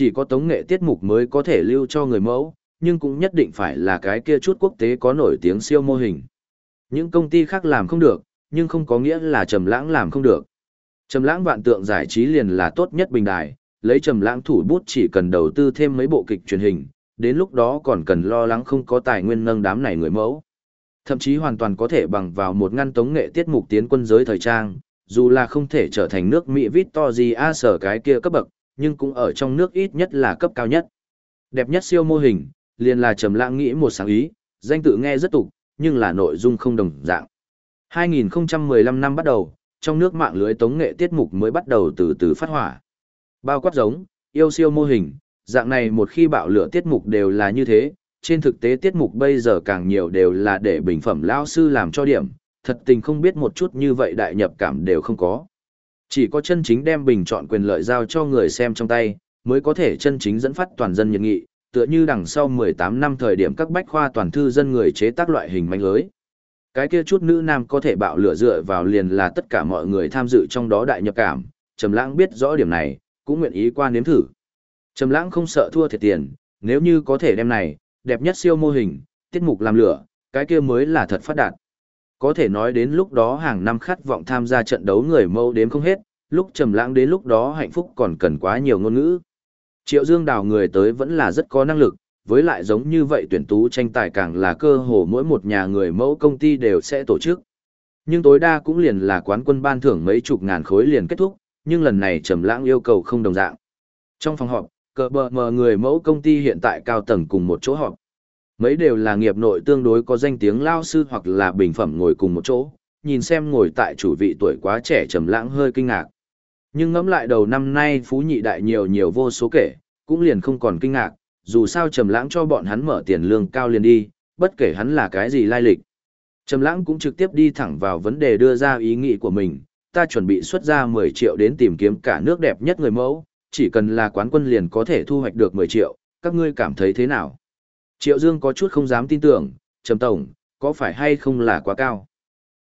Chỉ có tống nghệ tiết mục mới có thể lưu cho người mẫu, nhưng cũng nhất định phải là cái kia chút quốc tế có nổi tiếng siêu mô hình. Những công ty khác làm không được, nhưng không có nghĩa là Trầm Lãng làm không được. Trầm Lãng vạn tượng giải trí liền là tốt nhất bình đài, lấy Trầm Lãng thủ bút chỉ cần đầu tư thêm mấy bộ kịch truyền hình, đến lúc đó còn cần lo lắng không có tài nguyên nâng đám này người mẫu. Thậm chí hoàn toàn có thể bằng vào một ngăn tống nghệ tiết mục tiến quân giới thời trang, dù là không thể trở thành nước Mỹ Victory A sở cái kia cấp bậc, nhưng cũng ở trong nước ít nhất là cấp cao nhất. Đẹp nhất siêu mô hình, liền là trầm lãng nghĩ một sáng ý, danh tự nghe rất tục, nhưng là nội dung không đồng dạng. 2015 năm bắt đầu, trong nước mạng lưới tống nghệ tiết mục mới bắt đầu từ từ phát hỏa. Bao quát giống, yêu siêu mô hình, dạng này một khi bạo lửa tiết mục đều là như thế, trên thực tế tiết mục bây giờ càng nhiều đều là để bình phẩm lao sư làm cho điểm, thật tình không biết một chút như vậy đại nhập cảm đều không có. Chỉ có chân chính đem bình chọn quyền lợi giao cho người xem trong tay, mới có thể chân chính dẫn phát toàn dân nhiệt nghị, tựa như đằng sau 18 năm thời điểm các bách khoa toàn thư dân người chế tác loại hình manh lưới. Cái kia chút nữ nam có thể bạo lửa dựa vào liền là tất cả mọi người tham dự trong đó đại nhập cảm, Trầm Lãng biết rõ điểm này, cũng nguyện ý qua nếm thử. Trầm Lãng không sợ thua thiệt tiền, nếu như có thể đem này, đẹp nhất siêu mô hình, tiết mục làm lửa, cái kia mới là thật phát đạt. Có thể nói đến lúc đó hàng năm khát vọng tham gia trận đấu người mẫu đến không hết, lúc trầm lãng đến lúc đó hạnh phúc còn cần quá nhiều ngôn ngữ. Triệu Dương đào người tới vẫn là rất có năng lực, với lại giống như vậy tuyển tú tranh tài càng là cơ hồ mỗi một nhà người mẫu công ty đều sẽ tổ chức. Nhưng tối đa cũng liền là quán quân ban thưởng mấy chục ngàn khối liền kết thúc, nhưng lần này Trầm Lãng yêu cầu không đồng dạng. Trong phòng họp, cờ bờ mờ người mẫu công ty hiện tại cao tầng cùng một chỗ họp. Mấy đều là nghiệp nội tương đối có danh tiếng lao sư hoặc là bình phẩm ngồi cùng một chỗ, nhìn xem ngồi tại chủ vị tuổi quá trẻ Trầm Lãng hơi kinh ngạc. Nhưng ngẫm lại đầu năm nay phú nhị đại nhiều nhiều vô số kể, cũng liền không còn kinh ngạc, dù sao Trầm Lãng cho bọn hắn mở tiền lương cao liền đi, bất kể hắn là cái gì lai lịch. Trầm Lãng cũng trực tiếp đi thẳng vào vấn đề đưa ra ý nghĩ của mình, ta chuẩn bị xuất ra 10 triệu đến tìm kiếm cả nước đẹp nhất người mẫu, chỉ cần là quán quân liền có thể thu hoạch được 10 triệu, các ngươi cảm thấy thế nào? Triệu Dương có chút không dám tin tưởng, Trầm Tổng, có phải hay không là quá cao?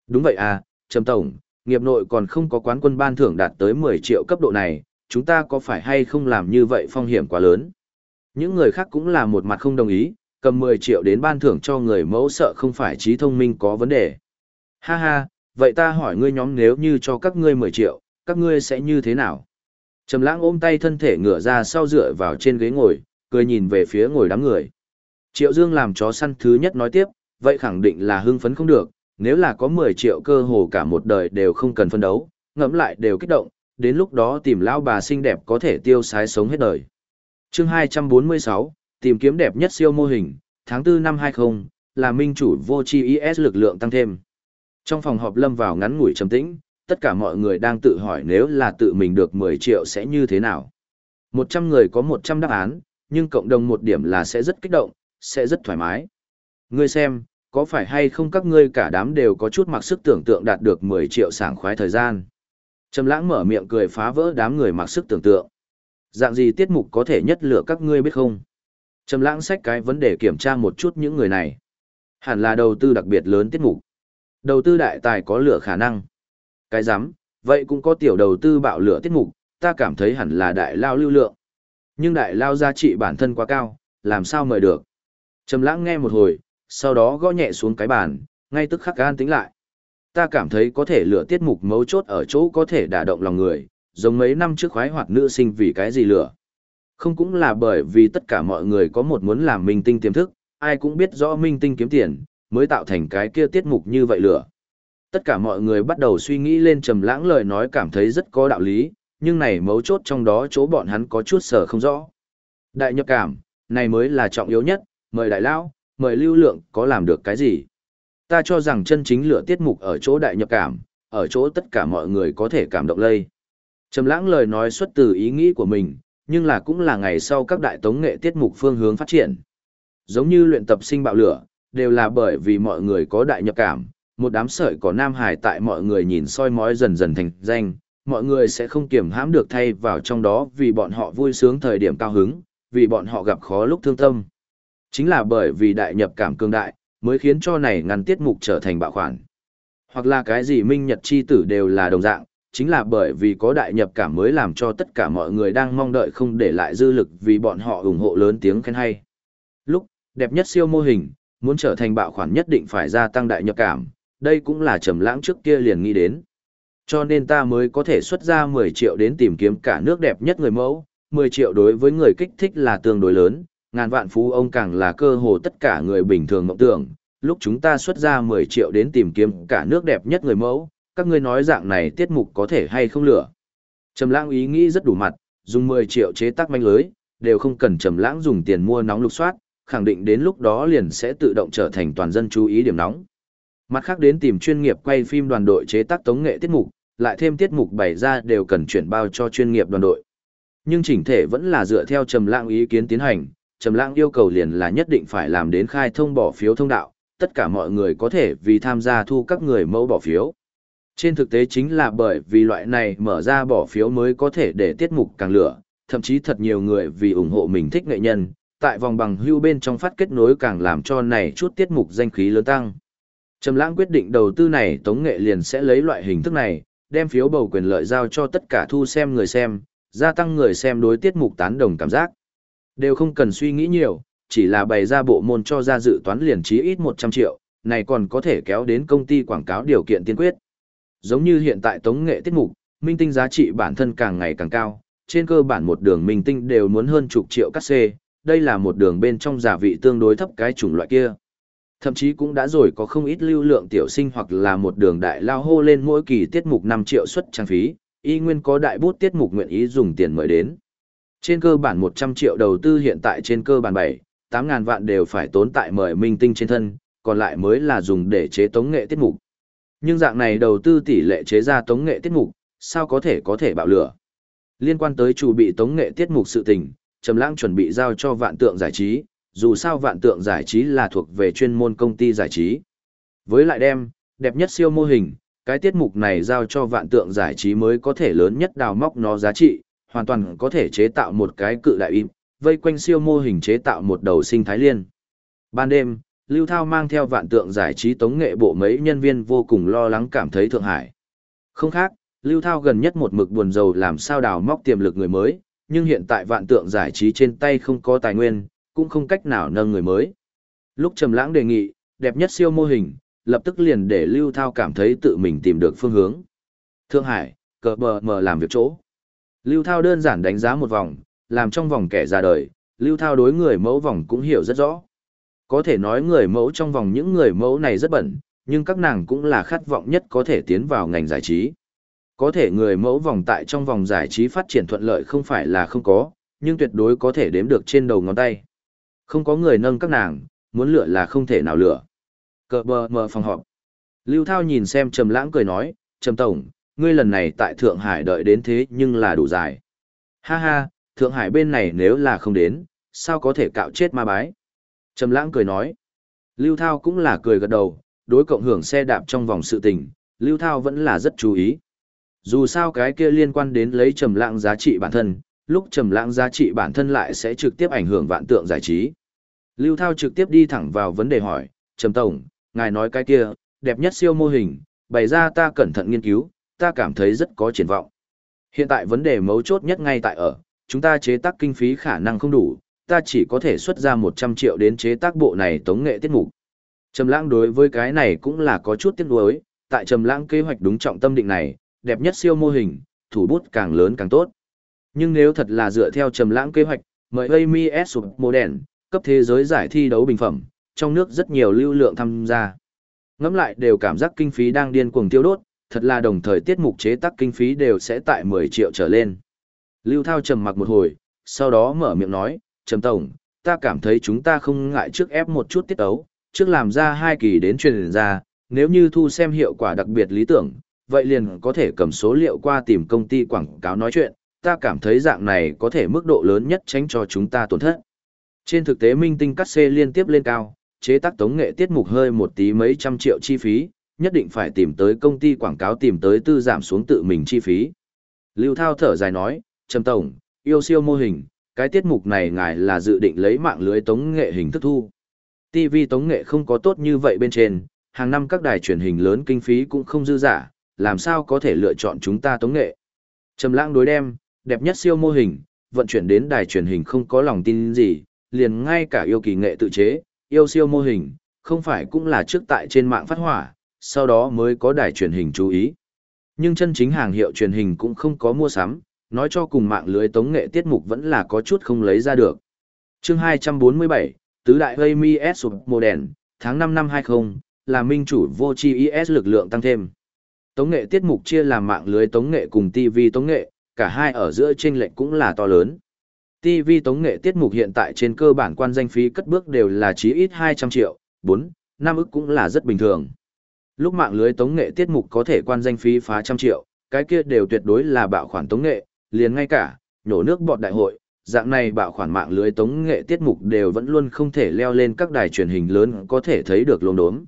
Đúng vậy à, Trầm Tổng, nghiệp nội còn không có quán quân ban thưởng đạt tới 10 triệu cấp độ này, chúng ta có phải hay không làm như vậy phong hiểm quá lớn. Những người khác cũng là một mặt không đồng ý, cầm 10 triệu đến ban thưởng cho người mẫu sợ không phải trí thông minh có vấn đề. Ha ha, vậy ta hỏi ngươi nhóm nếu như cho các ngươi 10 triệu, các ngươi sẽ như thế nào? Trầm lãng ôm tay thân thể ngửa ra sau dựa vào trên ghế ngồi, cười nhìn về phía ngồi đám người. Triệu Dương làm chó săn thứ nhất nói tiếp, vậy khẳng định là hưng phấn không được, nếu là có 10 triệu cơ hồ cả một đời đều không cần phân đấu, ngẫm lại đều kích động, đến lúc đó tìm lão bà xinh đẹp có thể tiêu sái sống hết đời. Chương 246, tìm kiếm đẹp nhất siêu mô hình, tháng 4 năm 20, là minh chủ vô chi IS lực lượng tăng thêm. Trong phòng họp lâm vào ngắn ngủi trầm tĩnh, tất cả mọi người đang tự hỏi nếu là tự mình được 10 triệu sẽ như thế nào. 100 người có 100 đáp án, nhưng cộng đồng một điểm là sẽ rất kích động, sẽ rất thoải mái. Ngươi xem, có phải hay không các ngươi cả đám đều có chút mặc sức tưởng tượng đạt được 10 triệu sảng khoái thời gian. Trầm lãng mở miệng cười phá vỡ đám người mặc sức tưởng tượng. Dạng gì tiết mục có thể nhất lựa các ngươi biết không? Trầm lãng xách cái vấn đề kiểm tra một chút những người này. Hẳn là đầu tư đặc biệt lớn tiết mục. Đầu tư đại tài có lựa khả năng. Cái dám, vậy cũng có tiểu đầu tư bạo lửa tiết mục, ta cảm thấy hẳn là đại lao lưu lượng. Nhưng đại lao giá trị bản thân quá cao, làm sao mời được. Trầm lãng nghe một hồi, sau đó gõ nhẹ xuống cái bàn, ngay tức khắc gan tính lại. Ta cảm thấy có thể lửa tiết mục mấu chốt ở chỗ có thể đả động lòng người, giống mấy năm trước khoái hoạt nữ sinh vì cái gì lửa. Không cũng là bởi vì tất cả mọi người có một muốn làm minh tinh tiềm thức, ai cũng biết rõ minh tinh kiếm tiền, mới tạo thành cái kia tiết mục như vậy lửa. Tất cả mọi người bắt đầu suy nghĩ lên trầm lãng lời nói cảm thấy rất có đạo lý, nhưng này mấu chốt trong đó chỗ bọn hắn có chút sở không rõ. Đại nhập cảm, này mới là trọng yếu nhất, mời đại lão, mời lưu lượng có làm được cái gì. Ta cho rằng chân chính lửa tiết mục ở chỗ đại nhập cảm, ở chỗ tất cả mọi người có thể cảm động lây. Trầm lãng lời nói xuất từ ý nghĩ của mình, nhưng là cũng là ngày sau các đại tống nghệ tiết mục phương hướng phát triển. Giống như luyện tập sinh bạo lửa, đều là bởi vì mọi người có đại nhập cảm, một đám sợi có nam hải tại mọi người nhìn soi mói dần dần thành danh, mọi người sẽ không kiềm hãm được thay vào trong đó vì bọn họ vui sướng thời điểm cao hứng, vì bọn họ gặp khó lúc thương tâm. Chính là bởi vì đại nhập cảm cường đại, mới khiến cho này ngăn tiết mục trở thành bạo khoản. Hoặc là cái gì minh nhật chi tử đều là đồng dạng, chính là bởi vì có đại nhập cảm mới làm cho tất cả mọi người đang mong đợi không để lại dư lực vì bọn họ ủng hộ lớn tiếng khen hay. Lúc, đẹp nhất siêu mô hình, muốn trở thành bạo khoản nhất định phải gia tăng đại nhập cảm, đây cũng là trầm lãng trước kia liền nghĩ đến. Cho nên ta mới có thể xuất ra 10 triệu đến tìm kiếm cả nước đẹp nhất người mẫu, 10 triệu đối với người kích thích là tương đối lớn, ngàn vạn phú ông càng là cơ hồ tất cả người bình thường mộng tưởng. Lúc chúng ta xuất ra 10 triệu đến tìm kiếm cả nước đẹp nhất người mẫu, các ngươi nói dạng này tiết mục có thể hay không lửa. Trầm lãng ý nghĩ rất đủ mặt, dùng 10 triệu chế tác manh lưới, đều không cần trầm lãng dùng tiền mua nóng lục soát, khẳng định đến lúc đó liền sẽ tự động trở thành toàn dân chú ý điểm nóng. Mặt khác đến tìm chuyên nghiệp quay phim đoàn đội chế tác tống nghệ tiết mục, lại thêm tiết mục bày ra đều cần chuyển bao cho chuyên nghiệp đoàn đội. Nhưng chỉnh thể vẫn là dựa theo Trầm Lãng ý kiến tiến hành, Trầm Lãng yêu cầu liền là nhất định phải làm đến khai thông bỏ phiếu thông đạo, tất cả mọi người có thể vì tham gia thu các người mẫu bỏ phiếu. Trên thực tế chính là bởi vì loại này mở ra bỏ phiếu mới có thể để tiết mục càng lửa, thậm chí thật nhiều người vì ủng hộ mình thích nghệ nhân, tại vòng bằng hưu bên trong phát kết nối càng làm cho này chút tiết mục danh khí lớn tăng. Trầm Lãng quyết định đầu tư này Tống Nghệ liền sẽ lấy loại hình thức này, đem phiếu bầu quyền lợi giao cho tất cả thu xem người xem, gia tăng người xem đối tiết mục tán đồng cảm giác. Đều không cần suy nghĩ nhiều, chỉ là bày ra bộ môn cho ra dự toán liền chí ít 100 triệu, này còn có thể kéo đến công ty quảng cáo điều kiện tiên quyết. Giống như hiện tại tống nghệ tiết mục, minh tinh giá trị bản thân càng ngày càng cao, trên cơ bản một đường minh tinh đều muốn hơn chục triệu cắt xê, đây là một đường bên trong giả vị tương đối thấp cái chủng loại kia. Thậm chí cũng đã rồi có không ít lưu lượng tiểu sinh hoặc là một đường đại lao hô lên mỗi kỳ tiết mục 5 triệu suất trang phí, y nguyên có đại bút tiết mục nguyện ý dùng tiền mời đến. Trên cơ bản 100 triệu đầu tư hiện tại trên cơ bản 7, 8 ngàn vạn đều phải tốn tại mời minh tinh trên thân, còn lại mới là dùng để chế tống nghệ tiết mục. Nhưng dạng này đầu tư tỷ lệ chế ra tống nghệ tiết mục, sao có thể có thể bạo lửa. Liên quan tới chủ bị tống nghệ tiết mục sự tình, Trầm Lãng chuẩn bị giao cho Vạn Tượng giải trí, dù sao Vạn Tượng giải trí là thuộc về chuyên môn công ty giải trí. Với lại đem, đẹp nhất siêu mô hình, cái tiết mục này giao cho Vạn Tượng giải trí mới có thể lớn nhất đào móc nó giá trị, hoàn toàn có thể chế tạo một cái cự đại im, vây quanh siêu mô hình chế tạo một đầu sinh thái liên. Ban đêm, Lưu Thao mang theo vạn tượng giải trí tống nghệ bộ mấy nhân viên vô cùng lo lắng cảm thấy Thượng Hải. Không khác, Lưu Thao gần nhất một mực buồn rầu làm sao đào móc tiềm lực người mới, nhưng hiện tại vạn tượng giải trí trên tay không có tài nguyên, cũng không cách nào nâng người mới. Lúc Trầm Lãng đề nghị, đẹp nhất siêu mô hình, lập tức liền để Lưu Thao cảm thấy tự mình tìm được phương hướng. Thượng Hải, cờ bờ mờ làm việc chỗ. Lưu Thao đơn giản đánh giá một vòng, làm trong vòng kẻ ra đời, Lưu Thao đối người mẫu vòng cũng hiểu rất rõ. Có thể nói người mẫu trong vòng những người mẫu này rất bẩn, nhưng các nàng cũng là khát vọng nhất có thể tiến vào ngành giải trí. Có thể người mẫu vòng tại trong vòng giải trí phát triển thuận lợi không phải là không có, nhưng tuyệt đối có thể đếm được trên đầu ngón tay. Không có người nâng các nàng, muốn lựa là không thể nào lựa. Cờ bờ mờ phòng họp. Lưu Thao nhìn xem Trầm Lãng cười nói, Trầm Tổng, ngươi lần này tại Thượng Hải đợi đến thế nhưng là đủ dài. Ha ha, Thượng Hải bên này nếu là không đến, sao có thể cạo chết ma bái. Trầm lãng cười nói. Lưu Thao cũng là cười gật đầu, đối cộng hưởng xe đạp trong vòng sự tình, Lưu Thao vẫn là rất chú ý. Dù sao cái kia liên quan đến lấy trầm lãng giá trị bản thân, lúc trầm lãng giá trị bản thân lại sẽ trực tiếp ảnh hưởng vạn tượng giải trí. Lưu Thao trực tiếp đi thẳng vào vấn đề hỏi, Trầm Tổng, ngài nói cái kia, đẹp nhất siêu mô hình, bày ra ta cẩn thận nghiên cứu, ta cảm thấy rất có triển vọng. Hiện tại vấn đề mấu chốt nhất ngay tại ở, chúng ta chế tác kinh phí khả năng không đủ, ta chỉ có thể xuất ra 100 triệu đến chế tác bộ này tống nghệ tiết mục. Trầm lãng đối với cái này cũng là có chút tiếc nuối, tại trầm lãng kế hoạch đúng trọng tâm định này, đẹp nhất siêu mô hình, thủ bút càng lớn càng tốt. Nhưng nếu thật là dựa theo trầm lãng kế hoạch, mời Amy S. Modern, cấp thế giới giải thi đấu bình phẩm, trong nước rất nhiều lưu lượng tham gia. Ngẫm lại đều cảm giác kinh phí đang điên cuồng tiêu đốt, thật là đồng thời tiết mục chế tác kinh phí đều sẽ tại 10 triệu trở lên. Lưu Thao trầm mặc một hồi, sau đó mở miệng nói, Trầm Tổng, ta cảm thấy chúng ta không ngại trước ép một chút tiết ấu, trước làm ra hai kỳ đến truyền ra, nếu như thu xem hiệu quả đặc biệt lý tưởng, vậy liền có thể cầm số liệu qua tìm công ty quảng cáo nói chuyện, ta cảm thấy dạng này có thể mức độ lớn nhất tránh cho chúng ta tổn thất. Trên thực tế minh tinh cắt xê liên tiếp lên cao, chế tác tống nghệ tiết mục hơi một tí mấy trăm triệu chi phí, nhất định phải tìm tới công ty quảng cáo tìm tới tư giảm xuống tự mình chi phí. Lưu Thao thở dài nói, Trầm Tổng, yêu siêu mô hình, cái tiết mục này ngài là dự định lấy mạng lưới tống nghệ hình thức thu. TV tống nghệ không có tốt như vậy bên trên, hàng năm các đài truyền hình lớn kinh phí cũng không dư giả, làm sao có thể lựa chọn chúng ta tống nghệ. Trầm lãng đối đem, đẹp nhất siêu mô hình, vận chuyển đến đài truyền hình không có lòng tin gì, liền ngay cả yêu kỳ nghệ tự chế, yêu siêu mô hình, không phải cũng là trước tại trên mạng phát hỏa, sau đó mới có đài truyền hình chú ý. Nhưng chân chính hàng hiệu truyền hình cũng không có mua sắm, nói cho cùng mạng lưới tống nghệ tiết mục vẫn là có chút không lấy ra được. Chương 247, Tứ đại gây mi S sụp mô đèn, tháng 5 năm 20, là minh chủ vô chi IS lực lượng tăng thêm. Tống nghệ tiết mục chia làm mạng lưới tống nghệ cùng TV tống nghệ, cả hai ở giữa chênh lệch cũng là to lớn. TV tống nghệ tiết mục hiện tại trên cơ bản quan danh phí cất bước đều là chí ít 200 triệu, 4, 5 ức cũng là rất bình thường. Lúc mạng lưới tống nghệ tiết mục có thể quan danh phí phá trăm triệu, cái kia đều tuyệt đối là bạo khoản tống nghệ, liền ngay cả, nhổ nước bọt đại hội, dạng này bạo khoản mạng lưới tống nghệ tiết mục đều vẫn luôn không thể leo lên các đài truyền hình lớn có thể thấy được lồn đốm.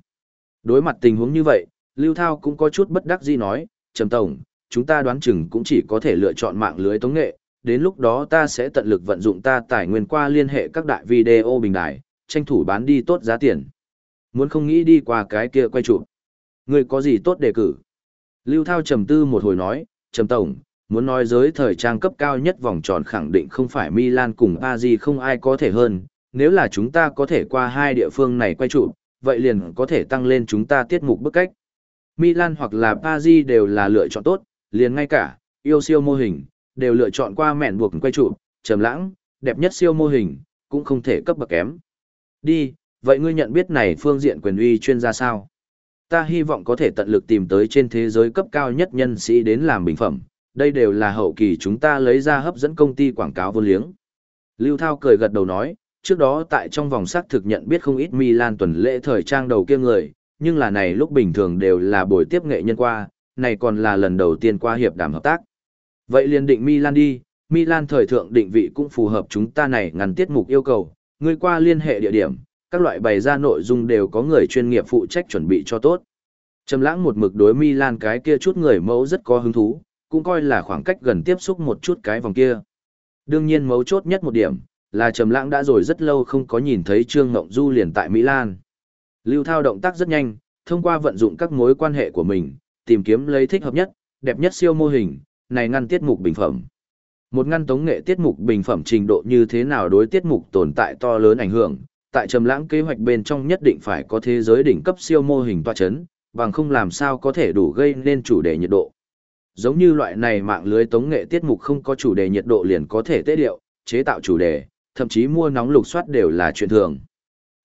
Đối mặt tình huống như vậy, Lưu Thao cũng có chút bất đắc dĩ nói, Trầm Tổng, chúng ta đoán chừng cũng chỉ có thể lựa chọn mạng lưới tống nghệ, đến lúc đó ta sẽ tận lực vận dụng ta tài nguyên qua liên hệ các đại video bình đài, tranh thủ bán đi tốt giá tiền. Muốn không nghĩ đi qua cái kia quay chụp. Người có gì tốt đề cử? Lưu Thao trầm tư một hồi nói, Trầm Tổng, muốn nói giới thời trang cấp cao nhất vòng tròn khẳng định không phải Milan cùng Paris không ai có thể hơn, nếu là chúng ta có thể qua hai địa phương này quay trụ, vậy liền có thể tăng lên chúng ta tiết mục bức cách. Milan hoặc là Paris đều là lựa chọn tốt, liền ngay cả, yêu siêu mô hình, đều lựa chọn qua mẹn buộc quay trụ. trầm lãng, đẹp nhất siêu mô hình, cũng không thể cấp bậc kém. Đi, vậy ngươi nhận biết này phương diện quyền uy chuyên gia sao? Ta hy vọng có thể tận lực tìm tới trên thế giới cấp cao nhất nhân sĩ đến làm bình phẩm, đây đều là hậu kỳ chúng ta lấy ra hấp dẫn công ty quảng cáo vô liếng. Lưu Thao cười gật đầu nói, trước đó tại trong vòng xác thực nhận biết không ít Milan tuần lễ thời trang đầu kia người, nhưng là này lúc bình thường đều là buổi tiếp nghệ nhân qua, này còn là lần đầu tiên qua hiệp đàm hợp tác. Vậy liền định Milan đi, Milan thời thượng định vị cũng phù hợp chúng ta này ngăn tiết mục yêu cầu, người qua liên hệ địa điểm, các loại bày ra nội dung đều có người chuyên nghiệp phụ trách chuẩn bị cho tốt. Trầm lãng một mực đối Milan cái kia chút người mẫu rất có hứng thú, cũng coi là khoảng cách gần tiếp xúc một chút cái vòng kia. Đương nhiên mấu chốt nhất một điểm, là Trầm lãng đã rồi rất lâu không có nhìn thấy Trương Ngộng Du liền tại Mỹ Lan. Lưu Thao động tác rất nhanh, thông qua vận dụng các mối quan hệ của mình, tìm kiếm lấy thích hợp nhất, đẹp nhất siêu mô hình, này ngăn tiết mục bình phẩm. Một ngăn tống nghệ tiết mục bình phẩm trình độ như thế nào đối tiết mục tồn tại to lớn ảnh hưởng, tại trầm lãng kế hoạch bên trong nhất định phải có thế giới đỉnh cấp siêu mô hình toa chấn, bằng không làm sao có thể đủ gây nên chủ đề nhiệt độ. Giống như loại này mạng lưới tống nghệ tiết mục không có chủ đề nhiệt độ liền có thể tế điệu, chế tạo chủ đề, thậm chí mua nóng lục soát đều là chuyện thường.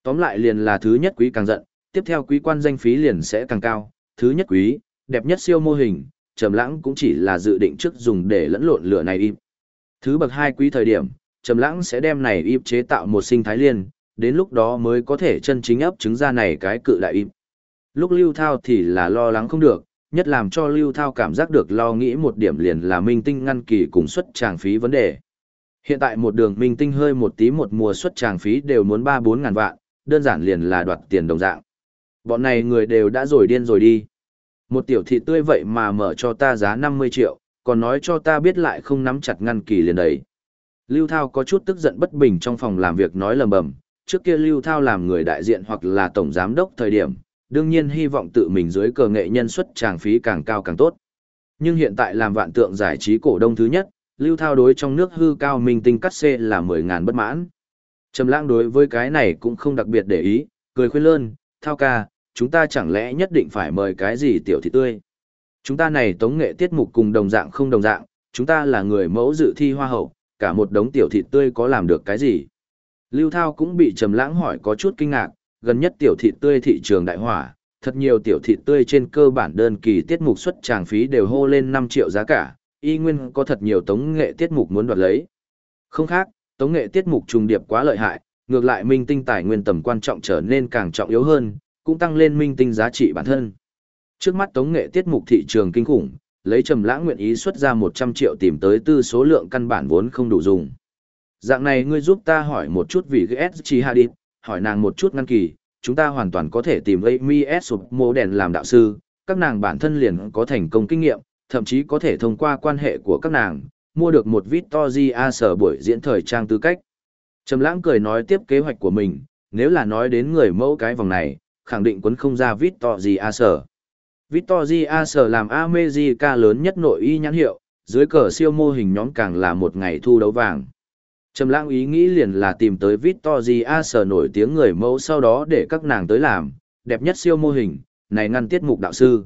Tóm lại liền là thứ nhất quý càng giận, tiếp theo quý quan danh phí liền sẽ càng cao, thứ nhất quý, đẹp nhất siêu mô hình, trầm lãng cũng chỉ là dự định trước dùng để lẫn lộn lửa này im. Thứ bậc hai quý thời điểm, trầm lãng sẽ đem này im chế tạo một sinh thái liên, đến lúc đó mới có thể chân chính ấp trứng ra này cái cự đại im. Lúc Lưu Thao thì là lo lắng không được, nhất làm cho Lưu Thao cảm giác được lo nghĩ một điểm liền là minh tinh ngăn kỳ cùng xuất tràng phí vấn đề. Hiện tại một đường minh tinh hơi một tí một mùa xuất tràng phí đều muốn 3-4 ngàn vạn, đơn giản liền là đoạt tiền đồng dạng. Bọn này người đều đã rồi điên rồi đi. Một tiểu thị tươi vậy mà mở cho ta giá 50 triệu, còn nói cho ta biết lại không nắm chặt ngăn kỳ liền đấy. Lưu Thao có chút tức giận bất bình trong phòng làm việc nói lầm bầm, trước kia Lưu Thao làm người đại diện hoặc là tổng giám đốc thời điểm, đương nhiên hy vọng tự mình dưới cờ nghệ nhân xuất tràng phí càng cao càng tốt. Nhưng hiện tại làm vạn tượng giải trí cổ đông thứ nhất, Lưu Thao đối trong nước hư cao minh tinh cắt xê là 10.000 bất mãn. Trầm lãng đối với cái này cũng không đặc biệt để ý, cười khuyên lơn, Thao ca, chúng ta chẳng lẽ nhất định phải mời cái gì tiểu thị tươi. Chúng ta này tống nghệ tiết mục cùng đồng dạng không đồng dạng, chúng ta là người mẫu dự thi hoa hậu, cả một đống tiểu thị tươi có làm được cái gì. Lưu Thao cũng bị trầm lãng hỏi có chút kinh ngạc, gần nhất tiểu thị tươi thị trường đại hỏa, thật nhiều tiểu thị tươi trên cơ bản đơn kỳ tiết mục xuất tràng phí đều hô lên 5 triệu giá cả, y nguyên có thật nhiều tống nghệ tiết mục muốn đoạt lấy. Không khác, tống nghệ tiết mục trùng điệp quá lợi hại, ngược lại minh tinh tài nguyên tầm quan trọng trở nên càng trọng yếu hơn, cũng tăng lên minh tinh giá trị bản thân. Trước mắt tống nghệ tiết mục thị trường kinh khủng, lấy trầm lãng nguyện ý xuất ra 100 triệu tìm tới tư số lượng căn bản vốn không đủ dùng. Dạng này ngươi giúp ta hỏi một chút vì GS Chi Hadid, hỏi nàng một chút ngăn kỳ, chúng ta hoàn toàn có thể tìm Amy S. sụp mô đèn làm đạo sư, các nàng bản thân liền có thành công kinh nghiệm, thậm chí có thể thông qua quan hệ của các nàng, mua được một Victoria sở buổi diễn thời trang tư cách. Trầm lãng cười nói tiếp kế hoạch của mình, nếu là nói đến người mẫu cái vòng này, khẳng định quấn không ra Victoria sở. Victoria sở làm America lớn nhất nội y nhãn hiệu, dưới cờ siêu mô hình nhóm càng là một ngày thu đấu vàng. Trầm lãng ý nghĩ liền là tìm tới Victoria sở nổi tiếng người mẫu sau đó để các nàng tới làm, đẹp nhất siêu mô hình, này ngăn tiết mục đạo sư.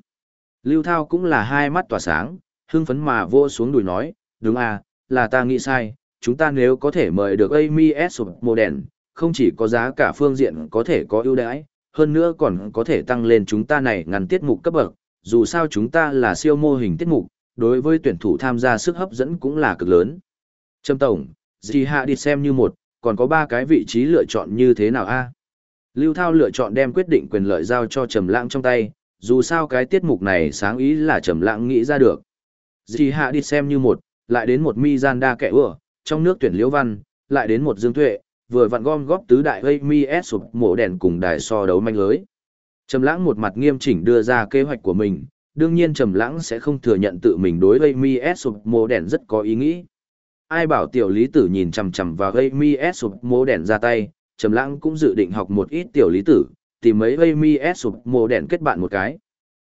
Lưu Thao cũng là hai mắt tỏa sáng, hưng phấn mà vô xuống đùi nói, đúng à, là ta nghĩ sai, chúng ta nếu có thể mời được Amy S. Model không chỉ có giá cả phương diện có thể có ưu đãi, hơn nữa còn có thể tăng lên chúng ta này ngăn tiết mục cấp bậc, dù sao chúng ta là siêu mô hình tiết mục, đối với tuyển thủ tham gia sức hấp dẫn cũng là cực lớn. Trâm Tổng, gì hạ đi xem như một, còn có ba cái vị trí lựa chọn như thế nào a? Lưu Thao lựa chọn đem quyết định quyền lợi giao cho Trầm Lãng trong tay, dù sao cái tiết mục này sáng ý là Trầm Lãng nghĩ ra được. Dì hạ đi xem như một, lại đến một Mizanda kẻ ưa, trong nước tuyển Liễu Văn, lại đến một Dương Tuệ, vừa vặn gom góp tứ đại gây mi S sụp mổ đèn cùng đài so đấu manh lưới. Trầm Lãng một mặt nghiêm chỉnh đưa ra kế hoạch của mình, đương nhiên Trầm Lãng sẽ không thừa nhận tự mình đối gây mi S sụp mổ đèn rất có ý nghĩ. Ai bảo tiểu lý tử nhìn chằm chằm vào gây mi S sụp mô đèn ra tay, Trầm Lãng cũng dự định học một ít tiểu lý tử, tìm mấy gây mi S sụp mô đèn kết bạn một cái.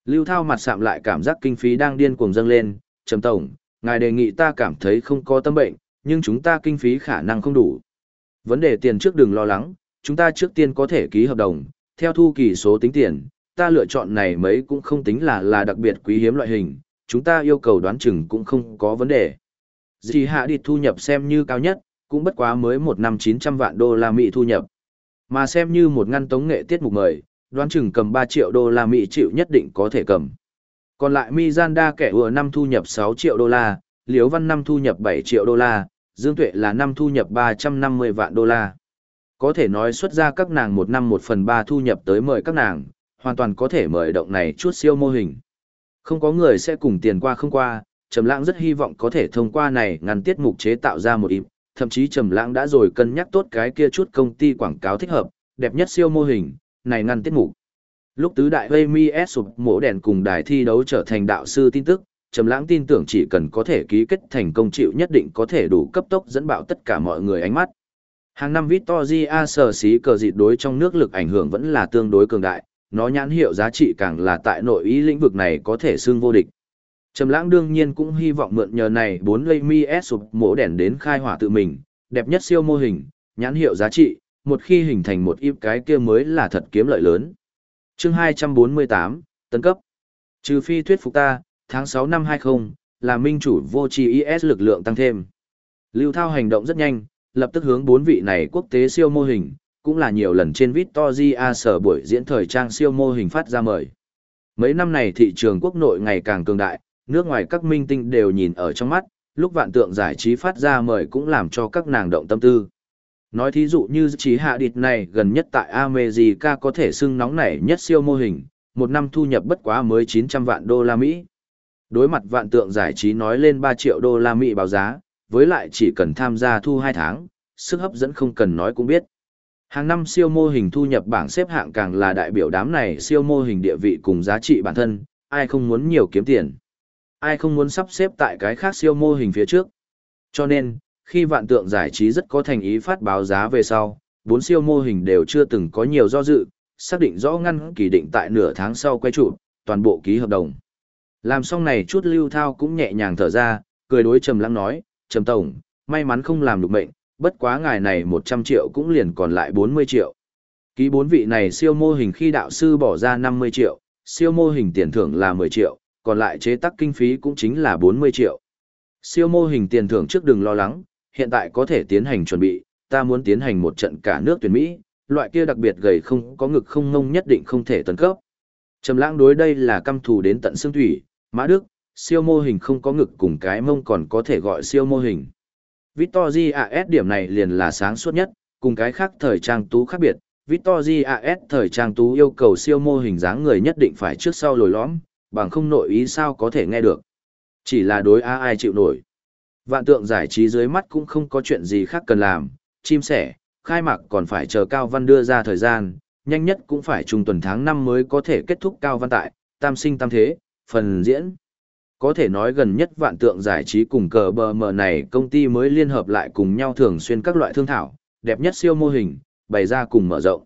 Lưu Thao mặt sạm lại cảm giác kinh phí đang điên cuồng dâng lên, "Trầm tổng, ngài đề nghị ta cảm thấy không có tâm bệnh, nhưng chúng ta kinh phí khả năng không đủ. Vấn đề tiền trước đừng lo lắng, chúng ta trước tiên có thể ký hợp đồng, theo thu kỳ số tính tiền, ta lựa chọn này mấy cũng không tính là là đặc biệt quý hiếm loại hình, chúng ta yêu cầu đoán chừng cũng không có vấn đề. Dì hạ đi thu nhập xem như cao nhất, cũng bất quá mới một năm 900 vạn đô la Mỹ thu nhập. Mà xem như một ngăn tống nghệ tiết mục mời, đoán chừng cầm 3 triệu đô la Mỹ chịu nhất định có thể cầm. Còn lại Mizanda kẻ vừa năm thu nhập 6 triệu đô la, Liễu Văn năm thu nhập 7 triệu đô la, Dương Tuệ là năm thu nhập 350 vạn đô la. Có thể nói xuất ra các nàng một năm một phần ba thu nhập tới mời các nàng, hoàn toàn có thể mời động này chút siêu mô hình. Không có người sẽ cùng tiền qua không qua, Trầm Lãng rất hy vọng có thể thông qua này ngăn tiết mục chế tạo ra một ít, thậm chí Trầm Lãng đã rồi cân nhắc tốt cái kia chút công ty quảng cáo thích hợp, đẹp nhất siêu mô hình, này ngăn tiết mục. Lúc tứ đại Amy S sụp mổ đèn cùng đài thi đấu trở thành đạo sư tin tức, Trầm Lãng tin tưởng chỉ cần có thể ký kết thành công chịu nhất định có thể đủ cấp tốc dẫn bạo tất cả mọi người ánh mắt. Hàng năm Victoria sở xí cờ dịt đối trong nước lực ảnh hưởng vẫn là tương đối cường đại, nó nhãn hiệu giá trị càng là tại nội ý lĩnh vực này có thể xưng vô địch. Trầm Lãng đương nhiên cũng hy vọng mượn nhờ này bốn lây mi S sụp mổ đèn đến khai hỏa tự mình, đẹp nhất siêu mô hình, nhãn hiệu giá trị, một khi hình thành một íp cái kia mới là thật kiếm lợi lớn. Chương 248, tấn cấp. Trừ phi thuyết phục ta, tháng 6 năm 20, là minh chủ vô tri IS lực lượng tăng thêm. Lưu Thao hành động rất nhanh, lập tức hướng bốn vị này quốc tế siêu mô hình, cũng là nhiều lần trên Victoria sở buổi diễn thời trang siêu mô hình phát ra mời. Mấy năm này thị trường quốc nội ngày càng cường đại, nước ngoài các minh tinh đều nhìn ở trong mắt, lúc vạn tượng giải trí phát ra mời cũng làm cho các nàng động tâm tư. Nói thí dụ như trí hạ địt này gần nhất tại America có thể xưng nóng nảy nhất siêu mô hình, một năm thu nhập bất quá mới 900 vạn đô la Mỹ. Đối mặt vạn tượng giải trí nói lên 3 triệu đô la Mỹ báo giá, với lại chỉ cần tham gia thu 2 tháng, sức hấp dẫn không cần nói cũng biết. Hàng năm siêu mô hình thu nhập bảng xếp hạng càng là đại biểu đám này siêu mô hình địa vị cùng giá trị bản thân, ai không muốn nhiều kiếm tiền. Ai không muốn sắp xếp tại cái khác siêu mô hình phía trước. Cho nên, khi vạn tượng giải trí rất có thành ý phát báo giá về sau, bốn siêu mô hình đều chưa từng có nhiều do dự, xác định rõ ngăn kỳ định tại nửa tháng sau quay trụ, toàn bộ ký hợp đồng. Làm xong này chút lưu thao cũng nhẹ nhàng thở ra, cười đối Trầm lắng nói, Trầm Tổng, may mắn không làm được mệnh, bất quá ngài này 100 triệu cũng liền còn lại 40 triệu. Ký bốn vị này siêu mô hình khi đạo sư bỏ ra 50 triệu, siêu mô hình tiền thưởng là 10 triệu, còn lại chế tác kinh phí cũng chính là 40 triệu. Siêu mô hình tiền thưởng trước đừng lo lắng, hiện tại có thể tiến hành chuẩn bị, ta muốn tiến hành một trận cả nước tuyển Mỹ, loại kia đặc biệt gầy không có ngực không ngông nhất định không thể tấn cấp. Trầm lãng đối đây là căm thù đến tận xương thủy, Mã Đức, siêu mô hình không có ngực cùng cái mông còn có thể gọi siêu mô hình. Victory AS điểm này liền là sáng suốt nhất, cùng cái khác thời trang tú khác biệt. Victory AS thời trang tú yêu cầu siêu mô hình dáng người nhất định phải trước sau lồi lõm, bằng không nội ý sao có thể nghe được. Chỉ là đối a ai chịu nổi. Vạn tượng giải trí dưới mắt cũng không có chuyện gì khác cần làm, chim sẻ, khai mạc còn phải chờ Cao Văn đưa ra thời gian, nhanh nhất cũng phải trung tuần tháng 5 mới có thể kết thúc Cao Văn tại, tam sinh tam thế, phần diễn. Có thể nói gần nhất vạn tượng giải trí cùng cờ bờ mờ này công ty mới liên hợp lại cùng nhau thường xuyên các loại thương thảo, đẹp nhất siêu mô hình, bày ra cùng mở rộng.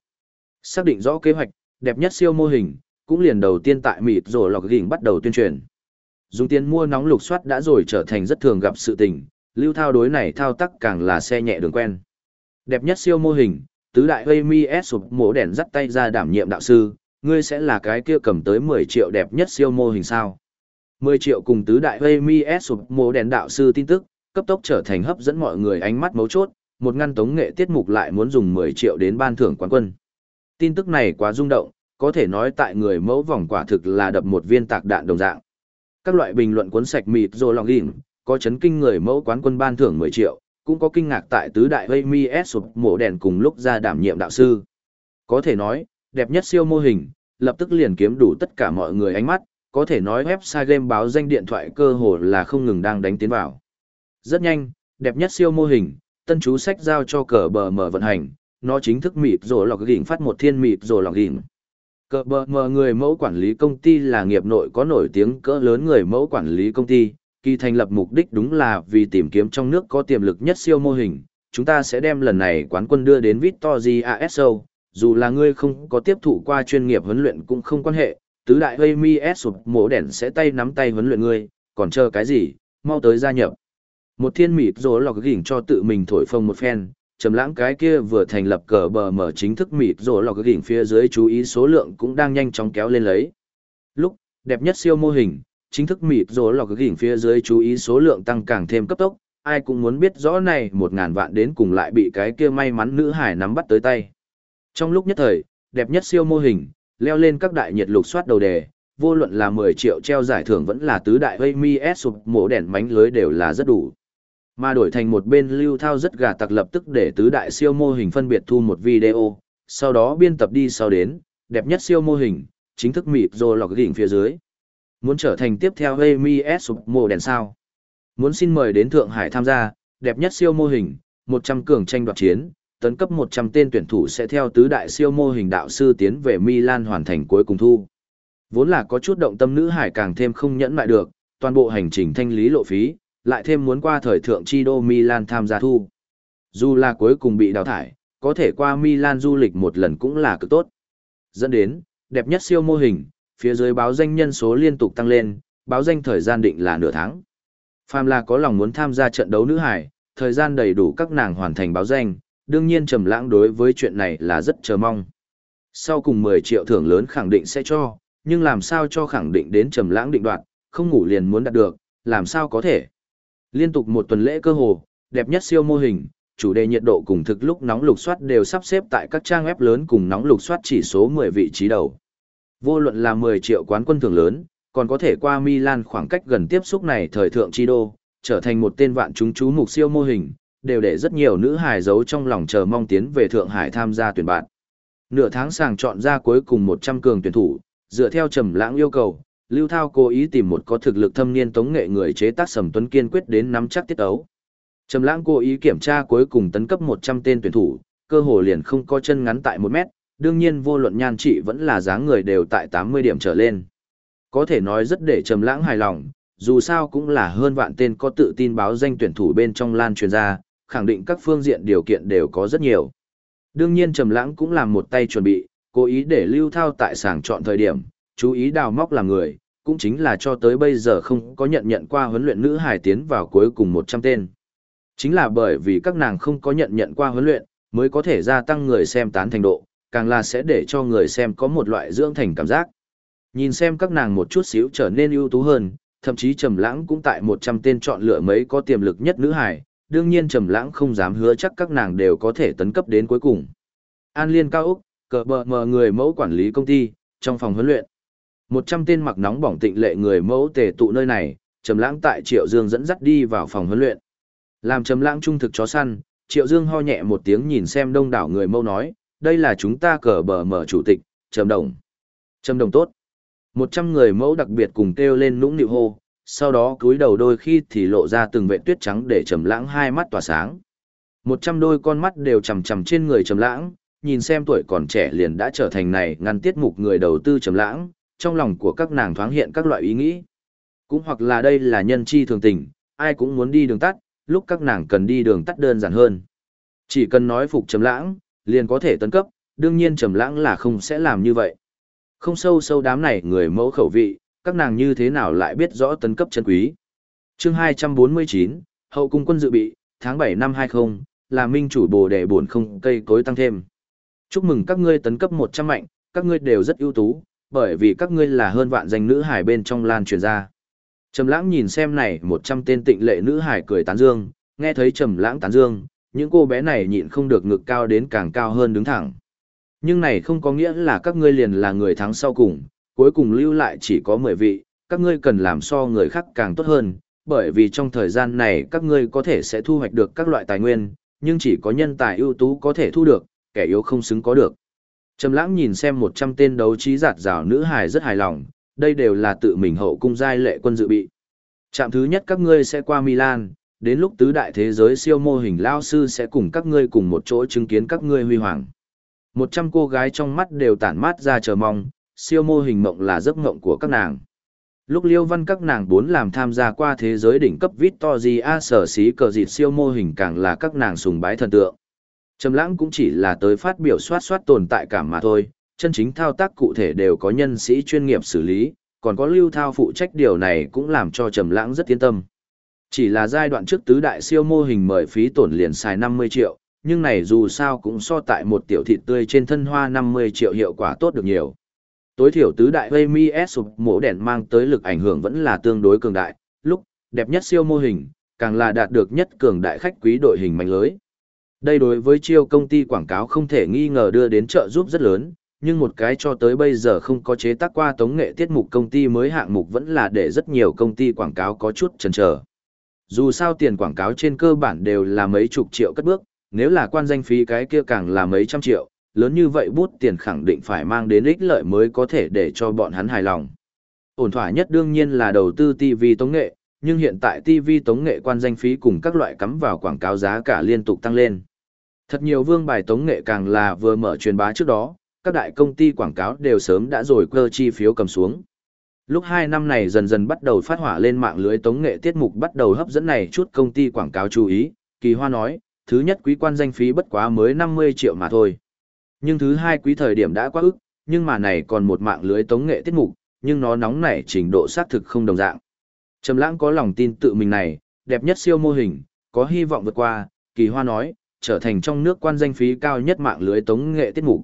Xác định rõ kế hoạch, đẹp nhất siêu mô hình, cũng liền đầu tiên tại mịt rồi lọc gỉnh bắt đầu tuyên truyền. Dùng tiền mua nóng lục soát đã rồi trở thành rất thường gặp sự tình, lưu thao đối này thao tác càng là xe nhẹ đường quen. Đẹp nhất siêu mô hình, tứ đại gây mi S sụp mổ đèn dắt tay ra đảm nhiệm đạo sư, ngươi sẽ là cái kia cầm tới 10 triệu đẹp nhất siêu mô hình sao. 10 triệu cùng tứ đại gây mi S sụp mổ đèn đạo sư tin tức, cấp tốc trở thành hấp dẫn mọi người ánh mắt mấu chốt, một ngăn tống nghệ tiết mục lại muốn dùng 10 triệu đến ban thưởng quán quân. Tin tức này quá rung động, có thể nói tại người mẫu vòng quả thực là đập một viên tạc đạn đồng dạng. Các loại bình luận cuốn sạch mịt rồi lòng ghiền, có chấn kinh người mẫu quán quân ban thưởng 10 triệu, cũng có kinh ngạc tại tứ đại Vây mi S sụp mổ đèn cùng lúc ra đảm nhiệm đạo sư. Có thể nói, đẹp nhất siêu mô hình, lập tức liền kiếm đủ tất cả mọi người ánh mắt, có thể nói website game báo danh điện thoại cơ hồ là không ngừng đang đánh tiến vào. Rất nhanh, đẹp nhất siêu mô hình, tân chú sách giao cho cờ bờ mở vận hành, nó chính thức mịt rồi lọc gỉnh phát một thiên mịt rồi lọc gỉnh. Cờ bờ mờ người mẫu quản lý công ty là nghiệp nội có nổi tiếng cỡ lớn người mẫu quản lý công ty, kỳ thành lập mục đích đúng là vì tìm kiếm trong nước có tiềm lực nhất siêu mô hình. Chúng ta sẽ đem lần này quán quân đưa đến Victory ASO, dù là ngươi không có tiếp thụ qua chuyên nghiệp huấn luyện cũng không quan hệ, tứ đại gây mi S sụp mổ đèn sẽ tay nắm tay huấn luyện ngươi, còn chờ cái gì, mau tới gia nhập. Một thiên mịt rồi lọc gỉnh cho tự mình thổi phồng một phen, trầm lãng cái kia vừa thành lập cờ bờ mở chính thức mịt rồi cái đỉnh phía dưới chú ý số lượng cũng đang nhanh chóng kéo lên lấy. Lúc, đẹp nhất siêu mô hình, chính thức mịt rồi cái đỉnh phía dưới chú ý số lượng tăng càng thêm cấp tốc, ai cũng muốn biết rõ này một ngàn vạn đến cùng lại bị cái kia may mắn nữ hải nắm bắt tới tay. Trong lúc nhất thời, đẹp nhất siêu mô hình, leo lên các đại nhiệt lục soát đầu đề, vô luận là 10 triệu treo giải thưởng vẫn là tứ đại Vây mi S sụp mổ đèn mánh lưới đều là rất đủ. Mà đổi thành một bên lưu thao rất gà tặc lập tức để tứ đại siêu mô hình phân biệt thu một video, sau đó biên tập đi sau đến, đẹp nhất siêu mô hình, chính thức mịp rồi lọc đỉnh phía dưới. Muốn trở thành tiếp theo Amy S sụp đèn sao? Muốn xin mời đến Thượng Hải tham gia, đẹp nhất siêu mô hình, 100 cường tranh đoạt chiến, tấn cấp 100 tên tuyển thủ sẽ theo tứ đại siêu mô hình đạo sư tiến về Milan hoàn thành cuối cùng thu. Vốn là có chút động tâm nữ hải càng thêm không nhẫn lại được, toàn bộ hành trình thanh lý lộ phí, lại thêm muốn qua thời thượng chi đô Milan tham gia thu. Dù là cuối cùng bị đào thải, có thể qua Milan du lịch một lần cũng là cực tốt. Dẫn đến, đẹp nhất siêu mô hình, phía dưới báo danh nhân số liên tục tăng lên, báo danh thời gian định là nửa tháng. Phàm là có lòng muốn tham gia trận đấu nữ hải, thời gian đầy đủ các nàng hoàn thành báo danh, đương nhiên trầm lãng đối với chuyện này là rất chờ mong. Sau cùng 10 triệu thưởng lớn khẳng định sẽ cho, nhưng làm sao cho khẳng định đến trầm lãng định đoạt, không ngủ liền muốn đạt được, làm sao có thể. Liên tục một tuần lễ cơ hồ, đẹp nhất siêu mô hình, chủ đề nhiệt độ cùng thực lúc nóng lục soát đều sắp xếp tại các trang web lớn cùng nóng lục soát chỉ số 10 vị trí đầu. Vô luận là 10 triệu quán quân thưởng lớn, còn có thể qua Milan khoảng cách gần tiếp xúc này thời thượng chi đô, trở thành một tên vạn chúng chú mục siêu mô hình, đều để rất nhiều nữ hài giấu trong lòng chờ mong tiến về Thượng Hải tham gia tuyển bạn. Nửa tháng sàng chọn ra cuối cùng 100 cường tuyển thủ, dựa theo trầm lãng yêu cầu, Lưu Thao cố ý tìm một có thực lực thâm niên tống nghệ người chế tác Sầm Tuấn kiên quyết đến nắm chắc tiết ấu. Trầm lãng cố ý kiểm tra cuối cùng tấn cấp 100 tên tuyển thủ, cơ hồ liền không có chân ngắn tại 1 mét, đương nhiên vô luận nhan trị vẫn là dáng người đều tại 80 điểm trở lên. Có thể nói rất để trầm lãng hài lòng, dù sao cũng là hơn vạn tên có tự tin báo danh tuyển thủ bên trong lan truyền ra, khẳng định các phương diện điều kiện đều có rất nhiều. Đương nhiên Trầm Lãng cũng làm một tay chuẩn bị, cố ý để Lưu Thao tại sàng chọn thời điểm, chú ý đào móc làm người, cũng chính là cho tới bây giờ không có nhận nhận qua huấn luyện nữ hải tiến vào cuối cùng 100 tên. Chính là bởi vì các nàng không có nhận nhận qua huấn luyện, mới có thể gia tăng người xem tán thành độ, càng là sẽ để cho người xem có một loại dưỡng thành cảm giác. Nhìn xem các nàng một chút xíu trở nên ưu tú hơn, thậm chí Trầm Lãng cũng tại 100 tên chọn lựa mấy có tiềm lực nhất nữ hải, đương nhiên trầm lãng không dám hứa chắc các nàng đều có thể tấn cấp đến cuối cùng. An Liên cao Úc, cờ bờ mờ người mẫu quản lý công ty, trong phòng huấn luyện một trăm tên mặc nóng bỏng tịnh lệ người mẫu tề tụ nơi này, Trầm Lãng tại Triệu Dương dẫn dắt đi vào phòng huấn luyện. Làm Trầm Lãng trung thực chó săn, Triệu Dương ho nhẹ một tiếng nhìn xem đông đảo người mẫu nói, đây là chúng ta cờ bờ mở chủ tịch, Trầm Đồng. Trầm Đồng tốt. một trăm người mẫu đặc biệt cùng kêu lên nũng nịu hô, sau đó cúi đầu đôi khi thì lộ ra từng vệ tuyết trắng để trầm lãng hai mắt tỏa sáng. Một trăm đôi con mắt đều chằm chằm trên người trầm lãng, nhìn xem tuổi còn trẻ liền đã trở thành này ngăn tiết mục người đầu tư trầm lãng, trong lòng của các nàng thoáng hiện các loại ý nghĩ. Cũng hoặc là đây là nhân chi thường tình, ai cũng muốn đi đường tắt, lúc các nàng cần đi đường tắt đơn giản hơn. Chỉ cần nói phục trầm lãng, liền có thể tấn cấp, đương nhiên trầm lãng là không sẽ làm như vậy. Không sâu sâu đám này người mẫu khẩu vị, các nàng như thế nào lại biết rõ tấn cấp chân quý. chương 249, Hậu cung quân dự bị, tháng 7 năm 20, là minh chủ bồ đề buồn không cây cối tăng thêm. Chúc mừng các ngươi tấn cấp 100 mạnh, các ngươi đều rất ưu tú, bởi vì các ngươi là hơn vạn danh nữ hải bên trong lan truyền ra. Trầm lãng nhìn xem này 100 tên tịnh lệ nữ hải cười tán dương, nghe thấy trầm lãng tán dương, những cô bé này nhịn không được ngực cao đến càng cao hơn đứng thẳng. Nhưng này không có nghĩa là các ngươi liền là người thắng sau cùng, cuối cùng lưu lại chỉ có 10 vị, các ngươi cần làm so người khác càng tốt hơn, bởi vì trong thời gian này các ngươi có thể sẽ thu hoạch được các loại tài nguyên, nhưng chỉ có nhân tài ưu tú có thể thu được, kẻ yếu không xứng có được. Trầm lãng nhìn xem 100 tên đấu trí giạt rào nữ hài rất hài lòng, đây đều là tự mình hậu cung giai lệ quân dự bị. Trạm thứ nhất các ngươi sẽ qua Milan, đến lúc tứ đại thế giới siêu mô hình lao sư sẽ cùng các ngươi cùng một chỗ chứng kiến các ngươi huy hoàng. 100 cô gái trong mắt đều tản mát ra chờ mong, siêu mô hình mộng là giấc mộng của các nàng. Lúc Liêu Văn các nàng bốn làm tham gia qua thế giới đỉnh cấp Victoria sở xí cờ dịt siêu mô hình càng là các nàng sùng bái thần tượng. Trầm lãng cũng chỉ là tới phát biểu soát soát tồn tại cảm mà thôi, chân chính thao tác cụ thể đều có nhân sĩ chuyên nghiệp xử lý, còn có lưu thao phụ trách điều này cũng làm cho Trầm lãng rất yên tâm. Chỉ là giai đoạn trước tứ đại siêu mô hình mời phí tổn liền xài 50 triệu, nhưng này dù sao cũng so tại một tiểu thịt tươi trên thân hoa 50 triệu hiệu quả tốt được nhiều. Tối thiểu tứ đại Vemi S sụp mổ đèn mang tới lực ảnh hưởng vẫn là tương đối cường đại, lúc đẹp nhất siêu mô hình, càng là đạt được nhất cường đại khách quý đội hình mạnh lưới. Đây đối với chiêu công ty quảng cáo không thể nghi ngờ đưa đến trợ giúp rất lớn, nhưng một cái cho tới bây giờ không có chế tác qua tống nghệ tiết mục công ty mới hạng mục vẫn là để rất nhiều công ty quảng cáo có chút chần chờ. Dù sao tiền quảng cáo trên cơ bản đều là mấy chục triệu cất bước, nếu là quan danh phí cái kia càng là mấy trăm triệu, lớn như vậy bút tiền khẳng định phải mang đến ích lợi mới có thể để cho bọn hắn hài lòng. Ổn thỏa nhất đương nhiên là đầu tư TV tống nghệ, nhưng hiện tại TV tống nghệ quan danh phí cùng các loại cắm vào quảng cáo giá cả liên tục tăng lên. Thật nhiều vương bài tống nghệ càng là vừa mở truyền bá trước đó, các đại công ty quảng cáo đều sớm đã rồi cơ chi phiếu cầm xuống. Lúc hai năm này dần dần bắt đầu phát hỏa lên mạng lưới tống nghệ tiết mục bắt đầu hấp dẫn này chút công ty quảng cáo chú ý, Kỳ Hoa nói, thứ nhất quý quan danh phí bất quá mới 50 triệu mà thôi. Nhưng thứ hai quý thời điểm đã quá ức, nhưng mà này còn một mạng lưới tống nghệ tiết mục, nhưng nó nóng nảy trình độ xác thực không đồng dạng. Trầm lãng có lòng tin tự mình này, đẹp nhất siêu mô hình, có hy vọng vượt qua, Kỳ Hoa nói, trở thành trong nước quan danh phí cao nhất mạng lưới tống nghệ tiết mục.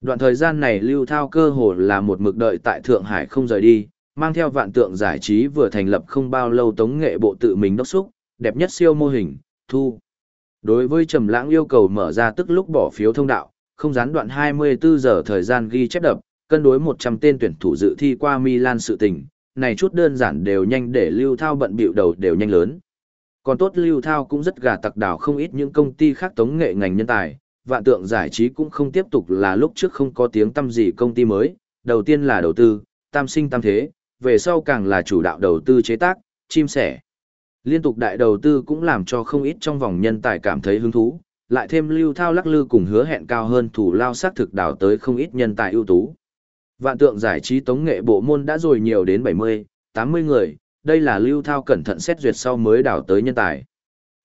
Đoạn thời gian này Lưu Thao cơ hồ là một mực đợi tại Thượng Hải không rời đi, mang theo vạn tượng giải trí vừa thành lập không bao lâu tống nghệ bộ tự mình đốc xúc, đẹp nhất siêu mô hình, thu. Đối với Trầm Lãng yêu cầu mở ra tức lúc bỏ phiếu thông đạo, không gián đoạn 24 giờ thời gian ghi chép đập, cân đối 100 tên tuyển thủ dự thi qua Milan sự tình, này chút đơn giản đều nhanh để Lưu Thao bận bịu đầu đều nhanh lớn. Còn tốt Lưu Thao cũng rất gà tặc đảo không ít những công ty khác tống nghệ ngành nhân tài, vạn tượng giải trí cũng không tiếp tục là lúc trước không có tiếng tâm gì công ty mới, đầu tiên là đầu tư, tam sinh tam thế, về sau càng là chủ đạo đầu tư chế tác, chim sẻ. Liên tục đại đầu tư cũng làm cho không ít trong vòng nhân tài cảm thấy hứng thú, lại thêm lưu thao lắc lư cùng hứa hẹn cao hơn thủ lao xác thực đào tới không ít nhân tài ưu tú. Vạn tượng giải trí tống nghệ bộ môn đã rồi nhiều đến 70, 80 người, đây là lưu thao cẩn thận xét duyệt sau mới đào tới nhân tài.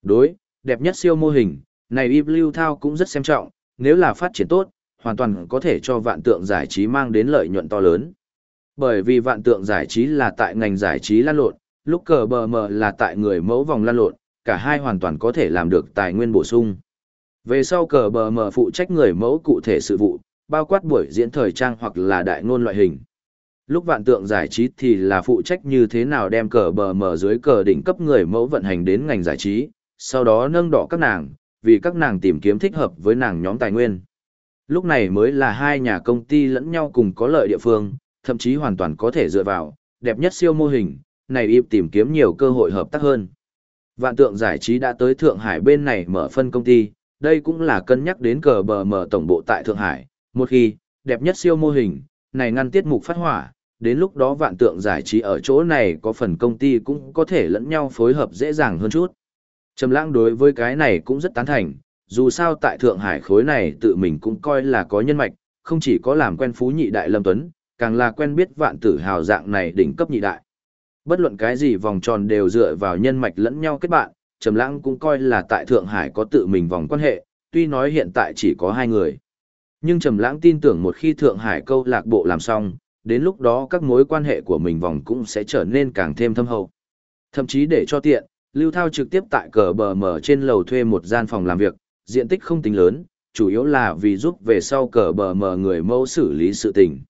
Đối, đẹp nhất siêu mô hình, này y lưu thao cũng rất xem trọng, nếu là phát triển tốt, hoàn toàn có thể cho vạn tượng giải trí mang đến lợi nhuận to lớn. Bởi vì vạn tượng giải trí là tại ngành giải trí lan lộn, lúc cờ bờ mờ là tại người mẫu vòng lan lộn, cả hai hoàn toàn có thể làm được tài nguyên bổ sung. Về sau cờ bờ mờ phụ trách người mẫu cụ thể sự vụ, bao quát buổi diễn thời trang hoặc là đại ngôn loại hình. Lúc vạn tượng giải trí thì là phụ trách như thế nào đem cờ bờ mở dưới cờ đỉnh cấp người mẫu vận hành đến ngành giải trí, sau đó nâng đỏ các nàng, vì các nàng tìm kiếm thích hợp với nàng nhóm tài nguyên. Lúc này mới là hai nhà công ty lẫn nhau cùng có lợi địa phương, thậm chí hoàn toàn có thể dựa vào, đẹp nhất siêu mô hình, này ịp tìm kiếm nhiều cơ hội hợp tác hơn. Vạn tượng giải trí đã tới Thượng Hải bên này mở phân công ty, đây cũng là cân nhắc đến cờ bờ mở tổng bộ tại Thượng Hải. Một khi, đẹp nhất siêu mô hình, này ngăn tiết mục phát hỏa, đến lúc đó vạn tượng giải trí ở chỗ này có phần công ty cũng có thể lẫn nhau phối hợp dễ dàng hơn chút. Trầm lãng đối với cái này cũng rất tán thành, dù sao tại Thượng Hải khối này tự mình cũng coi là có nhân mạch, không chỉ có làm quen phú nhị đại Lâm Tuấn, càng là quen biết vạn tử hào dạng này đỉnh cấp nhị đại. Bất luận cái gì vòng tròn đều dựa vào nhân mạch lẫn nhau kết bạn, Trầm Lãng cũng coi là tại Thượng Hải có tự mình vòng quan hệ, tuy nói hiện tại chỉ có hai người. Nhưng Trầm Lãng tin tưởng một khi Thượng Hải câu lạc bộ làm xong, đến lúc đó các mối quan hệ của mình vòng cũng sẽ trở nên càng thêm thâm hậu. Thậm chí để cho tiện, Lưu Thao trực tiếp tại cờ bờ mở trên lầu thuê một gian phòng làm việc, diện tích không tính lớn, chủ yếu là vì giúp về sau cờ bờ mở người mẫu xử lý sự tình.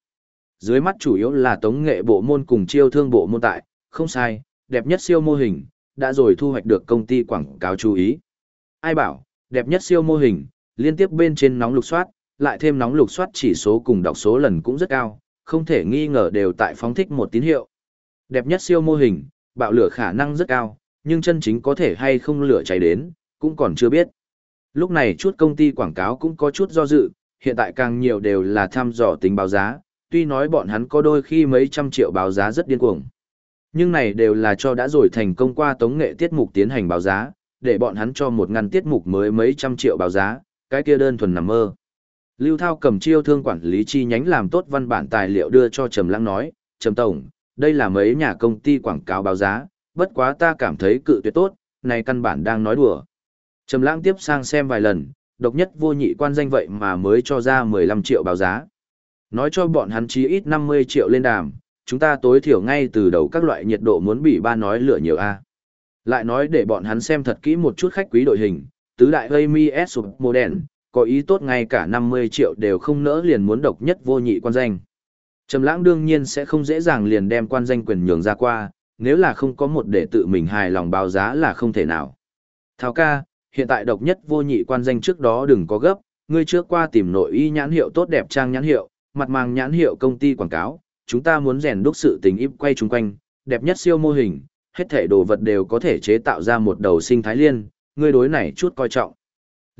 Dưới mắt chủ yếu là tống nghệ bộ môn cùng chiêu thương bộ môn tại, không sai, đẹp nhất siêu mô hình, đã rồi thu hoạch được công ty quảng cáo chú ý. Ai bảo, đẹp nhất siêu mô hình, liên tiếp bên trên nóng lục soát, lại thêm nóng lục soát chỉ số cùng đọc số lần cũng rất cao, không thể nghi ngờ đều tại phóng thích một tín hiệu. Đẹp nhất siêu mô hình, bạo lửa khả năng rất cao, nhưng chân chính có thể hay không lửa cháy đến, cũng còn chưa biết. Lúc này chút công ty quảng cáo cũng có chút do dự, hiện tại càng nhiều đều là thăm dò tính báo giá, tuy nói bọn hắn có đôi khi mấy trăm triệu báo giá rất điên cuồng. Nhưng này đều là cho đã rồi thành công qua tống nghệ tiết mục tiến hành báo giá, để bọn hắn cho một ngăn tiết mục mới mấy trăm triệu báo giá, cái kia đơn thuần nằm mơ. Lưu Thao cầm chiêu thương quản lý chi nhánh làm tốt văn bản tài liệu đưa cho Trầm Lãng nói, "Trầm tổng, đây là mấy nhà công ty quảng cáo báo giá, bất quá ta cảm thấy cự tuyệt tốt, này căn bản đang nói đùa." Trầm Lãng tiếp sang xem vài lần, độc nhất vô nhị quan danh vậy mà mới cho ra 15 triệu báo giá. Nói cho bọn hắn chí ít 50 triệu lên đàm, chúng ta tối thiểu ngay từ đầu các loại nhiệt độ muốn bị ba nói lửa nhiều a. Lại nói để bọn hắn xem thật kỹ một chút khách quý đội hình, tứ đại Amy S sụp mô đèn, có ý tốt ngay cả 50 triệu đều không nỡ liền muốn độc nhất vô nhị quan danh. Trầm lãng đương nhiên sẽ không dễ dàng liền đem quan danh quyền nhường ra qua, nếu là không có một để tự mình hài lòng báo giá là không thể nào. Thảo ca, hiện tại độc nhất vô nhị quan danh trước đó đừng có gấp, ngươi trước qua tìm nội y nhãn hiệu tốt đẹp trang nhãn hiệu, mặt màng nhãn hiệu công ty quảng cáo, chúng ta muốn rèn đúc sự tình íp quay chúng quanh, đẹp nhất siêu mô hình, hết thể đồ vật đều có thể chế tạo ra một đầu sinh thái liên, ngươi đối này chút coi trọng.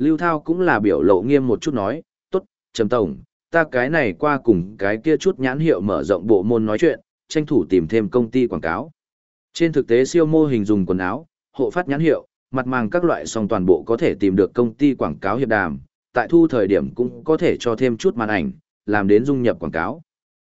Lưu Thao cũng là biểu lộ nghiêm một chút nói, tốt, Trầm Tổng, ta cái này qua cùng cái kia chút nhãn hiệu mở rộng bộ môn nói chuyện, tranh thủ tìm thêm công ty quảng cáo. Trên thực tế siêu mô hình dùng quần áo, hộ phát nhãn hiệu, mặt màng các loại song toàn bộ có thể tìm được công ty quảng cáo hiệp đàm, tại thu thời điểm cũng có thể cho thêm chút màn ảnh, làm đến dung nhập quảng cáo.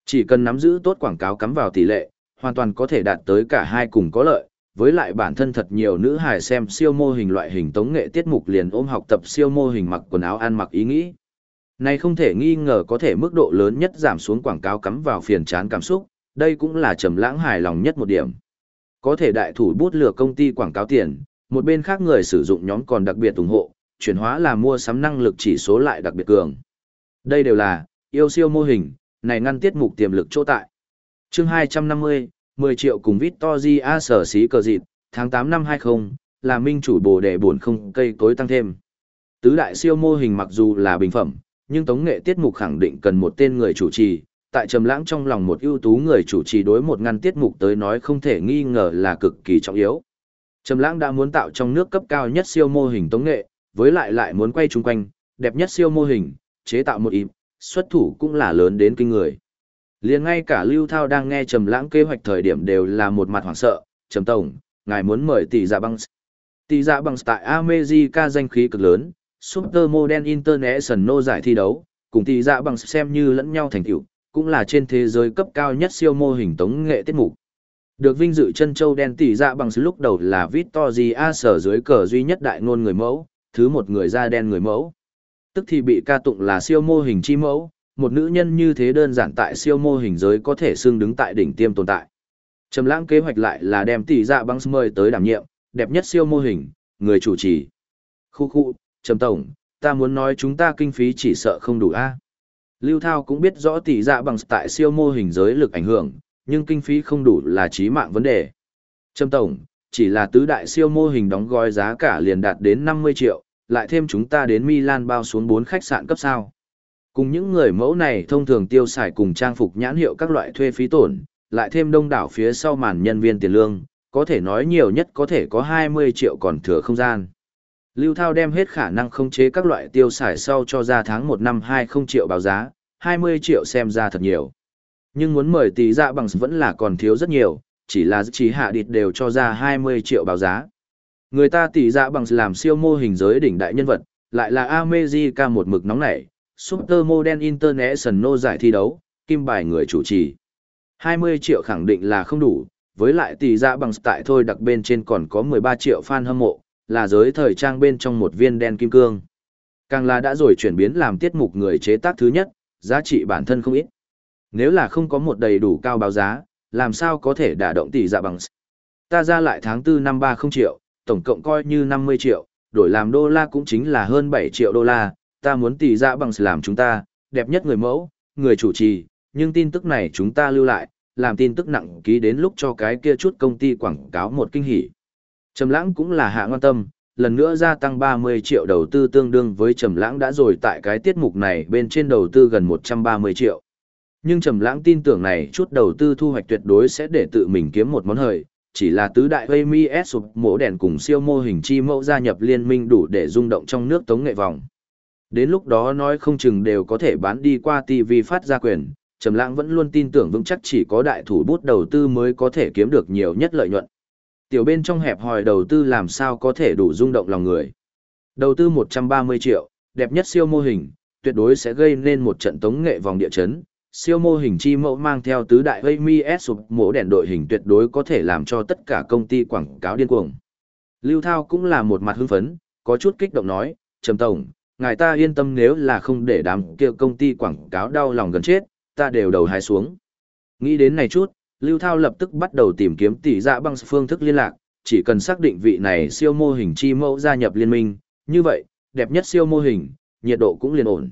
Chỉ cần nắm giữ tốt quảng cáo cắm vào tỷ lệ, hoàn toàn có thể đạt tới cả hai cùng có lợi, với lại bản thân thật nhiều nữ hài xem siêu mô hình loại hình tống nghệ tiết mục liền ôm học tập siêu mô hình mặc quần áo ăn mặc ý nghĩ. Này không thể nghi ngờ có thể mức độ lớn nhất giảm xuống quảng cáo cắm vào phiền chán cảm xúc, đây cũng là trầm lãng hài lòng nhất một điểm. Có thể đại thủ bút lừa công ty quảng cáo tiền, một bên khác người sử dụng nhóm còn đặc biệt ủng hộ, chuyển hóa là mua sắm năng lực chỉ số lại đặc biệt cường. Đây đều là yêu siêu mô hình, này ngăn tiết mục tiềm lực chỗ tại. Chương 250, 10 triệu cùng Victory A sở xí cờ dịt, tháng 8 năm 20, là minh chủ bồ đề buồn không cây cối tăng thêm. Tứ đại siêu mô hình mặc dù là bình phẩm, nhưng tống nghệ tiết mục khẳng định cần một tên người chủ trì. Tại trầm lãng trong lòng một ưu tú người chủ trì đối một ngăn tiết mục tới nói không thể nghi ngờ là cực kỳ trọng yếu. Trầm lãng đã muốn tạo trong nước cấp cao nhất siêu mô hình tống nghệ, với lại lại muốn quay chung quanh, đẹp nhất siêu mô hình, chế tạo một ịp, xuất thủ cũng là lớn đến kinh người. Liền ngay cả Lưu Thao đang nghe Trầm Lãng kế hoạch thời điểm đều là một mặt hoảng sợ, "Trầm tổng, ngài muốn mời tỷ dạ băng." Tỷ dạ băng tại amejica danh khí cực lớn, Super Modern International giải thi đấu, cùng tỷ dạ băng xem như lẫn nhau thành tựu, cũng là trên thế giới cấp cao nhất siêu mô hình tống nghệ tiết mục. Được vinh dự chân châu đen tỷ dạ bằng lúc đầu là Victoria sở dưới cờ duy nhất đại ngôn người mẫu, thứ một người da đen người mẫu. Tức thì bị ca tụng là siêu mô hình chi mẫu, một nữ nhân như thế đơn giản tại siêu mô hình giới có thể xương đứng tại đỉnh tiêm tồn tại. Trầm lãng kế hoạch lại là đem tỷ dạ băng mời tới đảm nhiệm, đẹp nhất siêu mô hình, người chủ trì. Khu khu, Trầm Tổng, ta muốn nói chúng ta kinh phí chỉ sợ không đủ a. Lưu Thao cũng biết rõ tỷ dạ bằng tại siêu mô hình giới lực ảnh hưởng, nhưng kinh phí không đủ là chí mạng vấn đề. Trầm Tổng, chỉ là tứ đại siêu mô hình đóng gói giá cả liền đạt đến 50 triệu, lại thêm chúng ta đến Milan bao xuống 4 khách sạn cấp sao. Cùng những người mẫu này thông thường tiêu xài cùng trang phục nhãn hiệu các loại thuê phí tổn, lại thêm đông đảo phía sau màn nhân viên tiền lương, có thể nói nhiều nhất có thể có 20 triệu còn thừa không gian. Lưu Thao đem hết khả năng khống chế các loại tiêu xài sau cho ra tháng 1 năm 20 triệu báo giá, 20 triệu xem ra thật nhiều. Nhưng muốn mời tỷ dạ bằng vẫn là còn thiếu rất nhiều, chỉ là chỉ hạ địt đều cho ra 20 triệu báo giá. Người ta tỷ dạ bằng làm siêu mô hình giới đỉnh đại nhân vật, lại là Amejica một mực nóng nảy, Super Modern International giải thi đấu, kim bài người chủ trì. 20 triệu khẳng định là không đủ, với lại tỷ giá bằng tại thôi đặc bên trên còn có 13 triệu fan hâm mộ, là giới thời trang bên trong một viên đen kim cương. Càng là đã rồi chuyển biến làm tiết mục người chế tác thứ nhất, giá trị bản thân không ít. Nếu là không có một đầy đủ cao báo giá, làm sao có thể đả động tỷ dạ bằng Ta ra lại tháng 4 năm 30 triệu, tổng cộng coi như 50 triệu, đổi làm đô la cũng chính là hơn 7 triệu đô la, ta muốn tỷ dạ bằng sự làm chúng ta, đẹp nhất người mẫu, người chủ trì, nhưng tin tức này chúng ta lưu lại, làm tin tức nặng ký đến lúc cho cái kia chút công ty quảng cáo một kinh hỉ. Trầm lãng cũng là hạ ngoan tâm, lần nữa gia tăng 30 triệu đầu tư tương đương với Trầm lãng đã rồi tại cái tiết mục này bên trên đầu tư gần 130 triệu. Nhưng Trầm lãng tin tưởng này chút đầu tư thu hoạch tuyệt đối sẽ để tự mình kiếm một món hời, chỉ là tứ đại Amy S sụp mổ đèn cùng siêu mô hình chi mẫu gia nhập liên minh đủ để rung động trong nước tống nghệ vòng. Đến lúc đó nói không chừng đều có thể bán đi qua TV phát ra quyền, Trầm Lãng vẫn luôn tin tưởng vững chắc chỉ có đại thủ bút đầu tư mới có thể kiếm được nhiều nhất lợi nhuận. Tiểu bên trong hẹp hòi đầu tư làm sao có thể đủ rung động lòng người. Đầu tư 130 triệu, đẹp nhất siêu mô hình, tuyệt đối sẽ gây nên một trận tống nghệ vòng địa chấn. Siêu mô hình chi mẫu mang theo tứ đại Amy S sụp mổ đèn đội hình tuyệt đối có thể làm cho tất cả công ty quảng cáo điên cuồng. Lưu Thao cũng là một mặt hưng phấn, có chút kích động nói, Trầm Tổng, ngài ta yên tâm nếu là không để đám kia công ty quảng cáo đau lòng gần chết, ta đều đầu hái xuống. Nghĩ đến này chút, Lưu Thao lập tức bắt đầu tìm kiếm tỷ dạ bằng phương thức liên lạc, chỉ cần xác định vị này siêu mô hình chi mẫu gia nhập liên minh, như vậy, đẹp nhất siêu mô hình, nhiệt độ cũng liền ổn.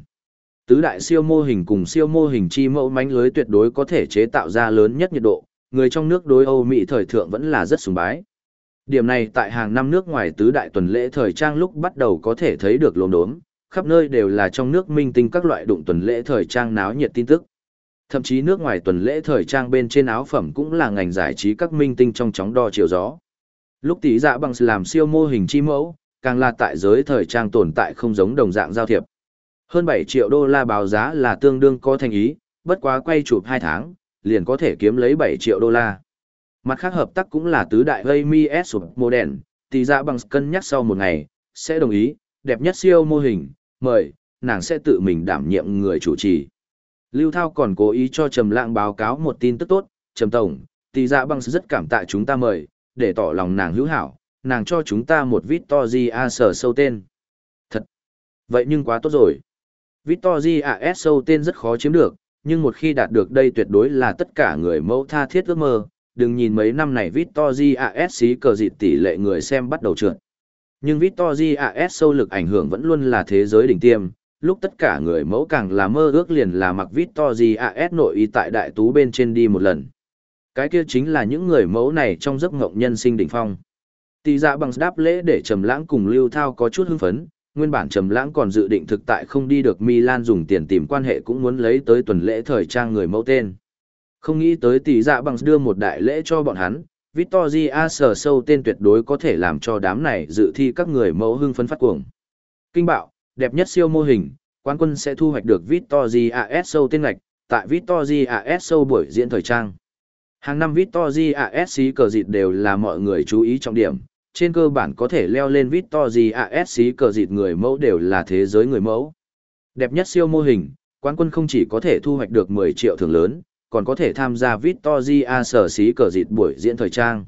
Tứ đại siêu mô hình cùng siêu mô hình chi mẫu mánh lưới tuyệt đối có thể chế tạo ra lớn nhất nhiệt độ, người trong nước đối Âu Mỹ thời thượng vẫn là rất sùng bái. Điểm này tại hàng năm nước ngoài tứ đại tuần lễ thời trang lúc bắt đầu có thể thấy được lồn đốm, khắp nơi đều là trong nước minh tinh các loại đụng tuần lễ thời trang náo nhiệt tin tức. Thậm chí nước ngoài tuần lễ thời trang bên trên áo phẩm cũng là ngành giải trí các minh tinh trong chóng đo chiều gió. Lúc tỷ dạ bằng làm siêu mô hình chi mẫu, càng là tại giới thời trang tồn tại không giống đồng dạng giao thiệp. Hơn 7 triệu đô la báo giá là tương đương có thành ý, bất quá quay chụp 2 tháng, liền có thể kiếm lấy 7 triệu đô la. Mặt khác hợp tác cũng là tứ đại gây mi S sụp mô đèn, tỷ dạ bằng cân nhắc sau một ngày, sẽ đồng ý, đẹp nhất siêu mô hình, mời, nàng sẽ tự mình đảm nhiệm người chủ trì. Lưu Thao còn cố ý cho Trầm Lãng báo cáo một tin tức tốt, Trầm Tổng, tỷ dạ băng rất cảm tạ chúng ta mời, để tỏ lòng nàng hữu hảo, nàng cho chúng ta một Victoria sở sâu tên. Thật! Vậy nhưng quá tốt rồi. Victoria S sâu tên rất khó chiếm được, nhưng một khi đạt được đây tuyệt đối là tất cả người mẫu tha thiết ước mơ, đừng nhìn mấy năm này Victoria S xí cờ dịt tỷ lệ người xem bắt đầu trượt. Nhưng Victoria S sâu lực ảnh hưởng vẫn luôn là thế giới đỉnh tiêm, lúc tất cả người mẫu càng là mơ ước liền là mặc Victoria S nội y tại đại tú bên trên đi một lần. Cái kia chính là những người mẫu này trong giấc ngộng nhân sinh đỉnh phong. Tỷ dạ bằng đáp lễ để Trầm Lãng cùng Lưu Thao có chút hưng phấn, nguyên bản Trầm Lãng còn dự định thực tại không đi được Milan dùng tiền tìm quan hệ cũng muốn lấy tới tuần lễ thời trang người mẫu tên. Không nghĩ tới tỷ dạ bằng đưa một đại lễ cho bọn hắn, Victoria sở sâu tên tuyệt đối có thể làm cho đám này dự thi các người mẫu hưng phấn phát cuồng. Kinh bạo, đẹp nhất siêu mô hình, quán quân sẽ thu hoạch được Victoria S sâu tên ngạch, tại Victoria S sâu buổi diễn thời trang. Hàng năm Victoria S xí cờ dịt đều là mọi người chú ý trọng điểm, trên cơ bản có thể leo lên Victoria S xí cờ dịt người mẫu đều là thế giới người mẫu. Đẹp nhất siêu mô hình, quán quân không chỉ có thể thu hoạch được 10 triệu thưởng lớn, còn có thể tham gia Victoria sở xí cờ dịt buổi diễn thời trang.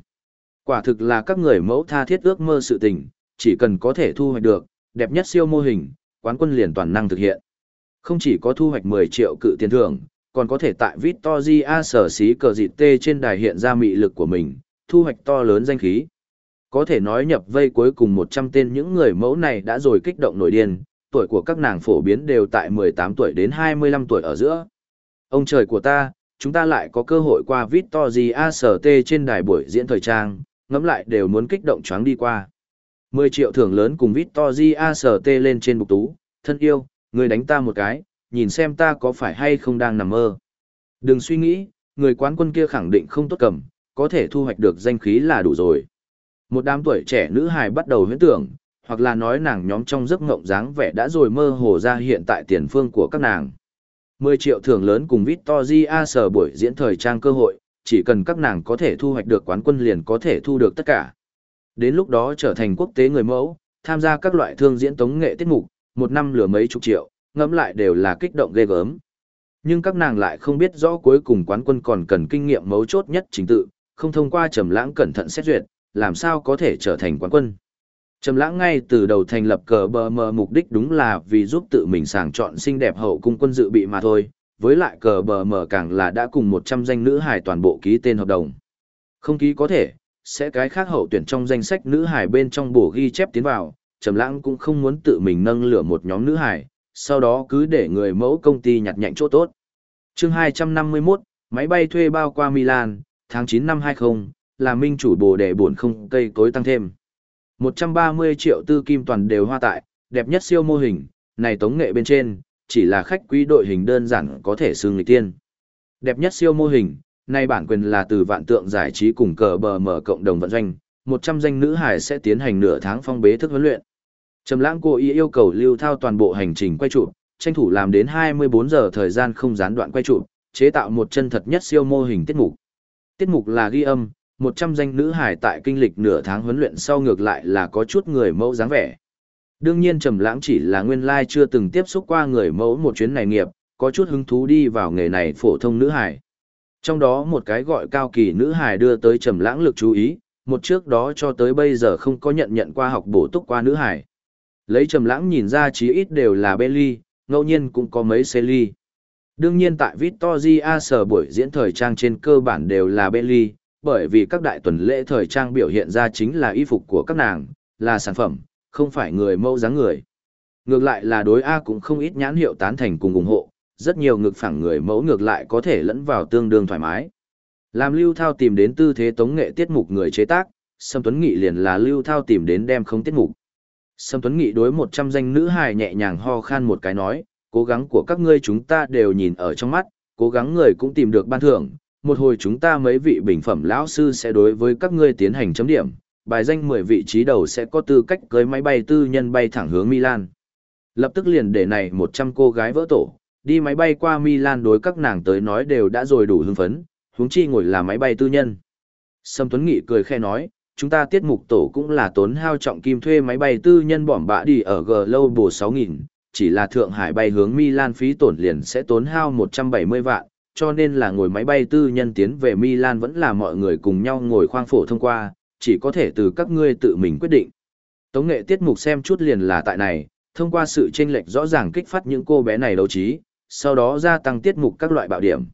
Quả thực là các người mẫu tha thiết ước mơ sự tình, chỉ cần có thể thu hoạch được, đẹp nhất siêu mô hình, quán quân liền toàn năng thực hiện. Không chỉ có thu hoạch 10 triệu cự tiền thưởng, còn có thể tại Victoria sở xí cờ dịt tê trên đài hiện ra mị lực của mình, thu hoạch to lớn danh khí. Có thể nói nhập vây cuối cùng 100 tên những người mẫu này đã rồi kích động nổi điên, tuổi của các nàng phổ biến đều tại 18 tuổi đến 25 tuổi ở giữa. Ông trời của ta, chúng ta lại có cơ hội qua Victoria sở trên đài buổi diễn thời trang, ngẫm lại đều muốn kích động choáng đi qua. 10 triệu thưởng lớn cùng Victoria sở lên trên bục tú, thân yêu, người đánh ta một cái, nhìn xem ta có phải hay không đang nằm mơ. Đừng suy nghĩ, người quán quân kia khẳng định không tốt cầm, có thể thu hoạch được danh khí là đủ rồi. Một đám tuổi trẻ nữ hài bắt đầu huyễn tưởng, hoặc là nói nàng nhóm trong giấc ngộng dáng vẻ đã rồi mơ hồ ra hiện tại tiền phương của các nàng. 10 triệu thưởng lớn cùng Victoria sở buổi diễn thời trang cơ hội, chỉ cần các nàng có thể thu hoạch được quán quân liền có thể thu được tất cả. Đến lúc đó trở thành quốc tế người mẫu, tham gia các loại thương diễn tống nghệ tiết mục, một năm lừa mấy chục triệu, ngẫm lại đều là kích động ghê gớm. Nhưng các nàng lại không biết rõ cuối cùng quán quân còn cần kinh nghiệm mấu chốt nhất chính tự, không thông qua trầm lãng cẩn thận xét duyệt, làm sao có thể trở thành quán quân. Trầm lãng ngay từ đầu thành lập cờ bờ mờ mục đích đúng là vì giúp tự mình sàng chọn xinh đẹp hậu cung quân dự bị mà thôi, với lại cờ bờ mờ càng là đã cùng 100 danh nữ hài toàn bộ ký tên hợp đồng. Không ký có thể, sẽ cái khác hậu tuyển trong danh sách nữ hài bên trong bổ ghi chép tiến vào, Trầm lãng cũng không muốn tự mình nâng lửa một nhóm nữ hài, sau đó cứ để người mẫu công ty nhặt nhạnh chỗ tốt. Chương 251, máy bay thuê bao qua Milan, tháng 9 năm 20, là minh chủ bồ đề buồn không cây cối tăng thêm. 130 triệu tư kim toàn đều hoa tại, đẹp nhất siêu mô hình, này tống nghệ bên trên, chỉ là khách quý đội hình đơn giản có thể xương lịch tiên. Đẹp nhất siêu mô hình, này bản quyền là từ vạn tượng giải trí cùng cờ bờ mở cộng đồng vận doanh, 100 danh nữ hải sẽ tiến hành nửa tháng phong bế thức huấn luyện. Trầm lãng cô ý yêu cầu lưu thao toàn bộ hành trình quay chụp, tranh thủ làm đến 24 giờ thời gian không gián đoạn quay chụp, chế tạo một chân thật nhất siêu mô hình tiết mục. Tiết mục là ghi âm, 100 danh nữ hải tại kinh lịch nửa tháng huấn luyện sau ngược lại là có chút người mẫu dáng vẻ. Đương nhiên Trầm Lãng chỉ là nguyên lai chưa từng tiếp xúc qua người mẫu một chuyến này nghiệp, có chút hứng thú đi vào nghề này phổ thông nữ hải. Trong đó một cái gọi cao kỳ nữ hải đưa tới Trầm Lãng lực chú ý, một trước đó cho tới bây giờ không có nhận nhận qua học bổ túc qua nữ hải. Lấy Trầm Lãng nhìn ra chí ít đều là Belly, ngẫu nhiên cũng có mấy Celi. Đương nhiên tại Victoria sở buổi diễn thời trang trên cơ bản đều là Belly, bởi vì các đại tuần lễ thời trang biểu hiện ra chính là y phục của các nàng, là sản phẩm, không phải người mẫu dáng người. Ngược lại là đối A cũng không ít nhãn hiệu tán thành cùng ủng hộ, rất nhiều ngực phẳng người mẫu ngược lại có thể lẫn vào tương đương thoải mái. Làm Lưu Thao tìm đến tư thế tống nghệ tiết mục người chế tác, Sâm Tuấn Nghị liền là Lưu Thao tìm đến đem không tiết mục. Sâm Tuấn Nghị đối 100 danh nữ hài nhẹ nhàng ho khan một cái nói, cố gắng của các ngươi chúng ta đều nhìn ở trong mắt, cố gắng người cũng tìm được ban thưởng, một hồi chúng ta mấy vị bình phẩm lão sư sẽ đối với các ngươi tiến hành chấm điểm, bài danh 10 vị trí đầu sẽ có tư cách cưới máy bay tư nhân bay thẳng hướng Milan. Lập tức liền để này 100 cô gái vỡ tổ, đi máy bay qua Milan đối các nàng tới nói đều đã rồi đủ hưng phấn, huống chi ngồi là máy bay tư nhân. Sâm Tuấn Nghị cười khe nói, chúng ta tiết mục tổ cũng là tốn hao trọng kim thuê máy bay tư nhân bỏm bạ đi ở Global 6000, chỉ là Thượng Hải bay hướng Milan phí tổn liền sẽ tốn hao 170 vạn, cho nên là ngồi máy bay tư nhân tiến về Milan vẫn là mọi người cùng nhau ngồi khoang phổ thông qua, chỉ có thể từ các ngươi tự mình quyết định. Tống nghệ tiết mục xem chút liền là tại này, thông qua sự chênh lệch rõ ràng kích phát những cô bé này đấu trí, sau đó gia tăng tiết mục các loại bạo điểm.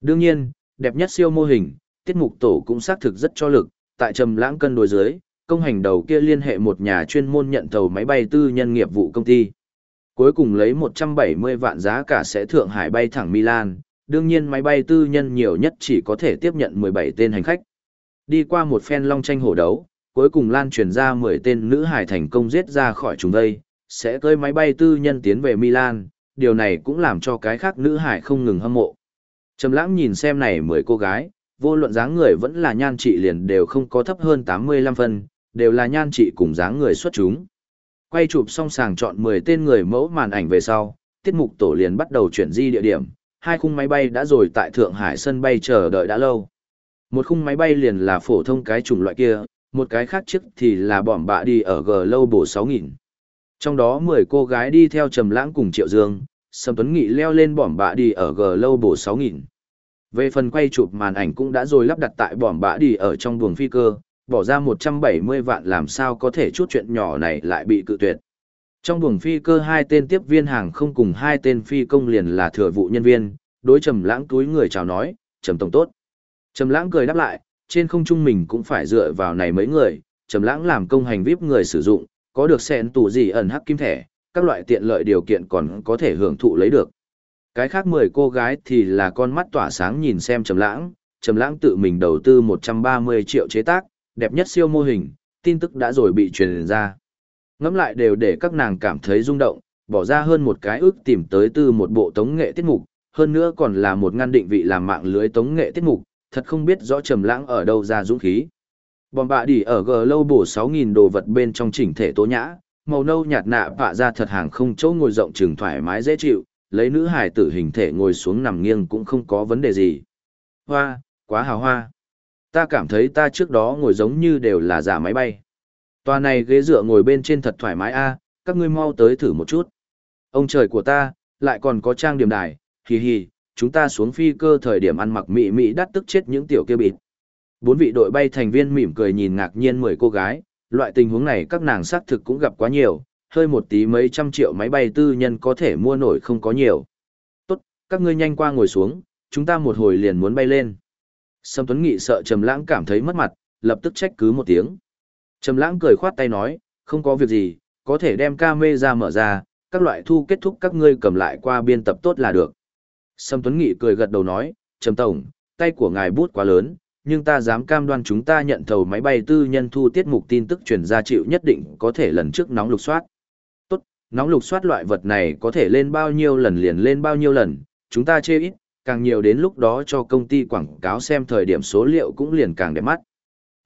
Đương nhiên, đẹp nhất siêu mô hình, tiết mục tổ cũng xác thực rất cho lực, tại trầm lãng cân đối dưới, công hành đầu kia liên hệ một nhà chuyên môn nhận thầu máy bay tư nhân nghiệp vụ công ty. Cuối cùng lấy 170 vạn giá cả sẽ Thượng Hải bay thẳng Milan, đương nhiên máy bay tư nhân nhiều nhất chỉ có thể tiếp nhận 17 tên hành khách. Đi qua một phen long tranh hổ đấu, cuối cùng lan truyền ra 10 tên nữ hải thành công giết ra khỏi chúng đây, sẽ cơi máy bay tư nhân tiến về Milan, điều này cũng làm cho cái khác nữ hải không ngừng hâm mộ. Trầm lãng nhìn xem này 10 cô gái, vô luận dáng người vẫn là nhan trị liền đều không có thấp hơn 85 phân, đều là nhan trị cùng dáng người xuất chúng. Quay chụp xong sàng chọn 10 tên người mẫu màn ảnh về sau, tiết mục tổ liền bắt đầu chuyển di địa điểm, hai khung máy bay đã rồi tại Thượng Hải sân bay chờ đợi đã lâu. Một khung máy bay liền là phổ thông cái chủng loại kia, một cái khác trước thì là bỏm bạ đi ở G lâu bổ 6.000. Trong đó 10 cô gái đi theo Trầm Lãng cùng Triệu Dương, Sâm Tuấn Nghị leo lên bỏm bạ đi ở G lâu bổ 6.000. Về phần quay chụp màn ảnh cũng đã rồi lắp đặt tại bỏm bạ đi ở trong buồng phi cơ, bỏ ra 170 vạn làm sao có thể chút chuyện nhỏ này lại bị cự tuyệt. Trong buồng phi cơ hai tên tiếp viên hàng không cùng hai tên phi công liền là thừa vụ nhân viên, đối trầm lãng túi người chào nói, trầm tổng tốt. Trầm lãng cười đáp lại, trên không trung mình cũng phải dựa vào này mấy người, trầm lãng làm công hành VIP người sử dụng, có được xẹn tủ gì ẩn hắc kim thẻ, các loại tiện lợi điều kiện còn có thể hưởng thụ lấy được. Cái khác 10 cô gái thì là con mắt tỏa sáng nhìn xem trầm lãng, trầm lãng tự mình đầu tư 130 triệu chế tác, đẹp nhất siêu mô hình, tin tức đã rồi bị truyền ra. Ngẫm lại đều để các nàng cảm thấy rung động, bỏ ra hơn một cái ước tìm tới từ một bộ tống nghệ tiết mục, hơn nữa còn là một ngăn định vị làm mạng lưới tống nghệ tiết mục, thật không biết rõ trầm lãng ở đâu ra dũng khí. Bom bạ đi ở G lâu bổ 6.000 đồ vật bên trong chỉnh thể tố nhã, màu nâu nhạt nạ vạ ra thật hàng không chỗ ngồi rộng trường thoải mái dễ chịu, lấy nữ hài tử hình thể ngồi xuống nằm nghiêng cũng không có vấn đề gì. Hoa, quá hào hoa. Ta cảm thấy ta trước đó ngồi giống như đều là giả máy bay. Tòa này ghế dựa ngồi bên trên thật thoải mái a, các ngươi mau tới thử một chút. Ông trời của ta, lại còn có trang điểm đài, hì hì, chúng ta xuống phi cơ thời điểm ăn mặc mị mị đắt tức chết những tiểu kia bịt. Bốn vị đội bay thành viên mỉm cười nhìn ngạc nhiên mười cô gái, loại tình huống này các nàng xác thực cũng gặp quá nhiều, hơi một tí mấy trăm triệu máy bay tư nhân có thể mua nổi không có nhiều. Tốt, các ngươi nhanh qua ngồi xuống, chúng ta một hồi liền muốn bay lên. Sâm Tuấn Nghị sợ Trầm Lãng cảm thấy mất mặt, lập tức trách cứ một tiếng. Trầm Lãng cười khoát tay nói, không có việc gì, có thể đem camera mở ra, các loại thu kết thúc các ngươi cầm lại qua biên tập tốt là được. Sâm Tuấn Nghị cười gật đầu nói, Trầm Tổng, tay của ngài bút quá lớn, nhưng ta dám cam đoan chúng ta nhận thầu máy bay tư nhân thu tiết mục tin tức truyền ra chịu nhất định có thể lần trước nóng lục soát. Tốt, nóng lục soát loại vật này có thể lên bao nhiêu lần liền lên bao nhiêu lần, chúng ta chê ít, càng nhiều đến lúc đó cho công ty quảng cáo xem thời điểm số liệu cũng liền càng đẹp mắt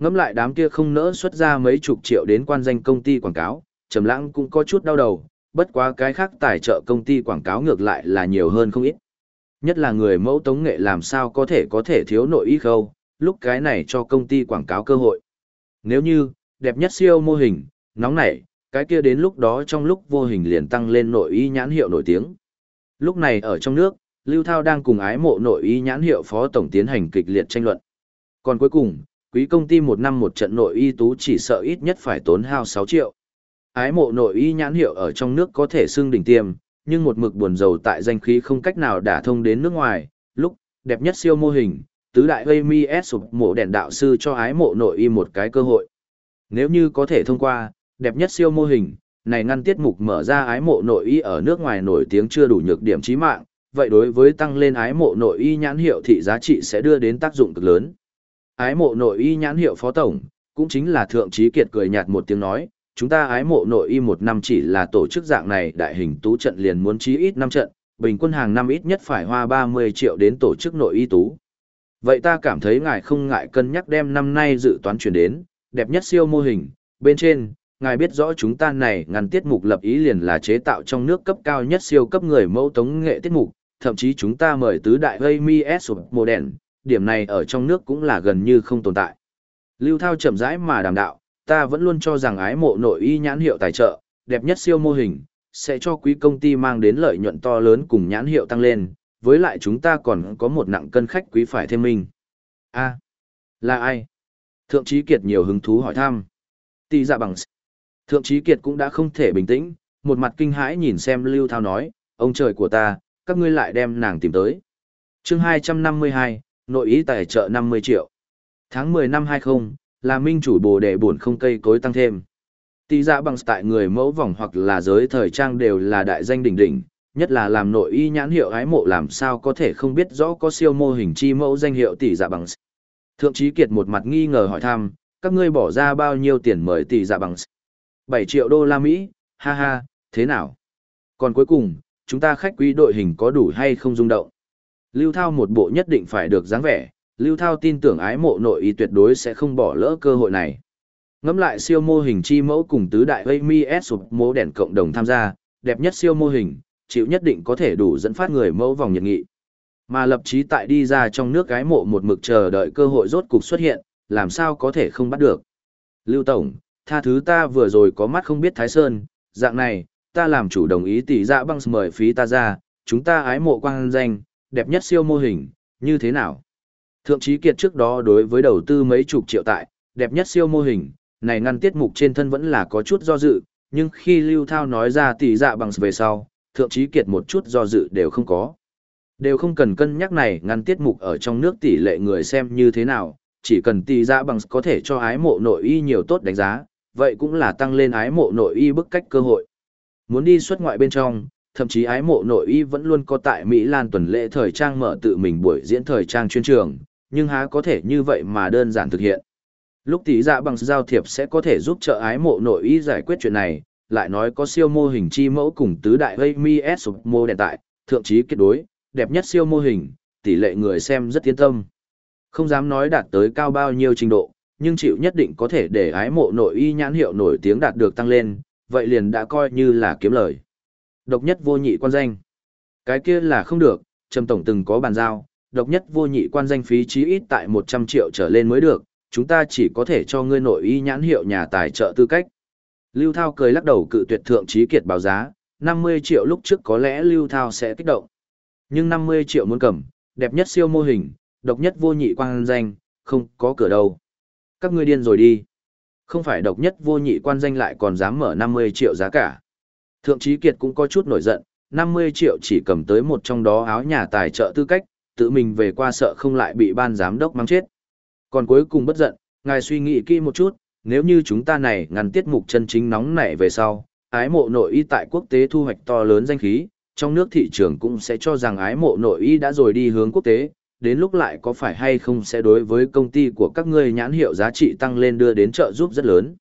ngẫm lại đám kia không nỡ xuất ra mấy chục triệu đến quan danh công ty quảng cáo, Trầm Lãng cũng có chút đau đầu, bất quá cái khác tài trợ công ty quảng cáo ngược lại là nhiều hơn không ít. Nhất là người mẫu tống nghệ làm sao có thể có thể thiếu nội y khâu, lúc cái này cho công ty quảng cáo cơ hội. Nếu như, đẹp nhất siêu mô hình, nóng nảy, cái kia đến lúc đó trong lúc vô hình liền tăng lên nội y nhãn hiệu nổi tiếng. Lúc này ở trong nước, Lưu Thao đang cùng ái mộ nội y nhãn hiệu phó tổng tiến hành kịch liệt tranh luận. Còn cuối cùng, quý công ty một năm một trận nội y tú chỉ sợ ít nhất phải tốn hao 6 triệu. Ái mộ nội y nhãn hiệu ở trong nước có thể xưng đỉnh tiêm, nhưng một mực buồn dầu tại danh khí không cách nào đả thông đến nước ngoài, lúc đẹp nhất siêu mô hình, tứ đại gây mi s sụp mộ đèn đạo sư cho ái mộ nội y một cái cơ hội. Nếu như có thể thông qua, đẹp nhất siêu mô hình, này ngăn tiết mục mở ra ái mộ nội y ở nước ngoài nổi tiếng chưa đủ nhược điểm chí mạng, vậy đối với tăng lên ái mộ nội y nhãn hiệu thị giá trị sẽ đưa đến tác dụng cực lớn. Ái mộ nội y nhãn hiệu phó tổng, cũng chính là thượng trí kiệt cười nhạt một tiếng nói, chúng ta ái mộ nội y một năm chỉ là tổ chức dạng này đại hình tú trận liền muốn chí ít năm trận, bình quân hàng năm ít nhất phải hoa 30 triệu đến tổ chức nội y tú. Vậy ta cảm thấy ngài không ngại cân nhắc đem năm nay dự toán chuyển đến, đẹp nhất siêu mô hình, bên trên, ngài biết rõ chúng ta này ngăn tiết mục lập ý liền là chế tạo trong nước cấp cao nhất siêu cấp người mẫu tống nghệ tiết mục, thậm chí chúng ta mời tứ đại gây mi S mô đèn, điểm này ở trong nước cũng là gần như không tồn tại. Lưu Thao chậm rãi mà đàm đạo, ta vẫn luôn cho rằng ái mộ nội y nhãn hiệu tài trợ, đẹp nhất siêu mô hình, sẽ cho quý công ty mang đến lợi nhuận to lớn cùng nhãn hiệu tăng lên, với lại chúng ta còn có một nặng cân khách quý phải thêm mình. a là ai? Thượng trí kiệt nhiều hứng thú hỏi thăm. Tỷ dạ bằng. Thượng trí kiệt cũng đã không thể bình tĩnh, một mặt kinh hãi nhìn xem Lưu Thao nói, ông trời của ta, các ngươi lại đem nàng tìm tới. chương 252, nội ý tài trợ 50 triệu. Tháng 10 năm 20, là minh chủ bồ đề buồn không cây cối tăng thêm. Tỷ dạ bằng tại người mẫu vòng hoặc là giới thời trang đều là đại danh đỉnh đỉnh, nhất là làm nội y nhãn hiệu ái mộ làm sao có thể không biết rõ có siêu mô hình chi mẫu danh hiệu tỷ dạ bằng. Thượng trí kiệt một mặt nghi ngờ hỏi thăm, các ngươi bỏ ra bao nhiêu tiền mời tỷ dạ bằng. 7 triệu đô la Mỹ, ha ha, thế nào? Còn cuối cùng, chúng ta khách quý đội hình có đủ hay không rung động? Lưu Thao một bộ nhất định phải được dáng vẻ, Lưu Thao tin tưởng ái mộ nội y tuyệt đối sẽ không bỏ lỡ cơ hội này. Ngắm lại siêu mô hình chi mẫu cùng tứ đại Amy S sụp mô đèn cộng đồng tham gia, đẹp nhất siêu mô hình, chịu nhất định có thể đủ dẫn phát người mẫu vòng nhiệt nghị. Mà lập chí tại đi ra trong nước cái mộ một mực chờ đợi cơ hội rốt cục xuất hiện, làm sao có thể không bắt được. Lưu Tổng, tha thứ ta vừa rồi có mắt không biết Thái Sơn, dạng này, ta làm chủ đồng ý tỷ dạ băng mời phí ta ra, chúng ta ái mộ quang danh, đẹp nhất siêu mô hình, như thế nào? Thượng trí kiệt trước đó đối với đầu tư mấy chục triệu tại, đẹp nhất siêu mô hình, này ngăn tiết mục trên thân vẫn là có chút do dự, nhưng khi Lưu Thao nói ra tỷ dạ bằng về sau, thượng trí kiệt một chút do dự đều không có. Đều không cần cân nhắc này ngăn tiết mục ở trong nước tỷ lệ người xem như thế nào, chỉ cần tỷ dạ bằng có thể cho ái mộ nội y nhiều tốt đánh giá, vậy cũng là tăng lên ái mộ nội y bức cách cơ hội. Muốn đi xuất ngoại bên trong, thậm chí ái mộ nội y vẫn luôn có tại Mỹ Lan tuần lễ thời trang mở tự mình buổi diễn thời trang chuyên trường, nhưng há có thể như vậy mà đơn giản thực hiện. Lúc tỷ dạ bằng giao thiệp sẽ có thể giúp trợ ái mộ nội y giải quyết chuyện này, lại nói có siêu mô hình chi mẫu cùng tứ đại gây mi S mô đèn tại, thượng trí kết đối, đẹp nhất siêu mô hình, tỷ lệ người xem rất yên tâm. Không dám nói đạt tới cao bao nhiêu trình độ, nhưng chịu nhất định có thể để ái mộ nội y nhãn hiệu nổi tiếng đạt được tăng lên, vậy liền đã coi như là kiếm lời. Độc nhất vô nhị quan danh. Cái kia là không được, Trầm Tổng từng có bàn giao, độc nhất vô nhị quan danh phí chí ít tại 100 triệu trở lên mới được, chúng ta chỉ có thể cho ngươi nội y nhãn hiệu nhà tài trợ tư cách. Lưu Thao cười lắc đầu cự tuyệt thượng trí kiệt báo giá, 50 triệu lúc trước có lẽ Lưu Thao sẽ kích động. Nhưng 50 triệu muốn cầm, đẹp nhất siêu mô hình, độc nhất vô nhị quan danh, không có cửa đâu. Các ngươi điên rồi đi. Không phải độc nhất vô nhị quan danh lại còn dám mở 50 triệu giá cả. Thượng trí kiệt cũng có chút nổi giận, 50 triệu chỉ cầm tới một trong đó áo nhà tài trợ tư cách, tự mình về qua sợ không lại bị ban giám đốc mắng chết. Còn cuối cùng bất giận, ngài suy nghĩ kỹ một chút, nếu như chúng ta này ngăn tiết mục chân chính nóng nảy về sau, ái mộ nội y tại quốc tế thu hoạch to lớn danh khí, trong nước thị trường cũng sẽ cho rằng ái mộ nội y đã rồi đi hướng quốc tế, đến lúc lại có phải hay không sẽ đối với công ty của các ngươi nhãn hiệu giá trị tăng lên đưa đến trợ giúp rất lớn.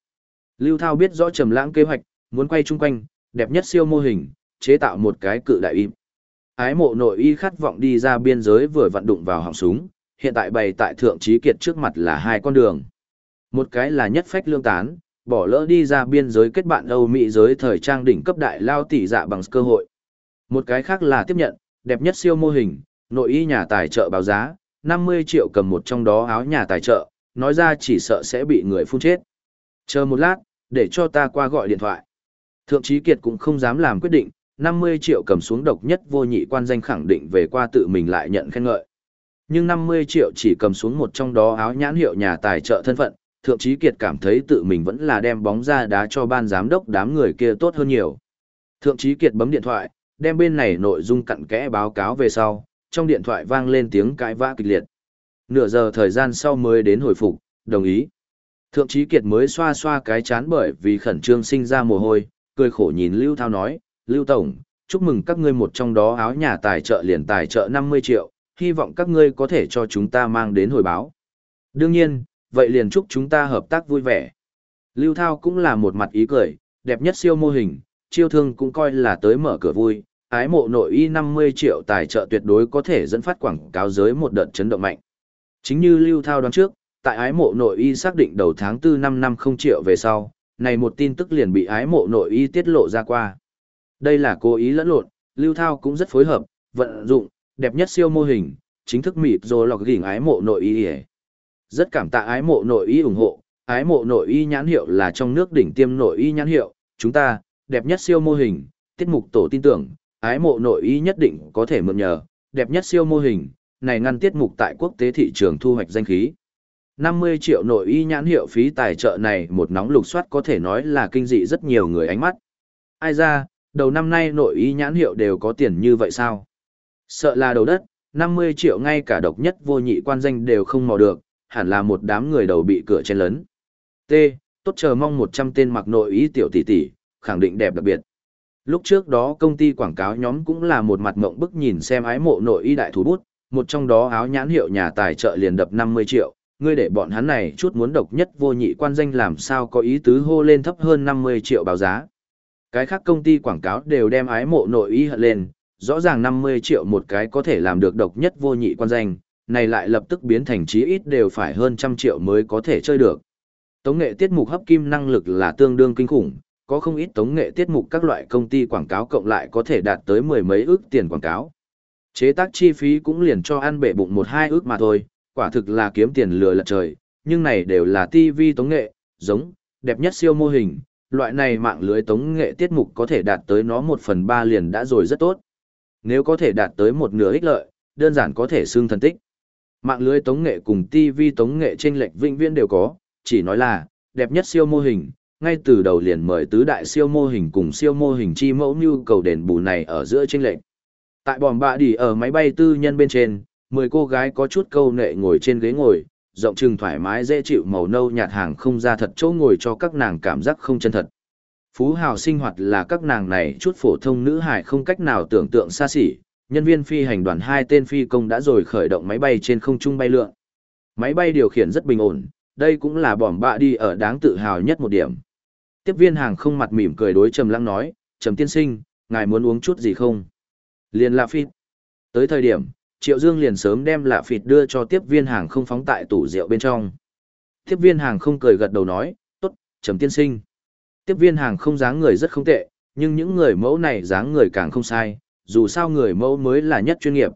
Lưu Thao biết rõ trầm lãng kế hoạch, muốn quay chung quanh, đẹp nhất siêu mô hình, chế tạo một cái cự đại im. Ái mộ nội y khát vọng đi ra biên giới vừa vận đụng vào họng súng, hiện tại bày tại thượng trí kiệt trước mặt là hai con đường. Một cái là nhất phách lương tán, bỏ lỡ đi ra biên giới kết bạn Âu Mỹ giới thời trang đỉnh cấp đại lao tỷ dạ bằng cơ hội. Một cái khác là tiếp nhận, đẹp nhất siêu mô hình, nội y nhà tài trợ báo giá, 50 triệu cầm một trong đó áo nhà tài trợ, nói ra chỉ sợ sẽ bị người phun chết. Chờ một lát, để cho ta qua gọi điện thoại. Thượng trí Kiệt cũng không dám làm quyết định, 50 triệu cầm xuống độc nhất vô nhị quan danh khẳng định về qua tự mình lại nhận khen ngợi. Nhưng 50 triệu chỉ cầm xuống một trong đó áo nhãn hiệu nhà tài trợ thân phận, Thượng trí Kiệt cảm thấy tự mình vẫn là đem bóng ra đá cho ban giám đốc đám người kia tốt hơn nhiều. Thượng trí Kiệt bấm điện thoại, đem bên này nội dung cặn kẽ báo cáo về sau, trong điện thoại vang lên tiếng cãi vã kịch liệt. Nửa giờ thời gian sau mới đến hồi phục, đồng ý. Thượng trí Kiệt mới xoa xoa cái chán bởi vì khẩn trương sinh ra mồ hôi, cười khổ nhìn Lưu Thao nói, Lưu Tổng, chúc mừng các ngươi một trong đó áo nhà tài trợ liền tài trợ 50 triệu, hy vọng các ngươi có thể cho chúng ta mang đến hồi báo. Đương nhiên, vậy liền chúc chúng ta hợp tác vui vẻ. Lưu Thao cũng là một mặt ý cười, đẹp nhất siêu mô hình, chiêu thương cũng coi là tới mở cửa vui, ái mộ nội y 50 triệu tài trợ tuyệt đối có thể dẫn phát quảng cáo giới một đợt chấn động mạnh. Chính như Lưu Thao đoán trước, tại ái mộ nội y xác định đầu tháng 4 năm năm không triệu về sau, này một tin tức liền bị ái mộ nội y tiết lộ ra qua. Đây là cố ý lẫn lộn, Lưu Thao cũng rất phối hợp, vận dụng, đẹp nhất siêu mô hình, chính thức mịp rồi lọc gỉnh ái mộ nội y. Rất cảm tạ ái mộ nội y ủng hộ, ái mộ nội y nhãn hiệu là trong nước đỉnh tiêm nội y nhãn hiệu, chúng ta, đẹp nhất siêu mô hình, tiết mục tổ tin tưởng, ái mộ nội y nhất định có thể mượn nhờ, đẹp nhất siêu mô hình, này ngăn tiết mục tại quốc tế thị trường thu hoạch danh khí. 50 triệu nội y nhãn hiệu phí tài trợ này một nóng lục soát có thể nói là kinh dị rất nhiều người ánh mắt. Ai ra, đầu năm nay nội y nhãn hiệu đều có tiền như vậy sao? Sợ là đầu đất, 50 triệu ngay cả độc nhất vô nhị quan danh đều không mò được, hẳn là một đám người đầu bị cửa chen lấn. T. Tốt chờ mong 100 tên mặc nội y tiểu tỷ tỷ, khẳng định đẹp đặc biệt. Lúc trước đó công ty quảng cáo nhóm cũng là một mặt mộng bức nhìn xem ái mộ nội y đại thủ bút, một trong đó áo nhãn hiệu nhà tài trợ liền đập 50 triệu, ngươi để bọn hắn này chút muốn độc nhất vô nhị quan danh làm sao có ý tứ hô lên thấp hơn 50 triệu báo giá. Cái khác công ty quảng cáo đều đem ái mộ nội y hận lên, rõ ràng 50 triệu một cái có thể làm được độc nhất vô nhị quan danh, này lại lập tức biến thành chí ít đều phải hơn trăm triệu mới có thể chơi được. Tống nghệ tiết mục hấp kim năng lực là tương đương kinh khủng, có không ít tống nghệ tiết mục các loại công ty quảng cáo cộng lại có thể đạt tới mười mấy ước tiền quảng cáo. Chế tác chi phí cũng liền cho ăn bể bụng một hai ước mà thôi, quả thực là kiếm tiền lừa lật trời, nhưng này đều là TV tống nghệ, giống, đẹp nhất siêu mô hình, loại này mạng lưới tống nghệ tiết mục có thể đạt tới nó một phần ba liền đã rồi rất tốt. Nếu có thể đạt tới một nửa ích lợi, đơn giản có thể xương thần tích. Mạng lưới tống nghệ cùng TV tống nghệ trên lệch vĩnh viễn đều có, chỉ nói là, đẹp nhất siêu mô hình, ngay từ đầu liền mời tứ đại siêu mô hình cùng siêu mô hình chi mẫu nhu cầu đền bù này ở giữa trên lệch. Tại bòm bạ đi ở máy bay tư nhân bên trên, mười cô gái có chút câu nệ ngồi trên ghế ngồi, rộng trừng thoải mái dễ chịu màu nâu nhạt hàng không ra thật chỗ ngồi cho các nàng cảm giác không chân thật. Phú hào sinh hoạt là các nàng này chút phổ thông nữ hải không cách nào tưởng tượng xa xỉ, nhân viên phi hành đoàn hai tên phi công đã rồi khởi động máy bay trên không trung bay lượn. Máy bay điều khiển rất bình ổn, đây cũng là bỏm bạ đi ở đáng tự hào nhất một điểm. Tiếp viên hàng không mặt mỉm cười đối Trầm Lăng nói, Trầm tiên sinh, ngài muốn uống chút gì không? Liền La Phi. Tới thời điểm, Triệu Dương liền sớm đem lạ phịt đưa cho tiếp viên hàng không phóng tại tủ rượu bên trong. Tiếp viên hàng không cười gật đầu nói, tốt, Trầm tiên sinh. Tiếp viên hàng không dáng người rất không tệ, nhưng những người mẫu này dáng người càng không sai, dù sao người mẫu mới là nhất chuyên nghiệp.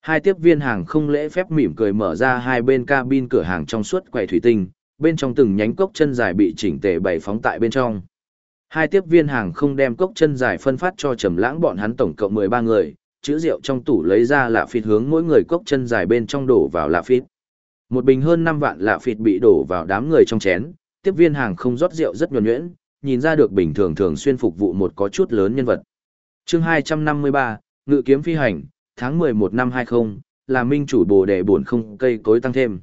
Hai tiếp viên hàng không lễ phép mỉm cười mở ra hai bên cabin cửa hàng trong suốt quầy thủy tinh, bên trong từng nhánh cốc chân dài bị chỉnh tề bày phóng tại bên trong. Hai tiếp viên hàng không đem cốc chân dài phân phát cho trầm lãng bọn hắn tổng cộng 13 người, chữ rượu trong tủ lấy ra lạ phịt hướng mỗi người cốc chân dài bên trong đổ vào lạ phịt. Một bình hơn 5 vạn lạ phịt bị đổ vào đám người trong chén, tiếp viên hàng không rót rượu rất nhuần nhuyễn, nhìn ra được bình thường thường xuyên phục vụ một có chút lớn nhân vật. chương 253, Ngự kiếm phi hành, tháng 11 năm 20, là minh chủ bồ đề buồn không cây cối tăng thêm.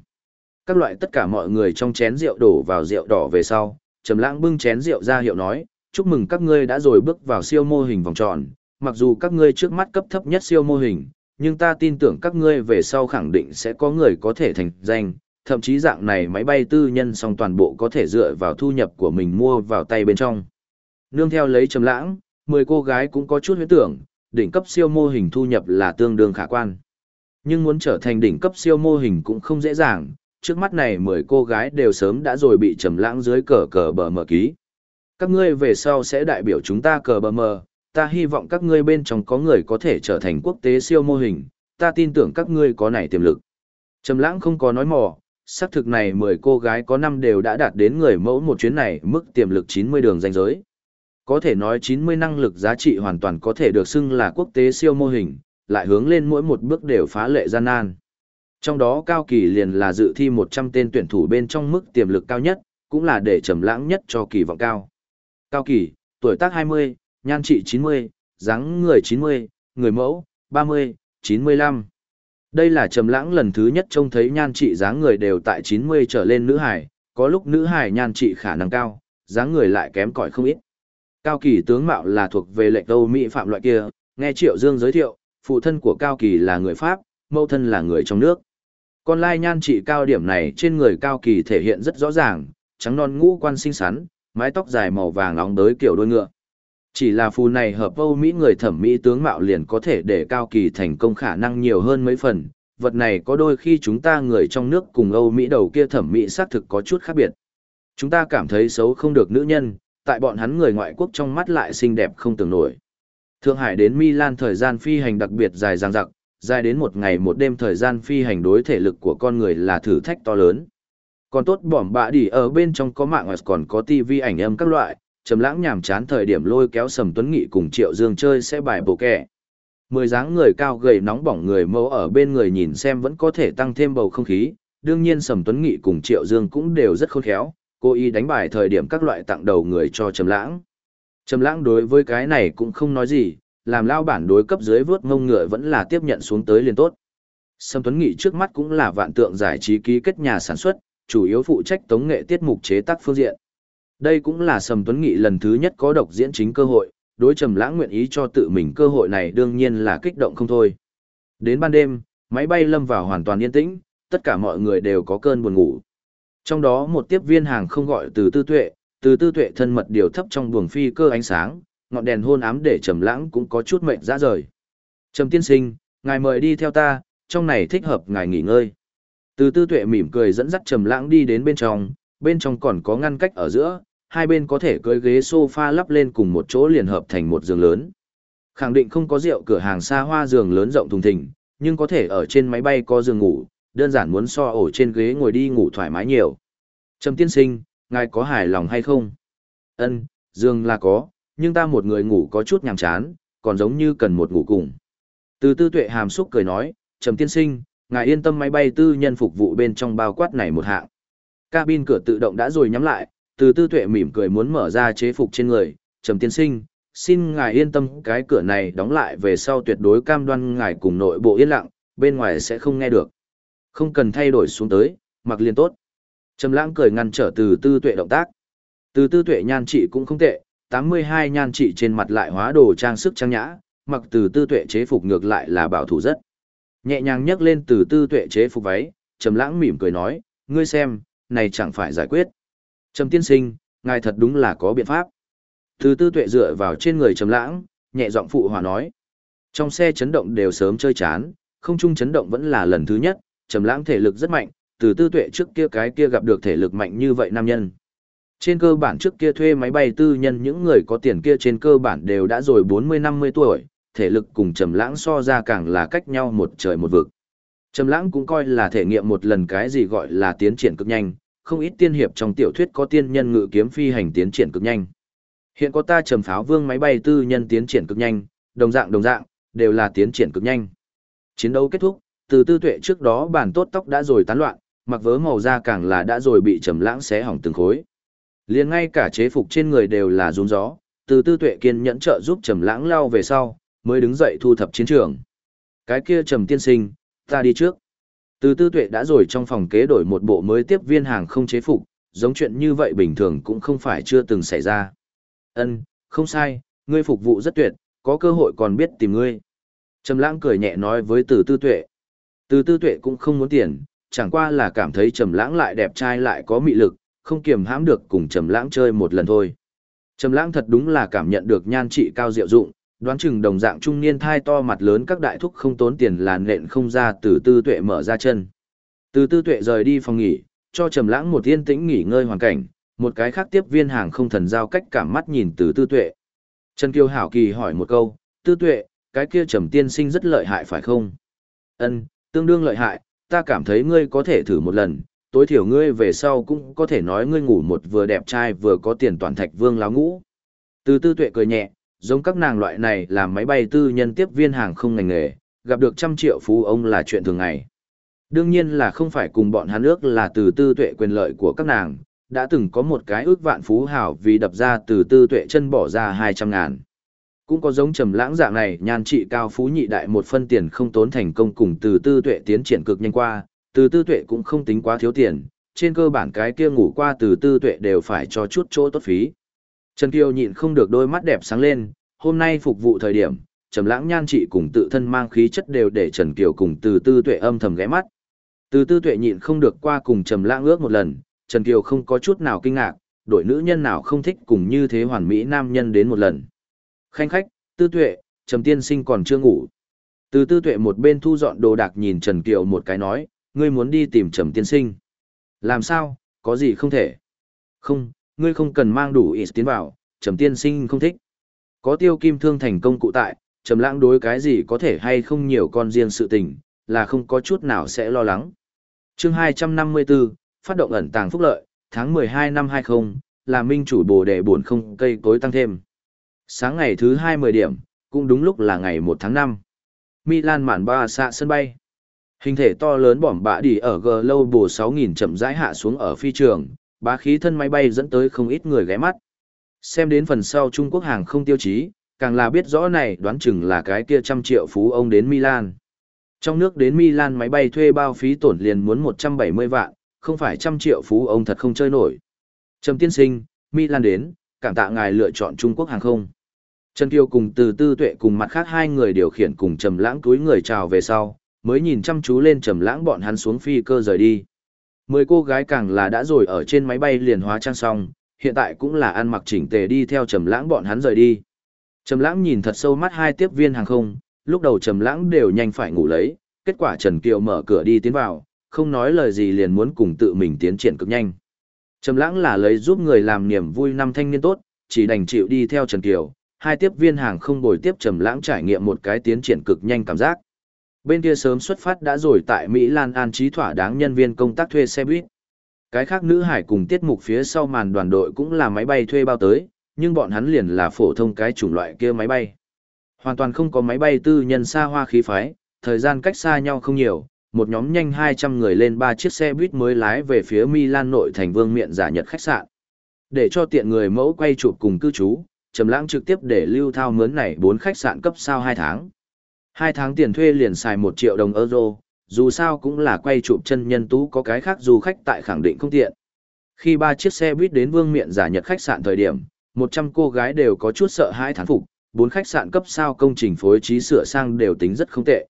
Các loại tất cả mọi người trong chén rượu đổ vào rượu đỏ về sau, Trầm Lãng bưng chén rượu ra hiệu nói, chúc mừng các ngươi đã rồi bước vào siêu mô hình vòng tròn, mặc dù các ngươi trước mắt cấp thấp nhất siêu mô hình, nhưng ta tin tưởng các ngươi về sau khẳng định sẽ có người có thể thành danh, thậm chí dạng này máy bay tư nhân song toàn bộ có thể dựa vào thu nhập của mình mua vào tay bên trong. Nương theo lấy trầm lãng, 10 cô gái cũng có chút huyễn tưởng, đỉnh cấp siêu mô hình thu nhập là tương đương khả quan. Nhưng muốn trở thành đỉnh cấp siêu mô hình cũng không dễ dàng, trước mắt này 10 cô gái đều sớm đã rồi bị trầm lãng dưới cờ cờ bờ mờ ký. Các ngươi về sau sẽ đại biểu chúng ta cờ bờ mờ, ta hy vọng các ngươi bên trong có người có thể trở thành quốc tế siêu mô hình, ta tin tưởng các ngươi có này tiềm lực. Trầm lãng không có nói mò, xác thực này 10 cô gái có năm đều đã đạt đến người mẫu một chuyến này mức tiềm lực 90 đường danh giới. Có thể nói 90 năng lực giá trị hoàn toàn có thể được xưng là quốc tế siêu mô hình, lại hướng lên mỗi một bước đều phá lệ gian nan. Trong đó cao kỳ liền là dự thi 100 tên tuyển thủ bên trong mức tiềm lực cao nhất, cũng là để trầm lãng nhất cho kỳ vọng cao. Cao kỳ, tuổi tác 20, nhan trị 90, dáng người 90, người mẫu, 30, 95. Đây là trầm lãng lần thứ nhất trông thấy nhan trị dáng người đều tại 90 trở lên nữ hải, có lúc nữ hải nhan trị khả năng cao, dáng người lại kém cỏi không ít. Cao Kỳ tướng mạo là thuộc về lệch Âu Mỹ phạm loại kia, nghe Triệu Dương giới thiệu, phụ thân của Cao Kỳ là người Pháp, mẫu thân là người trong nước. Con lai nhan trị cao điểm này trên người Cao Kỳ thể hiện rất rõ ràng, trắng non ngũ quan xinh xắn, mái tóc dài màu vàng óng đới kiểu đuôi ngựa. Chỉ là phù này hợp Âu Mỹ người thẩm mỹ tướng mạo liền có thể để cao kỳ thành công khả năng nhiều hơn mấy phần, vật này có đôi khi chúng ta người trong nước cùng Âu Mỹ đầu kia thẩm mỹ xác thực có chút khác biệt. Chúng ta cảm thấy xấu không được nữ nhân, tại bọn hắn người ngoại quốc trong mắt lại xinh đẹp không tưởng nổi. Thượng Hải đến Milan thời gian phi hành đặc biệt dài dằng dặc, dài đến một ngày một đêm thời gian phi hành đối thể lực của con người là thử thách to lớn. Còn tốt bỏm bạ đi ở bên trong có mạng còn có tivi ảnh âm các loại, trầm lãng nhàm chán thời điểm lôi kéo Sầm Tuấn Nghị cùng Triệu Dương chơi sẽ bài bộ kẻ. Mười dáng người cao gầy nóng bỏng người mẫu ở bên người nhìn xem vẫn có thể tăng thêm bầu không khí, đương nhiên Sầm Tuấn Nghị cùng Triệu Dương cũng đều rất khôn khéo, cố ý đánh bài thời điểm các loại tặng đầu người cho Trầm Lãng. Trầm Lãng đối với cái này cũng không nói gì, làm lao bản đối cấp dưới vớt ngông ngựa vẫn là tiếp nhận xuống tới liền tốt. Sầm Tuấn Nghị trước mắt cũng là vạn tượng giải trí ký kết nhà sản xuất, chủ yếu phụ trách tống nghệ tiết mục chế tác phương diện. Đây cũng là Sầm Tuấn Nghị lần thứ nhất có độc diễn chính cơ hội, đối trầm lãng nguyện ý cho tự mình cơ hội này đương nhiên là kích động không thôi. Đến ban đêm, máy bay lâm vào hoàn toàn yên tĩnh, tất cả mọi người đều có cơn buồn ngủ. Trong đó một tiếp viên hàng không gọi từ tư tuệ, từ tư tuệ thân mật điều thấp trong buồng phi cơ ánh sáng, ngọn đèn hôn ám để trầm lãng cũng có chút mệt rã rời. Trầm tiên sinh, ngài mời đi theo ta, trong này thích hợp ngài nghỉ ngơi. Từ tư tuệ mỉm cười dẫn dắt trầm lãng đi đến bên trong, bên trong còn có ngăn cách ở giữa, hai bên có thể cưới ghế sofa lắp lên cùng một chỗ liền hợp thành một giường lớn. Khẳng định không có rượu cửa hàng xa hoa giường lớn rộng thùng thình, nhưng có thể ở trên máy bay có giường ngủ, đơn giản muốn so ổ trên ghế ngồi đi ngủ thoải mái nhiều. Trầm tiên sinh, ngài có hài lòng hay không? Ân, giường là có, nhưng ta một người ngủ có chút nhàm chán, còn giống như cần một ngủ cùng. Từ tư tuệ hàm xúc cười nói, Trầm tiên sinh, ngài yên tâm máy bay tư nhân phục vụ bên trong bao quát này một hạng. Cabin cửa tự động đã rồi nhắm lại, từ tư tuệ mỉm cười muốn mở ra chế phục trên người, trầm tiên sinh, xin ngài yên tâm cái cửa này đóng lại về sau tuyệt đối cam đoan ngài cùng nội bộ yên lặng, bên ngoài sẽ không nghe được. Không cần thay đổi xuống tới, mặc liền tốt. Trầm lãng cười ngăn trở từ tư tuệ động tác. Từ tư tuệ nhan trị cũng không tệ, 82 nhan trị trên mặt lại hóa đồ trang sức trang nhã, mặc từ tư tuệ chế phục ngược lại là bảo thủ rất. Nhẹ nhàng nhấc lên từ tư tuệ chế phục váy, Trầm lãng mỉm cười nói, ngươi xem, này chẳng phải giải quyết. Trầm tiên sinh, ngài thật đúng là có biện pháp. Từ tư tuệ dựa vào trên người trầm lãng, nhẹ giọng phụ hòa nói. Trong xe chấn động đều sớm chơi chán, không chung chấn động vẫn là lần thứ nhất, trầm lãng thể lực rất mạnh, từ tư tuệ trước kia cái kia gặp được thể lực mạnh như vậy nam nhân. Trên cơ bản trước kia thuê máy bay tư nhân những người có tiền kia trên cơ bản đều đã rồi 40-50 tuổi, thể lực cùng trầm lãng so ra càng là cách nhau một trời một vực. Trầm lãng cũng coi là thể nghiệm một lần cái gì gọi là tiến triển cực nhanh, không ít tiên hiệp trong tiểu thuyết có tiên nhân ngự kiếm phi hành tiến triển cực nhanh. Hiện có ta trầm pháo vương máy bay tư nhân tiến triển cực nhanh, đồng dạng đồng dạng, đều là tiến triển cực nhanh. Chiến đấu kết thúc, từ tư tuệ trước đó bản tốt tóc đã rồi tán loạn, mặc vớ màu da càng là đã rồi bị trầm lãng xé hỏng từng khối. liền ngay cả chế phục trên người đều là rún gió, từ tư tuệ kiên nhẫn trợ giúp trầm lãng lao về sau, mới đứng dậy thu thập chiến trường. Cái kia trầm tiên sinh, ta đi trước. Từ tư tuệ đã rồi trong phòng kế đổi một bộ mới tiếp viên hàng không chế phục, giống chuyện như vậy bình thường cũng không phải chưa từng xảy ra. Ân, không sai, ngươi phục vụ rất tuyệt, có cơ hội còn biết tìm ngươi. Trầm lãng cười nhẹ nói với từ tư tuệ. Từ tư tuệ cũng không muốn tiền, chẳng qua là cảm thấy trầm lãng lại đẹp trai lại có mị lực, không kiềm hãm được cùng trầm lãng chơi một lần thôi. Trầm lãng thật đúng là cảm nhận được nhan trị cao diệu dụng, đoán chừng đồng dạng trung niên thai to mặt lớn các đại thúc không tốn tiền làn nện không ra từ tư tuệ mở ra chân. Từ tư tuệ rời đi phòng nghỉ, cho trầm lãng một yên tĩnh nghỉ ngơi hoàn cảnh, một cái khác tiếp viên hàng không thần giao cách cảm mắt nhìn từ tư tuệ. Trần Kiều Hảo Kỳ hỏi một câu, tư tuệ, cái kia trầm tiên sinh rất lợi hại phải không? Ân, tương đương lợi hại, ta cảm thấy ngươi có thể thử một lần, tối thiểu ngươi về sau cũng có thể nói ngươi ngủ một vừa đẹp trai vừa có tiền toàn thạch vương láo ngũ. Từ tư tuệ cười nhẹ, giống các nàng loại này làm máy bay tư nhân tiếp viên hàng không ngành nghề, gặp được trăm triệu phú ông là chuyện thường ngày. Đương nhiên là không phải cùng bọn hắn ước là từ tư tuệ quyền lợi của các nàng, đã từng có một cái ước vạn phú hảo vì đập ra từ tư tuệ chân bỏ ra 200 ngàn. Cũng có giống trầm lãng dạng này nhan trị cao phú nhị đại một phân tiền không tốn thành công cùng từ tư tuệ tiến triển cực nhanh qua, từ tư tuệ cũng không tính quá thiếu tiền, trên cơ bản cái kia ngủ qua từ tư tuệ đều phải cho chút chỗ tốt phí. Trần Kiều nhịn không được đôi mắt đẹp sáng lên, hôm nay phục vụ thời điểm, Trầm Lãng nhan trị cùng tự thân mang khí chất đều để Trần Kiều cùng Từ Tư Tuệ âm thầm ghé mắt. Từ Tư Tuệ nhịn không được qua cùng Trầm Lãng ước một lần, Trần Kiều không có chút nào kinh ngạc, đội nữ nhân nào không thích cùng như thế hoàn mỹ nam nhân đến một lần. Khanh khách, Tư Tuệ, Trầm tiên sinh còn chưa ngủ. Từ Tư Tuệ một bên thu dọn đồ đạc nhìn Trần Kiều một cái nói, ngươi muốn đi tìm Trầm tiên sinh. Làm sao, có gì không thể? Không, ngươi không cần mang đủ ít tiến vào, Trầm tiên sinh không thích. Có tiêu kim thương thành công cụ tại, Trầm lãng đối cái gì có thể hay không nhiều con riêng sự tình, là không có chút nào sẽ lo lắng. Chương 254, phát động ẩn tàng phúc lợi, tháng 12 năm 20, là minh chủ bồ đề buồn không cây cối tăng thêm. Sáng ngày thứ 20 điểm, cũng đúng lúc là ngày 1 tháng 5. Milan mạn ba xạ sân bay. Hình thể to lớn bỏm bạ đi ở G lâu bồ 6.000 chậm rãi hạ xuống ở phi trường, bá khí thân máy bay dẫn tới không ít người ghé mắt. Xem đến phần sau Trung Quốc hàng không tiêu chí, càng là biết rõ này đoán chừng là cái kia trăm triệu phú ông đến Milan. Trong nước đến Milan máy bay thuê bao phí tổn liền muốn 170 vạn, không phải trăm triệu phú ông thật không chơi nổi. Trầm tiên sinh, Milan đến, cảm tạ ngài lựa chọn Trung Quốc hàng không. Trần Kiều cùng từ tư tuệ cùng mặt khác hai người điều khiển cùng Trầm lãng túi người chào về sau, mới nhìn chăm chú lên Trầm lãng bọn hắn xuống phi cơ rời đi. Mười cô gái càng là đã rồi ở trên máy bay liền hóa trang xong, hiện tại cũng là ăn mặc chỉnh tề đi theo Trầm lãng bọn hắn rời đi. Trầm lãng nhìn thật sâu mắt hai tiếp viên hàng không, lúc đầu Trầm lãng đều nhanh phải ngủ lấy, kết quả Trần Kiều mở cửa đi tiến vào, không nói lời gì liền muốn cùng tự mình tiến triển cực nhanh. Trầm lãng là lấy giúp người làm niềm vui năm thanh niên tốt, chỉ đành chịu đi theo Trần Kiều, hai tiếp viên hàng không bồi tiếp Trầm lãng trải nghiệm một cái tiến triển cực nhanh cảm giác. Bên kia sớm xuất phát đã rồi tại Mỹ Lan an trí thỏa đáng nhân viên công tác thuê xe buýt. Cái khác nữ hải cùng tiết mục phía sau màn đoàn đội cũng là máy bay thuê bao tới, nhưng bọn hắn liền là phổ thông cái chủng loại kia máy bay. Hoàn toàn không có máy bay tư nhân xa hoa khí phái, thời gian cách xa nhau không nhiều, một nhóm nhanh 200 người lên ba chiếc xe buýt mới lái về phía Milan nội thành vương miện giả nhật khách sạn. Để cho tiện người mẫu quay chụp cùng cư trú, Trầm Lãng trực tiếp để Lưu Thao mướn này bốn khách sạn cấp sao 2 tháng hai tháng tiền thuê liền xài một triệu đồng euro, dù sao cũng là quay chụp chân nhân tú có cái khác du khách tại khẳng định không tiện. Khi ba chiếc xe buýt đến vương miện giả nhật khách sạn thời điểm, 100 cô gái đều có chút sợ hãi thán phục, bốn khách sạn cấp sao công trình phối trí sửa sang đều tính rất không tệ.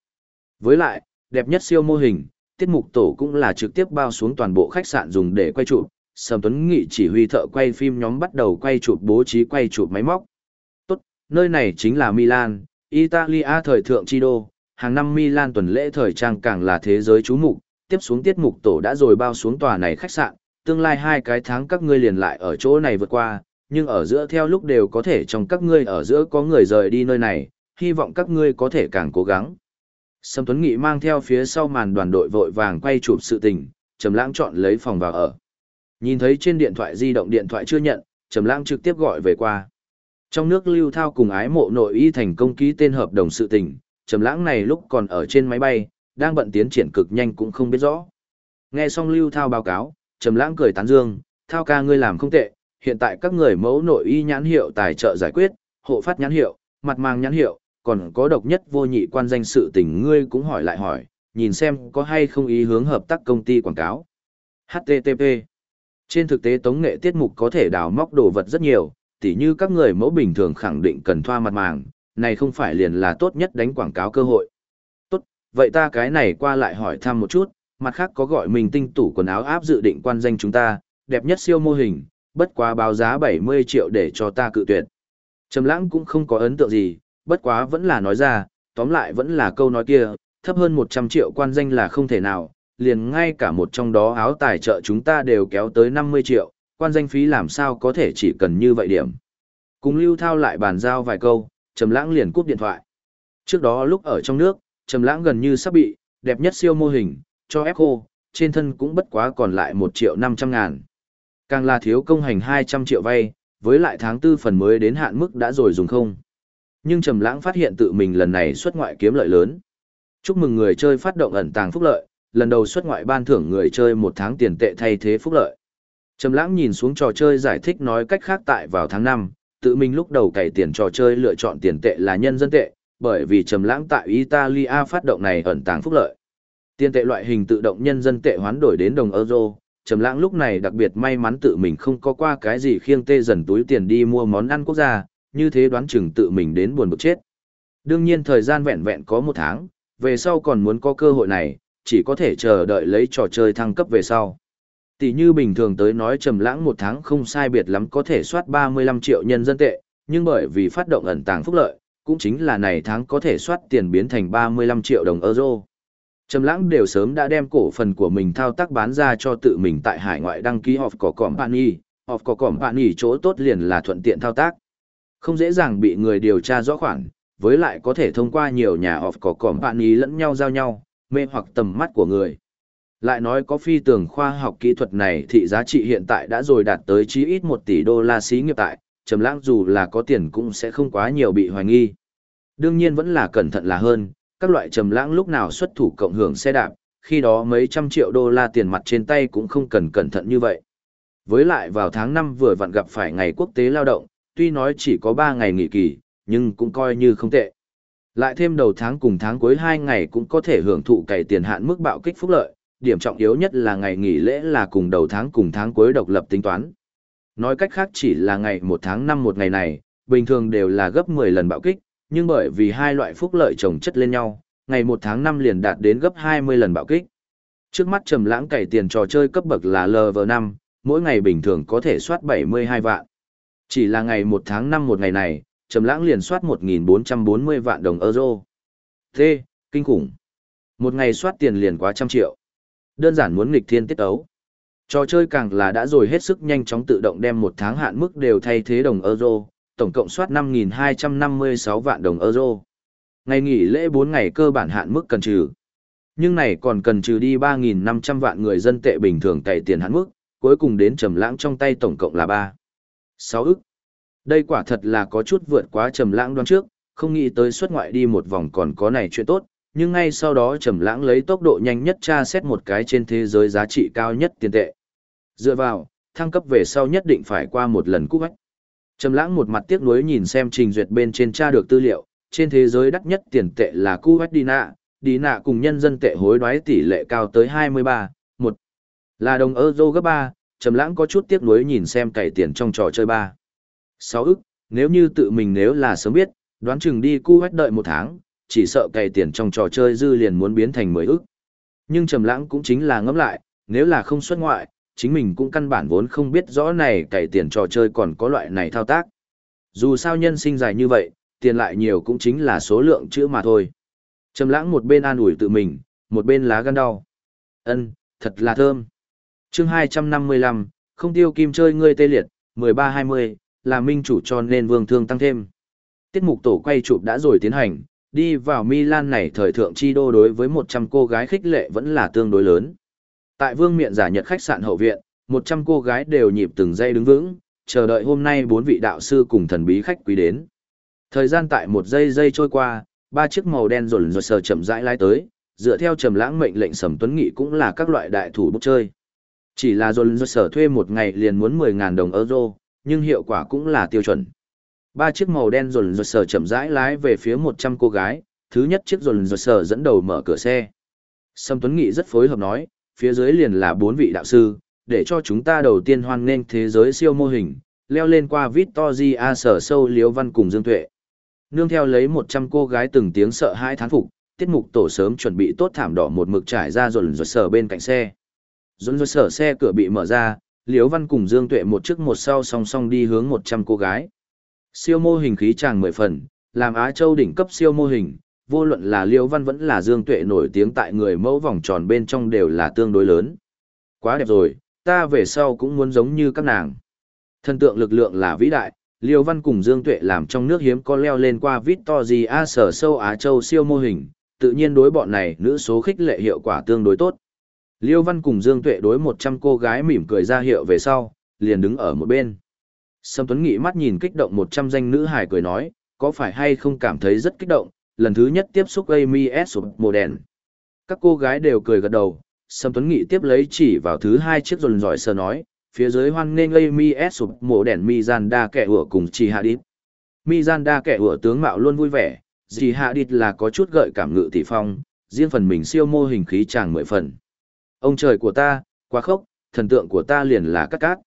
Với lại, đẹp nhất siêu mô hình, tiết mục tổ cũng là trực tiếp bao xuống toàn bộ khách sạn dùng để quay chụp. Sầm Tuấn Nghị chỉ huy thợ quay phim nhóm bắt đầu quay chụp bố trí quay chụp máy móc. Tốt, nơi này chính là Milan, Italia thời thượng chi đô, hàng năm Milan tuần lễ thời trang càng là thế giới chú mục, tiếp xuống tiết mục tổ đã rồi bao xuống tòa này khách sạn, tương lai hai cái tháng các ngươi liền lại ở chỗ này vượt qua, nhưng ở giữa theo lúc đều có thể trong các ngươi ở giữa có người rời đi nơi này, hy vọng các ngươi có thể càng cố gắng. Sâm Tuấn Nghị mang theo phía sau màn đoàn đội vội vàng quay chụp sự tình, Trầm Lãng chọn lấy phòng vào ở. Nhìn thấy trên điện thoại di động điện thoại chưa nhận, Trầm Lãng trực tiếp gọi về qua. Trong nước Lưu Thao cùng ái mộ nội y thành công ký tên hợp đồng sự tình, Trầm Lãng này lúc còn ở trên máy bay, đang bận tiến triển cực nhanh cũng không biết rõ. Nghe xong Lưu Thao báo cáo, Trầm Lãng cười tán dương, "Thao ca ngươi làm không tệ, hiện tại các người mẫu nội y nhãn hiệu tài trợ giải quyết, hộ phát nhãn hiệu, mặt mang nhãn hiệu, còn có độc nhất vô nhị quan danh sự tình ngươi cũng hỏi lại hỏi, nhìn xem có hay không ý hướng hợp tác công ty quảng cáo. HTTP Trên thực tế tống nghệ tiết mục có thể đào móc đồ vật rất nhiều, tỉ như các người mẫu bình thường khẳng định cần thoa mặt màng, này không phải liền là tốt nhất đánh quảng cáo cơ hội. Tốt, vậy ta cái này qua lại hỏi thăm một chút, mặt khác có gọi mình tinh tủ quần áo áp dự định quan danh chúng ta, đẹp nhất siêu mô hình, bất quá báo giá 70 triệu để cho ta cự tuyệt. Trầm lãng cũng không có ấn tượng gì, bất quá vẫn là nói ra, tóm lại vẫn là câu nói kia, thấp hơn 100 triệu quan danh là không thể nào, liền ngay cả một trong đó áo tài trợ chúng ta đều kéo tới 50 triệu, quan danh phí làm sao có thể chỉ cần như vậy điểm. Cùng Lưu Thao lại bàn giao vài câu, Trầm Lãng liền cúp điện thoại. Trước đó lúc ở trong nước, Trầm Lãng gần như sắp bị đẹp nhất siêu mô hình cho ép khô, trên thân cũng bất quá còn lại 1 triệu 500 ngàn. Càng là thiếu công hành 200 triệu vay, với lại tháng tư phần mới đến hạn mức đã rồi dùng không. Nhưng Trầm Lãng phát hiện tự mình lần này xuất ngoại kiếm lợi lớn. Chúc mừng người chơi phát động ẩn tàng phúc lợi, lần đầu xuất ngoại ban thưởng người chơi một tháng tiền tệ thay thế phúc lợi. Trầm Lãng nhìn xuống trò chơi giải thích nói cách khác tại vào tháng 5, tự mình lúc đầu cày tiền trò chơi lựa chọn tiền tệ là nhân dân tệ, bởi vì Trầm Lãng tại Italia phát động này ẩn tàng phúc lợi. Tiền tệ loại hình tự động nhân dân tệ hoán đổi đến đồng euro, Trầm Lãng lúc này đặc biệt may mắn tự mình không có qua cái gì khiêng tê dần túi tiền đi mua món ăn quốc gia, như thế đoán chừng tự mình đến buồn bực chết. Đương nhiên thời gian vẹn vẹn có một tháng, về sau còn muốn có cơ hội này, chỉ có thể chờ đợi lấy trò chơi thăng cấp về sau. Tỷ như bình thường tới nói trầm lãng một tháng không sai biệt lắm có thể soát 35 triệu nhân dân tệ, nhưng bởi vì phát động ẩn tàng phúc lợi, cũng chính là này tháng có thể soát tiền biến thành 35 triệu đồng euro. Trầm lãng đều sớm đã đem cổ phần của mình thao tác bán ra cho tự mình tại hải ngoại đăng ký họp có company, họp có company chỗ tốt liền là thuận tiện thao tác. Không dễ dàng bị người điều tra rõ khoản, với lại có thể thông qua nhiều nhà họp có company lẫn nhau giao nhau, mê hoặc tầm mắt của người. Lại nói có phi tường khoa học kỹ thuật này thì giá trị hiện tại đã rồi đạt tới chí ít 1 tỷ đô la xí nghiệp tại, trầm lãng dù là có tiền cũng sẽ không quá nhiều bị hoài nghi. Đương nhiên vẫn là cẩn thận là hơn, các loại trầm lãng lúc nào xuất thủ cộng hưởng xe đạp, khi đó mấy trăm triệu đô la tiền mặt trên tay cũng không cần cẩn thận như vậy. Với lại vào tháng 5 vừa vặn gặp phải ngày quốc tế lao động, tuy nói chỉ có 3 ngày nghỉ kỳ, nhưng cũng coi như không tệ. Lại thêm đầu tháng cùng tháng cuối 2 ngày cũng có thể hưởng thụ cày tiền hạn mức bạo kích phúc lợi, điểm trọng yếu nhất là ngày nghỉ lễ là cùng đầu tháng cùng tháng cuối độc lập tính toán. Nói cách khác chỉ là ngày 1 tháng 5 một ngày này, bình thường đều là gấp 10 lần bạo kích, nhưng bởi vì hai loại phúc lợi chồng chất lên nhau, ngày 1 tháng 5 liền đạt đến gấp 20 lần bạo kích. Trước mắt trầm lãng cày tiền trò chơi cấp bậc là LV5, mỗi ngày bình thường có thể soát 72 vạn. Chỉ là ngày 1 tháng 5 một ngày này, trầm lãng liền soát 1440 vạn đồng euro. Thế, kinh khủng. Một ngày soát tiền liền quá trăm triệu. Đơn giản muốn nghịch thiên tiết ấu. Trò chơi càng là đã rồi hết sức nhanh chóng tự động đem một tháng hạn mức đều thay thế đồng euro, tổng cộng soát 5.256 vạn đồng euro. Ngày nghỉ lễ 4 ngày cơ bản hạn mức cần trừ. Nhưng này còn cần trừ đi 3.500 vạn người dân tệ bình thường cày tiền hạn mức, cuối cùng đến trầm lãng trong tay tổng cộng là 3. 6 ức. Đây quả thật là có chút vượt quá trầm lãng đoán trước, không nghĩ tới xuất ngoại đi một vòng còn có này chuyện tốt, nhưng ngay sau đó trầm lãng lấy tốc độ nhanh nhất tra xét một cái trên thế giới giá trị cao nhất tiền tệ. Dựa vào, thăng cấp về sau nhất định phải qua một lần cúp ách. Trầm lãng một mặt tiếc nuối nhìn xem trình duyệt bên trên tra được tư liệu, trên thế giới đắt nhất tiền tệ là cúp ách đi nạ, đi nạ cùng nhân dân tệ hối đoái tỷ lệ cao tới 23, 1 là đồng euro gấp 3, trầm lãng có chút tiếc nuối nhìn xem cày tiền trong trò chơi 3. 6 ức, nếu như tự mình nếu là sớm biết, đoán chừng đi kuwait đợi một tháng, chỉ sợ cày tiền trong trò chơi dư liền muốn biến thành 10 ức. Nhưng trầm lãng cũng chính là ngẫm lại, nếu là không xuất ngoại, chính mình cũng căn bản vốn không biết rõ này cày tiền trò chơi còn có loại này thao tác. Dù sao nhân sinh dài như vậy, tiền lại nhiều cũng chính là số lượng chữ mà thôi. Trầm lãng một bên an ủi tự mình, một bên lá gan đau. Ân, thật là thơm. Chương 255, không tiêu kim chơi ngươi tê liệt, 13-20, là minh chủ cho nên vương thương tăng thêm. Tiết mục tổ quay chụp đã rồi tiến hành, đi vào Milan này thời thượng chi đô đối với 100 cô gái khích lệ vẫn là tương đối lớn. Tại vương miện giả nhật khách sạn hậu viện, 100 cô gái đều nhịp từng giây đứng vững, chờ đợi hôm nay bốn vị đạo sư cùng thần bí khách quý đến. Thời gian tại một giây giây trôi qua, ba chiếc màu đen rồn rồi sờ chậm rãi lái tới, dựa theo trầm lãng mệnh lệnh sầm tuấn nghị cũng là các loại đại thủ bút chơi. Chỉ là rồn rồi sở thuê một ngày liền muốn 10.000 đồng euro, nhưng hiệu quả cũng là tiêu chuẩn. Ba chiếc màu đen rồn rột sở chậm rãi lái về phía 100 cô gái, thứ nhất chiếc rồn rột sở dẫn đầu mở cửa xe. Sâm Tuấn Nghị rất phối hợp nói, phía dưới liền là bốn vị đạo sư, để cho chúng ta đầu tiên hoan nghênh thế giới siêu mô hình, leo lên qua Victoria sở sâu liếu văn cùng Dương Tuệ. Nương theo lấy 100 cô gái từng tiếng sợ hãi thán phục, tiết mục tổ sớm chuẩn bị tốt thảm đỏ một mực trải ra rồn rột sở bên cạnh xe. Rồn rột sở xe cửa bị mở ra, liếu văn cùng Dương Tuệ một trước một sau song song đi hướng 100 cô gái. Siêu mô hình khí tràng mười phần, làm Á Châu đỉnh cấp siêu mô hình, vô luận là Liêu Văn vẫn là Dương Tuệ nổi tiếng tại người mẫu vòng tròn bên trong đều là tương đối lớn. Quá đẹp rồi, ta về sau cũng muốn giống như các nàng. Thần tượng lực lượng là vĩ đại, Liêu Văn cùng Dương Tuệ làm trong nước hiếm có leo lên qua Victory A sở sâu Á Châu siêu mô hình, tự nhiên đối bọn này nữ số khích lệ hiệu quả tương đối tốt. Liêu Văn cùng Dương Tuệ đối 100 cô gái mỉm cười ra hiệu về sau, liền đứng ở một bên. Sâm Tuấn Nghị mắt nhìn kích động 100 danh nữ hài cười nói, có phải hay không cảm thấy rất kích động, lần thứ nhất tiếp xúc Amy S. mồ đèn. Các cô gái đều cười gật đầu, Sâm Tuấn Nghị tiếp lấy chỉ vào thứ hai chiếc rồn giỏi sờ nói, phía dưới hoan nên Amy S. mồ đèn Mizanda kẻ ủa cùng Chi Mi Mizanda kẻ ủa tướng mạo luôn vui vẻ, Chi Hadid là có chút gợi cảm ngự tỷ phong, riêng phần mình siêu mô hình khí chàng mười phần. Ông trời của ta, quá khốc, thần tượng của ta liền là cắt cát.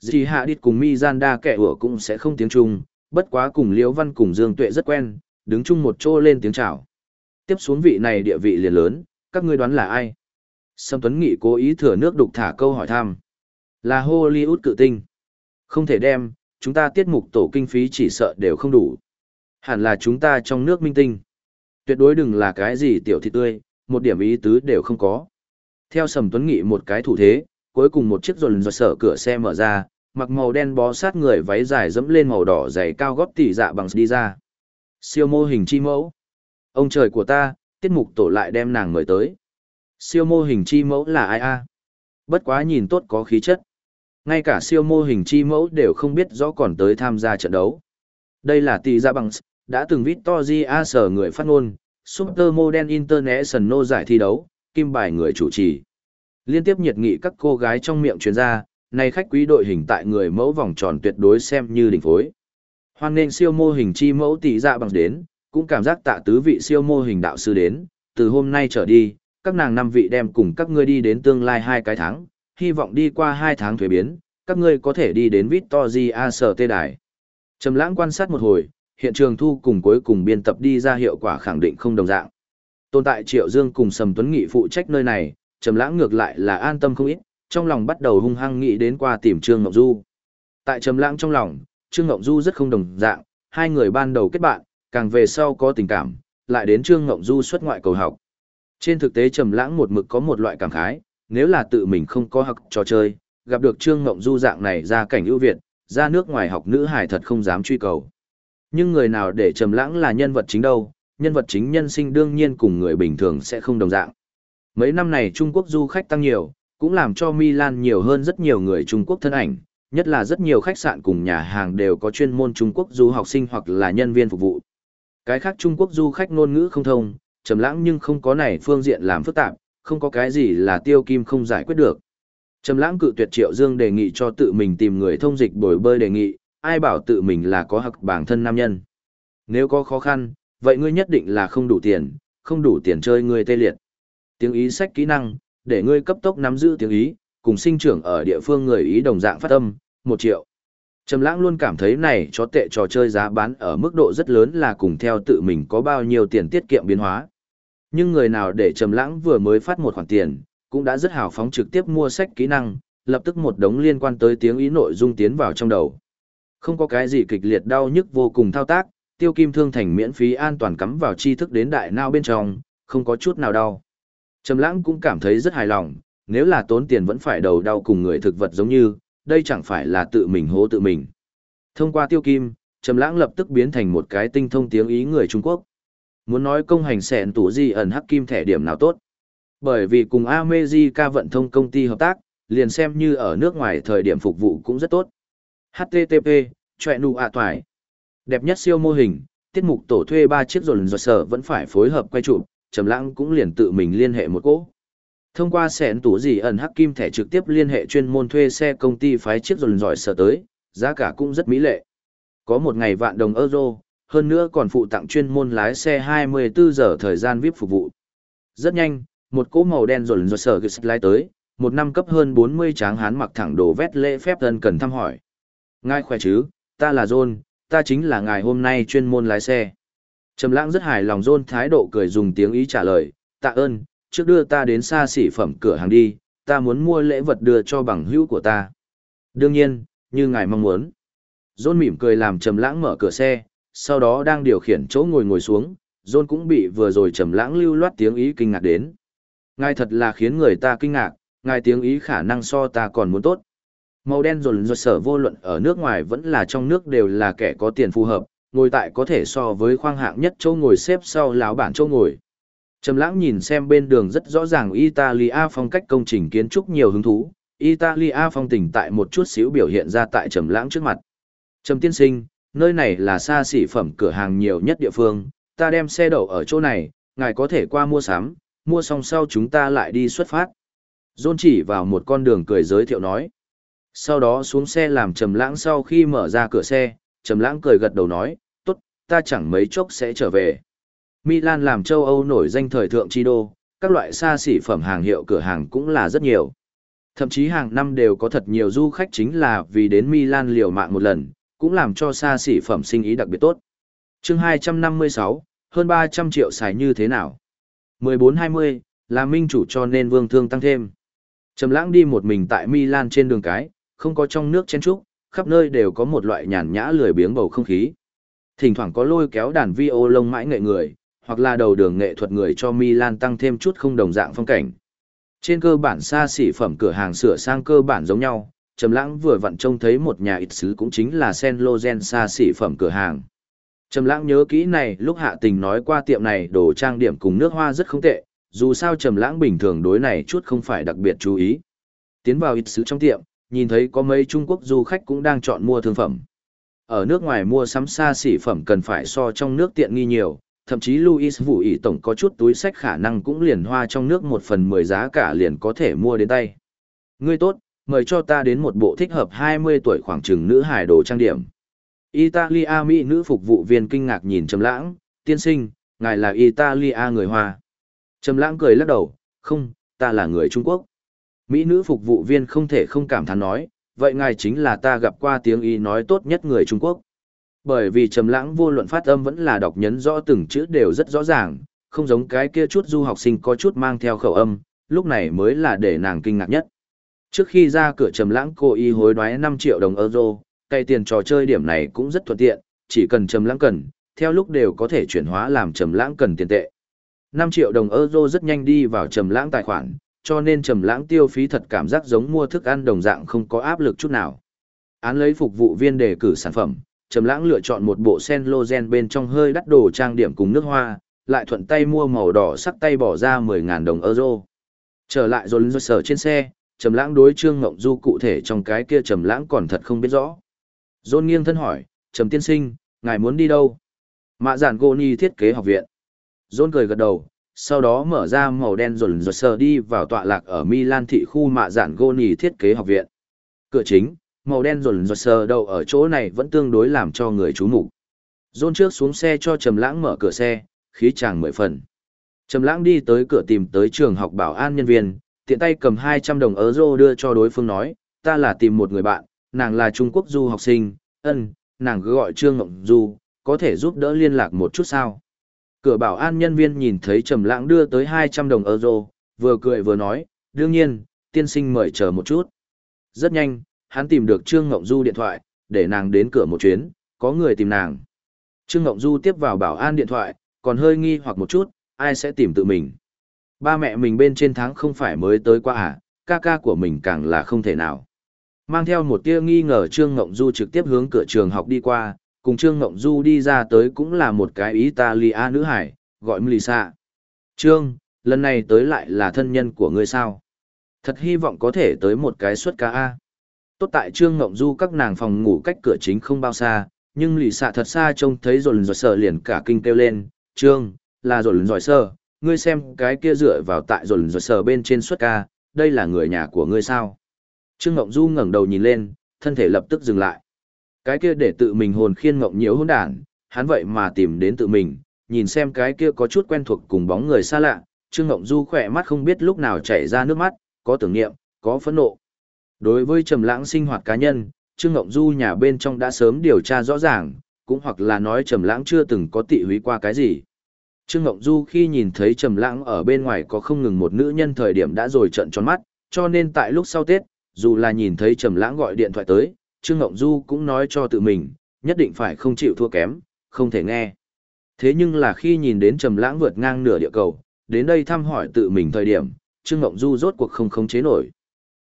Dì hạ đi cùng mi gian đa kẻ ủa cũng sẽ không tiếng Trung, bất quá cùng Liễu Văn cùng Dương Tuệ rất quen, đứng chung một chỗ lên tiếng chào. Tiếp xuống vị này địa vị liền lớn, các ngươi đoán là ai? Sâm Tuấn Nghị cố ý thừa nước đục thả câu hỏi thăm. Là Hollywood cự tinh. Không thể đem, chúng ta tiết mục tổ kinh phí chỉ sợ đều không đủ. Hẳn là chúng ta trong nước minh tinh. Tuyệt đối đừng là cái gì tiểu thị tươi, một điểm ý tứ đều không có. Theo Sầm Tuấn Nghị một cái thủ thế, cuối cùng một chiếc dồn rột sở cửa xe mở ra, mặc màu đen bó sát người váy dài dẫm lên màu đỏ dày cao gót tỉ dạ bằng đi ra. Siêu mô hình chi mẫu. Ông trời của ta, tiết mục tổ lại đem nàng mời tới. Siêu mô hình chi mẫu là ai a? Bất quá nhìn tốt có khí chất. Ngay cả siêu mô hình chi mẫu đều không biết rõ còn tới tham gia trận đấu. Đây là tỉ dạ bằng đã từng vít to di a sở người phát ngôn, Super Modern International giải thi đấu, kim bài người chủ trì. Liên tiếp nhiệt nghị các cô gái trong miệng chuyên gia, này khách quý đội hình tại người mẫu vòng tròn tuyệt đối xem như đỉnh phối. Hoan nên siêu mô hình chi mẫu tỷ dạ bằng đến, cũng cảm giác tạ tứ vị siêu mô hình đạo sư đến, từ hôm nay trở đi, các nàng năm vị đem cùng các ngươi đi đến tương lai hai cái tháng, hy vọng đi qua hai tháng thuế biến, các ngươi có thể đi đến Victoria sở tê đài. Trầm lãng quan sát một hồi, hiện trường thu cùng cuối cùng biên tập đi ra hiệu quả khẳng định không đồng dạng. Tồn tại Triệu Dương cùng Sầm Tuấn Nghị phụ trách nơi này, Trầm Lãng ngược lại là an tâm không ít, trong lòng bắt đầu hung hăng nghĩ đến qua tìm Trương Ngọc Du. Tại Trầm Lãng trong lòng, Trương Ngọc Du rất không đồng dạng, hai người ban đầu kết bạn, càng về sau có tình cảm, lại đến Trương Ngọc Du xuất ngoại cầu học. Trên thực tế Trầm Lãng một mực có một loại cảm khái, nếu là tự mình không có học trò chơi, gặp được Trương Ngọc Du dạng này ra cảnh ưu việt, ra nước ngoài học nữ hài thật không dám truy cầu. Nhưng người nào để Trầm Lãng là nhân vật chính đâu, nhân vật chính nhân sinh đương nhiên cùng người bình thường sẽ không đồng dạng. Mấy năm này Trung Quốc du khách tăng nhiều, cũng làm cho Milan nhiều hơn rất nhiều người Trung Quốc thân ảnh, nhất là rất nhiều khách sạn cùng nhà hàng đều có chuyên môn Trung Quốc du học sinh hoặc là nhân viên phục vụ. Cái khác Trung Quốc du khách ngôn ngữ không thông, trầm lãng nhưng không có này phương diện làm phức tạp, không có cái gì là tiêu kim không giải quyết được. Trầm lãng cự tuyệt Triệu Dương đề nghị cho tự mình tìm người thông dịch bồi bơi đề nghị, ai bảo tự mình là có hặc bản thân nam nhân. Nếu có khó khăn, vậy ngươi nhất định là không đủ tiền, không đủ tiền chơi ngươi tê liệt. Tiếng ý sách kỹ năng, để ngươi cấp tốc nắm giữ tiếng ý, cùng sinh trưởng ở địa phương người ý đồng dạng phát âm, một triệu. Trầm lãng luôn cảm thấy này cho tệ trò chơi giá bán ở mức độ rất lớn là cùng theo tự mình có bao nhiêu tiền tiết kiệm biến hóa. Nhưng người nào để Trầm lãng vừa mới phát một khoản tiền, cũng đã rất hào phóng trực tiếp mua sách kỹ năng, lập tức một đống liên quan tới tiếng ý nội dung tiến vào trong đầu. Không có cái gì kịch liệt đau nhức vô cùng thao tác, tiêu kim thương thành miễn phí an toàn cắm vào tri thức đến đại não bên trong, không có chút nào đau. Trầm lãng cũng cảm thấy rất hài lòng, nếu là tốn tiền vẫn phải đầu đau cùng người thực vật giống như, đây chẳng phải là tự mình hố tự mình. Thông qua tiêu kim, Trầm lãng lập tức biến thành một cái tinh thông tiếng ý người Trung Quốc. Muốn nói công hành sẹn tủ gì ẩn hắc kim thẻ điểm nào tốt. Bởi vì cùng America vận thông công ty hợp tác, liền xem như ở nước ngoài thời điểm phục vụ cũng rất tốt. HTTP, chọe nụ ạ toài. Đẹp nhất siêu mô hình, tiết mục tổ thuê ba chiếc rồn rột sở vẫn phải phối hợp quay chụp, Trầm Lãng cũng liền tự mình liên hệ một cỗ. Thông qua sẹn tủ gì ẩn hắc kim thẻ trực tiếp liên hệ chuyên môn thuê xe công ty phái chiếc rồn rọi sở tới, giá cả cũng rất mỹ lệ. Có một ngày vạn đồng euro, hơn nữa còn phụ tặng chuyên môn lái xe 24 giờ thời gian VIP phục vụ. Rất nhanh, một cỗ màu đen rồn rọi sở lái tới, một năm cấp hơn 40 tráng hán mặc thẳng đồ vét lễ phép thân cần thăm hỏi. Ngài khỏe chứ, ta là John, ta chính là ngài hôm nay chuyên môn lái xe. Trầm lãng rất hài lòng John thái độ cười dùng tiếng ý trả lời, tạ ơn, trước đưa ta đến xa xỉ phẩm cửa hàng đi, ta muốn mua lễ vật đưa cho bằng hữu của ta. Đương nhiên, như ngài mong muốn. John mỉm cười làm Trầm lãng mở cửa xe, sau đó đang điều khiển chỗ ngồi ngồi xuống, John cũng bị vừa rồi Trầm lãng lưu loát tiếng ý kinh ngạc đến. Ngài thật là khiến người ta kinh ngạc, ngài tiếng ý khả năng so ta còn muốn tốt. Màu đen rồn rồn sở vô luận ở nước ngoài vẫn là trong nước đều là kẻ có tiền phù hợp, ngồi tại có thể so với khoang hạng nhất chỗ ngồi xếp sau láo bản chỗ ngồi. Trầm lãng nhìn xem bên đường rất rõ ràng Italia phong cách công trình kiến trúc nhiều hứng thú, Italia phong tình tại một chút xíu biểu hiện ra tại Trầm lãng trước mặt. Trầm tiên sinh, nơi này là xa xỉ phẩm cửa hàng nhiều nhất địa phương, ta đem xe đậu ở chỗ này, ngài có thể qua mua sắm, mua xong sau chúng ta lại đi xuất phát. John chỉ vào một con đường cười giới thiệu nói. Sau đó xuống xe làm Trầm Lãng sau khi mở ra cửa xe, Trầm Lãng cười gật đầu nói, tốt, ta chẳng mấy chốc sẽ trở về. Milan làm châu Âu nổi danh thời thượng chi đô, các loại xa xỉ phẩm hàng hiệu cửa hàng cũng là rất nhiều. Thậm chí hàng năm đều có thật nhiều du khách chính là vì đến Milan liều mạng một lần, cũng làm cho xa xỉ phẩm sinh ý đặc biệt tốt. Chương 256, hơn 300 triệu xài như thế nào? 14-20, là minh chủ cho nên vương thương tăng thêm. Trầm lãng đi một mình tại Milan trên đường cái, không có trong nước chen trúc, khắp nơi đều có một loại nhàn nhã lười biếng bầu không khí. Thỉnh thoảng có lôi kéo đàn vi ô lông mãi nghệ người, hoặc là đầu đường nghệ thuật người cho Milan tăng thêm chút không đồng dạng phong cảnh. Trên cơ bản xa xỉ phẩm cửa hàng sửa sang cơ bản giống nhau, Trầm Lãng vừa vặn trông thấy một nhà ít xứ cũng chính là Sen Lozen xa xỉ phẩm cửa hàng. Trầm Lãng nhớ kỹ này, lúc Hạ Tình nói qua tiệm này đồ trang điểm cùng nước hoa rất không tệ, dù sao Trầm Lãng bình thường đối này chút không phải đặc biệt chú ý. Tiến vào ít xứ trong tiệm, nhìn thấy có mấy Trung Quốc du khách cũng đang chọn mua thương phẩm. Ở nước ngoài mua sắm xa xỉ phẩm cần phải so trong nước tiện nghi nhiều, thậm chí Louis Vũ ý tổng có chút túi sách khả năng cũng liền hoa trong nước một phần mười giá cả liền có thể mua đến tay. Ngươi tốt, mời cho ta đến một bộ thích hợp 20 tuổi khoảng chừng nữ hài đồ trang điểm. Italia Mỹ nữ phục vụ viên kinh ngạc nhìn Trầm Lãng, tiên sinh, ngài là Italia người Hoa. Trầm Lãng cười lắc đầu, không, ta là người Trung Quốc. Mỹ nữ phục vụ viên không thể không cảm thán nói, vậy ngài chính là ta gặp qua tiếng y nói tốt nhất người Trung Quốc. Bởi vì Trầm Lãng vô luận phát âm vẫn là đọc nhấn rõ từng chữ đều rất rõ ràng, không giống cái kia chút du học sinh có chút mang theo khẩu âm, lúc này mới là để nàng kinh ngạc nhất. Trước khi ra cửa Trầm Lãng cô y hối đoái 5 triệu đồng euro, cây tiền trò chơi điểm này cũng rất thuận tiện, chỉ cần Trầm Lãng cần, theo lúc đều có thể chuyển hóa làm Trầm Lãng cần tiền tệ. 5 triệu đồng euro rất nhanh đi vào Trầm Lãng tài khoản, cho nên Trầm Lãng tiêu phí thật cảm giác giống mua thức ăn đồng dạng không có áp lực chút nào. Án lấy phục vụ viên đề cử sản phẩm, Trầm Lãng lựa chọn một bộ sen lozen bên trong hơi đắt đồ trang điểm cùng nước hoa, lại thuận tay mua màu đỏ sắc tay bỏ ra 10.000 đồng euro. Trở lại rồi lên sở trên xe, Trầm Lãng đối Trương Ngộng Du cụ thể trong cái kia Trầm Lãng còn thật không biết rõ. Dôn nghiêng thân hỏi, Trầm tiên sinh, ngài muốn đi đâu? Mạ giản Goni thiết kế học viện. Dôn cười gật đầu, sau đó mở ra màu đen rồn rột sờ đi vào tọa lạc ở Milan thị khu mạ giản Goni thiết kế học viện. Cửa chính, màu đen rồn rột sờ đậu ở chỗ này vẫn tương đối làm cho người chú mục. John trước xuống xe cho Trầm Lãng mở cửa xe, khí chàng mười phần. Trầm Lãng đi tới cửa tìm tới trường học bảo an nhân viên, tiện tay cầm 200 đồng euro đưa cho đối phương nói, ta là tìm một người bạn, nàng là Trung Quốc du học sinh, ân, nàng cứ gọi Trương Ngộng Du, có thể giúp đỡ liên lạc một chút sao. Cửa bảo an nhân viên nhìn thấy Trầm Lãng đưa tới 200 đồng euro, vừa cười vừa nói, đương nhiên, tiên sinh mời chờ một chút. Rất nhanh, hắn tìm được Trương Ngộng Du điện thoại, để nàng đến cửa một chuyến, có người tìm nàng. Trương Ngộng Du tiếp vào bảo an điện thoại, còn hơi nghi hoặc một chút, ai sẽ tìm tự mình. Ba mẹ mình bên trên tháng không phải mới tới qua à, ca ca của mình càng là không thể nào. Mang theo một tia nghi ngờ Trương Ngộng Du trực tiếp hướng cửa trường học đi qua, cùng Trương Ngộng Du đi ra tới cũng là một cái Italia nữ hải, gọi Melissa. Trương, lần này tới lại là thân nhân của ngươi sao? Thật hy vọng có thể tới một cái suất ca A. Tốt tại Trương Ngộng Du các nàng phòng ngủ cách cửa chính không bao xa, nhưng lì xạ thật xa trông thấy rồi rồi sợ liền cả kinh kêu lên, Trương, là rồi rồi sơ, ngươi xem cái kia dựa vào tại rồi rồi sợ bên trên suất ca, đây là người nhà của ngươi sao? Trương Ngộng Du ngẩng đầu nhìn lên, thân thể lập tức dừng lại. Cái kia để tự mình hồn khiên ngộng nhiễu hỗn đản, hắn vậy mà tìm đến tự mình, nhìn xem cái kia có chút quen thuộc cùng bóng người xa lạ, Trương Ngộng Du khỏe mắt không biết lúc nào chảy ra nước mắt, có tưởng niệm, có phẫn nộ. Đối với Trầm Lãng sinh hoạt cá nhân, Trương Ngộng Du nhà bên trong đã sớm điều tra rõ ràng, cũng hoặc là nói Trầm Lãng chưa từng có tị húy qua cái gì. Trương Ngộng Du khi nhìn thấy Trầm Lãng ở bên ngoài có không ngừng một nữ nhân thời điểm đã rồi trợn tròn mắt, cho nên tại lúc sau Tết, dù là nhìn thấy Trầm Lãng gọi điện thoại tới, Trương Ngộng Du cũng nói cho tự mình, nhất định phải không chịu thua kém, không thể nghe. Thế nhưng là khi nhìn đến Trầm Lãng vượt ngang nửa địa cầu, đến đây thăm hỏi tự mình thời điểm, Trương Ngộng Du rốt cuộc không khống chế nổi.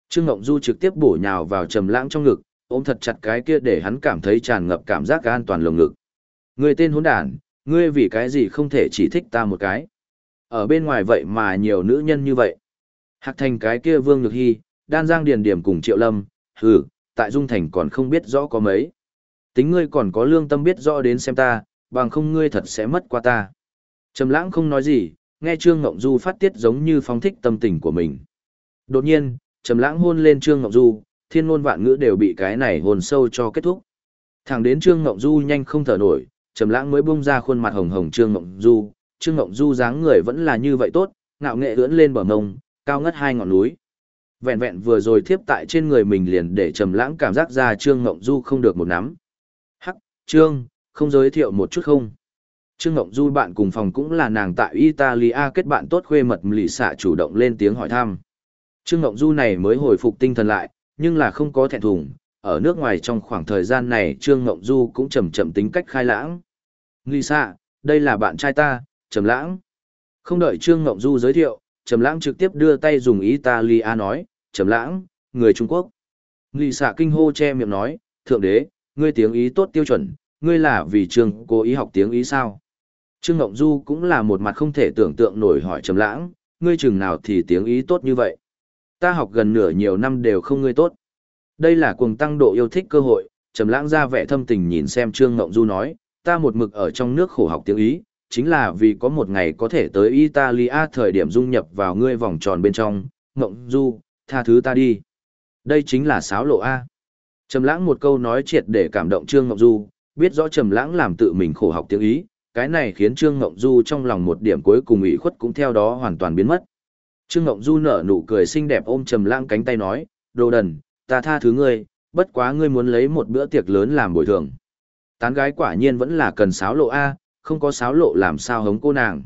Trương Ngộng Du trực tiếp bổ nhào vào Trầm Lãng trong ngực, ôm thật chặt cái kia để hắn cảm thấy tràn ngập cảm giác an toàn lồng ngực. Ngươi tên hỗn đản, ngươi vì cái gì không thể chỉ thích ta một cái? Ở bên ngoài vậy mà nhiều nữ nhân như vậy. Hạc thành cái kia Vương Nhược Hi, đan giang điền điểm cùng Triệu Lâm, hừ, tại Dung Thành còn không biết rõ có mấy. Tính ngươi còn có lương tâm biết rõ đến xem ta, bằng không ngươi thật sẽ mất qua ta. Trầm lãng không nói gì, nghe Trương Ngộng Du phát tiết giống như phóng thích tâm tình của mình. Đột nhiên, Trầm lãng hôn lên Trương Ngộng Du, thiên ngôn vạn ngữ đều bị cái này hồn sâu cho kết thúc. Thẳng đến Trương Ngộng Du nhanh không thở nổi, Trầm lãng mới bung ra khuôn mặt hồng hồng Trương Ngộng Du, Trương Ngộng Du dáng người vẫn là như vậy tốt, ngạo nghệ ưỡn lên bờ mông, cao ngất hai ngọn núi. Vẹn vẹn vừa rồi thiếp tại trên người mình liền để Trầm lãng cảm giác ra Trương Ngộng Du không được một nắm. Hắc, Trương, không giới thiệu một chút không? Trương Ngộng Du bạn cùng phòng cũng là nàng tại Italia kết bạn tốt khuê mật lì xạ chủ động lên tiếng hỏi thăm. Trương Ngộng Du này mới hồi phục tinh thần lại, nhưng là không có thẹn thùng, ở nước ngoài trong khoảng thời gian này Trương Ngộng Du cũng chậm chậm tính cách khai lãng. Lì xạ, đây là bạn trai ta, Trầm Lãng. Không đợi Trương Ngộng Du giới thiệu, Trầm Lãng trực tiếp đưa tay dùng Italia nói, Trầm Lãng, người Trung Quốc. Lì xạ kinh hô che miệng nói, thượng đế, ngươi tiếng ý tốt tiêu chuẩn, ngươi là vì Trương cố ý học tiếng ý sao? Trương Ngộng Du cũng là một mặt không thể tưởng tượng nổi hỏi Trầm Lãng, ngươi chừng nào thì tiếng ý tốt như vậy? Ta học gần nửa nhiều năm đều không ngươi tốt. Đây là cuồng tăng độ yêu thích cơ hội, Trầm Lãng ra vẻ thâm tình nhìn xem Trương Ngộng Du nói, ta một mực ở trong nước khổ học tiếng ý, chính là vì có một ngày có thể tới Italia thời điểm dung nhập vào ngươi vòng tròn bên trong, Ngộng Du, tha thứ ta đi. Đây chính là sáo lộ a. Trầm Lãng một câu nói triệt để cảm động Trương ngọc Du, biết rõ Trầm Lãng làm tự mình khổ học tiếng ý, cái này khiến Trương ngọc Du trong lòng một điểm cuối cùng ủy khuất cũng theo đó hoàn toàn biến mất. Trương ngọc Du nở nụ cười xinh đẹp ôm Trầm Lãng cánh tay nói, "Đồ đần, ta tha thứ ngươi, bất quá ngươi muốn lấy một bữa tiệc lớn làm bồi thường." Tán gái quả nhiên vẫn là cần sáo lộ a, không có sáo lộ làm sao hống cô nàng.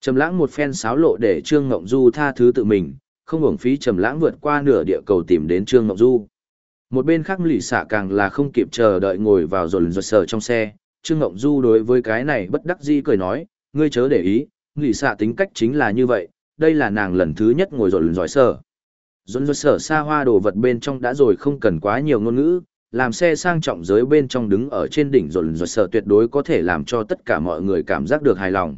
Trầm Lãng một phen sáo lộ để Trương Ngộng Du tha thứ tự mình, không uổng phí Trầm Lãng vượt qua nửa địa cầu tìm đến Trương ngọc Du. Một bên khác lì xạ càng là không kịp chờ đợi ngồi vào rồi rồi sờ trong xe, Trương ngọc Du đối với cái này bất đắc dĩ cười nói, ngươi chớ để ý, lì xạ tính cách chính là như vậy, đây là nàng lần thứ nhất ngồi rồi giỏi sờ. Dồn dồn sở xa hoa đồ vật bên trong đã rồi không cần quá nhiều ngôn ngữ, làm xe sang trọng giới bên trong đứng ở trên đỉnh dồn dồn sở tuyệt đối có thể làm cho tất cả mọi người cảm giác được hài lòng.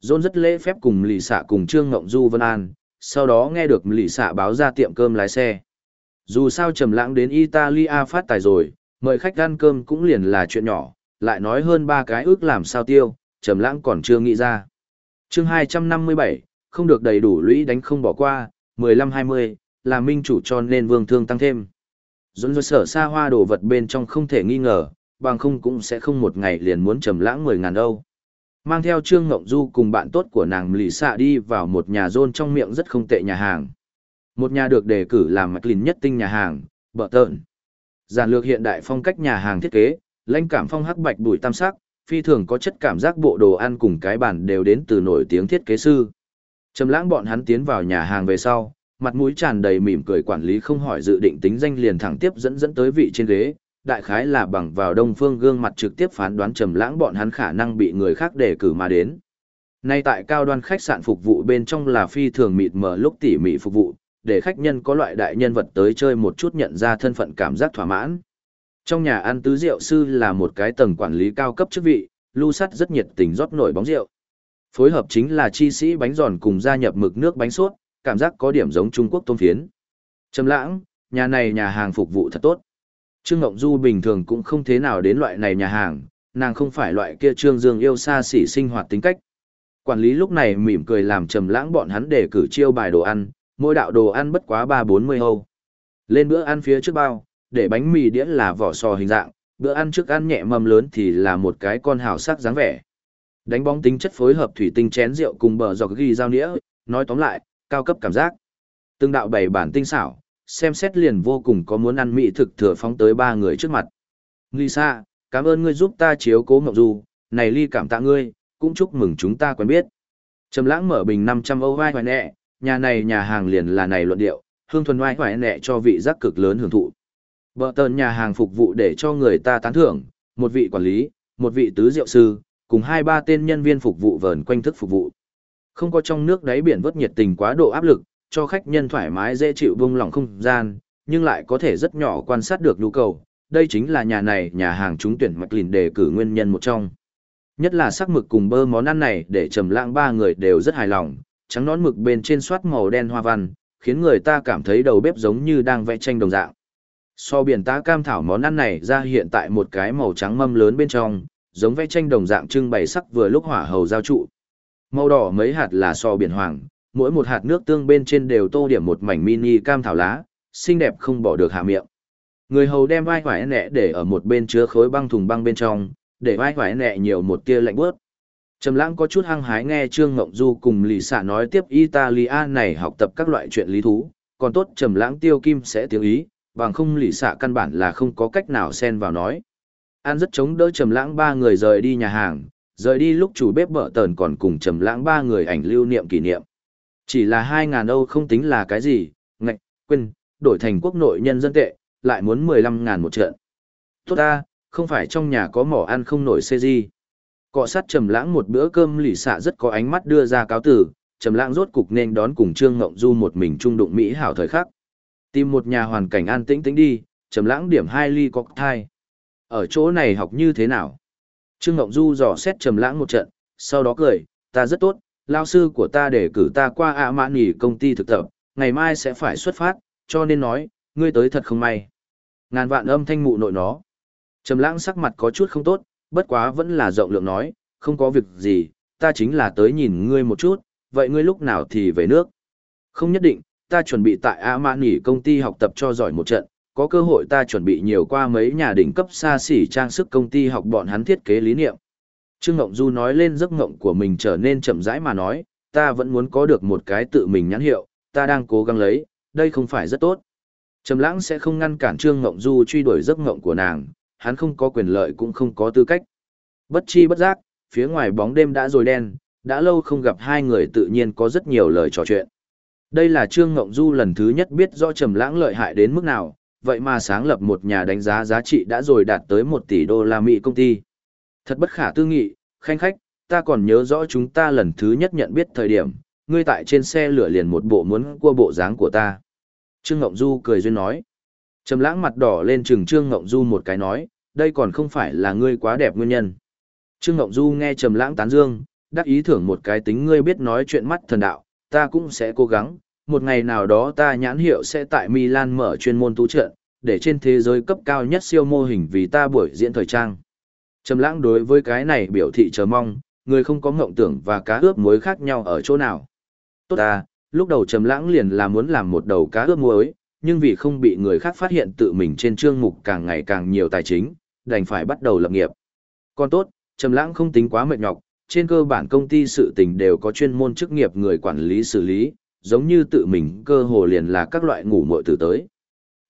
Dồn rất lễ phép cùng lì xạ cùng Trương Ngộng Du Vân An, sau đó nghe được lì xạ báo ra tiệm cơm lái xe. Dù sao trầm lãng đến Italia phát tài rồi, mời khách ăn cơm cũng liền là chuyện nhỏ, lại nói hơn ba cái ước làm sao tiêu, trầm lãng còn chưa nghĩ ra. Chương 257, không được đầy đủ lũy đánh không bỏ qua, 15-20, là minh chủ cho nên vương thương tăng thêm. Dũng dối sở xa hoa đồ vật bên trong không thể nghi ngờ, bằng không cũng sẽ không một ngày liền muốn trầm lãng 10 ngàn đâu. Mang theo Trương Ngộng Du cùng bạn tốt của nàng lì xạ đi vào một nhà rôn trong miệng rất không tệ nhà hàng. Một nhà được đề cử làm mạch lìn nhất tinh nhà hàng, bợ tợn. Giản lược hiện đại phong cách nhà hàng thiết kế, lãnh cảm phong hắc bạch bụi tam sắc, phi thường có chất cảm giác bộ đồ ăn cùng cái bản đều đến từ nổi tiếng thiết kế sư. Trầm lãng bọn hắn tiến vào nhà hàng về sau, mặt mũi tràn đầy mỉm cười quản lý không hỏi dự định tính danh liền thẳng tiếp dẫn dẫn tới vị trên ghế, đại khái là bằng vào đông phương gương mặt trực tiếp phán đoán trầm lãng bọn hắn khả năng bị người khác đề cử mà đến. Nay tại cao đoan khách sạn phục vụ bên trong là phi thường mịt mờ lúc tỉ mỉ phục vụ, để khách nhân có loại đại nhân vật tới chơi một chút nhận ra thân phận cảm giác thỏa mãn. Trong nhà ăn tứ rượu sư là một cái tầng quản lý cao cấp chức vị, lưu sắt rất nhiệt tình rót nổi bóng rượu. Phối hợp chính là chi sĩ bánh giòn cùng gia nhập mực nước bánh sốt, cảm giác có điểm giống Trung Quốc tôm phiến. Trầm lãng, nhà này nhà hàng phục vụ thật tốt. Trương Ngộng Du bình thường cũng không thế nào đến loại này nhà hàng, nàng không phải loại kia Trương Dương yêu xa xỉ sinh hoạt tính cách. Quản lý lúc này mỉm cười làm trầm lãng bọn hắn để cử chiêu bài đồ ăn, mỗi đạo đồ ăn bất quá ba bốn mươi hâu. Lên bữa ăn phía trước bao, để bánh mì đĩa là vỏ sò hình dạng, bữa ăn trước ăn nhẹ mầm lớn thì là một cái con hào sắc dáng vẻ. Đánh bóng tính chất phối hợp thủy tinh chén rượu cùng bờ giọt ghi giao nĩa, nói tóm lại, cao cấp cảm giác. Từng đạo bày bản tinh xảo, xem xét liền vô cùng có muốn ăn mỹ thực thừa phóng tới ba người trước mặt. Lisa, cảm ơn ngươi giúp ta chiếu cố Ngọc Du, này ly cảm tạ ngươi, cũng chúc mừng chúng ta quen biết. Trầm lãng mở bình 500 Âu vai hoài nẹ, nhà này nhà hàng liền là này luận điệu, hương thuần vai hoài nẹ cho vị giác cực lớn hưởng thụ. Bờ tờn nhà hàng phục vụ để cho người ta tán thưởng, một vị quản lý, một vị tứ rượu sư, cùng hai ba tên nhân viên phục vụ vờn quanh thức phục vụ. Không có trong nước đáy biển vớt nhiệt tình quá độ áp lực, cho khách nhân thoải mái dễ chịu vung lòng không gian, nhưng lại có thể rất nhỏ quan sát được nhu cầu. Đây chính là nhà này nhà hàng trúng tuyển mạch lìn đề cử nguyên nhân một trong. Nhất là sắc mực cùng bơ món ăn này để trầm lãng ba người đều rất hài lòng, trắng nón mực bên trên soát màu đen hoa văn, khiến người ta cảm thấy đầu bếp giống như đang vẽ tranh đồng dạng. So biển tá cam thảo món ăn này ra hiện tại một cái màu trắng mâm lớn bên trong, giống vẽ tranh đồng dạng trưng bày sắc vừa lúc hỏa hầu giao trụ. Màu đỏ mấy hạt là so biển hoàng, mỗi một hạt nước tương bên trên đều tô điểm một mảnh mini cam thảo lá, xinh đẹp không bỏ được hạ miệng. Người hầu đem vai vải nẹ để ở một bên chứa khối băng thùng băng bên trong, để vai vải nẹ nhiều một tia lạnh bớt. Trầm lãng có chút hăng hái nghe Trương Ngộng Du cùng lì xạ nói tiếp Italia này học tập các loại chuyện lý thú, còn tốt Trầm lãng tiêu kim sẽ tiếng ý, bằng không lì xạ căn bản là không có cách nào xen vào nói. An rất chống đỡ Trầm lãng ba người rời đi nhà hàng, rời đi lúc chủ bếp bợ tờn còn cùng Trầm lãng ba người ảnh lưu niệm kỷ niệm. Chỉ là 2.000 Âu không tính là cái gì, ngạch, quên, đổi thành quốc nội nhân dân tệ, lại muốn 15.000 một trận. Tốt ta, không phải trong nhà có mỏ ăn không nổi xê gì. Cọ sát trầm lãng một bữa cơm lì xạ rất có ánh mắt đưa ra cáo tử, trầm lãng rốt cục nên đón cùng Trương Ngộng Du một mình trung đụng Mỹ hảo thời khắc. Tìm một nhà hoàn cảnh an tĩnh tĩnh đi, trầm lãng điểm hai ly cocktail. Ở chỗ này học như thế nào? Trương Ngộng Du dò xét trầm lãng một trận, sau đó cười, ta rất tốt, lao sư của ta để cử ta qua ạ mạn nghỉ công ty thực tập, ngày mai sẽ phải xuất phát, cho nên nói, ngươi tới thật không may. Ngàn vạn âm thanh mụ nội nó. Trầm lãng sắc mặt có chút không tốt, bất quá vẫn là rộng lượng nói, không có việc gì, ta chính là tới nhìn ngươi một chút, vậy ngươi lúc nào thì về nước. Không nhất định, ta chuẩn bị tại A Mã nghỉ công ty học tập cho giỏi một trận, có cơ hội ta chuẩn bị nhiều qua mấy nhà đỉnh cấp xa xỉ trang sức công ty học bọn hắn thiết kế lý niệm. Trương Ngộng Du nói lên giấc ngộng của mình trở nên chậm rãi mà nói, ta vẫn muốn có được một cái tự mình nhãn hiệu, ta đang cố gắng lấy, đây không phải rất tốt. Trầm lãng sẽ không ngăn cản Trương Ngộng Du truy đuổi giấc ngộng của nàng, hắn không có quyền lợi cũng không có tư cách. Bất chi bất giác, phía ngoài bóng đêm đã rồi đen, đã lâu không gặp hai người tự nhiên có rất nhiều lời trò chuyện. Đây là Trương Ngộng Du lần thứ nhất biết rõ Trầm Lãng lợi hại đến mức nào, vậy mà sáng lập một nhà đánh giá giá trị đã rồi đạt tới 1 tỷ đô la Mỹ công ty. Thật bất khả tư nghị, khanh khách, ta còn nhớ rõ chúng ta lần thứ nhất nhận biết thời điểm, ngươi tại trên xe lửa liền một bộ muốn cua bộ dáng của ta. Trương Ngộng Du cười duyên nói. Trầm lãng mặt đỏ lên trừng Trương Ngộng Du một cái nói, đây còn không phải là ngươi quá đẹp nguyên nhân. Trương Ngộng Du nghe Trầm lãng tán dương, đắc ý thưởng một cái tính ngươi biết nói chuyện mắt thần đạo, ta cũng sẽ cố gắng, một ngày nào đó ta nhãn hiệu sẽ tại Milan mở chuyên môn tú trận, để trên thế giới cấp cao nhất siêu mô hình vì ta buổi diễn thời trang. Trầm lãng đối với cái này biểu thị chờ mong, người không có ngộng tưởng và cá ướp muối khác nhau ở chỗ nào. Tốt ta, lúc đầu Trầm lãng liền là muốn làm một đầu cá ướp muối, nhưng vì không bị người khác phát hiện tự mình trên chương mục càng ngày càng nhiều tài chính, đành phải bắt đầu lập nghiệp. Còn tốt, Trầm lãng không tính quá mệt nhọc, trên cơ bản công ty sự tình đều có chuyên môn chức nghiệp người quản lý xử lý, giống như tự mình cơ hồ liền là các loại ngủ muội từ tới.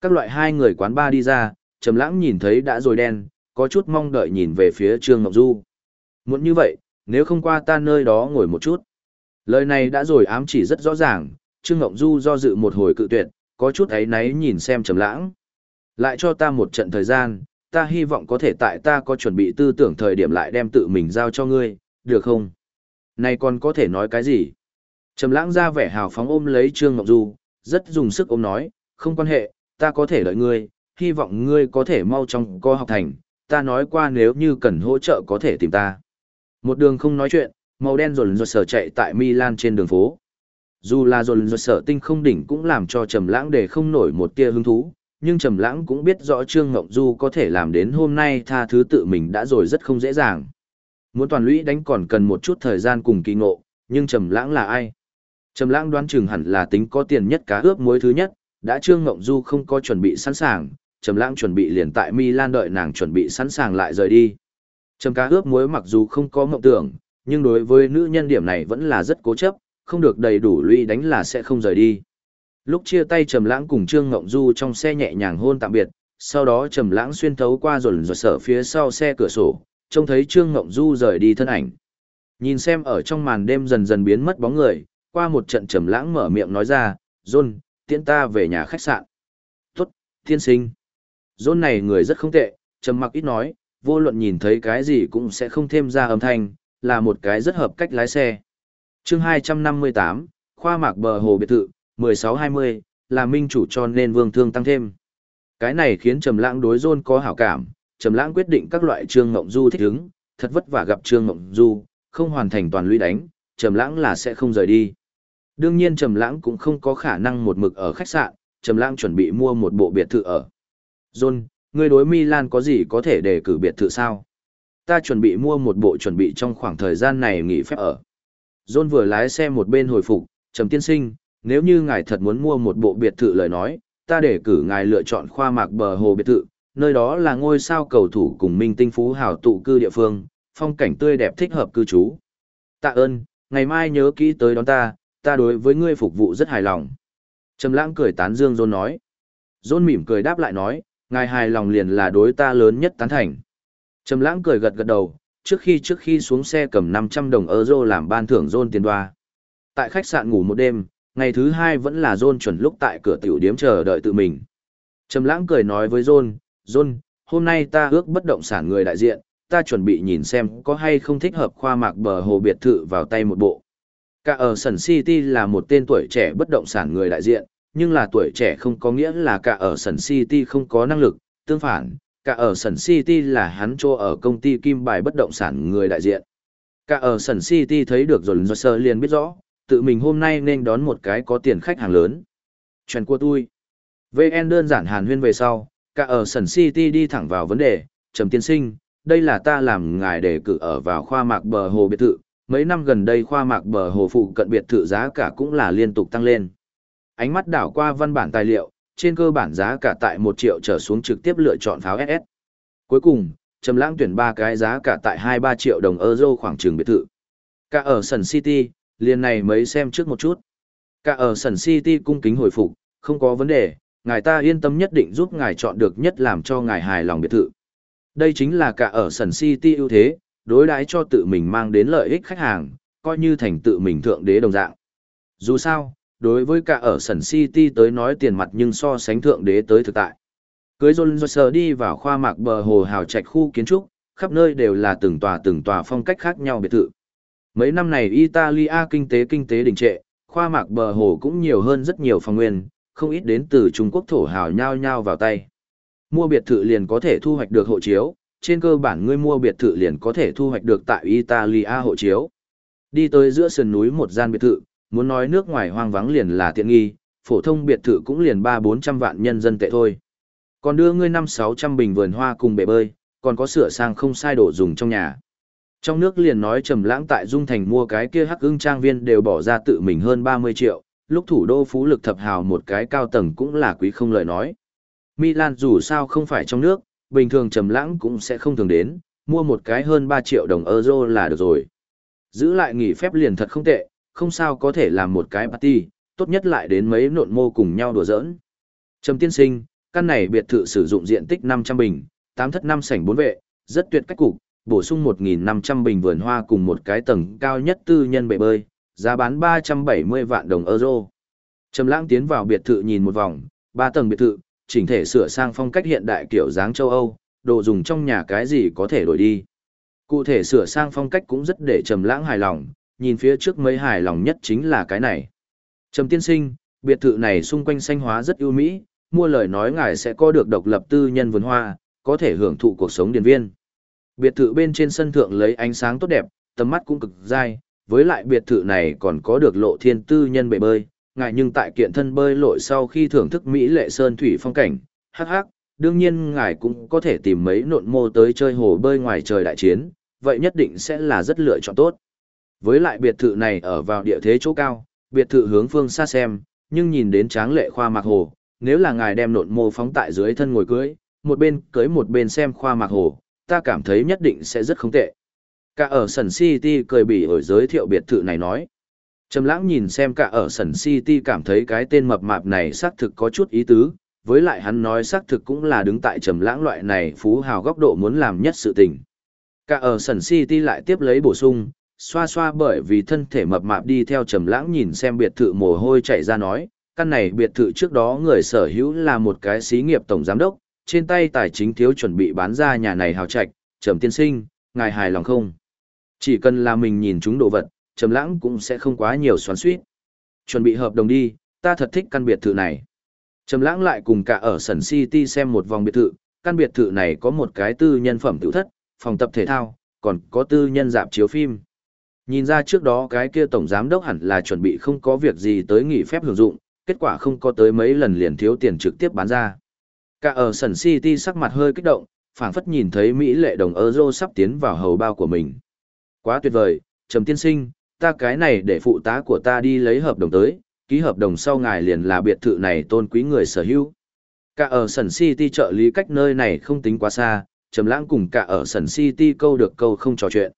Các loại hai người quán ba đi ra, Trầm lãng nhìn thấy đã rồi đen, có chút mong đợi nhìn về phía Trương Ngọc Du. Muốn như vậy, nếu không qua ta nơi đó ngồi một chút. Lời này đã rồi ám chỉ rất rõ ràng, Trương Ngọc Du do dự một hồi cự tuyệt, có chút ấy náy nhìn xem trầm lãng. Lại cho ta một trận thời gian, ta hy vọng có thể tại ta có chuẩn bị tư tưởng thời điểm lại đem tự mình giao cho ngươi, được không? Này còn có thể nói cái gì? Trầm lãng ra vẻ hào phóng ôm lấy Trương Ngọc Du, rất dùng sức ôm nói, không quan hệ, ta có thể đợi ngươi, hy vọng ngươi có thể mau chóng co học thành, ta nói qua nếu như cần hỗ trợ có thể tìm ta. Một đường không nói chuyện, màu đen rồn rột sở chạy tại Milan trên đường phố. Dù là rồn rột sở tinh không đỉnh cũng làm cho Trầm Lãng để không nổi một tia hứng thú, nhưng Trầm Lãng cũng biết rõ Trương Ngộng Du có thể làm đến hôm nay tha thứ tự mình đã rồi rất không dễ dàng. Muốn toàn lũy đánh còn cần một chút thời gian cùng kỳ ngộ, nhưng Trầm Lãng là ai? Trầm Lãng đoán chừng hẳn là tính có tiền nhất cá ướp muối thứ nhất, đã Trương Ngộng Du không có chuẩn bị sẵn sàng, Trầm Lãng chuẩn bị liền tại Milan đợi nàng chuẩn bị sẵn sàng lại rời đi. Trầm Cá ướp muối mặc dù không có mộng tưởng, nhưng đối với nữ nhân điểm này vẫn là rất cố chấp, không được đầy đủ lũy đánh là sẽ không rời đi. Lúc chia tay Trầm Lãng cùng Trương Ngộng Du trong xe nhẹ nhàng hôn tạm biệt, sau đó Trầm Lãng xuyên thấu qua rồn rợn sở phía sau xe cửa sổ, trông thấy Trương Ngộng Du rời đi thân ảnh. Nhìn xem ở trong màn đêm dần dần biến mất bóng người, qua một trận Trầm Lãng mở miệng nói ra, "John, tiễn ta về nhà khách sạn." "Tốt, tiên sinh." John này người rất không tệ, trầm mặc ít nói, vô luận nhìn thấy cái gì cũng sẽ không thêm ra âm thanh, là một cái rất hợp cách lái xe. Chương 258, khoa mạc bờ hồ biệt thự, 1620, là minh chủ cho nên vương thương tăng thêm. Cái này khiến Trầm Lãng đối John có hảo cảm, Trầm Lãng quyết định các loại Trương Ngộng Du thích ứng, thật vất vả gặp Trương Ngộng Du, không hoàn thành toàn lũy đánh, Trầm Lãng là sẽ không rời đi. Đương nhiên Trầm Lãng cũng không có khả năng một mực ở khách sạn, Trầm Lãng chuẩn bị mua một bộ biệt thự ở. John, ngươi đối Milan có gì có thể đề cử biệt thự sao? Ta chuẩn bị mua một bộ chuẩn bị trong khoảng thời gian này nghỉ phép ở. John vừa lái xe một bên hồi phục, Trầm tiên sinh, nếu như ngài thật muốn mua một bộ biệt thự lời nói, ta để cử ngài lựa chọn khoa mạc bờ hồ biệt thự, nơi đó là ngôi sao cầu thủ cùng minh tinh phú hào tụ cư địa phương, phong cảnh tươi đẹp thích hợp cư trú. Tạ ơn, ngày mai nhớ kỹ tới đón ta, ta đối với ngươi phục vụ rất hài lòng. Trầm lãng cười tán dương John nói. John mỉm cười đáp lại nói, ngài hài lòng liền là đối ta lớn nhất tán thành. Trầm lãng cười gật gật đầu, trước khi trước khi xuống xe cầm 500 đồng euro làm ban thưởng John tiền đoa. Tại khách sạn ngủ một đêm, ngày thứ hai vẫn là John chuẩn lúc tại cửa tiểu điếm chờ đợi tự mình. Trầm lãng cười nói với John, John, hôm nay ta ước bất động sản người đại diện, ta chuẩn bị nhìn xem có hay không thích hợp khoa mạc bờ hồ biệt thự vào tay một bộ. Cả ở Sun City là một tên tuổi trẻ bất động sản người đại diện, nhưng là tuổi trẻ không có nghĩa là cả ở Sun City không có năng lực, tương phản, cả ở Sun City là hắn cho ở công ty kim bài bất động sản người đại diện. Cả ở Sun City thấy được rồi sơ liền biết rõ, tự mình hôm nay nên đón một cái có tiền khách hàng lớn. Chuyện của tôi. VN đơn giản hàn huyên về sau, cả ở Sun City đi thẳng vào vấn đề, trầm tiên sinh, đây là ta làm ngài đề cử ở vào khoa mạc bờ hồ biệt thự, mấy năm gần đây khoa mạc bờ hồ phụ cận biệt thự giá cả cũng là liên tục tăng lên. Ánh mắt đảo qua văn bản tài liệu, trên cơ bản giá cả tại 1 triệu trở xuống trực tiếp lựa chọn pháo SS. Cuối cùng, Trầm Lãng tuyển ba cái giá cả tại 2-3 triệu đồng euro khoảng trường biệt thự. Cả ở Sun City, liền này mấy xem trước một chút. Cả ở Sun City cung kính hồi phục, không có vấn đề, ngài ta yên tâm nhất định giúp ngài chọn được nhất làm cho ngài hài lòng biệt thự. Đây chính là cả ở Sun City ưu thế, đối đãi cho tự mình mang đến lợi ích khách hàng, coi như thành tự mình thượng đế đồng dạng. Dù sao, đối với cả ở sân City tới nói tiền mặt nhưng so sánh thượng đế tới thực tại. Cưới John Joyce đi vào khoa mạc bờ hồ hào trạch khu kiến trúc, khắp nơi đều là từng tòa từng tòa phong cách khác nhau biệt thự. Mấy năm này Italia kinh tế kinh tế đình trệ, khoa mạc bờ hồ cũng nhiều hơn rất nhiều phòng nguyên, không ít đến từ Trung Quốc thổ hào nhau nhau vào tay. Mua biệt thự liền có thể thu hoạch được hộ chiếu, trên cơ bản ngươi mua biệt thự liền có thể thu hoạch được tại Italia hộ chiếu. Đi tới giữa sườn núi một gian biệt thự, muốn nói nước ngoài hoang vắng liền là tiện nghi, phổ thông biệt thự cũng liền 3-400 vạn nhân dân tệ thôi. Còn đưa ngươi 5-600 bình vườn hoa cùng bể bơi, còn có sửa sang không sai đồ dùng trong nhà. Trong nước liền nói trầm lãng tại Dung Thành mua cái kia hắc ưng trang viên đều bỏ ra tự mình hơn 30 triệu, lúc thủ đô phú lực thập hào một cái cao tầng cũng là quý không lời nói. Milan dù sao không phải trong nước, bình thường trầm lãng cũng sẽ không thường đến, mua một cái hơn 3 triệu đồng euro là được rồi. Giữ lại nghỉ phép liền thật không tệ, không sao có thể làm một cái party, tốt nhất lại đến mấy nộn mô cùng nhau đùa giỡn. Trầm tiên sinh, căn này biệt thự sử dụng diện tích 500 bình, 8 thất 5 sảnh 4 vệ, rất tuyệt cách cục, bổ sung 1.500 bình vườn hoa cùng một cái tầng cao nhất tư nhân bể bơi, giá bán 370 vạn đồng euro. Trầm lãng tiến vào biệt thự nhìn một vòng, ba tầng biệt thự, chỉnh thể sửa sang phong cách hiện đại kiểu dáng châu Âu, đồ dùng trong nhà cái gì có thể đổi đi. Cụ thể sửa sang phong cách cũng rất để Trầm lãng hài lòng, nhìn phía trước mấy hài lòng nhất chính là cái này. Trầm tiên sinh, biệt thự này xung quanh xanh hóa rất ưu mỹ, mua lời nói ngài sẽ có được độc lập tư nhân vườn hoa, có thể hưởng thụ cuộc sống điền viên. Biệt thự bên trên sân thượng lấy ánh sáng tốt đẹp, tầm mắt cũng cực dai, với lại biệt thự này còn có được lộ thiên tư nhân bể bơi, ngài nhưng tại kiện thân bơi lội sau khi thưởng thức Mỹ lệ sơn thủy phong cảnh, hắc hắc, đương nhiên ngài cũng có thể tìm mấy nộn mô tới chơi hồ bơi ngoài trời đại chiến, vậy nhất định sẽ là rất lựa chọn tốt. Với lại biệt thự này ở vào địa thế chỗ cao, biệt thự hướng phương xa xem, nhưng nhìn đến tráng lệ khoa mạc hồ, nếu là ngài đem nộn mô phóng tại dưới thân ngồi cưới, một bên cưới một bên xem khoa mạc hồ, ta cảm thấy nhất định sẽ rất không tệ. Cả ở Sần City cười bỉ ở giới thiệu biệt thự này nói. Trầm lãng nhìn xem cả ở Sần City cảm thấy cái tên mập mạp này xác thực có chút ý tứ, với lại hắn nói xác thực cũng là đứng tại trầm lãng loại này phú hào góc độ muốn làm nhất sự tình. Cả ở Sần City lại tiếp lấy bổ sung, xoa xoa bởi vì thân thể mập mạp đi theo trầm lãng nhìn xem biệt thự mồ hôi chảy ra nói, căn này biệt thự trước đó người sở hữu là một cái xí nghiệp tổng giám đốc, trên tay tài chính thiếu chuẩn bị bán ra nhà này hào trạch, trầm tiên sinh, ngài hài lòng không? Chỉ cần là mình nhìn chúng đồ vật, trầm lãng cũng sẽ không quá nhiều xoắn xuýt. Chuẩn bị hợp đồng đi, ta thật thích căn biệt thự này. Trầm lãng lại cùng cả ở Sun City xem một vòng biệt thự, căn biệt thự này có một cái tư nhân phẩm tiểu thất, phòng tập thể thao, còn có tư nhân dạp chiếu phim. Nhìn ra trước đó cái kia tổng giám đốc hẳn là chuẩn bị không có việc gì tới nghỉ phép hưởng dụng, kết quả không có tới mấy lần liền thiếu tiền trực tiếp bán ra. Cả ở Sun City sắc mặt hơi kích động, phảng phất nhìn thấy Mỹ lệ đồng euro sắp tiến vào hầu bao của mình. Quá tuyệt vời, Trầm tiên sinh, ta cái này để phụ tá của ta đi lấy hợp đồng tới, ký hợp đồng sau ngài liền là biệt thự này tôn quý người sở hữu. Cả ở Sun City trợ lý cách nơi này không tính quá xa, Trầm Lãng cùng cả ở Sun City câu được câu không trò chuyện.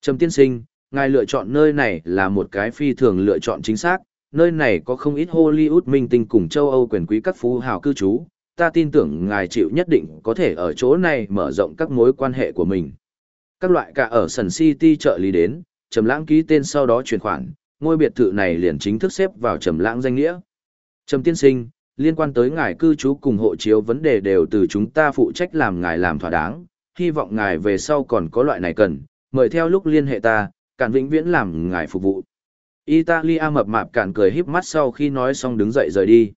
Trầm tiên sinh, ngài lựa chọn nơi này là một cái phi thường lựa chọn chính xác, nơi này có không ít Hollywood minh tinh cùng châu Âu quyền quý các phú hào cư trú, ta tin tưởng ngài chịu nhất định có thể ở chỗ này mở rộng các mối quan hệ của mình. Các loại cả ở Sun City trợ lý đến, Trầm Lãng ký tên sau đó chuyển khoản, ngôi biệt thự này liền chính thức xếp vào Trầm Lãng danh nghĩa. Trầm tiên sinh, liên quan tới ngài cư trú cùng hộ chiếu vấn đề đều từ chúng ta phụ trách làm ngài làm thỏa đáng, hy vọng ngài về sau còn có loại này cần, mời theo lúc liên hệ ta, cản vĩnh viễn làm ngài phục vụ. Italia mập mạp cản cười híp mắt sau khi nói xong đứng dậy rời đi.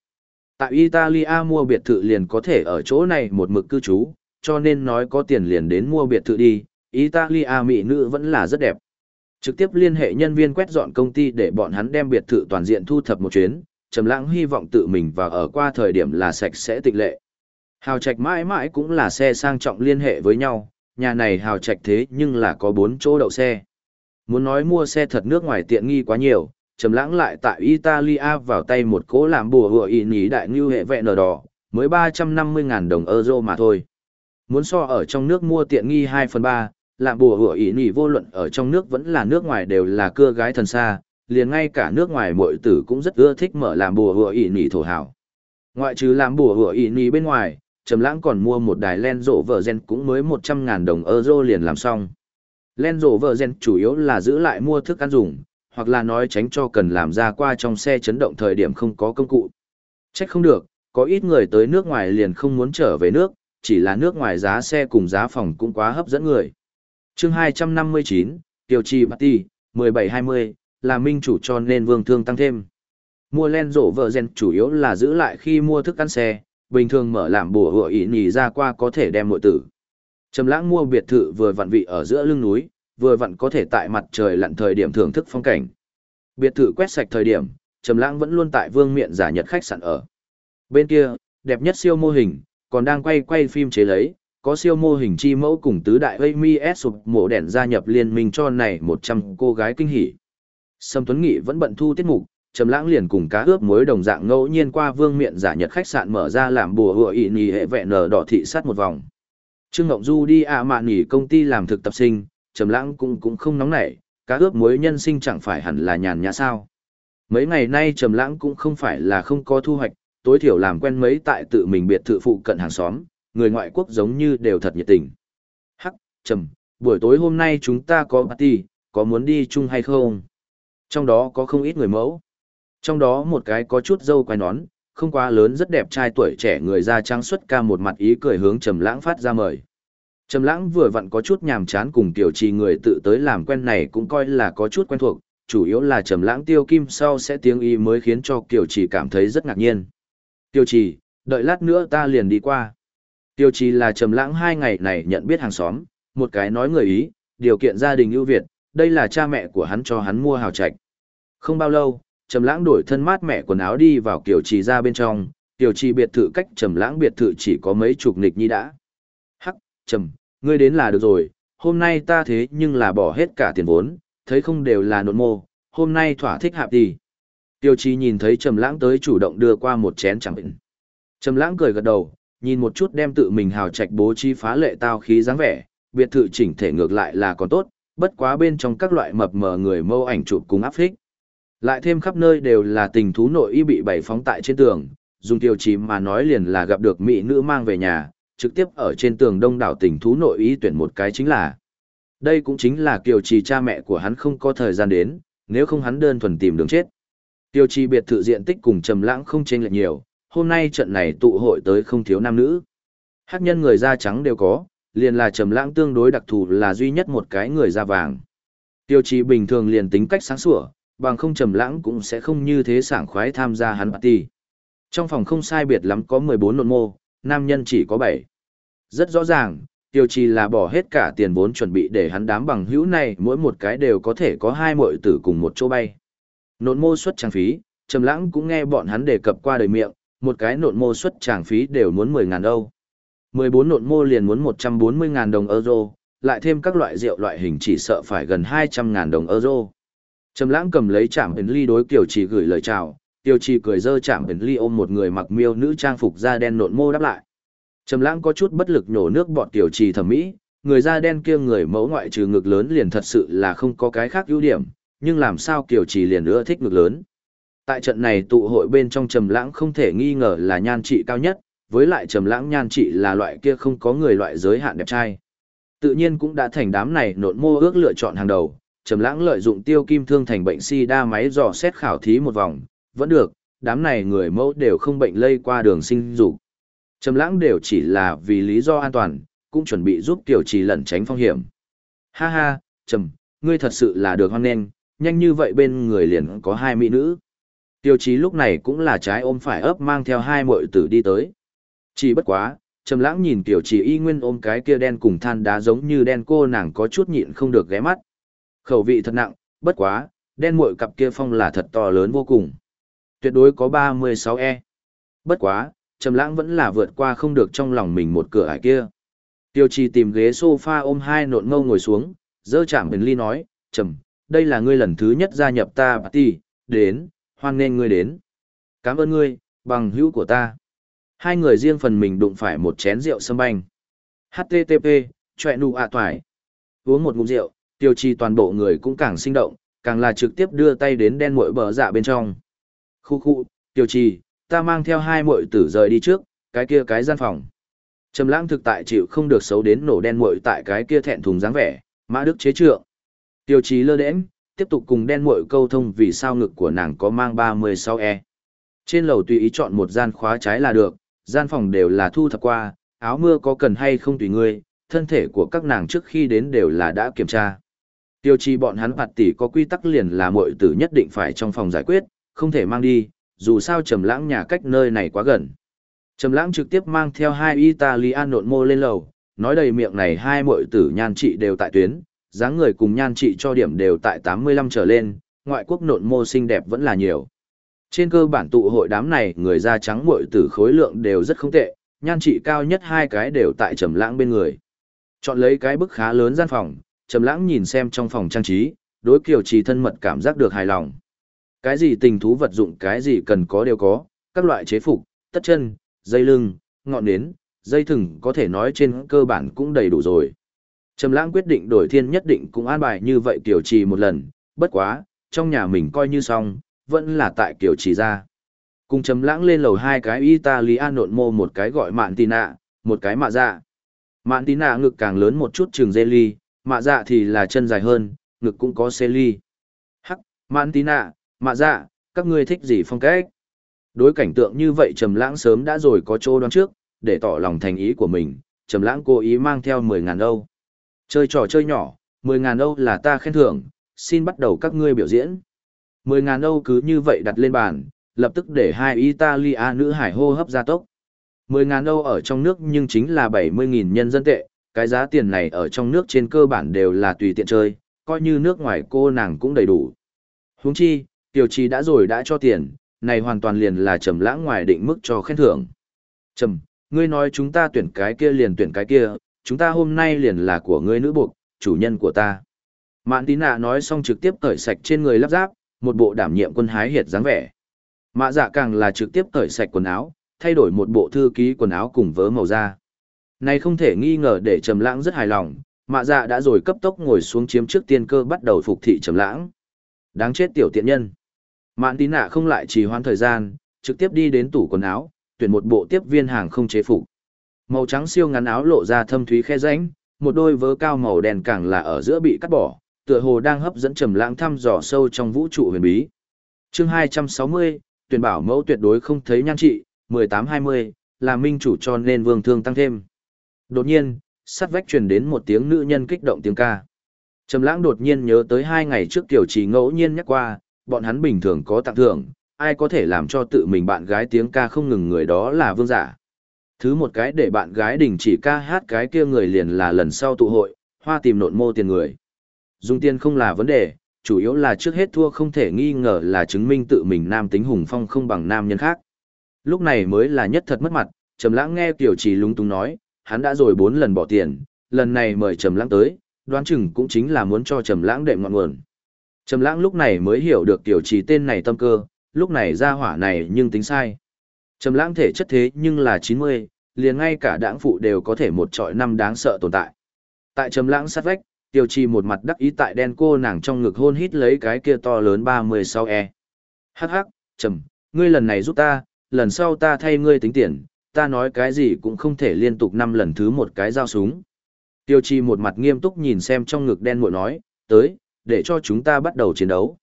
Tại Italia mua biệt thự liền có thể ở chỗ này một mực cư trú, cho nên nói có tiền liền đến mua biệt thự đi, Italia mỹ nữ vẫn là rất đẹp. Trực tiếp liên hệ nhân viên quét dọn công ty để bọn hắn đem biệt thự toàn diện thu thập một chuyến, Trầm Lãng hy vọng tự mình và ở qua thời điểm là sạch sẽ tịch lệ. Hào trạch mãi mãi cũng là xe sang trọng liên hệ với nhau, nhà này hào trạch thế nhưng là có 4 chỗ đậu xe. Muốn nói mua xe thật nước ngoài tiện nghi quá nhiều, Trầm Lãng lại tại Italia vào tay một cố làm bùa hựa ý nhí đại như hệ vẹn nở đỏ, mới 350.000 đồng euro mà thôi. Muốn so ở trong nước mua tiện nghi 2 phần 3, làm bùa hựa ý nhỉ vô luận ở trong nước vẫn là nước ngoài đều là cưa gái thần xa, liền ngay cả nước ngoài mọi tử cũng rất ưa thích mở làm bùa hựa ý nhỉ thổ hào. Ngoại trừ làm bùa hựa ý nhỉ bên ngoài, Trầm Lãng còn mua một đài len rộ vợ gen cũng mới 100.000 đồng euro liền làm xong. Len rộ vợ gen chủ yếu là giữ lại mua thức ăn dùng, hoặc là nói tránh cho cần làm ra qua trong xe chấn động thời điểm không có công cụ. Trách không được, có ít người tới nước ngoài liền không muốn trở về nước, chỉ là nước ngoài giá xe cùng giá phòng cũng quá hấp dẫn người chương 259, Tiêu Trì hai 1720, là minh chủ cho nên vương thương tăng thêm. Mua len rổ vợ gen chủ yếu là giữ lại khi mua thức ăn xe, bình thường mở làm bùa hựa ý nhì ra qua có thể đem nội tử. Trầm lãng mua biệt thự vừa vặn vị ở giữa lưng núi, vừa vặn có thể tại mặt trời lặn thời điểm thưởng thức phong cảnh. Biệt thự quét sạch thời điểm, Trầm lãng vẫn luôn tại vương miện giả nhật khách sạn ở. Bên kia, đẹp nhất siêu mô hình, còn đang quay quay phim chế lấy, có siêu mô hình chi mẫu cùng tứ đại Amy S sụp mộ đèn gia nhập liên minh cho này 100 cô gái kinh hỉ. Sâm Tuấn Nghị vẫn bận thu tiết mục, Trầm Lãng liền cùng cá ướp muối đồng dạng ngẫu nhiên qua Vương Miện giả nhật khách sạn mở ra làm bùa hựa ị nhị hệ vẹn nở đỏ thị sát một vòng. Trương Ngộng Du đi ạ à mạn nghỉ công ty làm thực tập sinh, Trầm Lãng cũng cũng không nóng nảy, cá ướp muối nhân sinh chẳng phải hẳn là nhàn nhã sao? Mấy ngày nay Trầm Lãng cũng không phải là không có thu hoạch, tối thiểu làm quen mấy tại tự mình biệt thự phụ cận hàng xóm, người ngoại quốc giống như đều thật nhiệt tình. Hắc, trầm, buổi tối hôm nay chúng ta có party, có muốn đi chung hay không? Trong đó có không ít người mẫu. Trong đó một cái có chút dâu quai nón, không quá lớn rất đẹp trai tuổi trẻ người da trắng xuất ca một mặt ý cười hướng Trầm Lãng phát ra mời. Trầm Lãng vừa vặn có chút nhàm chán cùng tiểu trì người tự tới làm quen này cũng coi là có chút quen thuộc, chủ yếu là Trầm Lãng tiêu kim sau sẽ tiếng y mới khiến cho tiểu Trì cảm thấy rất ngạc nhiên. Tiêu Trì, đợi lát nữa ta liền đi qua. Tiêu Trì là trầm lãng hai ngày này nhận biết hàng xóm, một cái nói người Ý, điều kiện gia đình ưu việt, đây là cha mẹ của hắn cho hắn mua hào trạch. Không bao lâu, trầm lãng đổi thân mát mẹ quần áo đi vào Kiều Trì ra bên trong, Kiều Trì biệt thự cách trầm lãng biệt thự chỉ có mấy chục nghịch nhi đã. Hắc, trầm, ngươi đến là được rồi, hôm nay ta thế nhưng là bỏ hết cả tiền vốn, thấy không đều là nộn mô, hôm nay thỏa thích hạp đi. Tiêu Trì nhìn thấy trầm lãng tới chủ động đưa qua một chén chẳng bệnh. Trầm lãng cười gật đầu, nhìn một chút đem tự mình hào trạch bố trí phá lệ tao khí dáng vẻ, biệt thự chỉnh thể ngược lại là còn tốt, bất quá bên trong các loại mập mờ người mâu ảnh chụp cùng áp phích. Lại thêm khắp nơi đều là tình thú nội y bị bày phóng tại trên tường, dùng tiêu chí mà nói liền là gặp được mỹ nữ mang về nhà, trực tiếp ở trên tường đông đảo tình thú nội y tuyển một cái chính là. Đây cũng chính là kiều trì cha mẹ của hắn không có thời gian đến, nếu không hắn đơn thuần tìm đường chết. Tiêu trì biệt thự diện tích cùng trầm lãng không chênh lệch nhiều, hôm nay trận này tụ hội tới không thiếu nam nữ. Hắc nhân người da trắng đều có, liền là trầm lãng tương đối đặc thù là duy nhất một cái người da vàng. Tiêu trì bình thường liền tính cách sáng sủa, bằng không trầm lãng cũng sẽ không như thế sảng khoái tham gia hắn party. Trong phòng không sai biệt lắm có 14 nộn mô, nam nhân chỉ có 7. Rất rõ ràng, tiêu trì là bỏ hết cả tiền vốn chuẩn bị để hắn đám bằng hữu này mỗi một cái đều có thể có hai muội tử cùng một chỗ bay. Nộn mô xuất trang phí, trầm lãng cũng nghe bọn hắn đề cập qua đời miệng, một cái nộn mô xuất trang phí đều muốn 10.000 đâu. 14 nộn mô liền muốn 140.000 đồng euro, lại thêm các loại rượu loại hình chỉ sợ phải gần 200.000 đồng euro. Trầm lãng cầm lấy chạm ấn ly đối Kiều Trì gửi lời chào, Kiều Trì cười dơ chạm ấn ly ôm một người mặc miêu nữ trang phục da đen nộn mô đáp lại. Trầm lãng có chút bất lực nhổ nước bọt Kiều Trì thẩm mỹ, người da đen kia người mẫu ngoại trừ ngực lớn liền thật sự là không có cái khác ưu điểm, nhưng làm sao Kiều Trì liền nữa thích ngực lớn. Tại trận này tụ hội bên trong Trầm lãng không thể nghi ngờ là nhan trị cao nhất, với lại Trầm lãng nhan trị là loại kia không có người loại giới hạn đẹp trai. Tự nhiên cũng đã thành đám này nộn mô ước lựa chọn hàng đầu, Trầm Lãng lợi dụng tiêu kim thương thành bệnh si đa máy dò xét khảo thí một vòng, vẫn được, đám này người mẫu đều không bệnh lây qua đường sinh dục. Trầm Lãng đều chỉ là vì lý do an toàn, cũng chuẩn bị giúp Tiểu Trì lẩn tránh phong hiểm. Ha ha, Trầm, ngươi thật sự là được hoan nghênh, nhanh như vậy bên người liền có hai mỹ nữ. Tiêu Chí lúc này cũng là trái ôm phải ấp mang theo hai muội tử đi tới. Chỉ bất quá, Trầm Lãng nhìn Tiểu Chỉ y nguyên ôm cái kia đen cùng than đá giống như đen cô nàng có chút nhịn không được ghé mắt. Khẩu vị thật nặng, bất quá, đen muội cặp kia phong là thật to lớn vô cùng. Tuyệt đối có 36E. Bất quá, Trầm Lãng vẫn là vượt qua không được trong lòng mình một cửa ải kia. Tiêu Chi tìm ghế sofa ôm hai nộn ngâu ngồi xuống, dơ chạm bình ly nói, "Trầm, đây là ngươi lần thứ nhất gia nhập ta party, đến, hoan nghênh ngươi đến. Cảm ơn ngươi, bằng hữu của ta." Hai người riêng phần mình đụng phải một chén rượu sâm banh. HTTP, chọe nụ ạ toải. Uống một ngụm rượu, tiêu chi toàn bộ người cũng càng sinh động, càng là trực tiếp đưa tay đến đen muội bờ dạ bên trong. Khu khu, tiêu chi, ta mang theo hai muội tử rời đi trước, cái kia cái gian phòng. Trầm lãng thực tại chịu không được xấu đến nổ đen muội tại cái kia thẹn thùng dáng vẻ, mã đức chế trượng. Tiêu chi lơ đễnh, tiếp tục cùng đen muội câu thông vì sao ngực của nàng có mang 36E. Trên lầu tùy ý chọn một gian khóa trái là được, gian phòng đều là thu thập qua, áo mưa có cần hay không tùy ngươi, thân thể của các nàng trước khi đến đều là đã kiểm tra. Tiêu chi bọn hắn phạt tỷ có quy tắc liền là muội tử nhất định phải trong phòng giải quyết, không thể mang đi, dù sao trầm lãng nhà cách nơi này quá gần. Trầm lãng trực tiếp mang theo hai Italian nộn mô lên lầu, nói đầy miệng này hai muội tử nhan trị đều tại tuyến, dáng người cùng nhan trị cho điểm đều tại 85 trở lên, ngoại quốc nộn mô xinh đẹp vẫn là nhiều. Trên cơ bản tụ hội đám này người da trắng muội tử khối lượng đều rất không tệ, nhan trị cao nhất hai cái đều tại trầm lãng bên người. Chọn lấy cái bức khá lớn gian phòng, trầm lãng nhìn xem trong phòng trang trí, đối kiều trì thân mật cảm giác được hài lòng. Cái gì tình thú vật dụng cái gì cần có đều có, các loại chế phục, tất chân, dây lưng, ngọn nến, dây thừng có thể nói trên cơ bản cũng đầy đủ rồi. Trầm lãng quyết định đổi thiên nhất định cũng an bài như vậy kiều trì một lần, bất quá, trong nhà mình coi như xong, vẫn là tại kiều trì ra. Cùng trầm lãng lên lầu hai cái Italian nộn mô một cái gọi mạn tina, một cái mạ dạ. Mạn tina ngực càng lớn một chút trường jelly, ly, mạ dạ thì là chân dài hơn, ngực cũng có xê ly. Hắc, mạn tí nạ, mạ dạ, các ngươi thích gì phong cách? Đối cảnh tượng như vậy Trầm Lãng sớm đã rồi có chỗ đoán trước, để tỏ lòng thành ý của mình, Trầm Lãng cố ý mang theo 10000 Âu. Chơi trò chơi nhỏ, 10000 Âu là ta khen thưởng, xin bắt đầu các ngươi biểu diễn. 10000 Âu cứ như vậy đặt lên bàn, lập tức để hai Italia nữ hải hô hấp gia tốc. Mười ngàn Âu ở trong nước nhưng chính là 70.000 nhân dân tệ, cái giá tiền này ở trong nước trên cơ bản đều là tùy tiện chơi, coi như nước ngoài cô nàng cũng đầy đủ. Huống chi, tiểu trì đã rồi đã cho tiền, này hoàn toàn liền là trầm lãng ngoài định mức cho khen thưởng. Trầm, ngươi nói chúng ta tuyển cái kia liền tuyển cái kia, chúng ta hôm nay liền là của ngươi nữ buộc, chủ nhân của ta. Mạn tín nạ nói xong trực tiếp cởi sạch trên người lắp ráp, một bộ đảm nhiệm quân hái hiệt dáng vẻ. Mạ dạ càng là trực tiếp cởi sạch quần áo, thay đổi một bộ thư ký quần áo cùng vớ màu da. Này không thể nghi ngờ để Trầm Lãng rất hài lòng, Mạ Dạ đã rồi cấp tốc ngồi xuống chiếm trước tiên cơ bắt đầu phục thị Trầm Lãng. Đáng chết tiểu tiện nhân. Mạn Tín Nạ không lại trì hoãn thời gian, trực tiếp đi đến tủ quần áo, tuyển một bộ tiếp viên hàng không chế phục. Màu trắng siêu ngắn áo lộ ra thâm thúy khe rãnh, một đôi vớ cao màu đen càng là ở giữa bị cắt bỏ, tựa hồ đang hấp dẫn Trầm Lãng thăm dò sâu trong vũ trụ huyền bí. Chương 260, tuyển bảo mẫu tuyệt đối không thấy nhan trị, 1820, là minh chủ cho nên vương thương tăng thêm. Đột nhiên, sát vách truyền đến một tiếng nữ nhân kích động tiếng ca. Trầm lãng đột nhiên nhớ tới hai ngày trước tiểu trì ngẫu nhiên nhắc qua, bọn hắn bình thường có tặng thưởng, ai có thể làm cho tự mình bạn gái tiếng ca không ngừng người đó là vương giả. Thứ một cái để bạn gái đình chỉ ca hát cái kia người liền là lần sau tụ hội, hoa tìm nộn mô tiền người. Dùng tiền không là vấn đề, chủ yếu là trước hết thua không thể nghi ngờ là chứng minh tự mình nam tính hùng phong không bằng nam nhân khác. Lúc này mới là nhất thật mất mặt, Trầm Lãng nghe Tiểu Trì lúng túng nói, hắn đã rồi bốn lần bỏ tiền, lần này mời Trầm Lãng tới, đoán chừng cũng chính là muốn cho Trầm Lãng đệm ngọn nguồn. Trầm Lãng lúc này mới hiểu được Tiểu Trì tên này tâm cơ, lúc này ra hỏa này nhưng tính sai. Trầm Lãng thể chất thế nhưng là 90, liền ngay cả đãng phụ đều có thể một trọi năm đáng sợ tồn tại. Tại Trầm Lãng sát vách, Tiểu Trì một mặt đắc ý tại đen cô nàng trong ngực hôn hít lấy cái kia to lớn 36E. Hắc hắc, Trầm, ngươi lần này giúp ta, lần sau ta thay ngươi tính tiền, ta nói cái gì cũng không thể liên tục năm lần thứ một cái dao súng. Tiêu chi một mặt nghiêm túc nhìn xem trong ngực đen muội nói, tới, để cho chúng ta bắt đầu chiến đấu.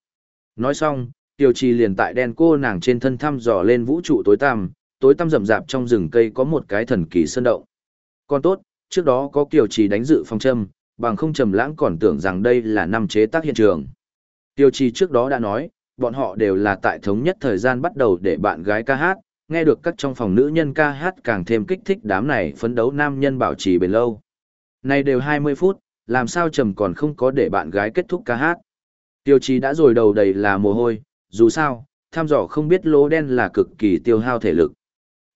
Nói xong, tiêu chi liền tại đen cô nàng trên thân thăm dò lên vũ trụ tối tăm, tối tăm rậm rạp trong rừng cây có một cái thần kỳ sơn động. Còn tốt, trước đó có Tiêu chi đánh dự phong châm, bằng không trầm lãng còn tưởng rằng đây là năm chế tác hiện trường. Tiêu chi trước đó đã nói, bọn họ đều là tại thống nhất thời gian bắt đầu để bạn gái ca hát, nghe được các trong phòng nữ nhân ca hát càng thêm kích thích đám này phấn đấu nam nhân bảo trì bền lâu. Này đều 20 phút, làm sao trầm còn không có để bạn gái kết thúc ca hát. Tiêu chí đã rồi đầu đầy là mồ hôi, dù sao, tham dò không biết lỗ đen là cực kỳ tiêu hao thể lực.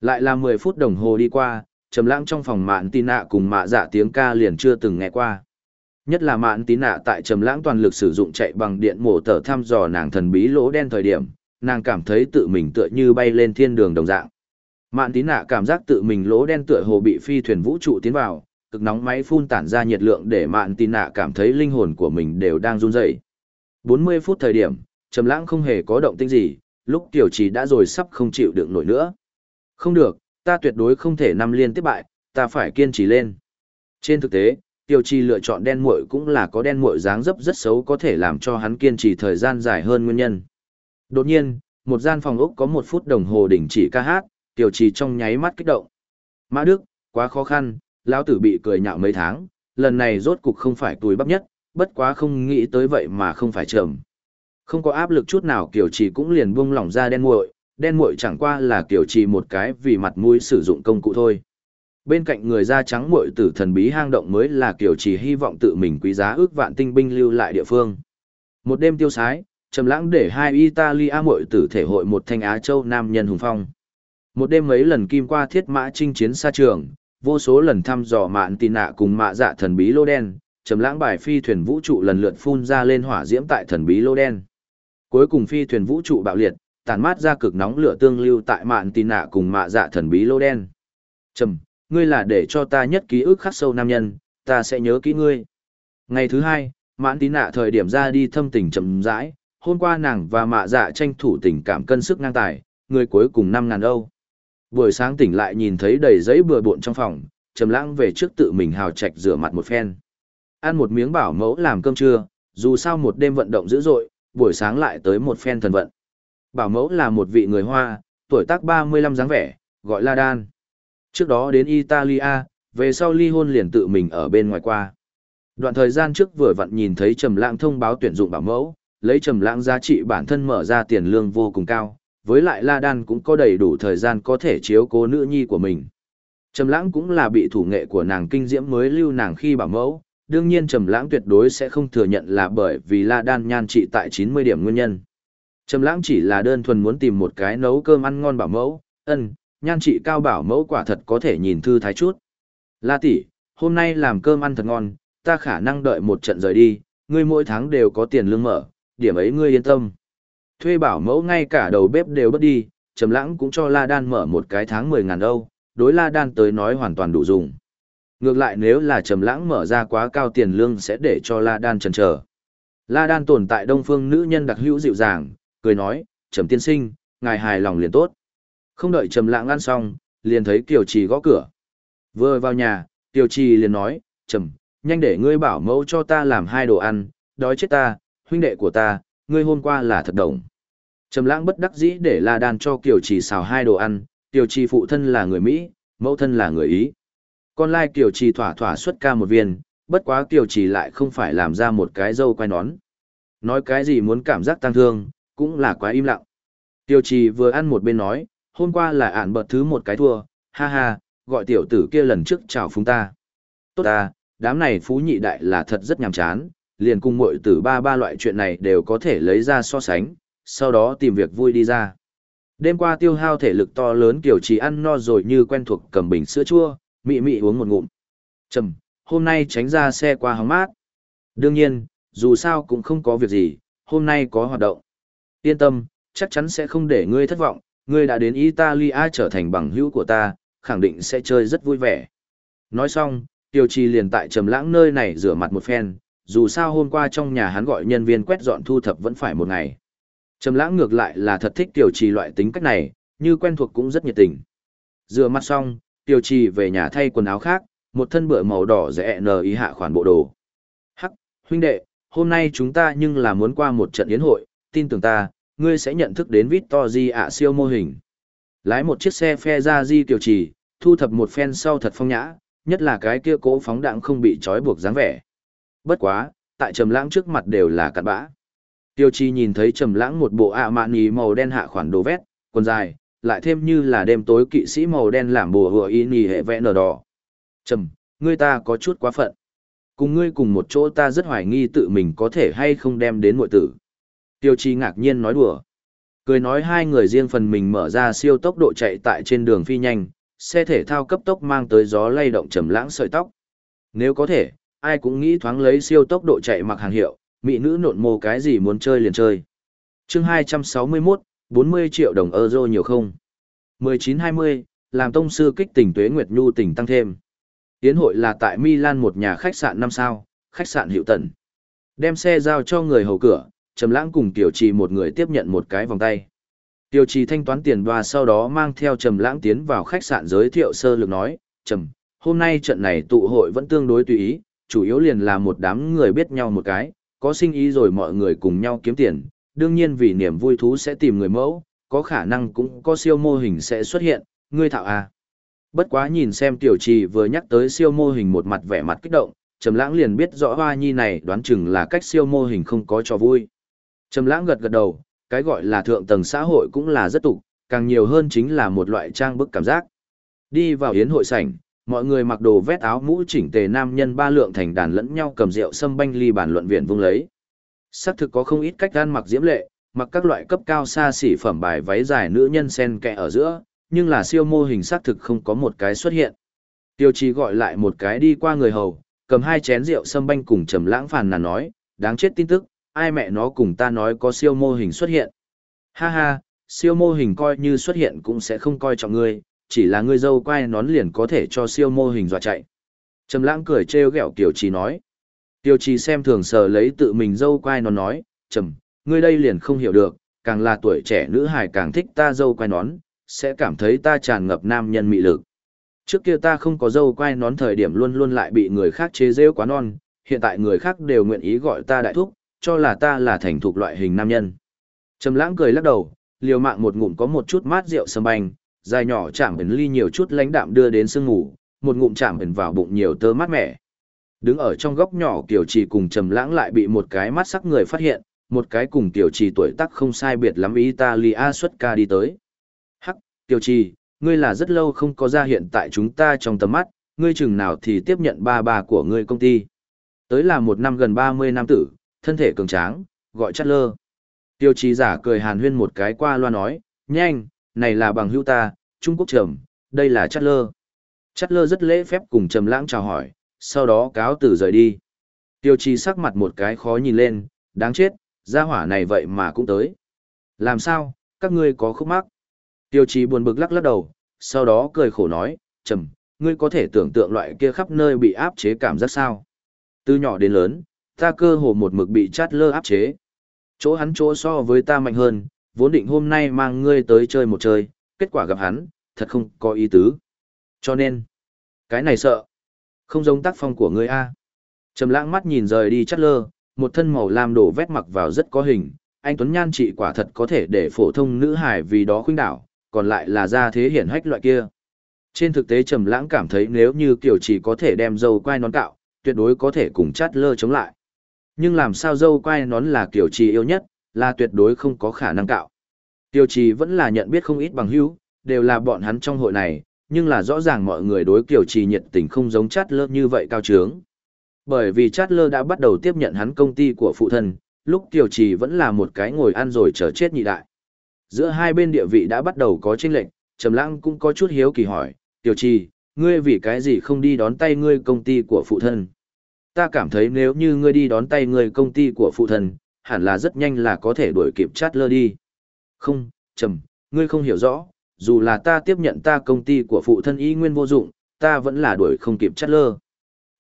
Lại là 10 phút đồng hồ đi qua, trầm lãng trong phòng mạn tin nạ cùng mạ dạ tiếng ca liền chưa từng nghe qua. Nhất là mạn tín nạ tại trầm lãng toàn lực sử dụng chạy bằng điện mổ tở thăm dò nàng thần bí lỗ đen thời điểm, nàng cảm thấy tự mình tựa như bay lên thiên đường đồng dạng. Mạn tín nạ cảm giác tự mình lỗ đen tựa hồ bị phi thuyền vũ trụ tiến vào, cực nóng máy phun tản ra nhiệt lượng để mạn tín nạ cảm thấy linh hồn của mình đều đang run rẩy. 40 phút thời điểm, trầm lãng không hề có động tĩnh gì, lúc tiểu trì đã rồi sắp không chịu đựng nổi nữa. Không được, ta tuyệt đối không thể năm liên tiếp bại, ta phải kiên trì lên. Trên thực tế, Tiêu Chi lựa chọn đen muội cũng là có đen muội dáng dấp rất xấu có thể làm cho hắn kiên trì thời gian dài hơn nguyên nhân. Đột nhiên, một gian phòng ốc có một phút đồng hồ đình chỉ ca hát, Tiểu Trì trong nháy mắt kích động. Mã Đức, quá khó khăn, lão tử bị cười nhạo mấy tháng, lần này rốt cục không phải tuổi bắp nhất, bất quá không nghĩ tới vậy mà không phải trầm. Không có áp lực chút nào Kiều Trì cũng liền buông lỏng ra đen muội, đen muội chẳng qua là Kiều Trì một cái vì mặt mũi sử dụng công cụ thôi bên cạnh người da trắng muội tử thần bí hang động mới là kiểu chỉ hy vọng tự mình quý giá ước vạn tinh binh lưu lại địa phương. Một đêm tiêu sái, trầm lãng để hai Italia muội tử thể hội một thanh Á Châu nam nhân hùng phong. Một đêm mấy lần kim qua thiết mã chinh chiến xa trường, vô số lần thăm dò mạn tì nạ cùng mạ dạ thần bí lô đen, trầm lãng bài phi thuyền vũ trụ lần lượt phun ra lên hỏa diễm tại thần bí lô đen. Cuối cùng phi thuyền vũ trụ bạo liệt, tàn mát ra cực nóng lửa tương lưu tại mạn tì nạ cùng mạ dạ thần bí lô đen. Trầm, ngươi là để cho ta nhất ký ức khắc sâu nam nhân, ta sẽ nhớ kỹ ngươi. Ngày thứ hai, mạn tì nạ thời điểm ra đi thâm tình chậm rãi, hôm qua nàng và mạ dạ tranh thủ tình cảm cân sức ngang tài, người cuối cùng năm ngàn âu. Buổi sáng tỉnh lại nhìn thấy đầy giấy bừa bộn trong phòng, trầm lãng về trước tự mình hào trạch rửa mặt một phen. Ăn một miếng bảo mẫu làm cơm trưa, dù sao một đêm vận động dữ dội, buổi sáng lại tới một phen thần vận. Bảo mẫu là một vị người Hoa, tuổi tác 35 dáng vẻ, gọi là Đan. Trước đó đến Italia, về sau ly hôn liền tự mình ở bên ngoài qua. Đoạn thời gian trước vừa vặn nhìn thấy Trầm Lãng thông báo tuyển dụng bảo mẫu, lấy Trầm Lãng giá trị bản thân mở ra tiền lương vô cùng cao, với lại La Đan cũng có đầy đủ thời gian có thể chiếu cố nữ nhi của mình. Trầm Lãng cũng là bị thủ nghệ của nàng kinh diễm mới lưu nàng khi bảo mẫu, đương nhiên Trầm Lãng tuyệt đối sẽ không thừa nhận là bởi vì La Đan nhan trị tại 90 điểm nguyên nhân. Trầm Lãng chỉ là đơn thuần muốn tìm một cái nấu cơm ăn ngon bảo mẫu, ân, nhan trị cao bảo mẫu quả thật có thể nhìn thư thái chút. La tỷ, hôm nay làm cơm ăn thật ngon, ta khả năng đợi một trận rời đi, ngươi mỗi tháng đều có tiền lương mở, điểm ấy ngươi yên tâm. Thuê bảo mẫu ngay cả đầu bếp đều bất đi, Trầm Lãng cũng cho La Đan mở một cái tháng 10.000 Âu, đối La Đan tới nói hoàn toàn đủ dùng. Ngược lại nếu là Trầm Lãng mở ra quá cao tiền lương sẽ để cho La Đan chần chờ. La Đan tồn tại Đông Phương nữ nhân đặc hữu dịu dàng, cười nói, "Trầm tiên sinh, ngài hài lòng liền tốt." Không đợi Trầm Lãng ăn xong, liền thấy Kiều Trì gõ cửa. Vừa vào nhà, Kiều Trì liền nói, "Trầm, nhanh để ngươi bảo mẫu cho ta làm hai đồ ăn, đói chết ta, huynh đệ của ta, ngươi hôm qua là thật đồng." Trầm Lãng bất đắc dĩ để La Đan cho Kiều Trì xào hai đồ ăn, Kiều Trì phụ thân là người Mỹ, mẫu thân là người Ý. Con lai Kiều Trì thỏa thỏa xuất ca một viên, bất quá Kiều Trì lại không phải làm ra một cái dâu quay nón. Nói cái gì muốn cảm giác tăng thương, cũng là quá im lặng. Kiều Trì vừa ăn một bên nói, hôm qua là ản bật thứ một cái thua, ha ha, gọi tiểu tử kia lần trước chào phúng ta. Tốt ta, đám này phú nhị đại là thật rất nhàm chán, liền cùng muội tử ba ba loại chuyện này đều có thể lấy ra so sánh, sau đó tìm việc vui đi ra. Đêm qua tiêu hao thể lực to lớn kiểu chỉ ăn no rồi như quen thuộc cầm bình sữa chua, mị mị uống một ngụm. Trầm, hôm nay tránh ra xe qua hóng mát. Đương nhiên, dù sao cũng không có việc gì, hôm nay có hoạt động. Yên tâm, chắc chắn sẽ không để ngươi thất vọng, ngươi đã đến Italia trở thành bằng hữu của ta, khẳng định sẽ chơi rất vui vẻ. Nói xong, Tiêu trì liền tại Trầm Lãng nơi này rửa mặt một phen, dù sao hôm qua trong nhà hắn gọi nhân viên quét dọn thu thập vẫn phải một ngày. Trầm lãng ngược lại là thật thích tiểu trì loại tính cách này, như quen thuộc cũng rất nhiệt tình. Rửa mặt xong, tiểu trì về nhà thay quần áo khác, một thân bựa màu đỏ rẽ nờ ý hạ khoản bộ đồ. Hắc, huynh đệ, hôm nay chúng ta nhưng là muốn qua một trận yến hội, tin tưởng ta, ngươi sẽ nhận thức đến Victory ạ siêu mô hình. Lái một chiếc xe phe ra di tiểu trì, thu thập một phen sau thật phong nhã, nhất là cái kia cố phóng đạn không bị trói buộc dáng vẻ. Bất quá, tại trầm lãng trước mặt đều là cặn bã. Tiêu Chi nhìn thấy trầm lãng một bộ ạ mạn nhì màu đen hạ khoản đồ vét, quần dài, lại thêm như là đêm tối kỵ sĩ màu đen làm bùa hựa y nhì hệ vẽ nở đỏ. Trầm, ngươi ta có chút quá phận. Cùng ngươi cùng một chỗ ta rất hoài nghi tự mình có thể hay không đem đến muội tử. Tiêu Chi ngạc nhiên nói đùa. Cười nói hai người riêng phần mình mở ra siêu tốc độ chạy tại trên đường phi nhanh, xe thể thao cấp tốc mang tới gió lay động trầm lãng sợi tóc. Nếu có thể, ai cũng nghĩ thoáng lấy siêu tốc độ chạy mặc hàng hiệu, mỹ nữ nộn mồ cái gì muốn chơi liền chơi. chương 261, 40 triệu đồng euro nhiều không? 1920, làm tông sư kích tỉnh tuế Nguyệt Nhu tỉnh tăng thêm. Tiến hội là tại Milan một nhà khách sạn 5 sao, khách sạn hiệu tận. Đem xe giao cho người hầu cửa, Trầm Lãng cùng Tiểu Trì một người tiếp nhận một cái vòng tay. Tiểu Trì thanh toán tiền và sau đó mang theo Trầm Lãng tiến vào khách sạn giới thiệu sơ lược nói, "Trầm, hôm nay trận này tụ hội vẫn tương đối tùy ý, chủ yếu liền là một đám người biết nhau một cái, có sinh ý rồi mọi người cùng nhau kiếm tiền, đương nhiên vì niềm vui thú sẽ tìm người mẫu, có khả năng cũng có siêu mô hình sẽ xuất hiện, ngươi thạo à. Bất quá nhìn xem tiểu trì vừa nhắc tới siêu mô hình một mặt vẻ mặt kích động, Trầm Lãng liền biết rõ Hoa Nhi này đoán chừng là cách siêu mô hình không có cho vui. Trầm Lãng gật gật đầu, cái gọi là thượng tầng xã hội cũng là rất tục, càng nhiều hơn chính là một loại trang bức cảm giác. Đi vào yến hội sảnh, mọi người mặc đồ vét áo mũ chỉnh tề nam nhân ba lượng thành đàn lẫn nhau cầm rượu sâm banh ly bàn luận viện vung lấy. Xác thực có không ít cách gan mặc diễm lệ, mặc các loại cấp cao xa xỉ phẩm bài váy dài nữ nhân sen kẽ ở giữa, nhưng là siêu mô hình xác thực không có một cái xuất hiện. Tiêu chí gọi lại một cái đi qua người hầu, cầm hai chén rượu sâm banh cùng trầm lãng phàn nàn nói, đáng chết tin tức, ai mẹ nó cùng ta nói có siêu mô hình xuất hiện. Ha ha, siêu mô hình coi như xuất hiện cũng sẽ không coi trọng ngươi, chỉ là ngươi dâu quay nón liền có thể cho siêu mô hình dọa chạy. Trầm lãng cười trêu ghẹo Kiều Trì nói. Kiều Trì xem thường sờ lấy tự mình dâu quay nón nói, trầm, ngươi đây liền không hiểu được, càng là tuổi trẻ nữ hài càng thích ta dâu quay nón, sẽ cảm thấy ta tràn ngập nam nhân mị lực. Trước kia ta không có dâu quay nón thời điểm luôn luôn lại bị người khác chế giễu quá non, hiện tại người khác đều nguyện ý gọi ta đại thúc, cho là ta là thành thục loại hình nam nhân. Trầm lãng cười lắc đầu, liều mạng một ngụm có một chút mát rượu sâm banh, dài nhỏ chạm ẩn ly nhiều chút lãnh đạm đưa đến sương ngủ, một ngụm chạm ẩn vào bụng nhiều tơ mát mẻ. Đứng ở trong góc nhỏ Kiều Trì cùng Trầm Lãng lại bị một cái mắt sắc người phát hiện, một cái cùng Kiều Trì tuổi tác không sai biệt lắm Italia xuất ca đi tới. "Hắc, Kiều Trì, ngươi là rất lâu không có ra hiện tại chúng ta trong tầm mắt, ngươi chừng nào thì tiếp nhận ba bà của ngươi công ty?" Tới là một năm gần 30 năm tử, thân thể cường tráng, gọi chát lơ. Tiêu Trì giả cười hàn huyên một cái qua loa nói, "Nhanh, này là bằng hữu ta, Trung Quốc Trầm, đây là Chát Lơ. Chát Lơ rất lễ phép cùng Trầm Lãng chào hỏi, sau đó cáo từ rời đi. Tiêu Chi sắc mặt một cái khó nhìn lên, đáng chết, gia hỏa này vậy mà cũng tới. Làm sao, các ngươi có khúc mắc? Tiêu Chi buồn bực lắc lắc đầu, sau đó cười khổ nói, trầm, ngươi có thể tưởng tượng loại kia khắp nơi bị áp chế cảm giác sao. Từ nhỏ đến lớn, ta cơ hồ một mực bị chát lơ áp chế. Chỗ hắn chỗ so với ta mạnh hơn, vốn định hôm nay mang ngươi tới chơi một chơi, kết quả gặp hắn, thật không có ý tứ. Cho nên, cái này sợ, không giống tác phong của ngươi a. Trầm lãng mắt nhìn rời đi chát lơ, một thân màu lam đổ vét mặc vào rất có hình, anh Tuấn Nhan trị quả thật có thể để phổ thông nữ hải vì đó khuynh đảo, còn lại là ra thế hiển hách loại kia. Trên thực tế Trầm Lãng cảm thấy nếu như Kiều chỉ có thể đem dâu quai nón cạo, tuyệt đối có thể cùng chát lơ chống lại. Nhưng làm sao dâu quai nón là Kiều Trì yêu nhất, là tuyệt đối không có khả năng cạo. Tiêu Trì vẫn là nhận biết không ít bằng hữu, đều là bọn hắn trong hội này, nhưng là rõ ràng mọi người đối Kiều Trì nhiệt tình không giống chát lơ như vậy cao trướng. Bởi vì chát lơ đã bắt đầu tiếp nhận hắn công ty của phụ thân, lúc Kiều Trì vẫn là một cái ngồi ăn rồi chờ chết nhị đại. Giữa hai bên địa vị đã bắt đầu có chênh lệch, Trầm Lãng cũng có chút hiếu kỳ hỏi, "Tiểu Trì, ngươi vì cái gì không đi đón tay ngươi công ty của phụ thân?" Ta cảm thấy nếu như ngươi đi đón tay ngươi công ty của phụ thân, hẳn là rất nhanh là có thể đuổi kịp lơ đi. Không, Trầm, ngươi không hiểu rõ, dù là ta tiếp nhận ta công ty của phụ thân y nguyên vô dụng, ta vẫn là đuổi không kịp lơ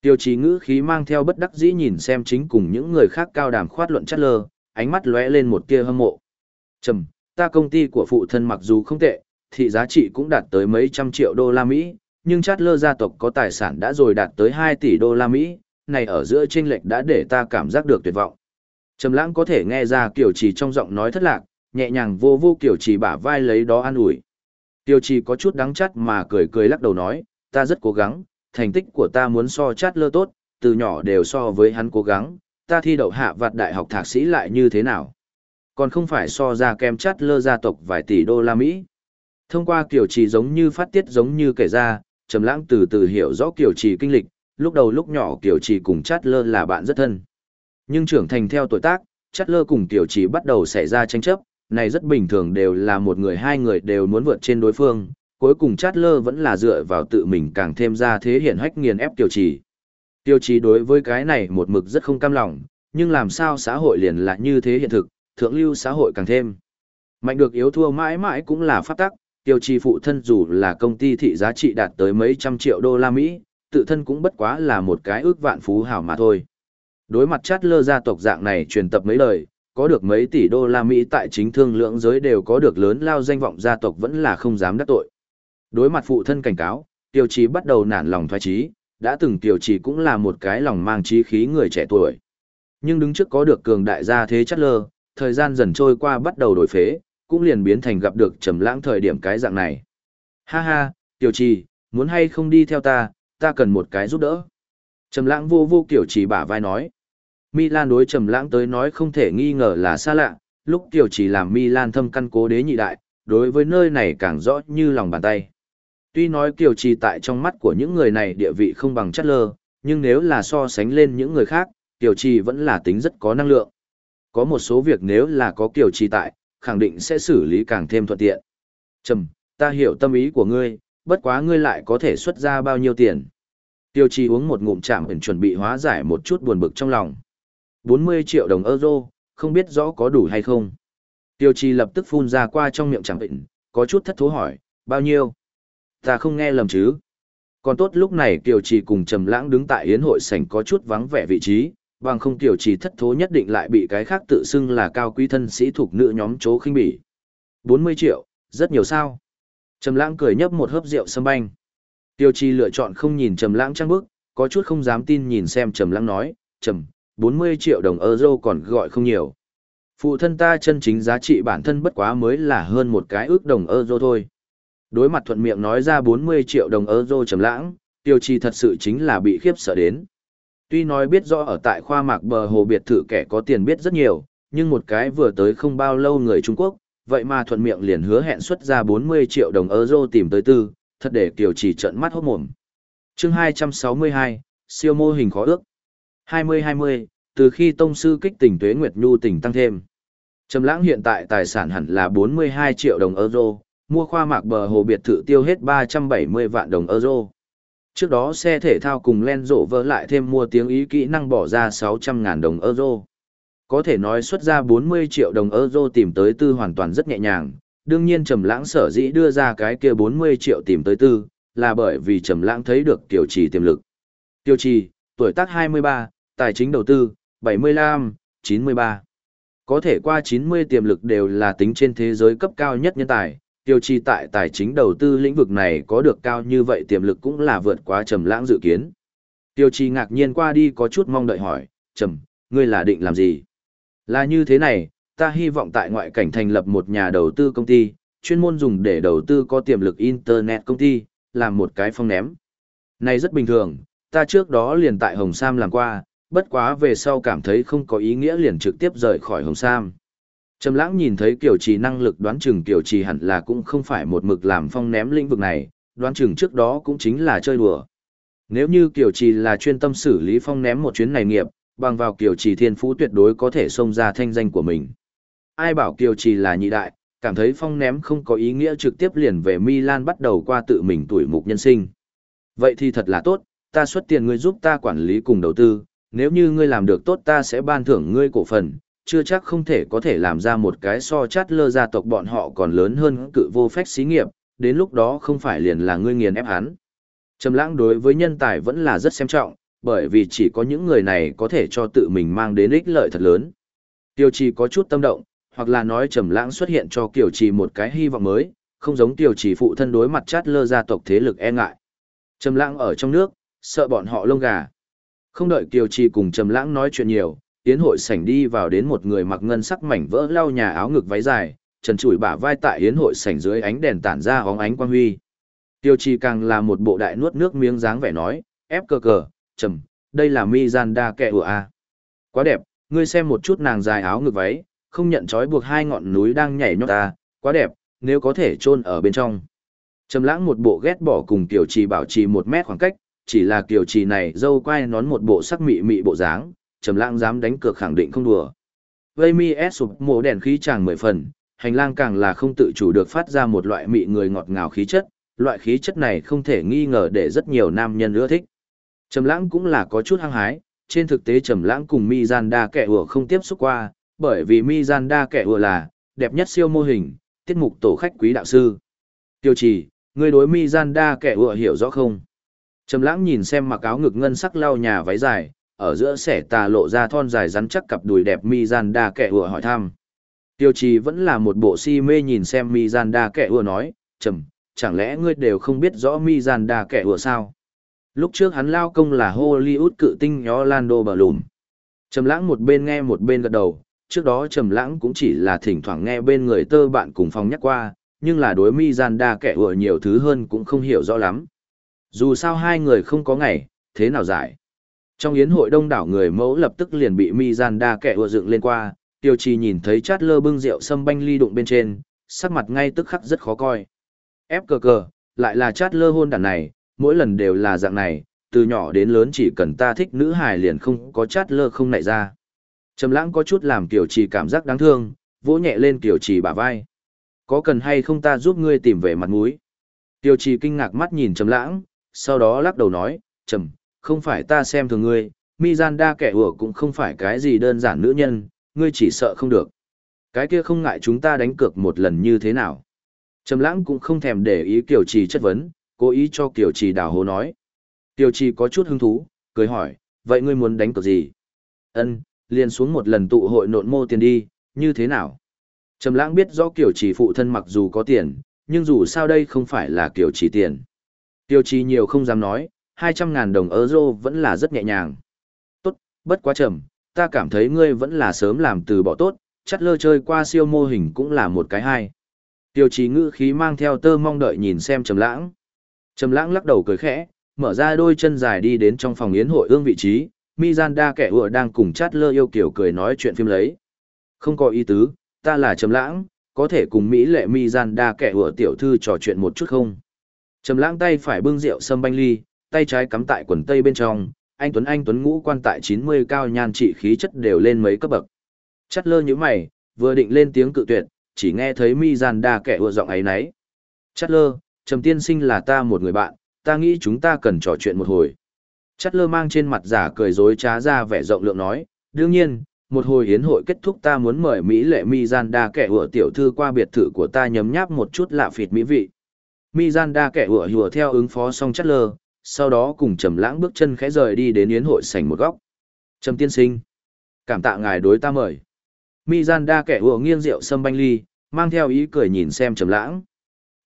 Tiêu chí ngữ khí mang theo bất đắc dĩ nhìn xem chính cùng những người khác cao đàm khoát luận Chatler, ánh mắt lóe lên một tia hâm mộ. Trầm, ta công ty của phụ thân mặc dù không tệ, thị giá trị cũng đạt tới mấy trăm triệu đô la Mỹ, nhưng Chatler gia tộc có tài sản đã rồi đạt tới 2 tỷ đô la Mỹ, này ở giữa chênh lệch đã để ta cảm giác được tuyệt vọng. Trầm Lãng có thể nghe ra Kiều Trì trong giọng nói thất lạc, nhẹ nhàng vô vô Kiều Trì bả vai lấy đó an ủi. Kiều Trì có chút đắng chát mà cười cười lắc đầu nói, ta rất cố gắng, thành tích của ta muốn so Chatler tốt, từ nhỏ đều so với hắn cố gắng, ta thi đậu hạ vạt đại học thạc sĩ lại như thế nào? còn không phải so ra kem chát lơ gia tộc vài tỷ đô la Mỹ. Thông qua kiểu trì giống như phát tiết giống như kể ra, Trầm Lãng từ từ hiểu rõ kiểu trì kinh lịch, lúc đầu lúc nhỏ kiểu trì cùng chát lơ là bạn rất thân. Nhưng trưởng thành theo tuổi tác, chát lơ cùng Tiểu Chỉ bắt đầu xảy ra tranh chấp, này rất bình thường đều là một người hai người đều muốn vượt trên đối phương, cuối cùng chát lơ vẫn là dựa vào tự mình càng thêm ra thế hiển hách nghiền ép tiểu trì. Tiểu trì đối với cái này một mực rất không cam lòng, nhưng làm sao xã hội liền là như thế hiện thực, thượng lưu xã hội càng thêm. Mạnh được yếu thua mãi mãi cũng là pháp tắc, tiêu trì phụ thân dù là công ty thị giá trị đạt tới mấy trăm triệu đô la Mỹ, tự thân cũng bất quá là một cái ước vạn phú hảo mà thôi. Đối mặt chát lơ gia tộc dạng này truyền tập mấy lời, có được mấy tỷ đô la Mỹ tại chính thương lượng giới đều có được lớn lao danh vọng gia tộc vẫn là không dám đắc tội. Đối mặt phụ thân cảnh cáo, tiêu Chí bắt đầu nản lòng thoái trí, đã từng tiêu Chí cũng là một cái lòng mang trí khí người trẻ tuổi. Nhưng đứng trước có được cường đại gia thế chát lơ, thời gian dần trôi qua bắt đầu đổi phế, cũng liền biến thành gặp được trầm lãng thời điểm cái dạng này. Ha ha, tiểu Chí, muốn hay không đi theo ta, ta cần một cái giúp đỡ. Trầm lãng vô vô tiểu trì bả vai nói. Milan đối trầm lãng tới nói không thể nghi ngờ là xa lạ, lúc tiểu Chỉ làm Milan thâm căn cố đế nhị đại, đối với nơi này càng rõ như lòng bàn tay. Tuy nói tiểu trì tại trong mắt của những người này địa vị không bằng chất lơ, nhưng nếu là so sánh lên những người khác, tiểu trì vẫn là tính rất có năng lượng có một số việc nếu là có Kiều trì tại, khẳng định sẽ xử lý càng thêm thuận tiện. Trầm, ta hiểu tâm ý của ngươi, bất quá ngươi lại có thể xuất ra bao nhiêu tiền. Tiêu trì uống một ngụm chạm ẩn chuẩn bị hóa giải một chút buồn bực trong lòng. 40 triệu đồng euro, không biết rõ có đủ hay không. Tiêu trì lập tức phun ra qua trong miệng chẳng bệnh, có chút thất thố hỏi, bao nhiêu? Ta không nghe lầm chứ. Còn tốt lúc này tiêu Trì cùng Trầm Lãng đứng tại yến hội sảnh có chút vắng vẻ vị trí, bằng không tiêu trì thất thố nhất định lại bị cái khác tự xưng là cao quý thân sĩ thuộc nữ nhóm chố khinh bỉ. 40 triệu, rất nhiều sao. Trầm lãng cười nhấp một hớp rượu sâm banh. Tiêu trì lựa chọn không nhìn trầm lãng trang bức, có chút không dám tin nhìn xem trầm lãng nói, trầm, 40 triệu đồng euro còn gọi không nhiều. Phụ thân ta chân chính giá trị bản thân bất quá mới là hơn một cái ước đồng euro thôi. Đối mặt thuận miệng nói ra 40 triệu đồng euro trầm lãng, tiêu trì thật sự chính là bị khiếp sợ đến. Tuy nói biết rõ ở tại khoa mạc bờ hồ biệt thự kẻ có tiền biết rất nhiều, nhưng một cái vừa tới không bao lâu người Trung Quốc, vậy mà thuận miệng liền hứa hẹn xuất ra 40 triệu đồng euro tìm tới tư, thật để Kiều chỉ trợn mắt hốt mồm. chương 262, siêu mô hình khó ước. 2020, từ khi tông sư kích tỉnh tuế Nguyệt Nhu tỉnh tăng thêm. Trầm lãng hiện tại tài sản hẳn là 42 triệu đồng euro, mua khoa mạc bờ hồ biệt thự tiêu hết 370 vạn đồng euro trước đó xe thể thao cùng len rộ vỡ lại thêm mua tiếng ý kỹ năng bỏ ra 600 ngàn đồng euro. Có thể nói xuất ra 40 triệu đồng euro tìm tới tư hoàn toàn rất nhẹ nhàng, Đương nhiên Trầm Lãng sở dĩ đưa ra cái kia 40 triệu tìm tới tư, là bởi vì Trầm Lãng thấy được Tiểu Trì tiềm lực. Tiểu Trì, tuổi tác 23, tài chính đầu tư, 75, 93. Có thể qua 90 tiềm lực đều là tính trên thế giới cấp cao nhất nhân tài, Tiêu Chi tại tài chính đầu tư lĩnh vực này có được cao như vậy tiềm lực cũng là vượt quá Trầm Lãng dự kiến. Tiêu Chi ngạc nhiên qua đi có chút mong đợi hỏi, "Trầm, ngươi là định làm gì?" "Là như thế này, ta hy vọng tại ngoại cảnh thành lập một nhà đầu tư công ty, chuyên môn dùng để đầu tư có tiềm lực internet công ty, làm một cái phong ném." Này rất bình thường, ta trước đó liền tại Hồng Sam làm qua, bất quá về sau cảm thấy không có ý nghĩa liền trực tiếp rời khỏi Hồng Sam. Trầm lãng nhìn thấy Kiều Trì năng lực đoán chừng Kiều Trì hẳn là cũng không phải một mực làm phong ném lĩnh vực này, đoán chừng trước đó cũng chính là chơi đùa. Nếu như Kiều Trì là chuyên tâm xử lý phong ném một chuyến này nghiệp, bằng vào Kiều Trì thiên phú tuyệt đối có thể xông ra thanh danh của mình. Ai bảo Kiều Trì là nhị đại, cảm thấy phong ném không có ý nghĩa trực tiếp liền về Milan bắt đầu qua tự mình tuổi mục nhân sinh. Vậy thì thật là tốt, ta xuất tiền ngươi giúp ta quản lý cùng đầu tư, nếu như ngươi làm được tốt ta sẽ ban thưởng ngươi cổ phần, chưa chắc không thể có thể làm ra một cái so chát lơ gia tộc bọn họ còn lớn hơn cự vô phách xí nghiệp, đến lúc đó không phải liền là ngươi nghiền ép hắn. Trầm lãng đối với nhân tài vẫn là rất xem trọng, bởi vì chỉ có những người này có thể cho tự mình mang đến ích lợi thật lớn. Tiêu Trì có chút tâm động, hoặc là nói Trầm lãng xuất hiện cho Kiều Trì một cái hy vọng mới, không giống Tiêu Trì phụ thân đối mặt chát lơ gia tộc thế lực e ngại. Trầm lãng ở trong nước, sợ bọn họ lông gà. Không đợi Kiều Trì cùng Trầm lãng nói chuyện nhiều, Yến hội sảnh đi vào đến một người mặc ngân sắc mảnh vỡ lau nhà áo ngực váy dài, trần trụi bả vai tại yến hội sảnh dưới ánh đèn tản ra óng ánh quang huy. Tiêu Chi càng là một bộ đại nuốt nước miếng dáng vẻ nói, ép cờ cờ, trầm, đây là mi gian đa kẹ a. Quá đẹp, ngươi xem một chút nàng dài áo ngực váy, không nhận trói buộc hai ngọn núi đang nhảy nhót ta, quá đẹp, nếu có thể chôn ở bên trong. Trầm lãng một bộ ghét bỏ cùng Tiêu Trì bảo trì một mét khoảng cách, chỉ là Tiểu Trì này dâu quay nón một bộ sắc mị mị bộ dáng, trầm lãng dám đánh cược khẳng định không đùa. Vây mi ép sụp mổ đèn khí chàng mười phần, hành lang càng là không tự chủ được phát ra một loại mị người ngọt ngào khí chất, loại khí chất này không thể nghi ngờ để rất nhiều nam nhân ưa thích. Trầm lãng cũng là có chút hăng hái, trên thực tế trầm lãng cùng mi gian đa kẻ ủa không tiếp xúc qua, bởi vì mi gian đa kẻ ủa là đẹp nhất siêu mô hình, tiết mục tổ khách quý đạo sư. Tiêu trì, người đối mi gian đa kẻ ủa hiểu rõ không? Trầm lãng nhìn xem mặc áo ngực ngân sắc lau nhà váy dài, ở giữa sẻ tà lộ ra thon dài rắn chắc cặp đùi đẹp mi gian đa kẻ ùa hỏi thăm. Tiêu trì vẫn là một bộ si mê nhìn xem mi gian đa kẻ ùa nói, trầm, chẳng lẽ ngươi đều không biết rõ mi gian đa kẻ ùa sao? Lúc trước hắn lao công là Hollywood cự tinh Orlando Bloom. Trầm lãng một bên nghe một bên gật đầu, trước đó trầm lãng cũng chỉ là thỉnh thoảng nghe bên người tơ bạn cùng phòng nhắc qua, nhưng là đối mi gian đa kẻ ùa nhiều thứ hơn cũng không hiểu rõ lắm. Dù sao hai người không có ngày, thế nào giải? Trong yến hội đông đảo người mẫu lập tức liền bị mi gian đa kẻ ùa dựng lên qua, tiêu trì nhìn thấy chát lơ bưng rượu sâm banh ly đụng bên trên, sắc mặt ngay tức khắc rất khó coi. Ép cờ cờ, lại là chát lơ hôn đàn này, mỗi lần đều là dạng này, từ nhỏ đến lớn chỉ cần ta thích nữ hài liền không có chát lơ không nảy ra. Trầm lãng có chút làm tiểu trì cảm giác đáng thương, vỗ nhẹ lên tiểu trì bả vai. Có cần hay không ta giúp ngươi tìm về mặt mũi? Tiêu trì kinh ngạc mắt nhìn trầm lãng, sau đó lắc đầu nói, trầm, không phải ta xem thường ngươi, mi kẻ ủa cũng không phải cái gì đơn giản nữ nhân, ngươi chỉ sợ không được. Cái kia không ngại chúng ta đánh cược một lần như thế nào. Trầm lãng cũng không thèm để ý Kiều Trì chất vấn, cố ý cho Kiều Trì đào hố nói. Kiều Trì có chút hứng thú, cười hỏi, vậy ngươi muốn đánh cược gì? Ân, liền xuống một lần tụ hội nộn mô tiền đi, như thế nào? Trầm lãng biết rõ Kiều Trì phụ thân mặc dù có tiền, nhưng dù sao đây không phải là Kiều Trì tiền. Tiêu Trì nhiều không dám nói, 200.000 đồng euro vẫn là rất nhẹ nhàng. Tốt, bất quá chậm, ta cảm thấy ngươi vẫn là sớm làm từ bỏ tốt, chắc lơ chơi qua siêu mô hình cũng là một cái hay. Tiêu chí ngữ khí mang theo tơ mong đợi nhìn xem Trầm Lãng. Trầm Lãng lắc đầu cười khẽ, mở ra đôi chân dài đi đến trong phòng yến hội ương vị trí, Mizanda kẻ ủa đang cùng chát lơ yêu kiểu cười nói chuyện phim lấy. Không có ý tứ, ta là Trầm Lãng, có thể cùng Mỹ lệ Mizanda kẻ ủa tiểu thư trò chuyện một chút không? Trầm Lãng tay phải bưng rượu sâm banh ly, tay trái cắm tại quần tây bên trong, anh Tuấn Anh Tuấn ngũ quan tại 90 cao nhan trị khí chất đều lên mấy cấp bậc. Chắt lơ như mày, vừa định lên tiếng cự tuyệt, chỉ nghe thấy mi gian đa kẻ ưa giọng ấy nấy. Chắt lơ, trầm tiên sinh là ta một người bạn, ta nghĩ chúng ta cần trò chuyện một hồi. Chắt lơ mang trên mặt giả cười dối trá ra vẻ rộng lượng nói, đương nhiên, một hồi hiến hội kết thúc ta muốn mời Mỹ lệ Mizanda kẻ ủa tiểu thư qua biệt thự của ta nhấm nháp một chút lạ phịt mỹ vị. Mizanda kẻ ủa hùa theo ứng phó xong chất lơ, sau đó cùng trầm lãng bước chân khẽ rời đi đến yến hội sảnh một góc. Trầm tiên sinh, cảm tạ ngài đối ta mời. Mizanda kẻ ủa nghiêng rượu sâm banh ly, mang theo ý cười nhìn xem trầm lãng.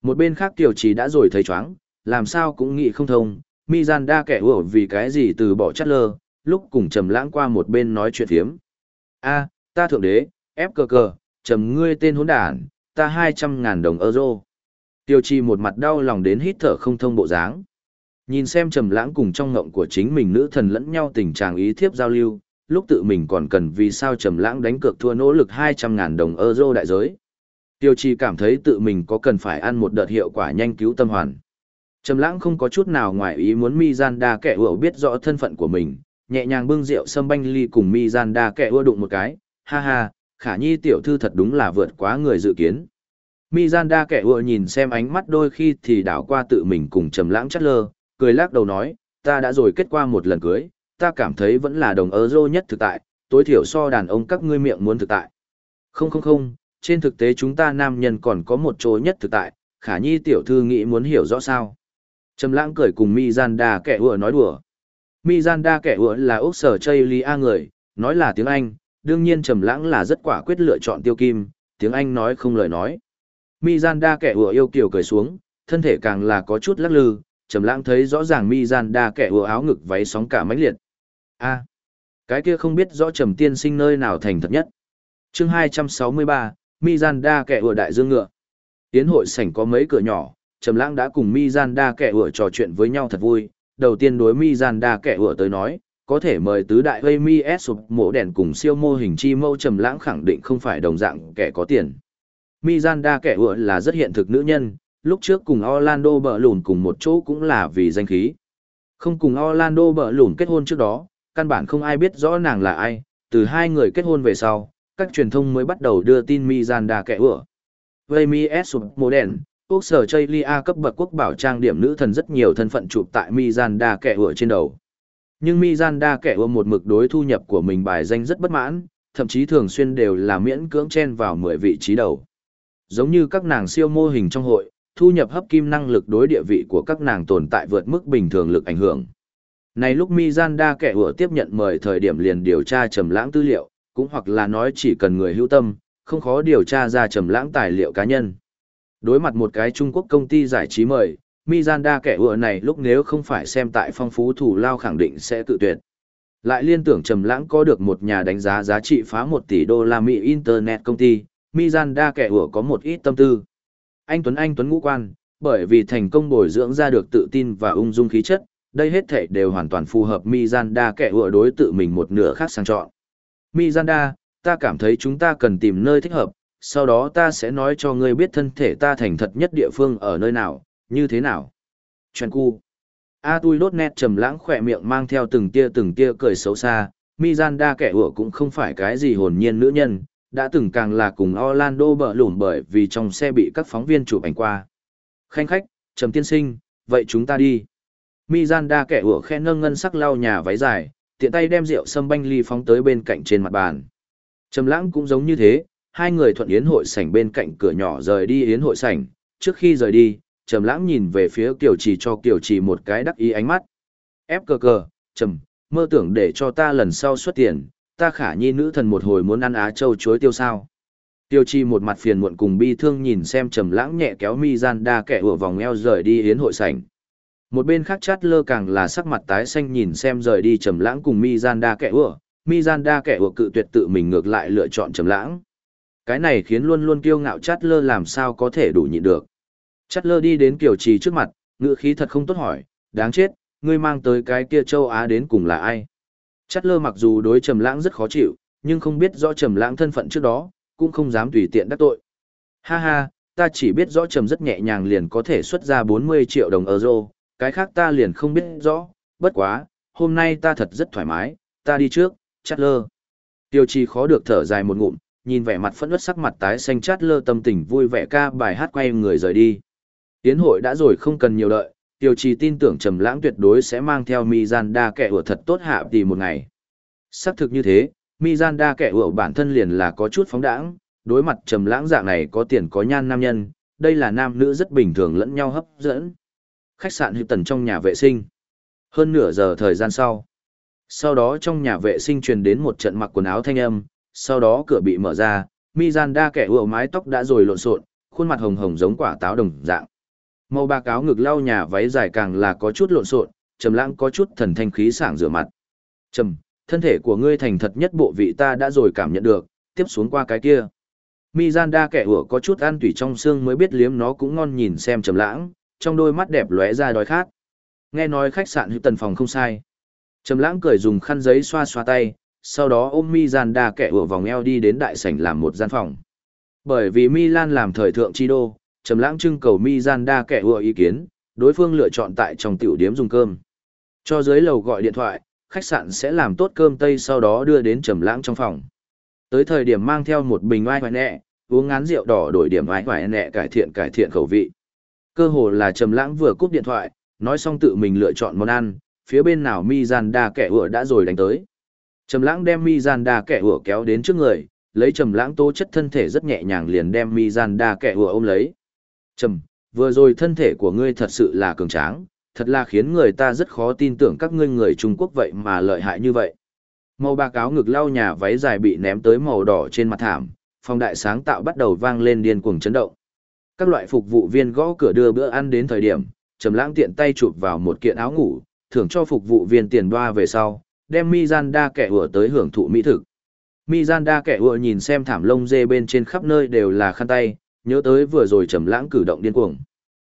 Một bên khác tiểu trì đã rồi thấy chóng, làm sao cũng nghĩ không thông, Mizanda kẻ ủa vì cái gì từ bỏ chất lơ, lúc cùng trầm lãng qua một bên nói chuyện thiếm. A, ta thượng đế, ép cờ cờ, trầm ngươi tên hỗn đản, ta hai trăm ngàn đồng euro. Tiêu chi một mặt đau lòng đến hít thở không thông bộ dáng. Nhìn xem trầm lãng cùng trong ngộng của chính mình nữ thần lẫn nhau tình trạng ý thiếp giao lưu, lúc tự mình còn cần vì sao trầm lãng đánh cược thua nỗ lực hai trăm ngàn đồng euro đại giới. Tiêu chi cảm thấy tự mình có cần phải ăn một đợt hiệu quả nhanh cứu tâm hoàn. Trầm lãng không có chút nào ngoài ý muốn Mizanda kẻ ủa biết rõ thân phận của mình, nhẹ nhàng bưng rượu sâm banh ly cùng Mizanda kẻ ủa đụng một cái, ha ha, khả nhi tiểu thư thật đúng là vượt quá người dự kiến. Mizanda kẻ ủa nhìn xem ánh mắt đôi khi thì đảo qua tự mình cùng trầm lãng chất lơ, cười lắc đầu nói, ta đã rồi kết qua một lần cưới, ta cảm thấy vẫn là đồng euro nhất thực tại, tối thiểu so đàn ông các ngươi miệng muốn thực tại. Không không không, trên thực tế chúng ta nam nhân còn có một chỗ nhất thực tại, khả nhi tiểu thư nghĩ muốn hiểu rõ sao. Trầm lãng cười cùng Mizanda kẻ ủa nói đùa. Mizanda kẻ ủa là Úc sở Chaylia người, nói là tiếng Anh, đương nhiên trầm lãng là rất quả quyết lựa chọn tiêu kim, tiếng Anh nói không lời nói. Mizanda kẻ ủa yêu kiều cười xuống, thân thể càng là có chút lắc lư, trầm lãng thấy rõ ràng Mizanda kẻ ủa áo ngực váy sóng cả mãnh liệt. A, cái kia không biết rõ trầm tiên sinh nơi nào thành thật nhất. Chương 263, Mizanda kẻ ủa đại dương ngựa. Tiến hội sảnh có mấy cửa nhỏ, Trầm Lãng đã cùng Mizanda kẻ ủa trò chuyện với nhau thật vui. Đầu tiên đối Mizanda kẻ ủa tới nói, có thể mời tứ đại Amy S sụp mộ đèn cùng siêu mô hình chi mâu Trầm Lãng khẳng định không phải đồng dạng kẻ có tiền. Miranda kẻ ủa là rất hiện thực nữ nhân, lúc trước cùng Orlando bờ lùn cùng một chỗ cũng là vì danh khí. Không cùng Orlando bờ lùn kết hôn trước đó, căn bản không ai biết rõ nàng là ai, từ hai người kết hôn về sau, các truyền thông mới bắt đầu đưa tin Miranda kẻ ủa. Vemi S sụp đèn, quốc sở Chaylia cấp bậc quốc bảo trang điểm nữ thần rất nhiều thân phận chụp tại Miranda kẻ ủa trên đầu. Nhưng Miranda kẻ ủa một mực đối thu nhập của mình bài danh rất bất mãn, thậm chí thường xuyên đều là miễn cưỡng chen vào 10 vị trí đầu. Giống như các nàng siêu mô hình trong hội, thu nhập hấp kim năng lực đối địa vị của các nàng tồn tại vượt mức bình thường lực ảnh hưởng. Này lúc Mizanda kẻ ủa tiếp nhận mời thời điểm liền điều tra trầm lãng tư liệu, cũng hoặc là nói chỉ cần người hữu tâm, không khó điều tra ra trầm lãng tài liệu cá nhân. Đối mặt một cái Trung Quốc công ty giải trí mời, Mizanda kẻ ủa này lúc nếu không phải xem tại phong phú thủ lao khẳng định sẽ tự tuyệt. Lại liên tưởng trầm lãng có được một nhà đánh giá giá trị phá 1 tỷ đô la Mỹ Internet công ty, Mizanda kẻ ủa có một ít tâm tư. Anh Tuấn Anh Tuấn ngũ quan, bởi vì thành công bồi dưỡng ra được tự tin và ung dung khí chất, đây hết thể đều hoàn toàn phù hợp Mizanda kẻ ủa đối tự mình một nửa khác sang chọn. Mizanda, ta cảm thấy chúng ta cần tìm nơi thích hợp, sau đó ta sẽ nói cho ngươi biết thân thể ta thành thật nhất địa phương ở nơi nào, như thế nào. Chuyện cu. A tui đốt nét trầm lãng khỏe miệng mang theo từng tia từng tia cười xấu xa, Mizanda kẻ ủa cũng không phải cái gì hồn nhiên nữ nhân, đã từng càng là cùng Orlando bở lủn bởi vì trong xe bị các phóng viên chụp ảnh qua. Khanh khách, trầm tiên sinh, vậy chúng ta đi. Mizanda kẻ ủa khe nâng ngân sắc lau nhà váy dài, tiện tay đem rượu sâm banh ly phóng tới bên cạnh trên mặt bàn. Trầm lãng cũng giống như thế, hai người thuận yến hội sảnh bên cạnh cửa nhỏ rời đi yến hội sảnh, trước khi rời đi, Trầm Lãng nhìn về phía Kiều Trì cho Kiều Trì một cái đắc ý ánh mắt. Ép cờ cờ, Trầm, mơ tưởng để cho ta lần sau xuất tiền, ta khả nhi nữ thần một hồi muốn ăn á châu chuối tiêu sao. Tiêu Chi một mặt phiền muộn cùng bi thương nhìn xem Trầm Lãng nhẹ kéo mi gian đa kẻ ủa vòng eo rời đi yến hội sảnh. Một bên khác chát lơ càng là sắc mặt tái xanh nhìn xem rời đi Trầm Lãng cùng mi gian đa kẻ ủa, mi gian đa kẻ ủa cự tuyệt tự mình ngược lại lựa chọn Trầm Lãng. Cái này khiến luôn luôn kiêu ngạo chát lơ làm sao có thể đủ nhịn được. Chát lơ đi đến Kiều Trì trước mặt, ngựa khí thật không tốt hỏi, đáng chết, ngươi mang tới cái kia châu Á đến cùng là ai? Chát lơ mặc dù đối trầm lãng rất khó chịu, nhưng không biết rõ trầm lãng thân phận trước đó, cũng không dám tùy tiện đắc tội. Ha ha, ta chỉ biết rõ trầm rất nhẹ nhàng liền có thể xuất ra 40 triệu đồng euro, cái khác ta liền không biết rõ, bất quá, hôm nay ta thật rất thoải mái, ta đi trước, chát lơ. Tiêu trì khó được thở dài một ngụm, nhìn vẻ mặt phẫn uất sắc mặt tái xanh chát lơ tâm tình vui vẻ ca bài hát quay người rời đi. Tiến hội đã rồi không cần nhiều đợi, Tiêu Trì tin tưởng Trầm Lãng tuyệt đối sẽ mang theo Mizanda kẻ ủa thật tốt hạ tỷ một ngày. Xác thực như thế, Mizanda kẻ ủa bản thân liền là có chút phóng đãng, đối mặt trầm lãng dạng này có tiền có nhan nam nhân, đây là nam nữ rất bình thường lẫn nhau hấp dẫn. Khách sạn Hiệp Tần trong nhà vệ sinh. Hơn nửa giờ thời gian sau. Sau đó trong nhà vệ sinh truyền đến một trận mặc quần áo thanh âm, sau đó cửa bị mở ra, Mizanda kẻ ủa mái tóc đã rồi lộn xộn, khuôn mặt hồng hồng giống quả táo đồng dạng. Màu bạc áo ngực lau nhà váy dài càng là có chút lộn xộn, trầm lãng có chút thần thanh khí sảng rửa mặt. Trầm, thân thể của ngươi thành thật nhất bộ vị ta đã rồi cảm nhận được, tiếp xuống qua cái kia. Mizanda kẻ ủa có chút ăn tủy trong xương mới biết liếm nó cũng ngon nhìn xem trầm lãng, trong đôi mắt đẹp lóe ra đói khát. Nghe nói khách sạn hữu tần phòng không sai. Trầm lãng cười dùng khăn giấy xoa xoa tay, sau đó ôm Mizanda kẻ ủa vòng eo đi đến đại sảnh làm một gian phòng. Bởi vì Milan làm thời thượng chi đô, Trầm lãng trưng cầu Mizanda kẻ ủa ý kiến, đối phương lựa chọn tại trong tiểu điếm dùng cơm. Cho dưới lầu gọi điện thoại, khách sạn sẽ làm tốt cơm tây sau đó đưa đến Trầm lãng trong phòng. Tới thời điểm mang theo một bình oai hoài nẹ, uống ngán rượu đỏ đổi điểm oai hoài nẹ cải thiện cải thiện khẩu vị. Cơ hồ là Trầm lãng vừa cúp điện thoại, nói xong tự mình lựa chọn món ăn, phía bên nào Mizanda kẻ ủa đã rồi đánh tới. Trầm lãng đem Mizanda kẻ ủa kéo đến trước người, lấy trầm lãng tố chất thân thể rất nhẹ nhàng liền đem Mizanda kẻ ủa ôm lấy. Trầm, vừa rồi thân thể của ngươi thật sự là cường tráng, thật là khiến người ta rất khó tin tưởng các ngươi người Trung Quốc vậy mà lợi hại như vậy. Màu bạc áo ngực lau nhà váy dài bị ném tới màu đỏ trên mặt thảm, phòng đại sáng tạo bắt đầu vang lên điên cuồng chấn động. Các loại phục vụ viên gõ cửa đưa bữa ăn đến thời điểm, Trầm Lãng tiện tay chụp vào một kiện áo ngủ, thưởng cho phục vụ viên tiền đoa về sau, đem Mizanda kẻ ủa tới hưởng thụ mỹ thực. Mizanda kẻ ủa nhìn xem thảm lông dê bên trên khắp nơi đều là khăn tay, nhớ tới vừa rồi Trầm Lãng cử động điên cuồng.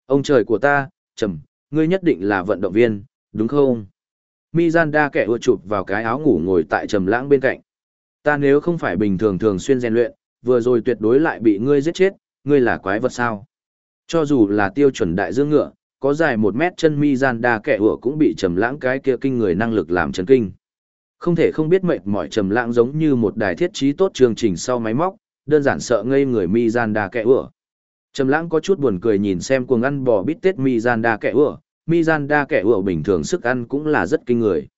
Ông trời của ta, Trầm, ngươi nhất định là vận động viên, đúng không? Mizanda kẻ ưa chụp vào cái áo ngủ ngồi tại trầm lãng bên cạnh. Ta nếu không phải bình thường thường xuyên rèn luyện, vừa rồi tuyệt đối lại bị ngươi giết chết, ngươi là quái vật sao? Cho dù là tiêu chuẩn đại dương ngựa, có dài một mét chân Mizanda kẻ ưa cũng bị trầm lãng cái kia kinh người năng lực làm chấn kinh. Không thể không biết mệt mỏi trầm lãng giống như một đài thiết trí tốt chương trình sau máy móc, đơn giản sợ ngây người Mizanda kẻ ưa. Trầm lãng có chút buồn cười nhìn xem cuồng ăn bò bít tết Mizanda kẻ ưa, Mizanda kẻ ủa bình thường sức ăn cũng là rất kinh người.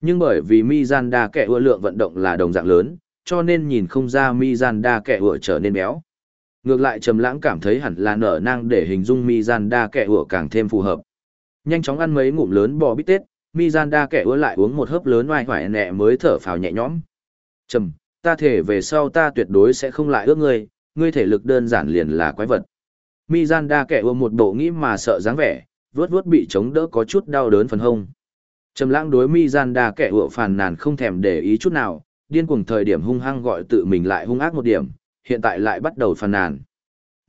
Nhưng bởi vì Mizanda kẻ ủa lượng vận động là đồng dạng lớn, cho nên nhìn không ra Mizanda kẻ ủa trở nên béo. Ngược lại Trầm Lãng cảm thấy hẳn là nở năng để hình dung Mizanda kẻ ủa càng thêm phù hợp. Nhanh chóng ăn mấy ngụm lớn bò bít tết, Mizanda kẻ ủa lại uống một hớp lớn oai hoài nẹ mới thở phào nhẹ nhõm. Trầm, ta thể về sau ta tuyệt đối sẽ không lại ước ngươi, ngươi thể lực đơn giản liền là quái vật. Mizanda kẻ ủa một bộ nghĩ mà sợ dáng vẻ, vuốt vuốt bị chống đỡ có chút đau đớn phần hông. Trầm lãng đối Mizanda kẻ ựa phàn nàn không thèm để ý chút nào, điên cuồng thời điểm hung hăng gọi tự mình lại hung ác một điểm, hiện tại lại bắt đầu phàn nàn.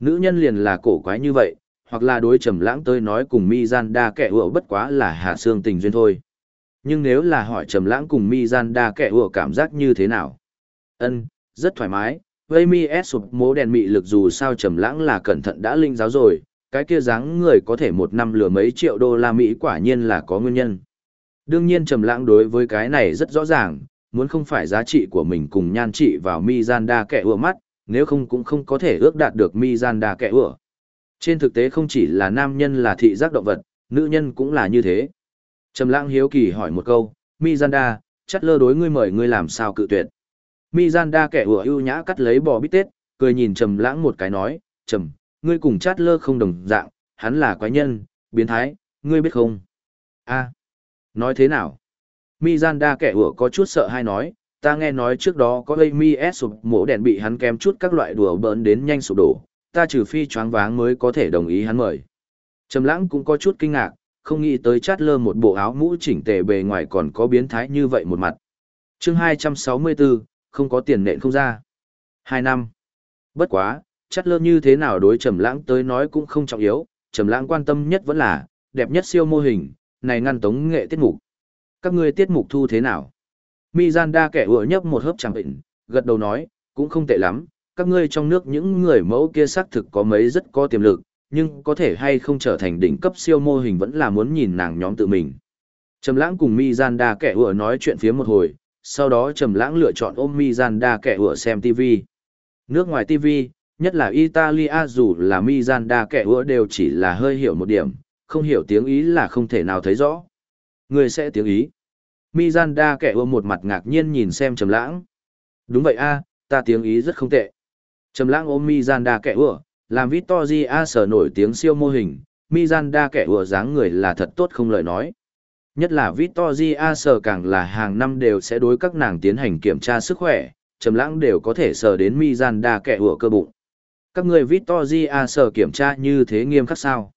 Nữ nhân liền là cổ quái như vậy, hoặc là đối trầm lãng tới nói cùng Mizanda kẻ ựa bất quá là hạ xương tình duyên thôi. Nhưng nếu là hỏi trầm lãng cùng Mizanda kẻ ựa cảm giác như thế nào? Ân, rất thoải mái. Vây mi ép sụp mố đèn mị lực dù sao trầm lãng là cẩn thận đã linh giáo rồi, cái kia dáng người có thể một năm lừa mấy triệu đô la Mỹ quả nhiên là có nguyên nhân. Đương nhiên trầm lãng đối với cái này rất rõ ràng, muốn không phải giá trị của mình cùng nhan trị vào Mizanda kẻ ưa mắt, nếu không cũng không có thể ước đạt được Mizanda kẻ ưa. Trên thực tế không chỉ là nam nhân là thị giác động vật, nữ nhân cũng là như thế. Trầm lãng hiếu kỳ hỏi một câu, Mizanda, chắc lơ đối ngươi mời ngươi làm sao cự tuyệt. Mizanda kẻ ưa ưu nhã cắt lấy bò bít tết, cười nhìn trầm lãng một cái nói, trầm, ngươi cùng chát lơ không đồng dạng, hắn là quái nhân, biến thái, ngươi biết không? a nói thế nào? Mizanda kẻ ủa có chút sợ hay nói, ta nghe nói trước đó có Amy S sụp mổ đèn bị hắn kém chút các loại đùa bỡn đến nhanh sụp đổ, ta trừ phi choáng váng mới có thể đồng ý hắn mời. Trầm lãng cũng có chút kinh ngạc, không nghĩ tới chát lơ một bộ áo mũ chỉnh tề bề ngoài còn có biến thái như vậy một mặt. Chương 264, không có tiền nện không ra. Hai năm. Bất quá, chắt lơ như thế nào đối trầm lãng tới nói cũng không trọng yếu, trầm lãng quan tâm nhất vẫn là đẹp nhất siêu mô hình, này ngăn tống nghệ tiết mục. Các ngươi tiết mục thu thế nào? Mizanda kẻ ủa nhấp một hớp chẳng bệnh, gật đầu nói, cũng không tệ lắm, các ngươi trong nước những người mẫu kia xác thực có mấy rất có tiềm lực, nhưng có thể hay không trở thành đỉnh cấp siêu mô hình vẫn là muốn nhìn nàng nhóm tự mình. Trầm lãng cùng Mizanda kẻ ủa nói chuyện phía một hồi, sau đó Trầm lãng lựa chọn ôm Mizanda kẻ ủa xem TV. Nước ngoài TV, nhất là Italia dù là Mizanda kẻ ưa đều chỉ là hơi hiểu một điểm, không hiểu tiếng Ý là không thể nào thấy rõ. Người sẽ tiếng Ý. Mizanda kẻ ưa một mặt ngạc nhiên nhìn xem trầm lãng. Đúng vậy a, ta tiếng ý rất không tệ. Trầm lãng ôm Mizanda kẻ ủa, làm Victory A sở nổi tiếng siêu mô hình, Mizanda kẻ ủa dáng người là thật tốt không lời nói. Nhất là Victory A sở càng là hàng năm đều sẽ đối các nàng tiến hành kiểm tra sức khỏe, trầm lãng đều có thể sờ đến Mizanda kẻ ủa cơ bụng. Các người Victory A sở kiểm tra như thế nghiêm khắc sao?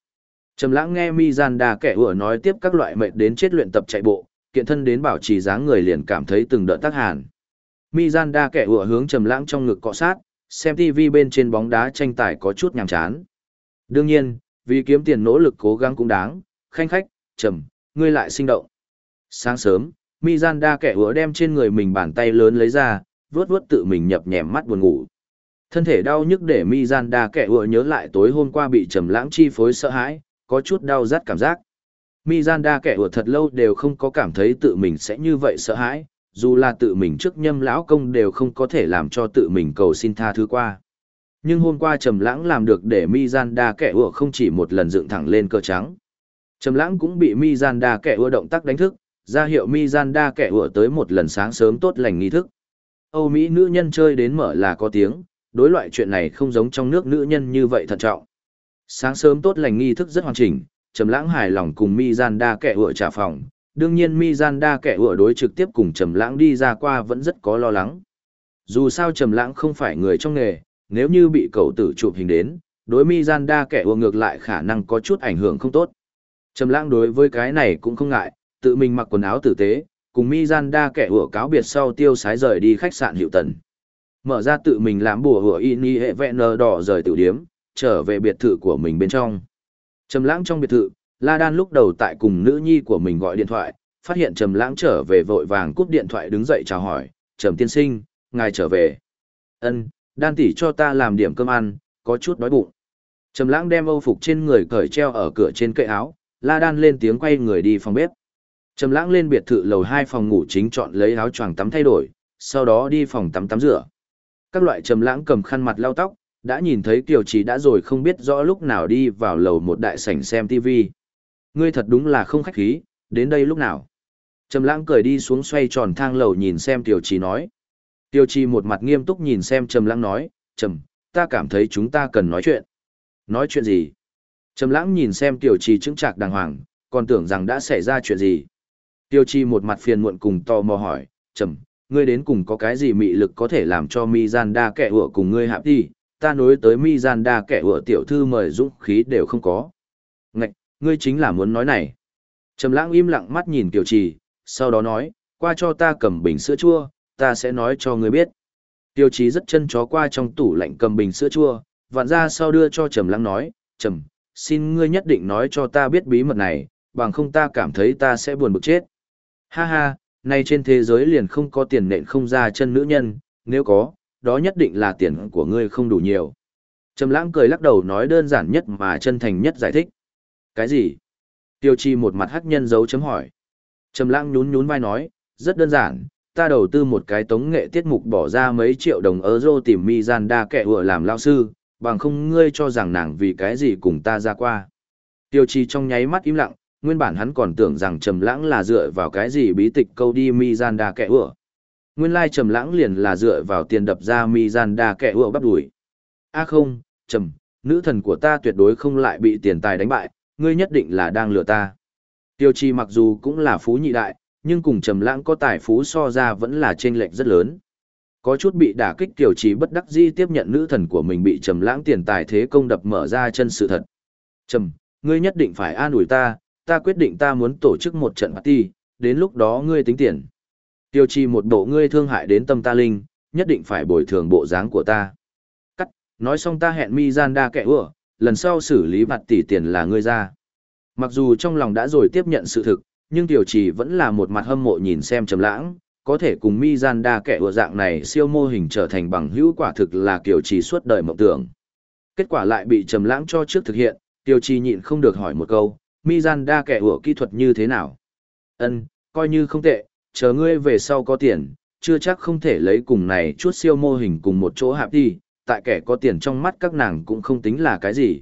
Trầm lãng nghe Mizanda kẻ ủa nói tiếp các loại mệt đến chết luyện tập chạy bộ, kiện thân đến bảo trì dáng người liền cảm thấy từng đợt tác hàn. Mizanda kẻ ủa hướng trầm lãng trong ngực cọ sát, xem TV bên trên bóng đá tranh tài có chút nhàm chán. Đương nhiên, vì kiếm tiền nỗ lực cố gắng cũng đáng, khanh khách, trầm, ngươi lại sinh động. Sáng sớm, Mizanda kẻ ủa đem trên người mình bàn tay lớn lấy ra, vuốt vuốt tự mình nhập nhèm mắt buồn ngủ. Thân thể đau nhức để Mizanda kẻ ủa nhớ lại tối hôm qua bị trầm lãng chi phối sợ hãi, có chút đau rát cảm giác. Mizanda kẻ ủa thật lâu đều không có cảm thấy tự mình sẽ như vậy sợ hãi, dù là tự mình trước nhâm lão công đều không có thể làm cho tự mình cầu xin tha thứ qua. Nhưng hôm qua Trầm Lãng làm được để Mizanda kẻ ủa không chỉ một lần dựng thẳng lên cơ trắng. Trầm Lãng cũng bị Mizanda kẻ ưa động tác đánh thức, ra hiệu Mizanda kẻ ưa tới một lần sáng sớm tốt lành nghi thức. Âu Mỹ nữ nhân chơi đến mở là có tiếng, đối loại chuyện này không giống trong nước nữ nhân như vậy thận trọng. Sáng sớm tốt lành nghi thức rất hoàn chỉnh, Trầm Lãng hài lòng cùng Mizanda kẻ ưa trả phòng, đương nhiên Mizanda kẻ ưa đối trực tiếp cùng Trầm Lãng đi ra qua vẫn rất có lo lắng. Dù sao Trầm Lãng không phải người trong nghề, nếu như bị cậu tử chụp hình đến, đối Mizanda kẻ ưa ngược lại khả năng có chút ảnh hưởng không tốt. Trầm Lãng đối với cái này cũng không ngại, tự mình mặc quần áo tử tế, cùng Mizanda kẻ hủa cáo biệt sau tiêu sái rời đi khách sạn Hiệu Tần. Mở ra tự mình làm bùa hủa y hệ vẹn đỏ rời tiểu điếm, trở về biệt thự của mình bên trong. Trầm Lãng trong biệt thự, La Đan lúc đầu tại cùng nữ nhi của mình gọi điện thoại, phát hiện Trầm Lãng trở về vội vàng cúp điện thoại đứng dậy chào hỏi, "Trầm tiên sinh, ngài trở về." "Ân, Đan tỷ cho ta làm điểm cơm ăn, có chút đói bụng." Trầm Lãng đem âu phục trên người cởi treo ở cửa trên kệ áo, La Đan lên tiếng quay người đi phòng bếp. Trầm Lãng lên biệt thự lầu 2 phòng ngủ chính chọn lấy áo choàng tắm thay đổi, sau đó đi phòng tắm tắm rửa. Các loại Trầm Lãng cầm khăn mặt lau tóc, đã nhìn thấy Kiều Trì đã rồi không biết rõ lúc nào đi vào lầu một đại sảnh xem TV ngươi thật đúng là không khách khí, đến đây lúc nào. Trầm lãng cười đi xuống xoay tròn thang lầu nhìn xem Tiểu Trì nói. Tiểu Trì một mặt nghiêm túc nhìn xem Trầm lãng nói, Trầm, ta cảm thấy chúng ta cần nói chuyện. Nói chuyện gì? Trầm lãng nhìn xem Tiểu Trì chứng trạc đàng hoàng, còn tưởng rằng đã xảy ra chuyện gì. Tiểu Trì một mặt phiền muộn cùng tò mò hỏi, Trầm, ngươi đến cùng có cái gì mị lực có thể làm cho mi gian kẻ ủa cùng ngươi hạp đi, ta nối tới mi gian kẻ ủa tiểu thư mời dũng khí đều không có. Ngạch, Ngươi chính là muốn nói này. Trầm lãng im lặng mắt nhìn Tiêu Trì, sau đó nói, qua cho ta cầm bình sữa chua, ta sẽ nói cho ngươi biết. Tiêu Chí rất chân chó qua trong tủ lạnh cầm bình sữa chua, vặn ra sau đưa cho Trầm Lãng nói, "Trầm, xin ngươi nhất định nói cho ta biết bí mật này, bằng không ta cảm thấy ta sẽ buồn bực chết." Ha ha, nay trên thế giới liền không có tiền nện không ra chân nữ nhân, nếu có, đó nhất định là tiền của ngươi không đủ nhiều. Trầm Lãng cười lắc đầu nói đơn giản nhất mà chân thành nhất giải thích. Cái gì? Tiêu chi một mặt hắc nhân dấu chấm hỏi. Trầm lãng nhún nhún vai nói, rất đơn giản, ta đầu tư một cái tống nghệ tiết mục bỏ ra mấy triệu đồng euro tìm Mizanda kẻ vừa làm lao sư, bằng không ngươi cho rằng nàng vì cái gì cùng ta ra qua. Tiêu chi trong nháy mắt im lặng, nguyên bản hắn còn tưởng rằng Trầm lãng là dựa vào cái gì bí tịch câu đi Mizanda kẻ ủa. Nguyên lai Trầm lãng liền là dựa vào tiền đập ra Mizanda kẻ ủa bắt đuổi. A không, Trầm, nữ thần của ta tuyệt đối không lại bị tiền tài đánh bại, ngươi nhất định là đang lừa ta. Tiêu Chi mặc dù cũng là phú nhị đại, nhưng cùng Trầm Lãng có tài phú so ra vẫn là chênh lệch rất lớn. Có chút bị đả kích Tiêu Chi bất đắc dĩ tiếp nhận nữ thần của mình bị Trầm Lãng tiền tài thế công đập mở ra chân sự thật. "Trầm, ngươi nhất định phải an ủi ta, ta quyết định ta muốn tổ chức một trận party, đến lúc đó ngươi tính tiền." Tiêu trì một bộ ngươi thương hại đến tâm ta linh, nhất định phải bồi thường bộ dáng của ta. Cắt, nói xong ta hẹn Mi Gian kẻ ủa, lần sau xử lý mặt tỷ tiền là ngươi ra. Mặc dù trong lòng đã rồi tiếp nhận sự thực, nhưng Tiêu trì vẫn là một mặt hâm mộ nhìn xem trầm lãng, có thể cùng mi gian đa kẻ ủa dạng này siêu mô hình trở thành bằng hữu quả thực là kiểu trì suốt đời mộng tưởng. Kết quả lại bị trầm lãng cho trước thực hiện, tiểu trì nhịn không được hỏi một câu, mi gian đa kẻ ủa kỹ thuật như thế nào? Ân, coi như không tệ, chờ ngươi về sau có tiền, chưa chắc không thể lấy cùng này chút siêu mô hình cùng một chỗ hạp đi, tại kẻ có tiền trong mắt các nàng cũng không tính là cái gì.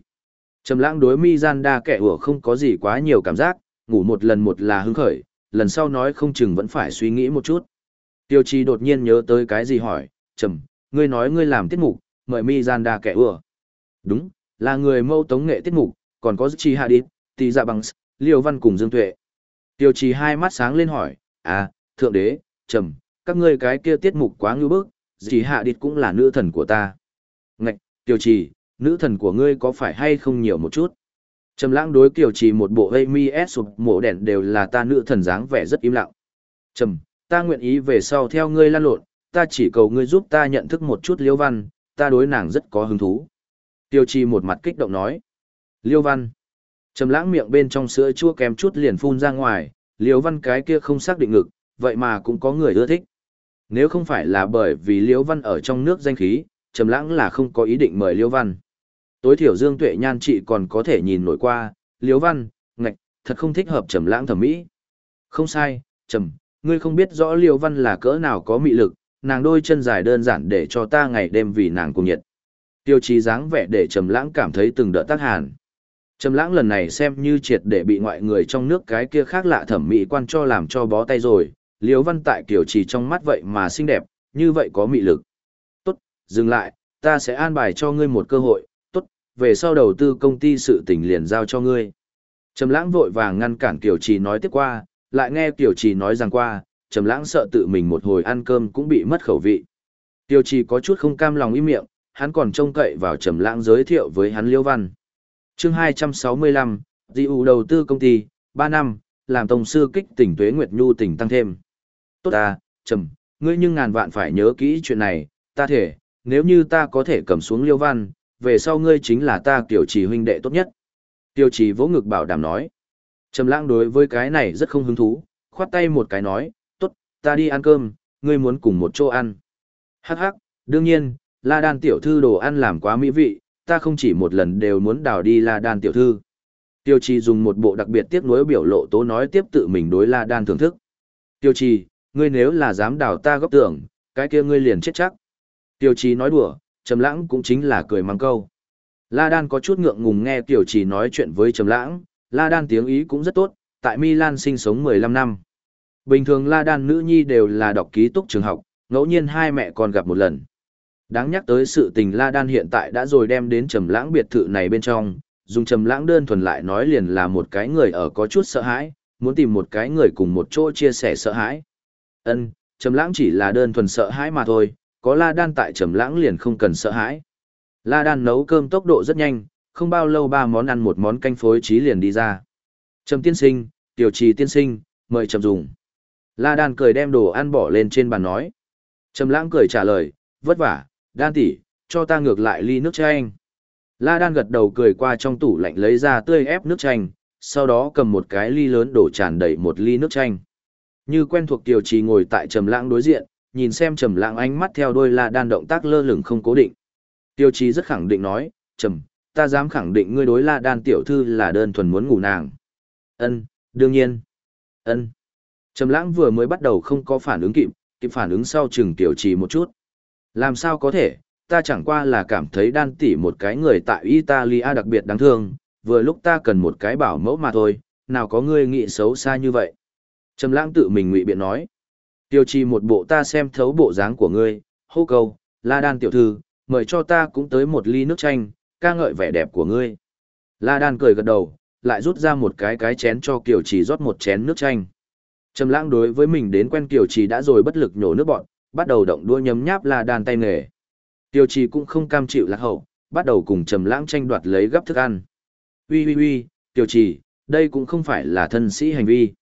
Trầm lãng đối mi gian đa kẻ ủa không có gì quá nhiều cảm giác, ngủ một lần một là hứng khởi, lần sau nói không chừng vẫn phải suy nghĩ một chút. Tiêu Chi đột nhiên nhớ tới cái gì hỏi, trầm, ngươi nói ngươi làm tiết mục, mời mi gian đa kẻ ưa. Đúng, là người mâu tống nghệ tiết mục, còn có chi hạ đi, tì dạ bằng, Liêu văn cùng dương tuệ. Tiêu trì hai mắt sáng lên hỏi, à, thượng đế, trầm, các ngươi cái kia tiết mục quá ngưu bức, chỉ hạ đi cũng là nữ thần của ta. Ngạch, tiêu trì, nữ thần của ngươi có phải hay không nhiều một chút? Trầm lãng đối kiều trì một bộ Amy S sụp mổ đèn đều là ta nữ thần dáng vẻ rất im lặng. Trầm, ta nguyện ý về sau theo ngươi lan lộn, ta chỉ cầu ngươi giúp ta nhận thức một chút liêu văn, ta đối nàng rất có hứng thú. Tiêu Chi một mặt kích động nói. Liêu văn. Trầm lãng miệng bên trong sữa chua kém chút liền phun ra ngoài, liêu văn cái kia không xác định ngực, vậy mà cũng có người ưa thích. Nếu không phải là bởi vì liêu văn ở trong nước danh khí, trầm lãng là không có ý định mời liêu văn. Tối thiểu Dương Tuệ Nhan chị còn có thể nhìn nổi qua, liêu văn, ngạch, thật không thích hợp trầm lãng thẩm mỹ. Không sai, trầm, ngươi không biết rõ liêu văn là cỡ nào có mị lực, nàng đôi chân dài đơn giản để cho ta ngày đêm vì nàng cùng nhiệt. Tiêu chí dáng vẻ để Trầm Lãng cảm thấy từng đợt tác hàn. Trầm Lãng lần này xem như triệt để bị ngoại người trong nước cái kia khác lạ thẩm mỹ quan cho làm cho bó tay rồi, Liêu Văn tại kiểu chỉ trong mắt vậy mà xinh đẹp, như vậy có mị lực. "Tốt, dừng lại, ta sẽ an bài cho ngươi một cơ hội, tốt, về sau đầu tư công ty sự tình liền giao cho ngươi." Trầm Lãng vội vàng ngăn cản Kiều Trì nói tiếp qua, lại nghe tiểu Trì nói rằng qua, Trầm Lãng sợ tự mình một hồi ăn cơm cũng bị mất khẩu vị. Tiêu Trì có chút không cam lòng im miệng, hắn còn trông cậy vào Trầm Lãng giới thiệu với hắn Liêu Văn. Chương 265, Diu đầu tư công ty, 3 năm, làm tổng sư kích tỉnh Tuế Nguyệt Nhu tỉnh tăng thêm. Tốt ta, Trầm, ngươi nhưng ngàn vạn phải nhớ kỹ chuyện này, ta thể, nếu như ta có thể cầm xuống Liêu Văn, về sau ngươi chính là ta Tiểu Trì huynh đệ tốt nhất. Tiêu Trì vỗ ngực bảo đảm nói. Trầm Lãng đối với cái này rất không hứng thú, khoát tay một cái nói, tốt, ta đi ăn cơm, ngươi muốn cùng một chỗ ăn. Hắc hắc, đương nhiên, La Đan tiểu thư đồ ăn làm quá mỹ vị, ta không chỉ một lần đều muốn đào đi La Đan tiểu thư. Tiêu Trì dùng một bộ đặc biệt tiếc nuối biểu lộ tố nói tiếp tự mình đối La Đan thưởng thức. Tiêu Trì, ngươi nếu là dám đào ta góc tưởng, cái kia ngươi liền chết chắc. Tiêu Trì nói đùa, Trầm Lãng cũng chính là cười mang câu. La Đan có chút ngượng ngùng nghe Tiêu Trì nói chuyện với Trầm Lãng, La Đan tiếng ý cũng rất tốt, tại Milan sinh sống 15 năm. Bình thường La Đan nữ nhi đều là đọc ký túc trường học, ngẫu nhiên hai mẹ con gặp một lần. Đáng nhắc tới sự tình La Đan hiện tại đã rồi đem đến trầm lãng biệt thự này bên trong, dùng trầm lãng đơn thuần lại nói liền là một cái người ở có chút sợ hãi, muốn tìm một cái người cùng một chỗ chia sẻ sợ hãi. Ân, trầm lãng chỉ là đơn thuần sợ hãi mà thôi, có La Đan tại trầm lãng liền không cần sợ hãi. La Đan nấu cơm tốc độ rất nhanh, không bao lâu ba món ăn một món canh phối trí liền đi ra. Trầm tiên sinh, tiểu trì tiên sinh, mời trầm dùng. La Đan cười đem đồ ăn bỏ lên trên bàn nói. Trầm lãng cười trả lời, vất vả, Đan tỷ, cho ta ngược lại ly nước chanh. La Đan gật đầu cười qua trong tủ lạnh lấy ra tươi ép nước chanh, sau đó cầm một cái ly lớn đổ tràn đầy một ly nước chanh. Như quen thuộc Tiểu Trì ngồi tại Trầm Lãng đối diện, nhìn xem Trầm Lãng ánh mắt theo đôi La Đan động tác lơ lửng không cố định. Tiêu Chí rất khẳng định nói, "Trầm, ta dám khẳng định ngươi đối La Đan tiểu thư là đơn thuần muốn ngủ nàng." "Ân, đương nhiên." "Ân." Trầm lãng vừa mới bắt đầu không có phản ứng kịp, kịp phản ứng sau chừng tiểu trì một chút. Làm sao có thể, ta chẳng qua là cảm thấy đan tỷ một cái người tại Italia đặc biệt đáng thương, vừa lúc ta cần một cái bảo mẫu mà thôi, nào có ngươi nghĩ xấu xa như vậy. Trầm lãng tự mình ngụy biện nói. Tiêu trì một bộ ta xem thấu bộ dáng của ngươi, hô câu, la đan tiểu thư, mời cho ta cũng tới một ly nước chanh, ca ngợi vẻ đẹp của ngươi. La đan cười gật đầu, lại rút ra một cái cái chén cho Kiều Trì rót một chén nước chanh. Trầm lãng đối với mình đến quen Kiều Trì đã rồi bất lực nhổ nước bọn, bắt đầu động đua nhấm nháp la đàn tay nghề. Kiều Trì cũng không cam chịu lạc hậu, bắt đầu cùng Trầm lãng tranh đoạt lấy gấp thức ăn. "Uy uy uy, Kiều Trì, đây cũng không phải là thân sĩ hành vi.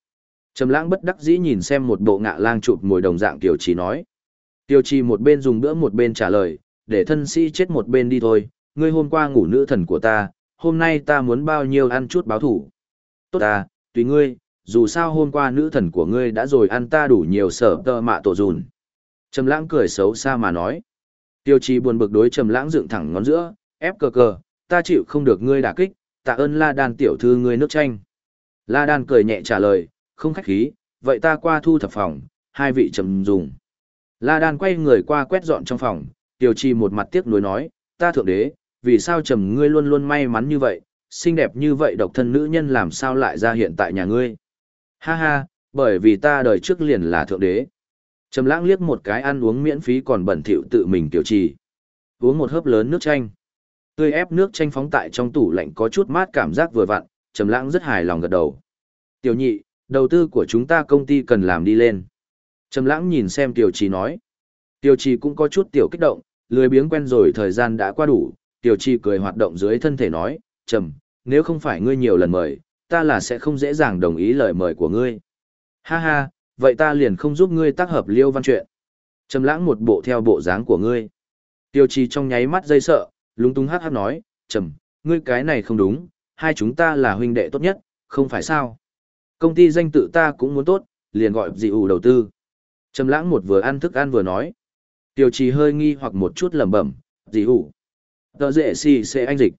Trầm lãng bất đắc dĩ nhìn xem một bộ ngạ lang chụp ngồi đồng dạng Kiều Trì nói. Kiều Trì một bên dùng bữa một bên trả lời, để thân sĩ chết một bên đi thôi, ngươi hôm qua ngủ nữ thần của ta, hôm nay ta muốn bao nhiêu ăn chút báo thủ. Tốt ta, tùy ngươi, dù sao hôm qua nữ thần của ngươi đã rồi ăn ta đủ nhiều sở tơ mạ tổ dùn. Trầm lãng cười xấu xa mà nói. Tiêu trì buồn bực đối trầm lãng dựng thẳng ngón giữa, ép cờ cờ, ta chịu không được ngươi đả kích, tạ ơn la đan tiểu thư ngươi nước chanh. La đan cười nhẹ trả lời, không khách khí, vậy ta qua thu thập phòng, hai vị trầm dùng. La đan quay người qua quét dọn trong phòng, tiêu trì một mặt tiếc nuối nói, ta thượng đế, vì sao trầm ngươi luôn luôn may mắn như vậy, xinh đẹp như vậy độc thân nữ nhân làm sao lại ra hiện tại nhà ngươi. Ha ha, bởi vì ta đời trước liền là thượng đế. Trầm lãng liếc một cái ăn uống miễn phí còn bẩn thỉu tự mình tiểu trì. Uống một hớp lớn nước chanh. Tươi ép nước chanh phóng tại trong tủ lạnh có chút mát cảm giác vừa vặn, Trầm lãng rất hài lòng gật đầu. Tiểu nhị, đầu tư của chúng ta công ty cần làm đi lên. Trầm lãng nhìn xem tiểu trì nói. Tiểu trì cũng có chút tiểu kích động, lười biếng quen rồi thời gian đã qua đủ. Tiểu trì cười hoạt động dưới thân thể nói, Trầm, nếu không phải ngươi nhiều lần mời, ta là sẽ không dễ dàng đồng ý lời mời của ngươi. Ha ha, vậy ta liền không giúp ngươi tác hợp liêu văn chuyện. Trầm lãng một bộ theo bộ dáng của ngươi. Tiêu trì trong nháy mắt dây sợ, lúng túng hắc hắc nói, Trầm, ngươi cái này không đúng, hai chúng ta là huynh đệ tốt nhất, không phải sao. Công ty danh tự ta cũng muốn tốt, liền gọi dị ủ đầu tư. Trầm lãng một vừa ăn thức ăn vừa nói. Tiêu trì hơi nghi hoặc một chút lẩm bẩm, dị ủ. Tờ dễ si sẽ anh dịch.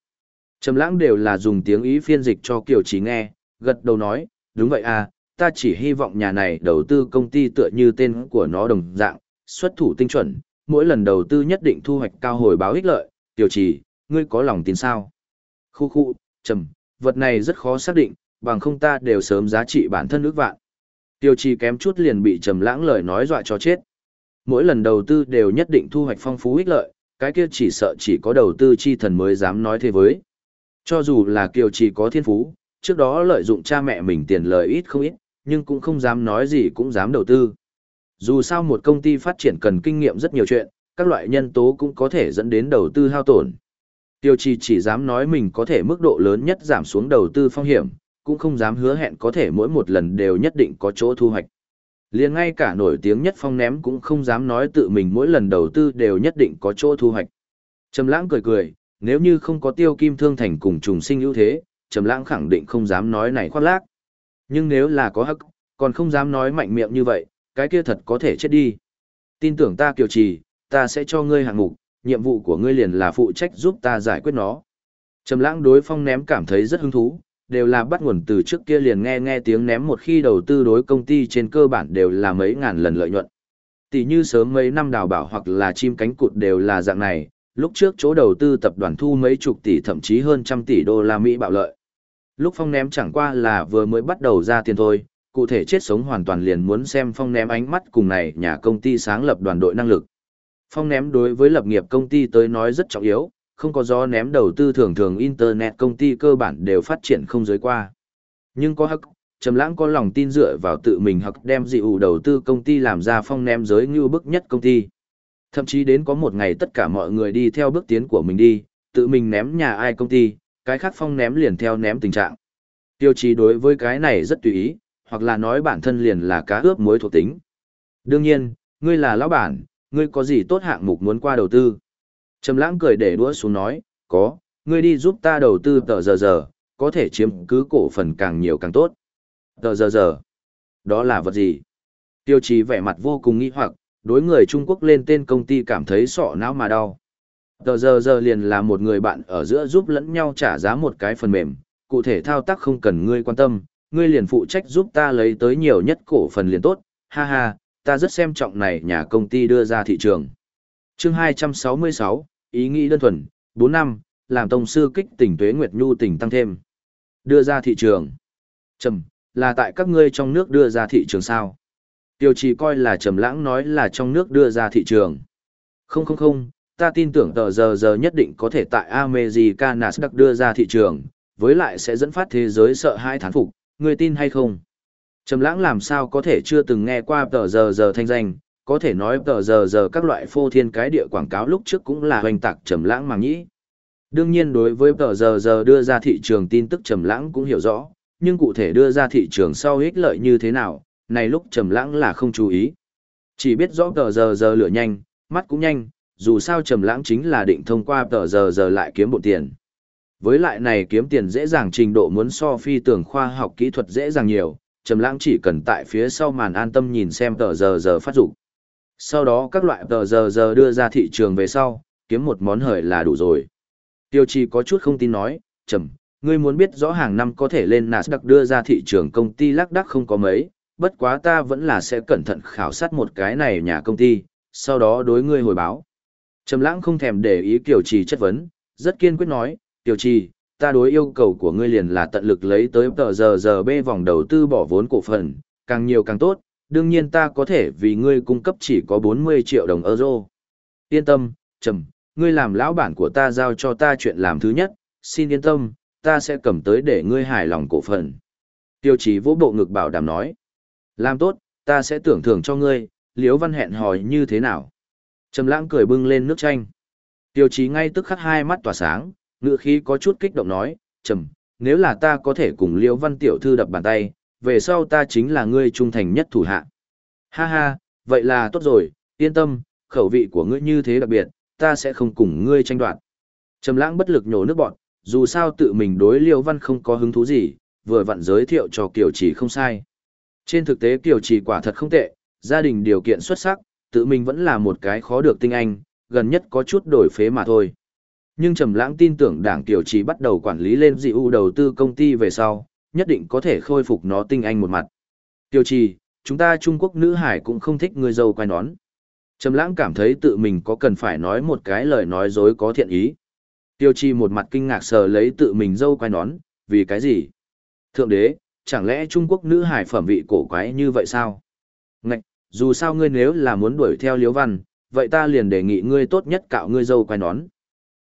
Trầm lãng đều là dùng tiếng ý phiên dịch cho Kiều Trí nghe, gật đầu nói, đúng vậy à, ta chỉ hy vọng nhà này đầu tư công ty tựa như tên của nó đồng dạng, xuất thủ tinh chuẩn, mỗi lần đầu tư nhất định thu hoạch cao hồi báo ích lợi, Kiều Trí, ngươi có lòng tin sao? Khu khu, trầm, vật này rất khó xác định, bằng không ta đều sớm giá trị bản thân ước vạn. Tiêu Trì kém chút liền bị trầm lãng lời nói dọa cho chết. Mỗi lần đầu tư đều nhất định thu hoạch phong phú ích lợi, cái kia chỉ sợ chỉ có đầu tư chi thần mới dám nói thế với. Cho dù là Kiều Trì có thiên phú, trước đó lợi dụng cha mẹ mình tiền lời ít không ít, nhưng cũng không dám nói gì cũng dám đầu tư. Dù sao một công ty phát triển cần kinh nghiệm rất nhiều chuyện, các loại nhân tố cũng có thể dẫn đến đầu tư hao tổn. Tiêu Trì chỉ dám nói mình có thể mức độ lớn nhất giảm xuống đầu tư phong hiểm, cũng không dám hứa hẹn có thể mỗi một lần đều nhất định có chỗ thu hoạch. Liền ngay cả nổi tiếng nhất phong ném cũng không dám nói tự mình mỗi lần đầu tư đều nhất định có chỗ thu hoạch. Trầm lãng cười cười, nếu như không có tiêu kim thương thành cùng trùng sinh ưu thế, Trầm Lãng khẳng định không dám nói này khoác lác. Nhưng nếu là có hắc, còn không dám nói mạnh miệng như vậy, cái kia thật có thể chết đi. Tin tưởng ta Kiều Trì, ta sẽ cho ngươi hạng mục, nhiệm vụ của ngươi liền là phụ trách giúp ta giải quyết nó. Trầm Lãng đối phong ném cảm thấy rất hứng thú, đều là bắt nguồn từ trước kia liền nghe nghe tiếng ném một khi đầu tư đối công ty trên cơ bản đều là mấy ngàn lần lợi nhuận. Tỷ như sớm mấy năm đào bảo hoặc là chim cánh cụt đều là dạng này, lúc trước chỗ đầu tư tập đoàn thu mấy chục tỷ thậm chí hơn trăm tỷ đô la Mỹ bạo lợi. Lúc phong ném chẳng qua là vừa mới bắt đầu ra tiền thôi, cụ thể chết sống hoàn toàn liền muốn xem phong ném ánh mắt cùng này nhà công ty sáng lập đoàn đội năng lực. Phong ném đối với lập nghiệp công ty tới nói rất trọng yếu, không có do ném đầu tư thường thường Internet công ty cơ bản đều phát triển không giới qua. Nhưng có hắc, Trầm Lãng có lòng tin dựa vào tự mình hoặc đem dị ủ đầu tư công ty làm ra phong ném giới như bức nhất công ty. Thậm chí đến có một ngày tất cả mọi người đi theo bước tiến của mình đi, tự mình ném nhà ai công ty, cái khác phong ném liền theo ném tình trạng. Tiêu chí đối với cái này rất tùy ý, hoặc là nói bản thân liền là cá ướp muối thuộc tính. Đương nhiên, ngươi là lão bản, ngươi có gì tốt hạng mục muốn qua đầu tư. Trầm lãng cười để đũa xuống nói, có, ngươi đi giúp ta đầu tư tờ giờ giờ, có thể chiếm cứ cổ phần càng nhiều càng tốt. Tờ giờ giờ, đó là vật gì? Tiêu chí vẻ mặt vô cùng nghi hoặc, đối người Trung Quốc lên tên công ty cảm thấy sọ não mà đau. Tờ giờ giờ liền là một người bạn ở giữa giúp lẫn nhau trả giá một cái phần mềm, cụ thể thao tác không cần ngươi quan tâm, ngươi liền phụ trách giúp ta lấy tới nhiều nhất cổ phần liền tốt, ha ha, ta rất xem trọng này nhà công ty đưa ra thị trường. chương 266, ý nghĩ đơn thuần, 4 năm, làm tông sư kích tỉnh tuế Nguyệt Nhu tỉnh tăng thêm. Đưa ra thị trường. Trầm, là tại các ngươi trong nước đưa ra thị trường sao? Tiêu chỉ coi là trầm lãng nói là trong nước đưa ra thị trường. Không không không, ta tin tưởng tờ giờ giờ nhất định có thể tại America Nasdaq đưa ra thị trường, với lại sẽ dẫn phát thế giới sợ hãi thán phục, người tin hay không? Trầm lãng làm sao có thể chưa từng nghe qua tờ giờ giờ thanh danh, có thể nói tờ giờ giờ các loại phô thiên cái địa quảng cáo lúc trước cũng là hoành tạc trầm lãng mà nhĩ. Đương nhiên đối với tờ giờ giờ đưa ra thị trường tin tức trầm lãng cũng hiểu rõ, nhưng cụ thể đưa ra thị trường sau ích lợi như thế nào, này lúc trầm lãng là không chú ý. Chỉ biết rõ tờ giờ giờ lửa nhanh, mắt cũng nhanh, dù sao trầm lãng chính là định thông qua tờ giờ giờ lại kiếm bộ tiền. Với lại này kiếm tiền dễ dàng trình độ muốn so phi tưởng khoa học kỹ thuật dễ dàng nhiều, trầm lãng chỉ cần tại phía sau màn an tâm nhìn xem tờ giờ giờ phát dụng. Sau đó các loại tờ giờ giờ đưa ra thị trường về sau, kiếm một món hời là đủ rồi. Tiêu Chi có chút không tin nói, "Trầm, ngươi muốn biết rõ hàng năm có thể lên Nasdaq đưa ra thị trường công ty lắc đắc không có mấy, bất quá ta vẫn là sẽ cẩn thận khảo sát một cái này nhà công ty, sau đó đối ngươi hồi báo. Trầm lãng không thèm để ý Kiều Trì chất vấn, rất kiên quyết nói, Kiều Trì, ta đối yêu cầu của ngươi liền là tận lực lấy tới tờ giờ giờ bê vòng đầu tư bỏ vốn cổ phần, càng nhiều càng tốt, đương nhiên ta có thể vì ngươi cung cấp chỉ có 40 triệu đồng euro. Yên tâm, Trầm, ngươi làm lão bản của ta giao cho ta chuyện làm thứ nhất, xin yên tâm, ta sẽ cầm tới để ngươi hài lòng cổ phần. Tiêu chí vỗ bộ ngực bảo đảm nói. Làm tốt, ta sẽ tưởng thưởng cho ngươi, liếu văn hẹn hỏi như thế nào. Trầm lãng cười bưng lên nước chanh. Tiêu chí ngay tức khắc hai mắt tỏa sáng, ngựa khí có chút kích động nói, Trầm, nếu là ta có thể cùng liếu văn tiểu thư đập bàn tay, về sau ta chính là ngươi trung thành nhất thủ hạ. Ha ha, vậy là tốt rồi, yên tâm, khẩu vị của ngươi như thế đặc biệt, ta sẽ không cùng ngươi tranh đoạt. Trầm lãng bất lực nhổ nước bọn, dù sao tự mình đối liêu văn không có hứng thú gì, vừa vặn giới thiệu cho Kiều Chỉ không sai. Trên thực tế Kiều Chỉ quả thật không tệ, gia đình điều kiện xuất sắc, tự mình vẫn là một cái khó được tinh anh, gần nhất có chút đổi phế mà thôi. Nhưng Trầm Lãng tin tưởng Đảng Kiều Chỉ bắt đầu quản lý lên dị ưu đầu tư công ty về sau, nhất định có thể khôi phục nó tinh anh một mặt. Tiêu trì, chúng ta Trung Quốc nữ hải cũng không thích người dâu quay nón. Trầm Lãng cảm thấy tự mình có cần phải nói một cái lời nói dối có thiện ý. Tiêu trì một mặt kinh ngạc sờ lấy tự mình dâu quay nón, vì cái gì? Thượng đế, chẳng lẽ Trung Quốc nữ hải phẩm vị cổ quái như vậy sao? Ngạch, dù sao ngươi nếu là muốn đuổi theo Liễu Văn, vậy ta liền đề nghị ngươi tốt nhất cạo ngươi dâu quay nón.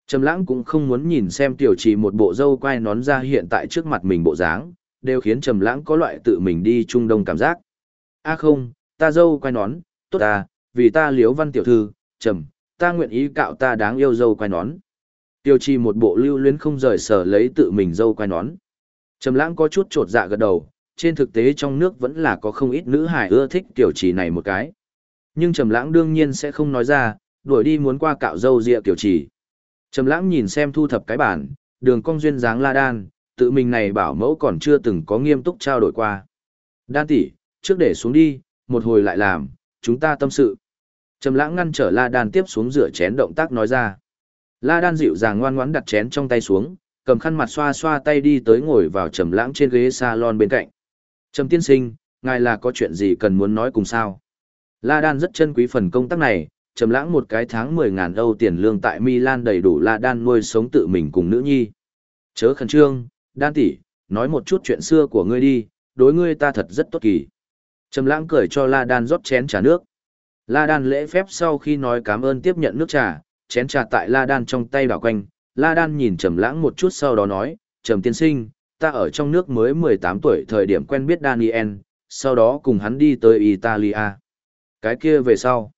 Trầm lãng cũng không muốn nhìn xem tiểu trì một bộ dâu quay nón ra hiện tại trước mặt mình bộ dáng, đều khiến trầm lãng có loại tự mình đi Trung Đông cảm giác. A không, ta dâu quay nón, tốt ta, vì ta Liễu Văn tiểu thư, trầm, ta nguyện ý cạo ta đáng yêu dâu quay nón. Tiêu trì một bộ lưu luyến không rời sở lấy tự mình dâu quay nón. Trầm lãng có chút trột dạ gật đầu, trên thực tế trong nước vẫn là có không ít nữ hải ưa thích tiểu trì này một cái. Nhưng Trầm lãng đương nhiên sẽ không nói ra, đuổi đi muốn qua cạo dâu dịa tiểu trì. Trầm lãng nhìn xem thu thập cái bản, đường cong duyên dáng la đan, tự mình này bảo mẫu còn chưa từng có nghiêm túc trao đổi qua. Đan tỷ, trước để xuống đi, một hồi lại làm, chúng ta tâm sự. Trầm lãng ngăn trở la đan tiếp xuống rửa chén động tác nói ra. La đan dịu dàng ngoan ngoãn đặt chén trong tay xuống, cầm khăn mặt xoa xoa tay đi tới ngồi vào trầm lãng trên ghế salon bên cạnh. Trầm tiên sinh, ngài là có chuyện gì cần muốn nói cùng sao? La đan rất chân quý phần công tác này, trầm lãng một cái tháng 10.000 Âu tiền lương tại Milan đầy đủ La đan nuôi sống tự mình cùng nữ nhi. Chớ khẩn trương, đan tỷ, nói một chút chuyện xưa của ngươi đi, đối ngươi ta thật rất tốt kỳ. Trầm lãng cười cho La đan rót chén trà nước. La đan lễ phép sau khi nói cảm ơn tiếp nhận nước trà, chén trà tại La Đan trong tay đảo quanh, La Đan nhìn Trầm Lãng một chút sau đó nói, "Trầm tiên sinh, ta ở trong nước mới 18 tuổi thời điểm quen biết Daniel, sau đó cùng hắn đi tới Italia." Cái kia về sau.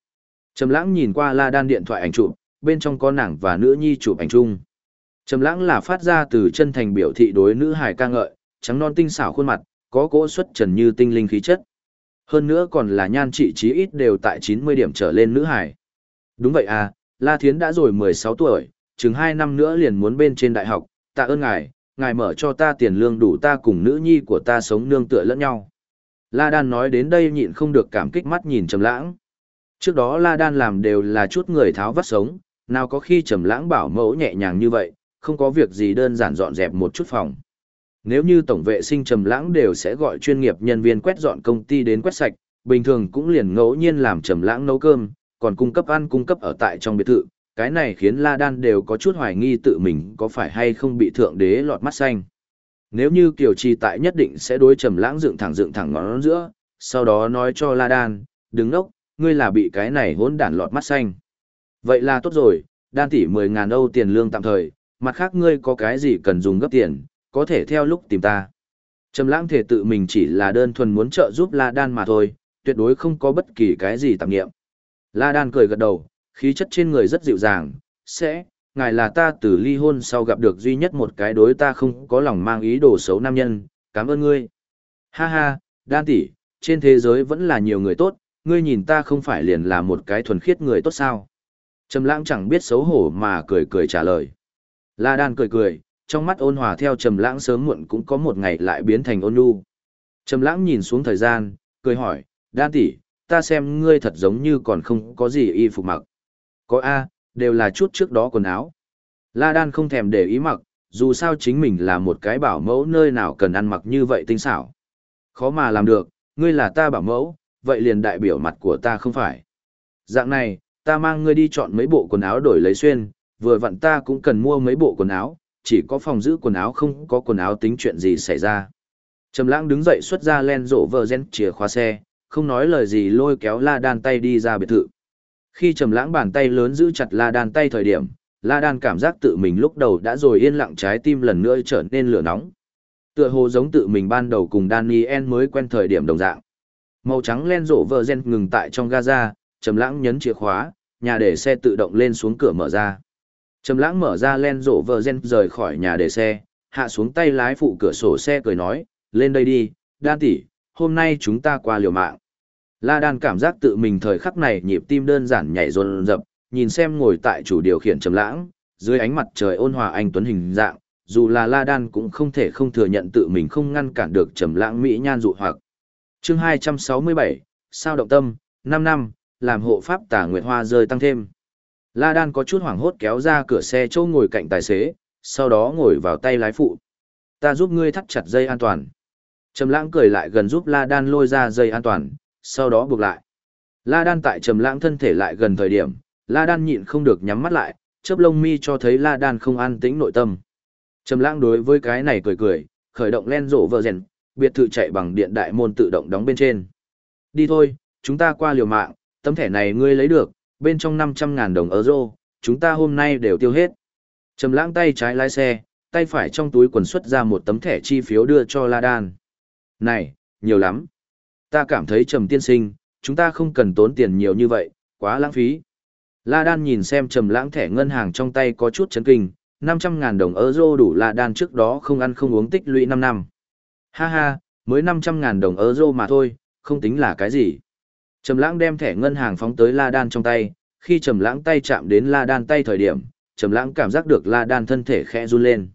Trầm Lãng nhìn qua La Đan điện thoại ảnh chụp, bên trong có nàng và nữ nhi chụp ảnh chung. Trầm Lãng là phát ra từ chân thành biểu thị đối nữ hài ca ngợi, trắng non tinh xảo khuôn mặt, có cỗ xuất trần như tinh linh khí chất. Hơn nữa còn là nhan trị trí ít đều tại 90 điểm trở lên nữ hài. Đúng vậy à, La Thiến đã rồi 16 tuổi, chừng 2 năm nữa liền muốn bên trên đại học, tạ ơn ngài, ngài mở cho ta tiền lương đủ ta cùng nữ nhi của ta sống nương tựa lẫn nhau. La Đan nói đến đây nhịn không được cảm kích mắt nhìn Trầm Lãng. Trước đó La Đan làm đều là chút người tháo vắt sống, nào có khi Trầm Lãng bảo mẫu nhẹ nhàng như vậy, không có việc gì đơn giản dọn dẹp một chút phòng. Nếu như tổng vệ sinh Trầm Lãng đều sẽ gọi chuyên nghiệp nhân viên quét dọn công ty đến quét sạch, bình thường cũng liền ngẫu nhiên làm Trầm Lãng nấu cơm, còn cung cấp ăn cung cấp ở tại trong biệt thự, cái này khiến La Đan đều có chút hoài nghi tự mình có phải hay không bị thượng đế lọt mắt xanh. Nếu như Kiều Trì tại nhất định sẽ đối trầm lãng dựng thẳng dựng thẳng ngón giữa, sau đó nói cho La Đan, đứng ốc, ngươi là bị cái này hỗn đản lọt mắt xanh. Vậy là tốt rồi, Đan tỷ 10.000 Âu tiền lương tạm thời, mặt khác ngươi có cái gì cần dùng gấp tiền, có thể theo lúc tìm ta. Trầm lãng thể tự mình chỉ là đơn thuần muốn trợ giúp La Đan mà thôi, tuyệt đối không có bất kỳ cái gì tạp nghiệm. La Đan cười gật đầu, khí chất trên người rất dịu dàng, sẽ, ngài là ta từ ly hôn sau gặp được duy nhất một cái đối ta không có lòng mang ý đồ xấu nam nhân, cảm ơn ngươi. Ha ha, Đan tỷ, trên thế giới vẫn là nhiều người tốt, ngươi nhìn ta không phải liền là một cái thuần khiết người tốt sao. Trầm lãng chẳng biết xấu hổ mà cười cười trả lời. La Đan cười cười, trong mắt ôn hòa theo Trầm lãng sớm muộn cũng có một ngày lại biến thành ôn nhu. Trầm lãng nhìn xuống thời gian, cười hỏi, Đan tỷ, ta xem ngươi thật giống như còn không có gì y phục mặc. Có A, đều là chút trước đó quần áo. La Đan không thèm để ý mặc, dù sao chính mình là một cái bảo mẫu nơi nào cần ăn mặc như vậy tinh xảo. Khó mà làm được, ngươi là ta bảo mẫu, vậy liền đại biểu mặt của ta không phải. Dạng này, ta mang ngươi đi chọn mấy bộ quần áo đổi lấy xuyên, vừa vặn ta cũng cần mua mấy bộ quần áo, chỉ có phòng giữ quần áo không có quần áo tính chuyện gì xảy ra. Trầm lãng đứng dậy xuất ra len rộ vờ gen chìa khóa xe, không nói lời gì lôi kéo La Đan tay đi ra biệt thự. Khi Trầm Lãng bàn tay lớn giữ chặt La Đan tay thời điểm, La Đan cảm giác tự mình lúc đầu đã rồi yên lặng trái tim lần nữa trở nên lửa nóng. Tựa hồ giống tự mình ban đầu cùng Daniel mới quen thời điểm đồng dạng. Màu trắng len rộ vợ gen ngừng tại trong gaza, Trầm Lãng nhấn chìa khóa, nhà để xe tự động lên xuống cửa mở ra. Trầm Lãng mở ra len rộ vờ gen rời khỏi nhà để xe, hạ xuống tay lái phụ cửa sổ xe cười nói, "Lên đây đi, Đan tỷ, hôm nay chúng ta qua liều mạng." La Đan cảm giác tự mình thời khắc này nhịp tim đơn giản nhảy dồn rập, nhìn xem ngồi tại chủ điều khiển trầm lãng, dưới ánh mặt trời ôn hòa anh tuấn hình dạng, dù là La Đan cũng không thể không thừa nhận tự mình không ngăn cản được trầm lãng mỹ nhan dụ hoặc. Chương 267, sao động tâm, 5 năm, làm hộ pháp tà nguyệt hoa rơi tăng thêm. La Đan có chút hoảng hốt kéo ra cửa xe chỗ ngồi cạnh tài xế, sau đó ngồi vào tay lái phụ. Ta giúp ngươi thắt chặt dây an toàn. Trầm lãng cười lại gần giúp La Đan lôi ra dây an toàn, sau đó buộc lại. La Đan tại trầm lãng thân thể lại gần thời điểm, La Đan nhịn không được nhắm mắt lại, chớp lông mi cho thấy La Đan không an tĩnh nội tâm. Trầm lãng đối với cái này cười cười, khởi động len rộ vợ rèn, biệt thự chạy bằng điện đại môn tự động đóng bên trên. Đi thôi, chúng ta qua liều mạng, tấm thẻ này ngươi lấy được, bên trong 500.000 đồng euro, chúng ta hôm nay đều tiêu hết. Trầm lãng tay trái lái xe, tay phải trong túi quần xuất ra một tấm thẻ chi phiếu đưa cho La Đan. Này, nhiều lắm. Ta cảm thấy Trầm tiên sinh, chúng ta không cần tốn tiền nhiều như vậy, quá lãng phí. La Đan nhìn xem trầm lãng thẻ ngân hàng trong tay có chút chấn kinh, 500.000 đồng euro đủ La Đan trước đó không ăn không uống tích lũy 5 năm. Ha ha, mới 500.000 đồng euro mà thôi, không tính là cái gì. Trầm lãng đem thẻ ngân hàng phóng tới La Đan trong tay, khi trầm lãng tay chạm đến La Đan tay thời điểm, trầm lãng cảm giác được La Đan thân thể khẽ run lên.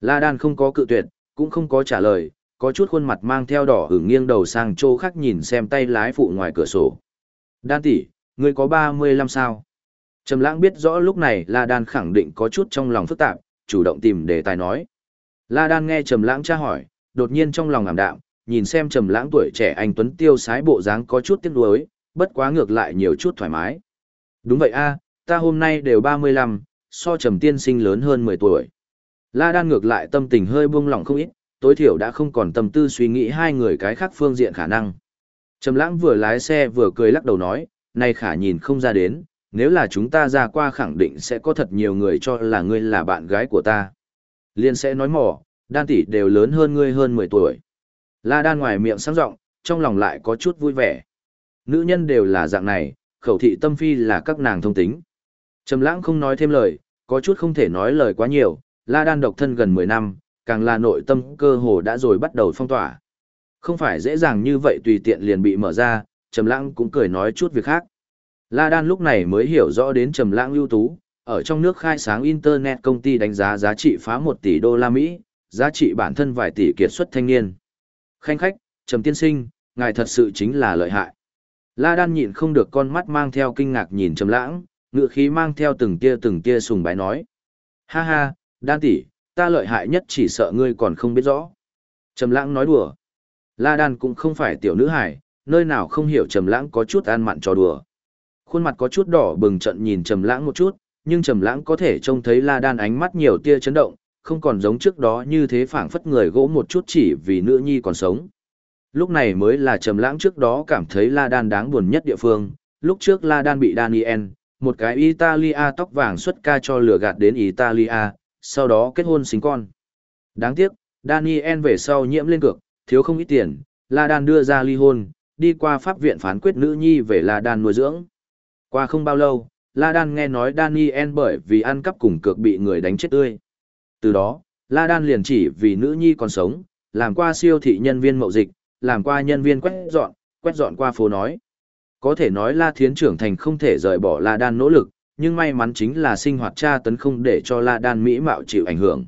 La Đan không có cự tuyệt, cũng không có trả lời, có chút khuôn mặt mang theo đỏ ửng nghiêng đầu sang chỗ khác nhìn xem tay lái phụ ngoài cửa sổ. Đan tỷ, ngươi có 35 sao? Trầm lãng biết rõ lúc này La Đan khẳng định có chút trong lòng phức tạp, chủ động tìm đề tài nói. La Đan nghe Trầm lãng tra hỏi, đột nhiên trong lòng ảm đạm, nhìn xem Trầm lãng tuổi trẻ anh tuấn tiêu sái bộ dáng có chút tiếc nuối, bất quá ngược lại nhiều chút thoải mái. Đúng vậy a, ta hôm nay đều 35, so Trầm tiên sinh lớn hơn 10 tuổi. La Đan ngược lại tâm tình hơi buông lỏng không ít, tối thiểu đã không còn tâm tư suy nghĩ hai người cái khác phương diện khả năng. Trầm lãng vừa lái xe vừa cười lắc đầu nói, này khả nhìn không ra đến, nếu là chúng ta ra qua khẳng định sẽ có thật nhiều người cho là ngươi là bạn gái của ta. Liên sẽ nói mỏ, đan tỷ đều lớn hơn ngươi hơn 10 tuổi. La đan ngoài miệng sáng rộng, trong lòng lại có chút vui vẻ. Nữ nhân đều là dạng này, khẩu thị tâm phi là các nàng thông tính. Trầm lãng không nói thêm lời, có chút không thể nói lời quá nhiều, la đan độc thân gần 10 năm, càng là nội tâm cơ hồ đã rồi bắt đầu phong tỏa. Không phải dễ dàng như vậy tùy tiện liền bị mở ra, Trầm lãng cũng cười nói chút việc khác. La Đan lúc này mới hiểu rõ đến trầm lãng ưu tú, ở trong nước khai sáng Internet công ty đánh giá giá trị phá 1 tỷ đô la Mỹ, giá trị bản thân vài tỷ kiệt xuất thanh niên. Khanh khách, trầm tiên sinh, ngài thật sự chính là lợi hại. La Đan nhịn không được con mắt mang theo kinh ngạc nhìn trầm lãng, ngựa khí mang theo từng tia từng tia sùng bái nói. Ha ha, Đan tỷ, ta lợi hại nhất chỉ sợ ngươi còn không biết rõ. Trầm lãng nói đùa. La Đan cũng không phải tiểu nữ hài, nơi nào không hiểu trầm lãng có chút an mặn trò đùa. Khuôn mặt có chút đỏ bừng trận nhìn Trầm Lãng một chút, nhưng Trầm Lãng có thể trông thấy La Đan ánh mắt nhiều tia chấn động, không còn giống trước đó như thế phảng phất người gỗ một chút chỉ vì nữ nhi còn sống. Lúc này mới là Trầm Lãng trước đó cảm thấy La Đan đáng buồn nhất địa phương, lúc trước La Đan bị Daniel, một cái Italia tóc vàng xuất ca cho lừa gạt đến Italia, sau đó kết hôn sinh con. Đáng tiếc, Daniel về sau nhiễm lên cược, thiếu không ít tiền, La Đan đưa ra ly hôn, đi qua pháp viện phán quyết nữ nhi về La Đan nuôi dưỡng. Qua không bao lâu, La Đan nghe nói Daniel bởi vì ăn cắp cùng cược bị người đánh chết tươi. Từ đó, La Đan liền chỉ vì nữ nhi còn sống, làm qua siêu thị nhân viên mậu dịch, làm qua nhân viên quét dọn, quét dọn qua phố nói. Có thể nói La Thiến trưởng thành không thể rời bỏ La Đan nỗ lực, nhưng may mắn chính là sinh hoạt cha tấn không để cho La Đan mỹ mạo chịu ảnh hưởng.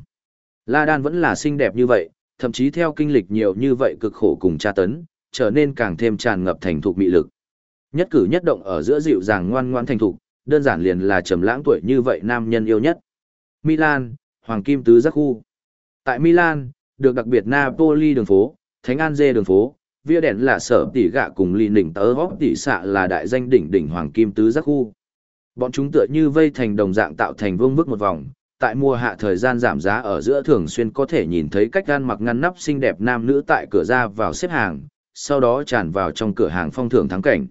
La Đan vẫn là xinh đẹp như vậy, thậm chí theo kinh lịch nhiều như vậy cực khổ cùng cha tấn, trở nên càng thêm tràn ngập thành thục mỹ lực. Nhất cử nhất động ở giữa dịu dàng ngoan ngoãn thành thục, đơn giản liền là trầm lãng tuổi như vậy nam nhân yêu nhất. Milan, Hoàng Kim Tứ Giác Khu. Tại Milan, được đặc biệt Napoli đường phố, Thánh An Dê đường phố, Via đèn là sở tỷ gạ cùng lì đỉnh tớ góp tỷ xạ là đại danh đỉnh đỉnh Hoàng Kim Tứ Giác Khu. Bọn chúng tựa như vây thành đồng dạng tạo thành vương bức một vòng, tại mùa hạ thời gian giảm giá ở giữa thường xuyên có thể nhìn thấy cách gan mặc ngăn nắp xinh đẹp nam nữ tại cửa ra vào xếp hàng, sau đó tràn vào trong cửa hàng phong thưởng thắng cảnh.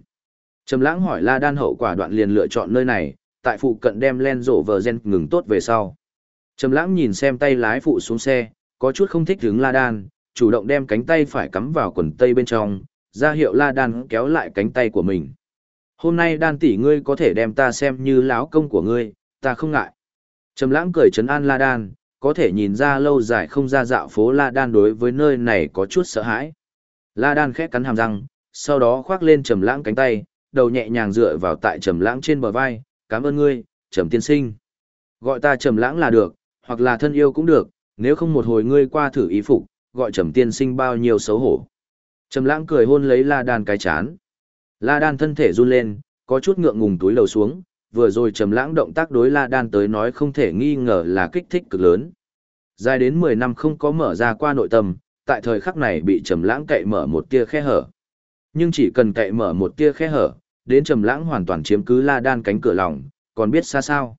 Trầm lãng hỏi La Đan hậu quả đoạn liền lựa chọn nơi này, tại phụ cận đem len rổ vờ gen ngừng tốt về sau. Trầm lãng nhìn xem tay lái phụ xuống xe, có chút không thích hứng La Đan, chủ động đem cánh tay phải cắm vào quần tây bên trong, ra hiệu La Đan kéo lại cánh tay của mình. Hôm nay Đan tỷ ngươi có thể đem ta xem như lão công của ngươi, ta không ngại. Trầm lãng cười trấn an La Đan, có thể nhìn ra lâu dài không ra dạo phố La Đan đối với nơi này có chút sợ hãi. La Đan khẽ cắn hàm răng, sau đó khoác lên Trầm lãng cánh tay, đầu nhẹ nhàng dựa vào tại Trầm lãng trên bờ vai, cảm ơn ngươi, Trầm tiên sinh. Gọi ta Trầm lãng là được, hoặc là thân yêu cũng được, nếu không một hồi ngươi qua thử ý phục, gọi Trầm tiên sinh bao nhiêu xấu hổ. Trầm lãng cười hôn lấy La Đan cái chán. La Đan thân thể run lên, có chút ngượng ngùng túi lầu xuống, vừa rồi trầm lãng động tác đối La Đan tới nói không thể nghi ngờ là kích thích cực lớn. Dài đến 10 năm không có mở ra qua nội tâm, tại thời khắc này bị trầm lãng cậy mở một tia khe hở. Nhưng chỉ cần cậy mở một tia khe hở, đến trầm lãng hoàn toàn chiếm cứ La Đan cánh cửa lòng, còn biết xa sao.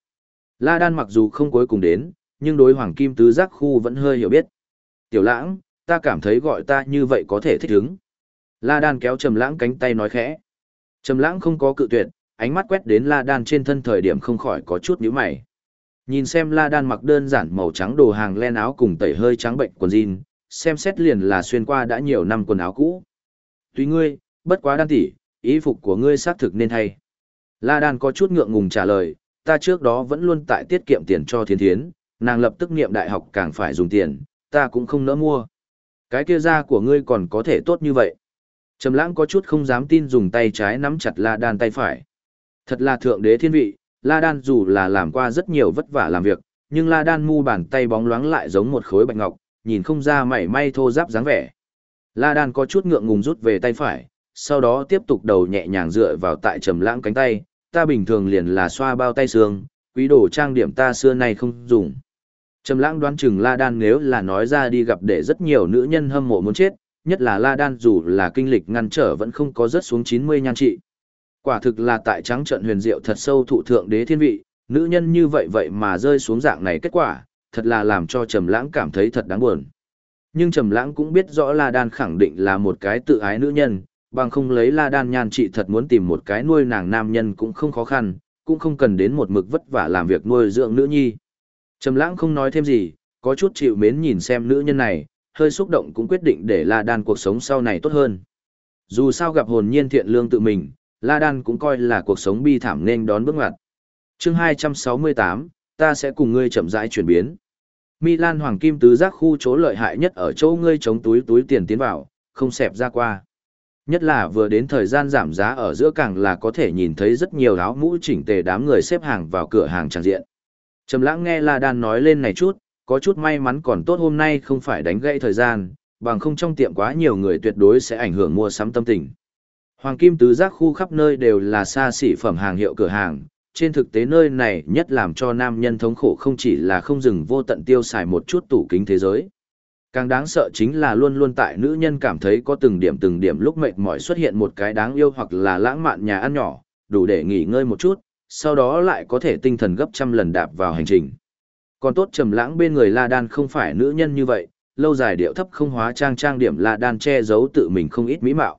La Đan mặc dù không cuối cùng đến, nhưng đối Hoàng Kim Tứ Giác khu vẫn hơi hiểu biết. Tiểu lãng, ta cảm thấy gọi ta như vậy có thể thích ứng. La Đan kéo trầm lãng cánh tay nói khẽ. Trầm lãng không có cự tuyệt, ánh mắt quét đến La Đan trên thân thời điểm không khỏi có chút nhíu mày. Nhìn xem La Đan mặc đơn giản màu trắng đồ hàng len áo cùng tẩy hơi trắng bệnh quần jean, xem xét liền là xuyên qua đã nhiều năm quần áo cũ. Tùy ngươi, bất quá đan tỷ, ý phục của ngươi xác thực nên thay. La Đan có chút ngượng ngùng trả lời, ta trước đó vẫn luôn tại tiết kiệm tiền cho Thiên Thiến, nàng lập tức niệm đại học càng phải dùng tiền, ta cũng không nỡ mua. Cái kia da của ngươi còn có thể tốt như vậy. Trầm lãng có chút không dám tin dùng tay trái nắm chặt La Đan tay phải. Thật là thượng đế thiên vị, La Đan dù là làm qua rất nhiều vất vả làm việc, nhưng La Đan mu bàn tay bóng loáng lại giống một khối bạch ngọc, nhìn không ra mảy may thô ráp dáng vẻ. La Đan có chút ngượng ngùng rút về tay phải, sau đó tiếp tục đầu nhẹ nhàng dựa vào tại trầm lãng cánh tay, ta bình thường liền là xoa bao tay xương, quý đồ trang điểm ta xưa nay không dùng. Trầm lãng đoán chừng La Đan nếu là nói ra đi gặp để rất nhiều nữ nhân hâm mộ muốn chết, nhất là La Đan dù là kinh lịch ngăn trở vẫn không có rớt xuống 90 nhan trị. Quả thực là tại trắng trận huyền diệu thật sâu thụ thượng đế thiên vị, nữ nhân như vậy vậy mà rơi xuống dạng này kết quả, thật là làm cho Trầm Lãng cảm thấy thật đáng buồn. Nhưng Trầm Lãng cũng biết rõ La Đan khẳng định là một cái tự ái nữ nhân, bằng không lấy La Đan nhan trị thật muốn tìm một cái nuôi nàng nam nhân cũng không khó khăn, cũng không cần đến một mực vất vả làm việc nuôi dưỡng nữ nhi. Trầm Lãng không nói thêm gì, có chút chịu mến nhìn xem nữ nhân này, hơi xúc động cũng quyết định để La Đan cuộc sống sau này tốt hơn. Dù sao gặp hồn nhiên thiện lương tự mình, La Đan cũng coi là cuộc sống bi thảm nên đón bước ngoặt. Chương 268, ta sẽ cùng ngươi chậm rãi chuyển biến. Milan Hoàng Kim tứ giác khu chỗ lợi hại nhất ở chỗ ngươi chống túi túi tiền tiến vào, không xẹp ra qua. Nhất là vừa đến thời gian giảm giá ở giữa càng là có thể nhìn thấy rất nhiều áo mũ chỉnh tề đám người xếp hàng vào cửa hàng trang diện. Trầm lãng nghe La Đan nói lên này chút, có chút may mắn còn tốt hôm nay không phải đánh gãy thời gian, bằng không trong tiệm quá nhiều người tuyệt đối sẽ ảnh hưởng mua sắm tâm tình. Hoàng kim tứ giác khu khắp nơi đều là xa xỉ phẩm hàng hiệu cửa hàng, trên thực tế nơi này nhất làm cho nam nhân thống khổ không chỉ là không dừng vô tận tiêu xài một chút tủ kính thế giới. Càng đáng sợ chính là luôn luôn tại nữ nhân cảm thấy có từng điểm từng điểm lúc mệt mỏi xuất hiện một cái đáng yêu hoặc là lãng mạn nhà ăn nhỏ, đủ để nghỉ ngơi một chút, sau đó lại có thể tinh thần gấp trăm lần đạp vào hành trình. Còn tốt trầm lãng bên người La Đan không phải nữ nhân như vậy, lâu dài điệu thấp không hóa trang trang điểm La Đan che giấu tự mình không ít mỹ mạo.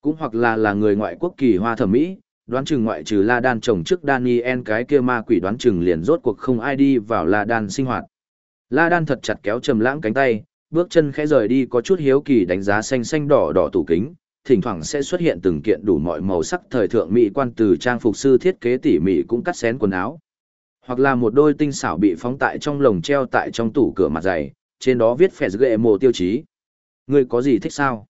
Cũng hoặc là là người ngoại quốc kỳ hoa thẩm mỹ, đoán chừng ngoại trừ La Đan chồng trước Daniel cái kia ma quỷ đoán chừng liền rốt cuộc không ai đi vào La Đan sinh hoạt. La Đan thật chặt kéo trầm lãng cánh tay, bước chân khẽ rời đi có chút hiếu kỳ đánh giá xanh xanh đỏ đỏ tủ kính, thỉnh thoảng sẽ xuất hiện từng kiện đủ mọi màu sắc thời thượng mỹ quan từ trang phục sư thiết kế tỉ mỉ cũng cắt xén quần áo. Hoặc là một đôi tinh xảo bị phóng tại trong lồng treo tại trong tủ cửa mặt dày, trên đó viết phẻ ghệ mồ tiêu chí. Ngươi có gì thích sao?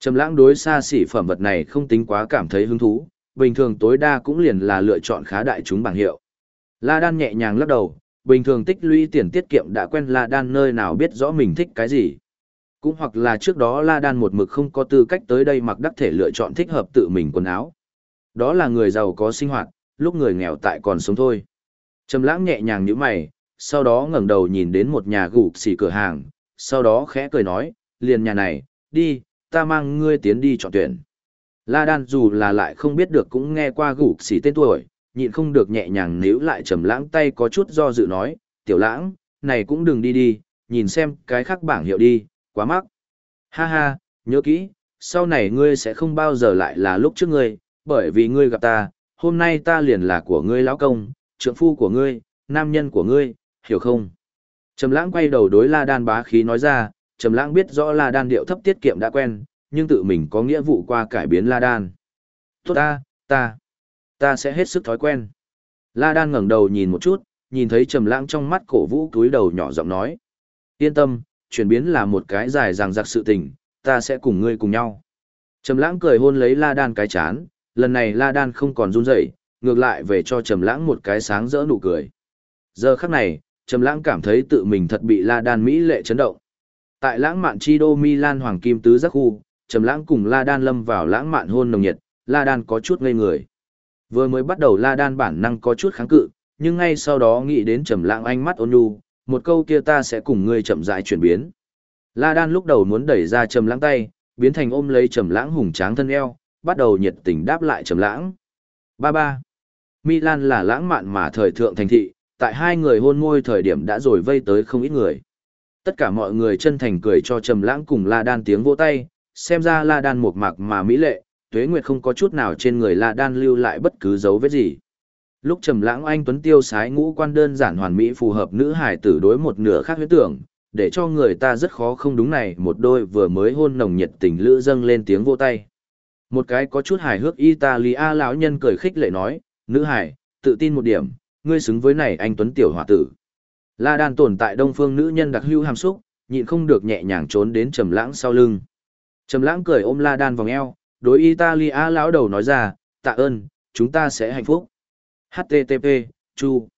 Trầm lãng đối xa xỉ phẩm vật này không tính quá cảm thấy hứng thú, bình thường tối đa cũng liền là lựa chọn khá đại chúng bảng hiệu. La Đan nhẹ nhàng lắc đầu, bình thường tích lũy tiền tiết kiệm đã quen La Đan nơi nào biết rõ mình thích cái gì. Cũng hoặc là trước đó La Đan một mực không có tư cách tới đây mặc đắc thể lựa chọn thích hợp tự mình quần áo. Đó là người giàu có sinh hoạt, lúc người nghèo tại còn sống thôi. Trầm lãng nhẹ nhàng nhíu mày, sau đó ngẩng đầu nhìn đến một nhà gục xỉ cửa hàng, sau đó khẽ cười nói, liền nhà này, đi, ta mang ngươi tiến đi chọn tuyển. La Đan dù là lại không biết được cũng nghe qua gục xỉ tên tuổi, nhịn không được nhẹ nhàng níu lại trầm lãng tay có chút do dự nói, tiểu lãng, này cũng đừng đi đi, nhìn xem cái khác bảng hiệu đi, quá mắc. Ha ha, nhớ kỹ, sau này ngươi sẽ không bao giờ lại là lúc trước ngươi, bởi vì ngươi gặp ta, hôm nay ta liền là của ngươi lão công, trượng phu của ngươi, nam nhân của ngươi, hiểu không? Trầm lãng quay đầu đối La Đan bá khí nói ra, Trầm lãng biết rõ La Đan điệu thấp tiết kiệm đã quen, nhưng tự mình có nghĩa vụ qua cải biến La Đan. Tốt ta, ta, ta sẽ hết sức thói quen. La Đan ngẩng đầu nhìn một chút, nhìn thấy Trầm lãng trong mắt cổ vũ túi đầu nhỏ giọng nói. Yên tâm, chuyển biến là một cái dài dằng dặc sự tình, ta sẽ cùng ngươi cùng nhau. Trầm lãng cười hôn lấy La Đan cái chán, lần này La Đan không còn run rẩy, ngược lại về cho Trầm lãng một cái sáng rỡ nụ cười. Giờ khắc này, Trầm lãng cảm thấy tự mình thật bị La Đan mỹ lệ chấn động. Tại lãng mạn chi đô Milan hoàng kim tứ giác khu, Trầm lãng cùng La Đan lâm vào lãng mạn hôn nồng nhiệt, La Đan có chút ngây người. Vừa mới bắt đầu La Đan bản năng có chút kháng cự, nhưng ngay sau đó nghĩ đến Trầm lãng ánh mắt ôn nhu, một câu kia ta sẽ cùng ngươi chậm rãi chuyển biến. La Đan lúc đầu muốn đẩy ra Trầm lãng tay, biến thành ôm lấy Trầm lãng hùng tráng thân eo, bắt đầu nhiệt tình đáp lại Trầm lãng. Ba ba. Milan là lãng mạn mà thời thượng thành thị, tại hai người hôn môi thời điểm đã rồi vây tới không ít người. Tất cả mọi người chân thành cười cho Trầm Lãng cùng La Đan tiếng vỗ tay, xem ra La Đan một mạc mà mỹ lệ, Tuế Nguyệt không có chút nào trên người La Đan lưu lại bất cứ dấu vết gì. Lúc Trầm Lãng anh tuấn tiêu sái ngũ quan đơn giản hoàn mỹ phù hợp nữ hài tử đối một nửa khác huyết tưởng, để cho người ta rất khó không đúng này, một đôi vừa mới hôn nồng nhiệt tình lữ dâng lên tiếng vỗ tay. Một cái có chút hài hước Italia lão nhân cười khích lệ nói, "Nữ hài, tự tin một điểm, ngươi xứng với này anh tuấn tiểu hòa tử." La Đan tồn tại đông phương nữ nhân đặc hữu hàm xúc, nhịn không được nhẹ nhàng trốn đến Trầm Lãng sau lưng. Trầm Lãng cười ôm La Đan vòng eo, đối Italia lão đầu nói ra, "Tạ ơn, chúng ta sẽ hạnh phúc." HTTP, Chu.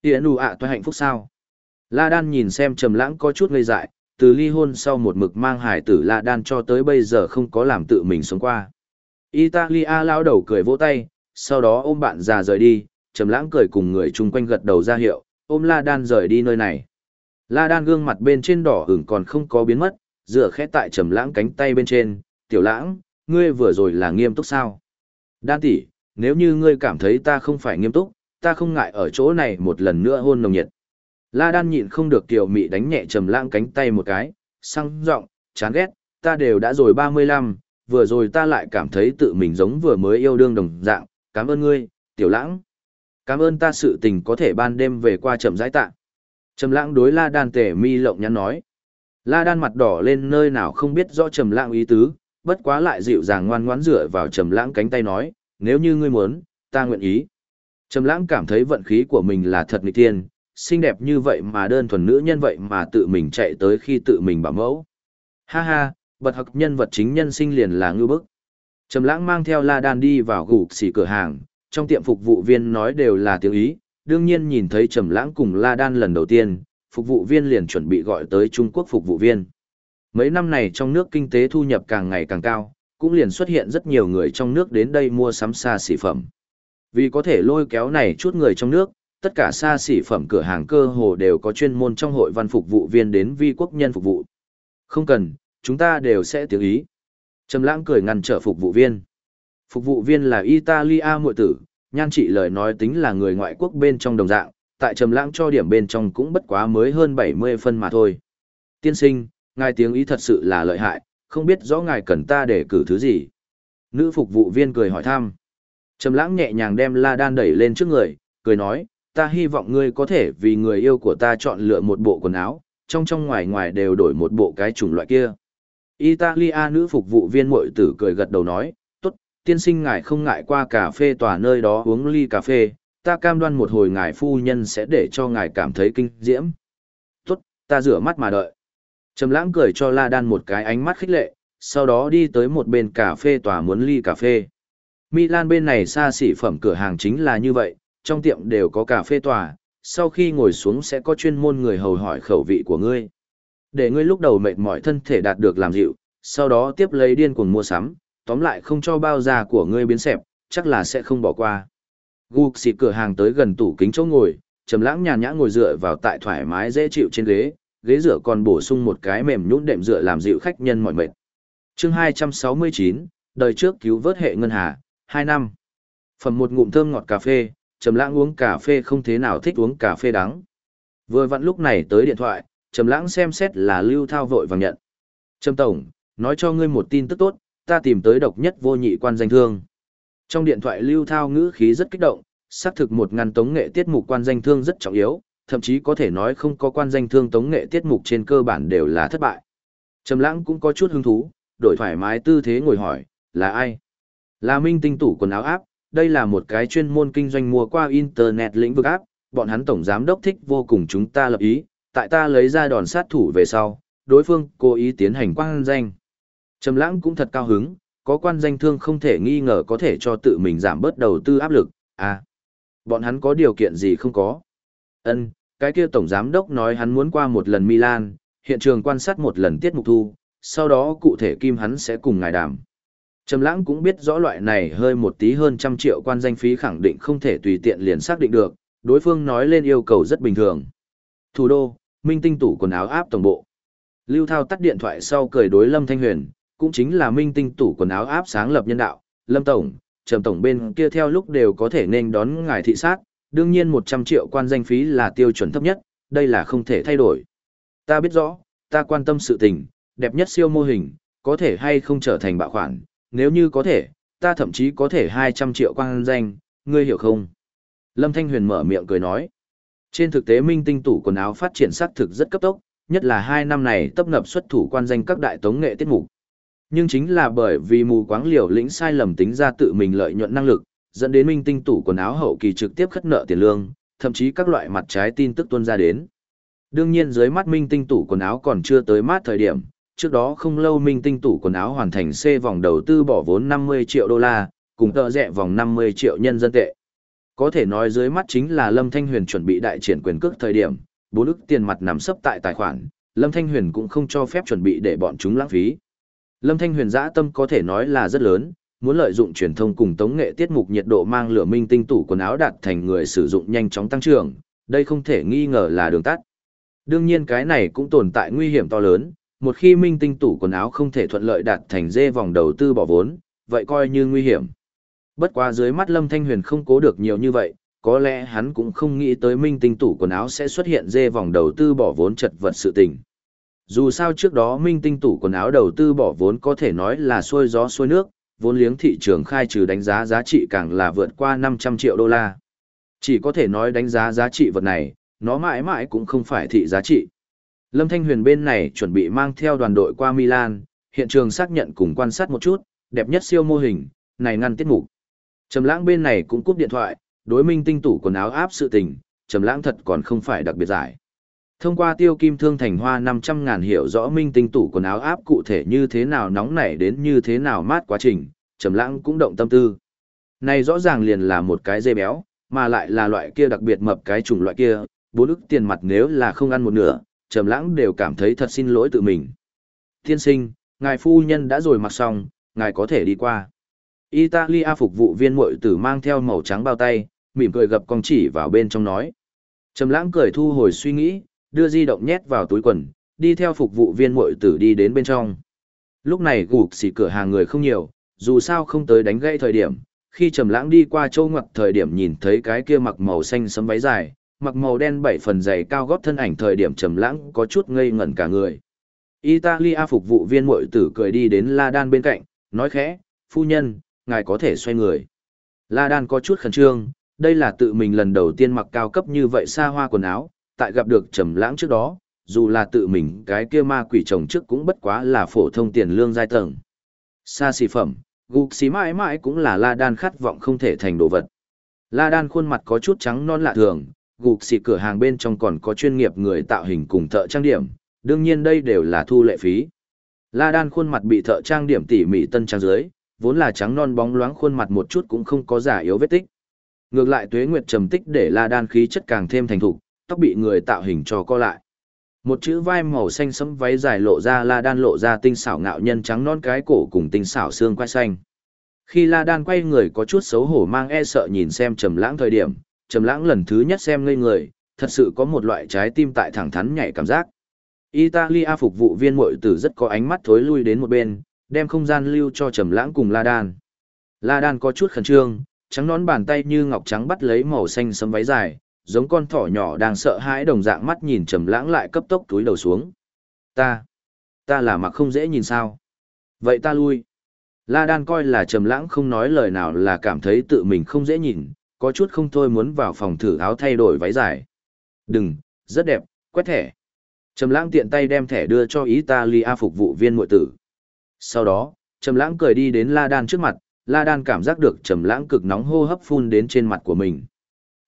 Tiễn ạ tôi hạnh phúc sao? La Đan nhìn xem Trầm Lãng có chút ngây dại, từ ly hôn sau một mực mang hài tử La Đan cho tới bây giờ không có làm tự mình sống qua. Italia lão đầu cười vỗ tay, sau đó ôm bạn già rời đi, Trầm Lãng cười cùng người chung quanh gật đầu ra hiệu, ôm La Đan rời đi nơi này. La Đan gương mặt bên trên đỏ ửng còn không có biến mất, dựa khẽ tại trầm lãng cánh tay bên trên, "Tiểu Lãng, ngươi vừa rồi là nghiêm túc sao?" "Đan tỷ, nếu như ngươi cảm thấy ta không phải nghiêm túc, ta không ngại ở chỗ này một lần nữa hôn nồng nhiệt." La Đan nhịn không được tiểu mị đánh nhẹ trầm lãng cánh tay một cái, sang giọng, chán ghét, "Ta đều đã rồi 35, vừa rồi ta lại cảm thấy tự mình giống vừa mới yêu đương đồng dạng, cảm ơn ngươi, Tiểu Lãng." Cảm ơn ta sự tình có thể ban đêm về qua chậm rãi tạ. Trầm lãng đối La Đan tể mi lộng nhắn nói. La Đan mặt đỏ lên nơi nào không biết rõ Trầm lãng ý tứ, bất quá lại dịu dàng ngoan ngoãn dựa vào Trầm lãng cánh tay nói, nếu như ngươi muốn, ta nguyện ý. Trầm lãng cảm thấy vận khí của mình là thật nghịch tiên, xinh đẹp như vậy mà đơn thuần nữ nhân vậy mà tự mình chạy tới khi tự mình bảo mẫu. Ha ha, bật học nhân vật chính nhân sinh liền là ngư bức. Trầm lãng mang theo La Đan đi vào gục xỉ cửa hàng, trong tiệm phục vụ viên nói đều là tiếng Ý, đương nhiên nhìn thấy Trầm Lãng cùng La Đan lần đầu tiên, phục vụ viên liền chuẩn bị gọi tới Trung Quốc phục vụ viên. Mấy năm này trong nước kinh tế thu nhập càng ngày càng cao, cũng liền xuất hiện rất nhiều người trong nước đến đây mua sắm xa xỉ phẩm. Vì có thể lôi kéo này chút người trong nước, tất cả xa xỉ phẩm cửa hàng cơ hồ đều có chuyên môn trong hội văn phục vụ viên đến vi quốc nhân phục vụ. Không cần, chúng ta đều sẽ tiếng Ý. Trầm Lãng cười ngăn trở phục vụ viên. Phục vụ viên là Italia muội tử, nhan trị lời nói tính là người ngoại quốc bên trong đồng dạng, tại trầm lãng cho điểm bên trong cũng bất quá mới hơn 70 phân mà thôi. Tiên sinh, ngài tiếng ý thật sự là lợi hại, không biết rõ ngài cần ta để cử thứ gì. Nữ phục vụ viên cười hỏi thăm. Trầm lãng nhẹ nhàng đem la đan đẩy lên trước người, cười nói, ta hy vọng ngươi có thể vì người yêu của ta chọn lựa một bộ quần áo, trong trong ngoài ngoài đều đổi một bộ cái chủng loại kia. Italia nữ phục vụ viên muội tử cười gật đầu nói, tốt. tiên sinh ngài không ngại qua cà phê tòa nơi đó uống ly cà phê, ta cam đoan một hồi ngài phu nhân sẽ để cho ngài cảm thấy kinh diễm. Tốt, ta rửa mắt mà đợi. Trầm lãng cười cho La Đan một cái ánh mắt khích lệ, sau đó đi tới một bên cà phê tòa muốn ly cà phê. Milan bên này xa xỉ phẩm cửa hàng chính là như vậy, trong tiệm đều có cà phê tòa, sau khi ngồi xuống sẽ có chuyên môn người hầu hỏi khẩu vị của ngươi. Để ngươi lúc đầu mệt mỏi thân thể đạt được làm dịu, sau đó tiếp lấy điên cuồng mua sắm, tóm lại không cho bao da của ngươi biến xẹp, chắc là sẽ không bỏ qua. Gục xịt cửa hàng tới gần tủ kính chỗ ngồi, trầm lãng nhàn nhã ngồi dựa vào tại thoải mái dễ chịu trên ghế, ghế dựa còn bổ sung một cái mềm nhũn đệm dựa làm dịu khách nhân mọi mệt. Chương 269, đời trước cứu vớt hệ ngân hà, 2 năm. Phẩm một ngụm thơm ngọt cà phê, Trầm Lãng uống cà phê không thế nào thích uống cà phê đắng. Vừa vặn lúc này tới điện thoại, Trầm Lãng xem xét là Lưu Thao vội vàng nhận. "Trầm tổng, nói cho ngươi một tin tức tốt, ta tìm tới độc nhất vô nhị quan danh thương. Trong điện thoại Lưu Thao ngữ khí rất kích động, xác thực một ngăn tống nghệ tiết mục quan danh thương rất trọng yếu, thậm chí có thể nói không có quan danh thương tống nghệ tiết mục trên cơ bản đều là thất bại. Trầm Lãng cũng có chút hứng thú, đổi thoải mái tư thế ngồi hỏi, là ai? Là Minh Tinh tủ quần áo áp, đây là một cái chuyên môn kinh doanh mua qua internet lĩnh vực áp, bọn hắn tổng giám đốc thích vô cùng chúng ta lập ý, tại ta lấy ra đòn sát thủ về sau, đối phương cố ý tiến hành quan danh. Trầm Lãng cũng thật cao hứng, có quan danh thương không thể nghi ngờ có thể cho tự mình giảm bớt đầu tư áp lực, à. Bọn hắn có điều kiện gì không có? Ân, cái kia tổng giám đốc nói hắn muốn qua một lần Milan, hiện trường quan sát một lần tiết mục thu, sau đó cụ thể kim hắn sẽ cùng ngài đàm. Trầm lãng cũng biết rõ loại này hơi một tí hơn trăm triệu quan danh phí khẳng định không thể tùy tiện liền xác định được, đối phương nói lên yêu cầu rất bình thường. Thủ đô, Minh Tinh tủ quần áo áp tổng bộ. Lưu Thao tắt điện thoại sau cười đối Lâm Thanh Huyền, cũng chính là Minh Tinh tủ quần áo áp sáng lập nhân đạo, Lâm tổng, Trầm tổng bên kia theo lúc đều có thể nên đón ngài thị sát, đương nhiên 100 triệu quan danh phí là tiêu chuẩn thấp nhất, đây là không thể thay đổi. Ta biết rõ, ta quan tâm sự tình, đẹp nhất siêu mô hình, có thể hay không trở thành bạo khoản, nếu như có thể, ta thậm chí có thể 200 triệu quan danh, ngươi hiểu không? Lâm Thanh Huyền mở miệng cười nói. Trên thực tế minh tinh tủ quần áo phát triển sắc thực rất cấp tốc, nhất là hai năm này tấp nập xuất thủ quan danh các đại tống nghệ tiết mục. Nhưng chính là bởi vì mù quáng liều lĩnh sai lầm tính ra tự mình lợi nhuận năng lực, dẫn đến minh tinh tủ quần áo hậu kỳ trực tiếp khất nợ tiền lương, thậm chí các loại mặt trái tin tức tuôn ra đến. Đương nhiên dưới mắt minh tinh tủ quần áo còn chưa tới mát thời điểm, trước đó không lâu minh tinh tủ quần áo hoàn thành C vòng đầu tư bỏ vốn 50 triệu đô la, cùng tờ rẻ vòng 50 triệu nhân dân tệ. Có thể nói dưới mắt chính là Lâm Thanh Huyền chuẩn bị đại triển quyền cước thời điểm, bốn ức tiền mặt nằm sấp tại tài khoản, Lâm Thanh Huyền cũng không cho phép chuẩn bị để bọn chúng lãng phí. Lâm Thanh Huyền dã tâm có thể nói là rất lớn, muốn lợi dụng truyền thông cùng tống nghệ tiết mục nhiệt độ mang lửa minh tinh tủ quần áo đạt thành người sử dụng nhanh chóng tăng trưởng, đây không thể nghi ngờ là đường tắt. Đương nhiên cái này cũng tồn tại nguy hiểm to lớn, một khi minh tinh tủ quần áo không thể thuận lợi đạt thành dê vòng đầu tư bỏ vốn, vậy coi như nguy hiểm. Bất quá dưới mắt Lâm Thanh Huyền không cố được nhiều như vậy, có lẽ hắn cũng không nghĩ tới minh tinh tủ quần áo sẽ xuất hiện dê vòng đầu tư bỏ vốn chật vật sự tình. Dù sao trước đó minh tinh tủ quần áo đầu tư bỏ vốn có thể nói là xuôi gió xuôi nước, vốn liếng thị trường khai trừ đánh giá giá trị càng là vượt qua 500 triệu đô la. Chỉ có thể nói đánh giá giá trị vật này, nó mãi mãi cũng không phải thị giá trị. Lâm Thanh Huyền bên này chuẩn bị mang theo đoàn đội qua Milan, hiện trường xác nhận cùng quan sát một chút, đẹp nhất siêu mô hình, này ngăn tiết mục. Trầm lãng bên này cũng cúp điện thoại, đối minh tinh tủ quần áo áp sự tình, Trầm lãng thật còn không phải đặc biệt giải. Thông qua tiêu kim thương thành hoa 500 ngàn hiểu rõ minh tinh tủ quần áo áp cụ thể như thế nào nóng nảy đến như thế nào mát quá trình, Trầm lãng cũng động tâm tư. Này rõ ràng liền là một cái dê béo, mà lại là loại kia đặc biệt mập cái chủng loại kia, bốn ức tiền mặt nếu là không ăn một nửa, Trầm lãng đều cảm thấy thật xin lỗi tự mình. Tiên sinh, ngài phu nhân đã rồi mặc xong, ngài có thể đi qua. Italia phục vụ viên muội tử mang theo màu trắng bao tay, mỉm cười gập con chỉ vào bên trong nói. Trầm lãng cười thu hồi suy nghĩ, đưa di động nhét vào túi quần, đi theo phục vụ viên muội tử đi đến bên trong. Lúc này gục xỉ cửa hàng người không nhiều, dù sao không tới đánh gãy thời điểm, khi Trầm Lãng đi qua châu ngoặc thời điểm nhìn thấy cái kia mặc màu xanh sẫm váy dài, mặc màu đen bảy phần dày cao gót thân ảnh thời điểm Trầm Lãng có chút ngây ngẩn cả người. Italia phục vụ viên muội tử cười đi đến La Đan bên cạnh, nói khẽ, "Phu nhân, ngài có thể xoay người." La Đan có chút khẩn trương, đây là tự mình lần đầu tiên mặc cao cấp như vậy xa hoa quần áo, tại gặp được Trầm Lãng trước đó, dù là tự mình cái kia ma quỷ chồng trước cũng bất quá là phổ thông tiền lương giai tầng. Xa xỉ phẩm, gục xí mãi mãi cũng là La Đan khát vọng không thể thành đồ vật. La Đan khuôn mặt có chút trắng non lạ thường, gục xì cửa hàng bên trong còn có chuyên nghiệp người tạo hình cùng thợ trang điểm, đương nhiên đây đều là thu lệ phí. La Đan khuôn mặt bị thợ trang điểm tỉ mỉ tân trang dưới, vốn là trắng non bóng loáng khuôn mặt một chút cũng không có giả yếu vết tích. Ngược lại tuế nguyệt trầm tích để La Đan khí chất càng thêm thành thục, tóc bị người tạo hình cho co lại. Một chữ vai màu xanh sẫm váy dài lộ ra La Đan lộ ra tinh xảo ngạo nhân trắng non cái cổ cùng tinh xảo xương quai xanh. Khi La Đan quay người có chút xấu hổ mang e sợ nhìn xem Trầm Lãng thời điểm, Trầm Lãng lần thứ nhất xem ngây người, thật sự có một loại trái tim tại thẳng thắn nhảy cảm giác. Italia phục vụ viên muội tử rất có ánh mắt thối lui đến một bên, đem không gian lưu cho Trầm Lãng cùng La Đan. La Đan có chút khẩn trương, trắng nón bàn tay như ngọc trắng bắt lấy màu xanh sẫm váy dài, giống con thỏ nhỏ đang sợ hãi đồng dạng mắt nhìn trầm lãng lại cấp tốc túi đầu xuống. Ta, ta là mặc không dễ nhìn sao. Vậy ta lui. La Đan coi là Trầm Lãng không nói lời nào là cảm thấy tự mình không dễ nhìn, có chút không thôi muốn vào phòng thử áo thay đổi váy dài. "Đừng, rất đẹp, quét thẻ." Trầm Lãng tiện tay đem thẻ đưa cho Italia phục vụ viên muội tử. Sau đó, Trầm Lãng cười đi đến La Đan trước mặt, La Đan cảm giác được Trầm Lãng cực nóng hô hấp phun đến trên mặt của mình.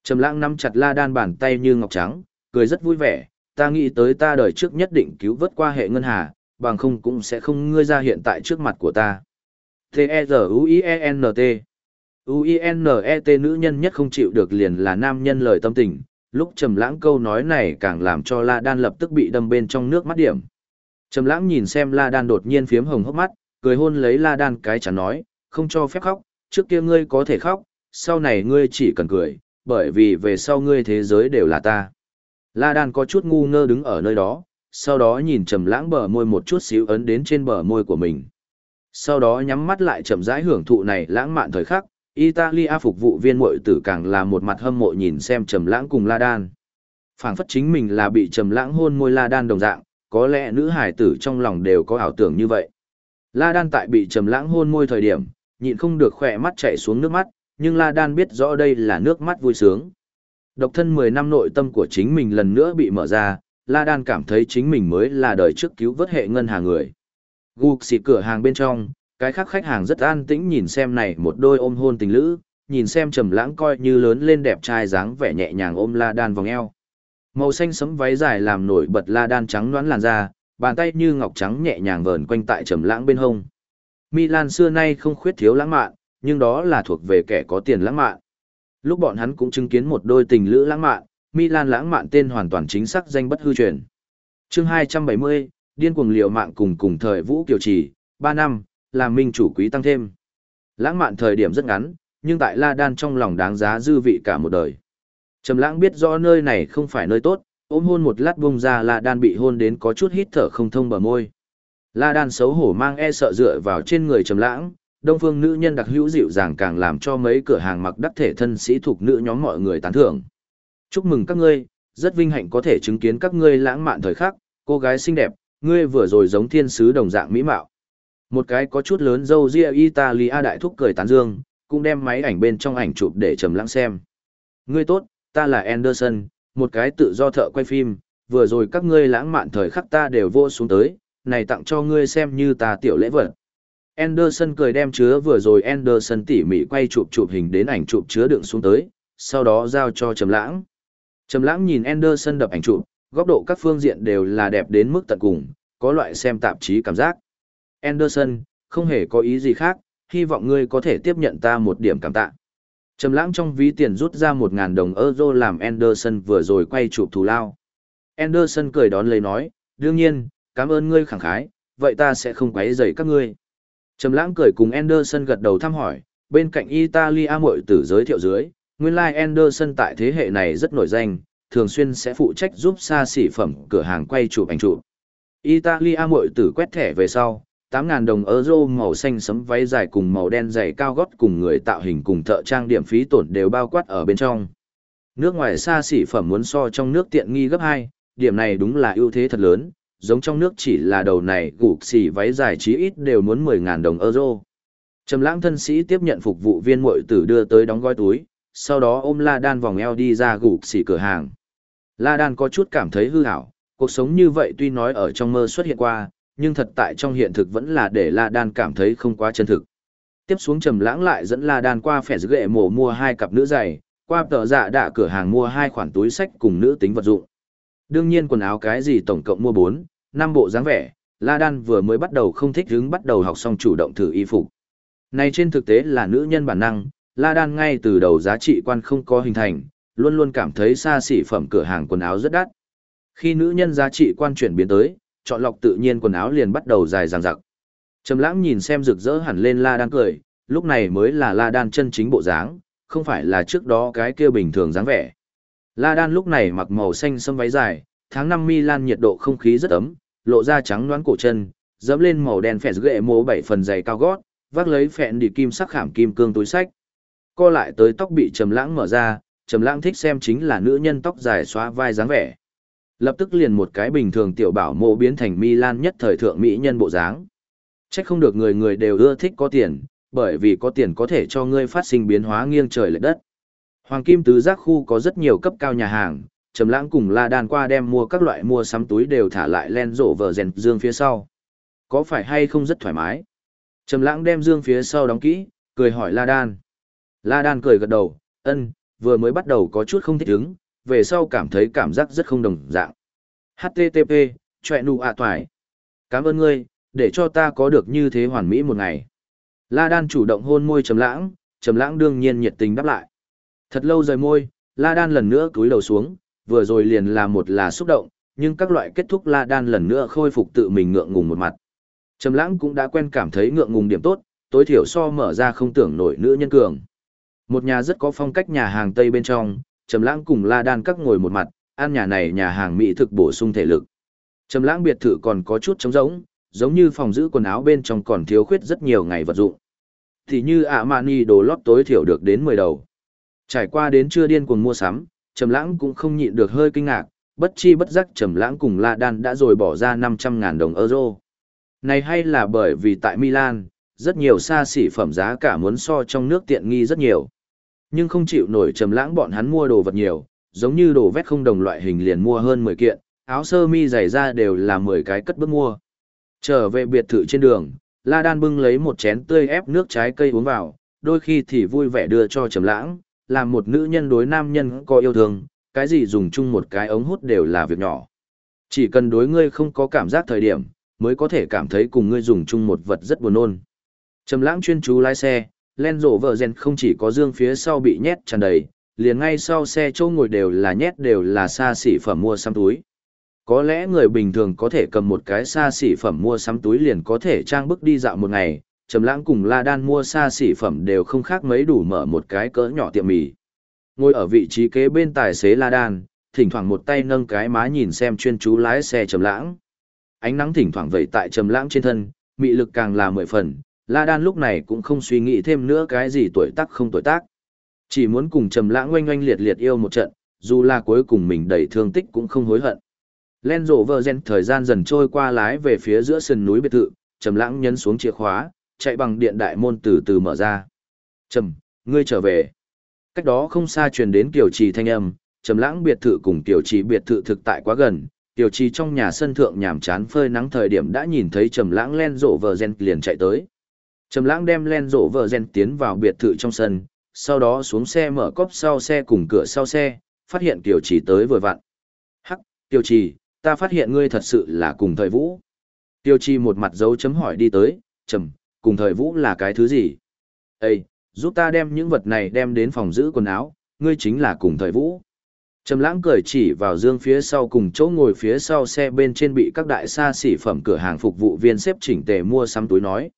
Trầm Lãng nắm chặt La Đan bàn tay như ngọc trắng, cười rất vui vẻ, ta nghĩ tới ta đời trước nhất định cứu vớt qua hệ ngân hà, bằng không cũng sẽ không ngươi ra hiện tại trước mặt của ta. T-E-Z-U-I-E-N-T U-I-N-E-T nữ nhân nhất không chịu được liền là nam nhân lời tâm tình, lúc trầm lãng câu nói này càng làm cho La Đan lập tức bị đâm bên trong nước mắt điểm. Trầm lãng nhìn xem La Đan đột nhiên phiếm hồng hốc mắt, cười hôn lấy La Đan cái chán nói, không cho phép khóc, trước kia ngươi có thể khóc, sau này ngươi chỉ cần cười, bởi vì về sau ngươi thế giới đều là ta. La Đan có chút ngu ngơ đứng ở nơi đó, sau đó nhìn trầm lãng bờ môi một chút xíu ấn đến trên bờ môi của mình. Sau đó nhắm mắt lại chậm rãi hưởng thụ này lãng mạn thời khắc, Italia phục vụ viên muội tử càng là một mặt hâm mộ nhìn xem trầm lãng cùng La Đan. Phảng phất chính mình là bị trầm lãng hôn môi La Đan đồng dạng, có lẽ nữ hải tử trong lòng đều có ảo tưởng như vậy. La Đan tại bị trầm lãng hôn môi thời điểm, nhịn không được khỏe mắt chảy xuống nước mắt, nhưng La Đan biết rõ đây là nước mắt vui sướng. Độc thân 10 năm nội tâm của chính mình lần nữa bị mở ra, La Đan cảm thấy chính mình mới là đời trước cứu vớt hệ ngân hàng người. Gục xịt cửa hàng bên trong, cái khác khách hàng rất an tĩnh nhìn xem này một đôi ôm hôn tình lữ, nhìn xem trầm lãng coi như lớn lên đẹp trai dáng vẻ nhẹ nhàng ôm La Đan vòng eo. Màu xanh sẫm váy dài làm nổi bật La Đan trắng nõn làn da, bàn tay như ngọc trắng nhẹ nhàng vờn quanh tại trầm lãng bên hông. Milan xưa nay không khuyết thiếu lãng mạn, nhưng đó là thuộc về kẻ có tiền lãng mạn. Lúc bọn hắn cũng chứng kiến một đôi tình lữ lãng mạn, Milan lãng mạn tên hoàn toàn chính xác danh bất hư truyền. Chương 270, điên cuồng liều mạng cùng cùng thời Vũ Kiều Trì, 3 năm, làm minh chủ quý tăng thêm. Lãng mạn thời điểm rất ngắn, nhưng tại La Đan trong lòng đáng giá dư vị cả một đời. Trầm lãng biết rõ nơi này không phải nơi tốt, ôm hôn một lát bung ra La Đan bị hôn đến có chút hít thở không thông bờ môi. La Đan xấu hổ mang e sợ dựa vào trên người Trầm lãng, đông phương nữ nhân đặc hữu dịu dàng càng làm cho mấy cửa hàng mặc đắc thể thân sĩ thuộc nữ nhóm mọi người tán thưởng. Chúc mừng các ngươi, rất vinh hạnh có thể chứng kiến các ngươi lãng mạn thời khắc, cô gái xinh đẹp, ngươi vừa rồi giống thiên sứ đồng dạng mỹ mạo. Một cái có chút lớn dâu ria Italia đại thúc cười tán dương, cũng đem máy ảnh bên trong ảnh chụp để trầm lắng xem. Ngươi tốt, ta là Anderson, một cái tự do thợ quay phim, vừa rồi các ngươi lãng mạn thời khắc ta đều vô xuống tới, này tặng cho ngươi xem như ta tiểu lễ vật. Anderson cười đem chứa vừa rồi Anderson tỉ mỉ quay chụp chụp hình đến ảnh chụp chứa đựng xuống tới, sau đó giao cho Trầm Lãng. Trầm Lãng nhìn Anderson đập ảnh chụp, góc độ các phương diện đều là đẹp đến mức tận cùng, có loại xem tạp chí cảm giác. Anderson, không hề có ý gì khác, hy vọng ngươi có thể tiếp nhận ta một điểm cảm tạ. Trầm lãng trong ví tiền rút ra 1000 đồng euro làm Anderson vừa rồi quay chụp thù lao. Anderson cười đón lấy nói, đương nhiên, cảm ơn ngươi khẳng khái, vậy ta sẽ không quấy rầy các ngươi. Trầm lãng cười cùng Anderson gật đầu thăm hỏi, bên cạnh Italia muội tử giới thiệu dưới, nguyên lai like Anderson tại thế hệ này rất nổi danh, thường xuyên sẽ phụ trách giúp xa xỉ phẩm cửa hàng quay chụp ảnh chụp. Italia muội tử quét thẻ về sau, 8.000 đồng euro màu xanh sấm váy dài cùng màu đen dày cao gót cùng người tạo hình cùng thợ trang điểm phí tổn đều bao quát ở bên trong. Nước ngoài xa xỉ phẩm muốn so trong nước tiện nghi gấp 2, điểm này đúng là ưu thế thật lớn, giống trong nước chỉ là đầu này gục xỉ váy dài chí ít đều muốn 10.000 đồng euro. Trầm lãng thân sĩ tiếp nhận phục vụ viên muội tử đưa tới đóng gói túi, sau đó ôm La Đan vòng eo đi ra gục xỉ cửa hàng. La Đan có chút cảm thấy hư hảo, cuộc sống như vậy tuy nói ở trong mơ xuất hiện qua, nhưng thật tại trong hiện thực vẫn là để La Đan cảm thấy không quá chân thực. Tiếp xuống trầm lãng lại dẫn La Đan qua phẻ ghệ mổ mua hai cặp nữ giày, qua tờ dạ đạ cửa hàng mua hai khoản túi sách cùng nữ tính vật dụng. Đương nhiên quần áo cái gì tổng cộng mua 4, 5 bộ dáng vẻ, La Đan vừa mới bắt đầu không thích hứng bắt đầu học xong chủ động thử y phục. Này trên thực tế là nữ nhân bản năng, La Đan ngay từ đầu giá trị quan không có hình thành, luôn luôn cảm thấy xa xỉ phẩm cửa hàng quần áo rất đắt. Khi nữ nhân giá trị quan chuyển biến tới, chọn lọc tự nhiên quần áo liền bắt đầu dài dằng dặc. Trầm lãng nhìn xem rực rỡ hẳn lên La Đan cười, lúc này mới là La Đan chân chính bộ dáng, không phải là trước đó cái kia bình thường dáng vẻ. La Đan lúc này mặc màu xanh sẫm váy dài, tháng 5 Milan nhiệt độ không khí rất ấm, lộ ra trắng nõn cổ chân, dẫm lên màu đen phèn ghệ mố bảy phần giày cao gót, vác lấy phèn đi kim sắc khảm kim cương túi sách. Co lại tới tóc bị trầm lãng mở ra, trầm lãng thích xem chính là nữ nhân tóc dài xóa vai dáng vẻ. Lập tức liền một cái bình thường tiểu bảo mộ biến thành Milan nhất thời thượng mỹ nhân bộ dáng. Chắc không được người người đều ưa thích có tiền, bởi vì có tiền có thể cho ngươi phát sinh biến hóa nghiêng trời lệch đất. Hoàng Kim Tứ Giác khu có rất nhiều cấp cao nhà hàng, Trầm Lãng cùng La Đan qua đem mua các loại mua sắm túi đều thả lại len rộ vở rèn dương phía sau. Có phải hay không rất thoải mái? Trầm Lãng đem dương phía sau đóng kỹ, cười hỏi La Đan. La Đan cười gật đầu, "Ân, vừa mới bắt đầu có chút không thích ứng, về sau cảm thấy cảm giác rất không đồng dạng." http choẹ nụ ạ toài cảm ơn ngươi để cho ta có được như thế hoàn mỹ một ngày la đan chủ động hôn môi trầm lãng trầm lãng đương nhiên nhiệt tình đáp lại thật lâu rời môi la đan lần nữa cúi đầu xuống vừa rồi liền là một là xúc động nhưng các loại kết thúc la đan lần nữa khôi phục tự mình ngượng ngùng một mặt trầm lãng cũng đã quen cảm thấy ngượng ngùng điểm tốt tối thiểu so mở ra không tưởng nổi nữ nhân cường một nhà rất có phong cách nhà hàng tây bên trong trầm lãng cùng la đan các ngồi một mặt ăn nhà này nhà hàng mỹ thực bổ sung thể lực. Trầm lãng biệt thự còn có chút trống rỗng, giống như phòng giữ quần áo bên trong còn thiếu khuyết rất nhiều ngày vật dụng. Thì như ạ mani đồ lót tối thiểu được đến 10 đầu. Trải qua đến chưa điên cuồng mua sắm, Trầm lãng cũng không nhịn được hơi kinh ngạc, bất chi bất giác Trầm lãng cùng La Đan đã rồi bỏ ra 500.000 đồng euro. Này hay là bởi vì tại Milan, rất nhiều xa xỉ phẩm giá cả muốn so trong nước tiện nghi rất nhiều. Nhưng không chịu nổi Trầm lãng bọn hắn mua đồ vật nhiều, giống như đồ vét không đồng loại hình liền mua hơn 10 kiện, áo sơ mi giày da đều là 10 cái cất bước mua. Trở về biệt thự trên đường, La Đan bưng lấy một chén tươi ép nước trái cây uống vào, đôi khi thì vui vẻ đưa cho Trầm Lãng, làm một nữ nhân đối nam nhân có yêu thương, cái gì dùng chung một cái ống hút đều là việc nhỏ. Chỉ cần đối ngươi không có cảm giác thời điểm, mới có thể cảm thấy cùng ngươi dùng chung một vật rất buồn nôn. Trầm Lãng chuyên chú lái xe, len rổ vợ rèn không chỉ có dương phía sau bị nhét tràn đầy, liền ngay sau xe chỗ ngồi đều là nhét đều là xa xỉ phẩm mua sắm túi. Có lẽ người bình thường có thể cầm một cái xa xỉ phẩm mua sắm túi liền có thể trang bức đi dạo một ngày, Trầm Lãng cùng La Đan mua xa xỉ phẩm đều không khác mấy đủ mở một cái cỡ nhỏ tiệm mì. Ngồi ở vị trí kế bên tài xế La Đan, thỉnh thoảng một tay nâng cái má nhìn xem chuyên chú lái xe Trầm Lãng. Ánh nắng thỉnh thoảng vẩy tại Trầm Lãng trên thân, mị lực càng là mười phần, La Đan lúc này cũng không suy nghĩ thêm nữa cái gì tuổi tác không tuổi tác. Chỉ muốn cùng Trầm Lãng oanh oanh liệt liệt yêu một trận, dù là cuối cùng mình đầy thương tích cũng không hối hận. Len Rover gen thời gian dần trôi qua lái về phía giữa sườn núi biệt thự, Trầm Lãng nhấn xuống chìa khóa, chạy bằng điện đại môn từ từ mở ra. "Trầm, ngươi trở về." Cách đó không xa truyền đến Kiều Trì thanh âm, Trầm Lãng biệt thự cùng Kiều Trì biệt thự thực tại quá gần, Kiều Trì trong nhà sân thượng nhàm chán phơi nắng thời điểm đã nhìn thấy Trầm Lãng len rộ vợ gen liền chạy tới. Trầm Lãng đem len rộ vợ gen tiến vào biệt thự trong sân, sau đó xuống xe mở cốp sau xe cùng cửa sau xe, phát hiện Kiều Trì tới vừa vặn. Hắc, Kiều Trì, ta phát hiện ngươi thật sự là cùng thời vũ. Tiểu Trì một mặt dấu chấm hỏi đi tới, trầm, cùng thời vũ là cái thứ gì? Ê, giúp ta đem những vật này đem đến phòng giữ quần áo, ngươi chính là cùng thời vũ. Trầm lãng cười chỉ vào dương phía sau cùng chỗ ngồi phía sau xe bên trên bị các đại xa xỉ phẩm cửa hàng phục vụ viên xếp chỉnh tề mua sắm túi nói.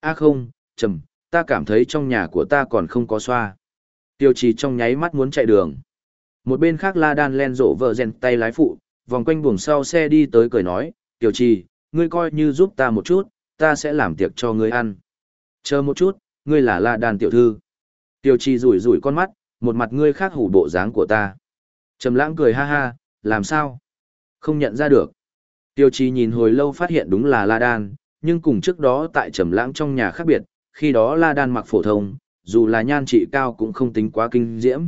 A không, Trầm, ta cảm thấy trong nhà của ta còn không có xoa. Tiêu trì trong nháy mắt muốn chạy đường. Một bên khác la đan len rộ vợ rèn tay lái phụ, vòng quanh buồng sau xe đi tới cười nói, Tiêu trì, ngươi coi như giúp ta một chút, ta sẽ làm tiệc cho ngươi ăn. Chờ một chút, ngươi là la đan tiểu thư. Tiêu Chi rủi rủi con mắt, một mặt ngươi khác hủ bộ dáng của ta. Trầm lãng cười ha ha, làm sao? Không nhận ra được. Tiêu Chi nhìn hồi lâu phát hiện đúng là la đan, nhưng cùng trước đó tại trầm lãng trong nhà khác biệt, khi đó La Đan mặc phổ thông, dù là nhan trị cao cũng không tính quá kinh diễm.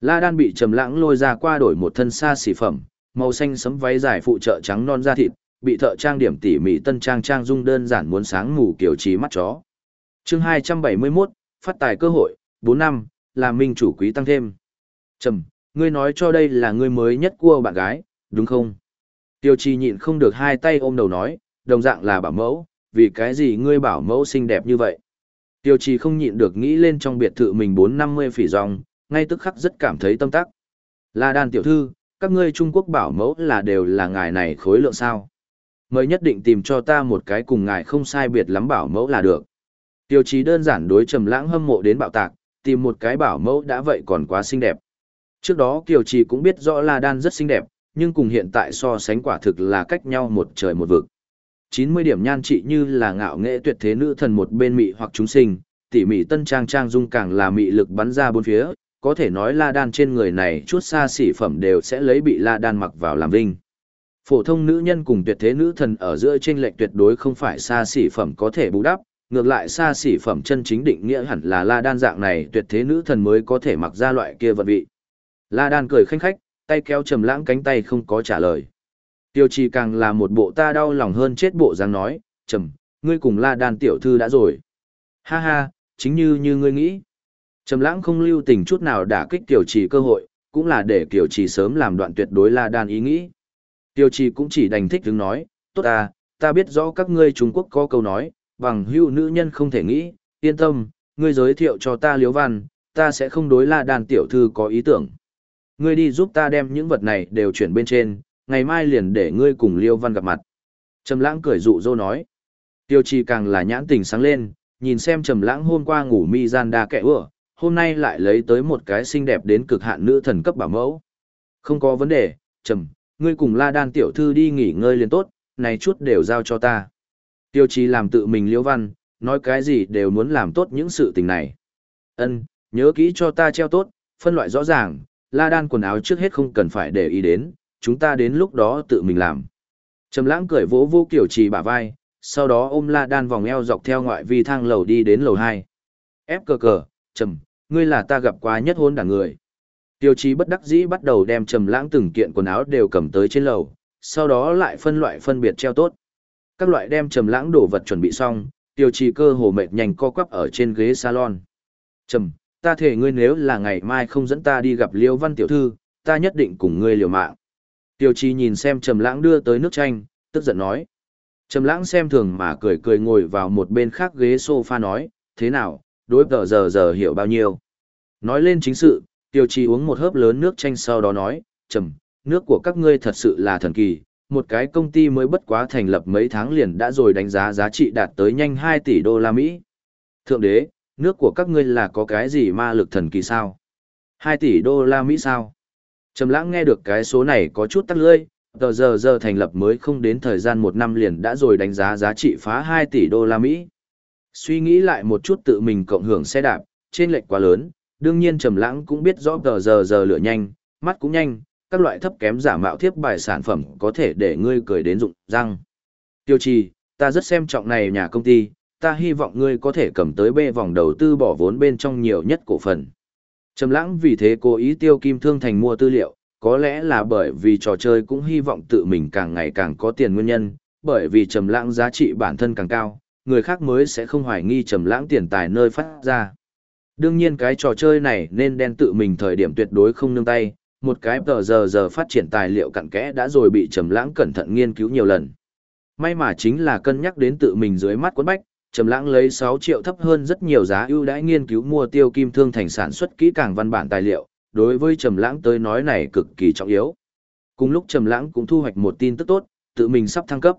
La Đan bị trầm lãng lôi ra qua đổi một thân xa xỉ phẩm, màu xanh sẫm váy dài phụ trợ trắng non da thịt, bị thợ trang điểm tỉ mỉ tân trang trang dung đơn giản muốn sáng ngủ kiểu trí mắt chó. Chương 271, phát tài cơ hội, 4 năm, làm minh chủ quý tăng thêm. Trầm, ngươi nói cho đây là ngươi mới nhất cua bạn gái, đúng không? Tiêu Chi nhịn không được hai tay ôm đầu nói, đồng dạng là bảo mẫu, vì cái gì ngươi bảo mẫu xinh đẹp như vậy? Tiêu trì không nhịn được nghĩ lên trong biệt thự mình bốn năm mươi phỉ dòng, ngay tức khắc rất cảm thấy tâm tắc. La đàn tiểu thư, các ngươi Trung Quốc bảo mẫu là đều là ngài này khối lượng sao. Mới nhất định tìm cho ta một cái cùng ngài không sai biệt lắm bảo mẫu là được. Tiêu chí đơn giản đối trầm lãng hâm mộ đến bạo tạc, tìm một cái bảo mẫu đã vậy còn quá xinh đẹp. Trước đó Kiều Trì cũng biết rõ La Đan rất xinh đẹp, nhưng cùng hiện tại so sánh quả thực là cách nhau một trời một vực. 90 điểm nhan trị như là ngạo nghệ tuyệt thế nữ thần một bên mị hoặc chúng sinh, tỉ mỉ tân trang trang dung càng là mị lực bắn ra bốn phía, có thể nói la đan trên người này chút xa xỉ phẩm đều sẽ lấy bị la đan mặc vào làm vinh. Phổ thông nữ nhân cùng tuyệt thế nữ thần ở giữa trên lệnh tuyệt đối không phải xa xỉ phẩm có thể bù đắp, ngược lại xa xỉ phẩm chân chính định nghĩa hẳn là la đan dạng này tuyệt thế nữ thần mới có thể mặc ra loại kia vật vị. La đan cười khanh khách, tay kéo trầm lãng cánh tay không có trả lời. Tiêu trì càng là một bộ ta đau lòng hơn chết bộ dáng nói, trầm, ngươi cùng la đan tiểu thư đã rồi. Ha ha, chính như như ngươi nghĩ. Trầm lãng không lưu tình chút nào đả kích tiểu trì cơ hội, cũng là để tiểu trì sớm làm đoạn tuyệt đối la đan ý nghĩ. Tiêu trì cũng chỉ đành thích đứng nói, tốt à, ta biết rõ các ngươi Trung Quốc có câu nói, bằng hữu nữ nhân không thể nghĩ, yên tâm, ngươi giới thiệu cho ta liếu văn, ta sẽ không đối la đàn tiểu thư có ý tưởng. Ngươi đi giúp ta đem những vật này đều chuyển bên trên, ngày mai liền để ngươi cùng liêu văn gặp mặt. Trầm lãng cười dụ dỗ nói. Tiêu trì càng là nhãn tình sáng lên, nhìn xem trầm lãng hôm qua ngủ mi gian đa kẻ ưa, hôm nay lại lấy tới một cái xinh đẹp đến cực hạn nữ thần cấp bảo mẫu. Không có vấn đề, trầm, ngươi cùng la đan tiểu thư đi nghỉ ngơi liền tốt, này chút đều giao cho ta. Tiêu chí làm tự mình liễu văn, nói cái gì đều muốn làm tốt những sự tình này. Ân, nhớ kỹ cho ta treo tốt, phân loại rõ ràng, la đan quần áo trước hết không cần phải để ý đến, chúng ta đến lúc đó tự mình làm. Trầm lãng cười vỗ vô kiểu trì bả vai, sau đó ôm la đan vòng eo dọc theo ngoại vi thang lầu đi đến lầu 2. Ép cờ cờ, trầm, ngươi là ta gặp qua nhất hôn đảng người. Tiêu chí bất đắc dĩ bắt đầu đem trầm lãng từng kiện quần áo đều cầm tới trên lầu, sau đó lại phân loại phân biệt treo tốt. Các loại đem trầm lãng đồ vật chuẩn bị xong, tiêu chí cơ hồ mệt nhanh co quắp ở trên ghế salon. Trầm, ta thể ngươi nếu là ngày mai không dẫn ta đi gặp Liêu Văn tiểu thư, ta nhất định cùng ngươi liều mạng. Tiêu chí nhìn xem trầm lãng đưa tới nước chanh, tức giận nói. Trầm lãng xem thường mà cười cười ngồi vào một bên khác ghế sofa nói, thế nào, đối tờ giờ giờ hiểu bao nhiêu. Nói lên chính sự, tiêu trì uống một hớp lớn nước chanh sau đó nói, trầm, nước của các ngươi thật sự là thần kỳ, một cái công ty mới bất quá thành lập mấy tháng liền đã rồi đánh giá giá trị đạt tới nhanh 2 tỷ đô la Mỹ. Thượng đế, nước của các ngươi là có cái gì ma lực thần kỳ sao? 2 tỷ đô la Mỹ sao? Trầm lãng nghe được cái số này có chút tắc lưỡi, tờ giờ giờ thành lập mới không đến thời gian một năm liền đã rồi đánh giá giá trị phá 2 tỷ đô la Mỹ. Suy nghĩ lại một chút tự mình cộng hưởng xe đạp, trên lệch quá lớn, đương nhiên Trầm lãng cũng biết rõ tờ giờ giờ lửa nhanh, mắt cũng nhanh, các loại thấp kém giả mạo thiếp bài sản phẩm có thể để ngươi cười đến rụng răng. Tiêu trì, ta rất xem trọng này nhà công ty, ta hy vọng ngươi có thể cầm tới bê vòng đầu tư bỏ vốn bên trong nhiều nhất cổ phần. Trầm lãng vì thế cố ý tiêu kim thương thành mua tư liệu, có lẽ là bởi vì trò chơi cũng hy vọng tự mình càng ngày càng có tiền nguyên nhân, bởi vì trầm lãng giá trị bản thân càng cao, người khác mới sẽ không hoài nghi trầm lãng tiền tài nơi phát ra. Đương nhiên cái trò chơi này nên đen tự mình thời điểm tuyệt đối không nương tay, một cái tờ giờ giờ phát triển tài liệu cặn kẽ đã rồi bị trầm lãng cẩn thận nghiên cứu nhiều lần. May mà chính là cân nhắc đến tự mình dưới mắt quấn bách, trầm lãng lấy 6 triệu thấp hơn rất nhiều giá ưu đãi nghiên cứu mua tiêu kim thương thành sản xuất kỹ càng văn bản tài liệu, đối với trầm lãng tới nói này cực kỳ trọng yếu. Cùng lúc trầm lãng cũng thu hoạch một tin tức tốt, tự mình sắp thăng cấp.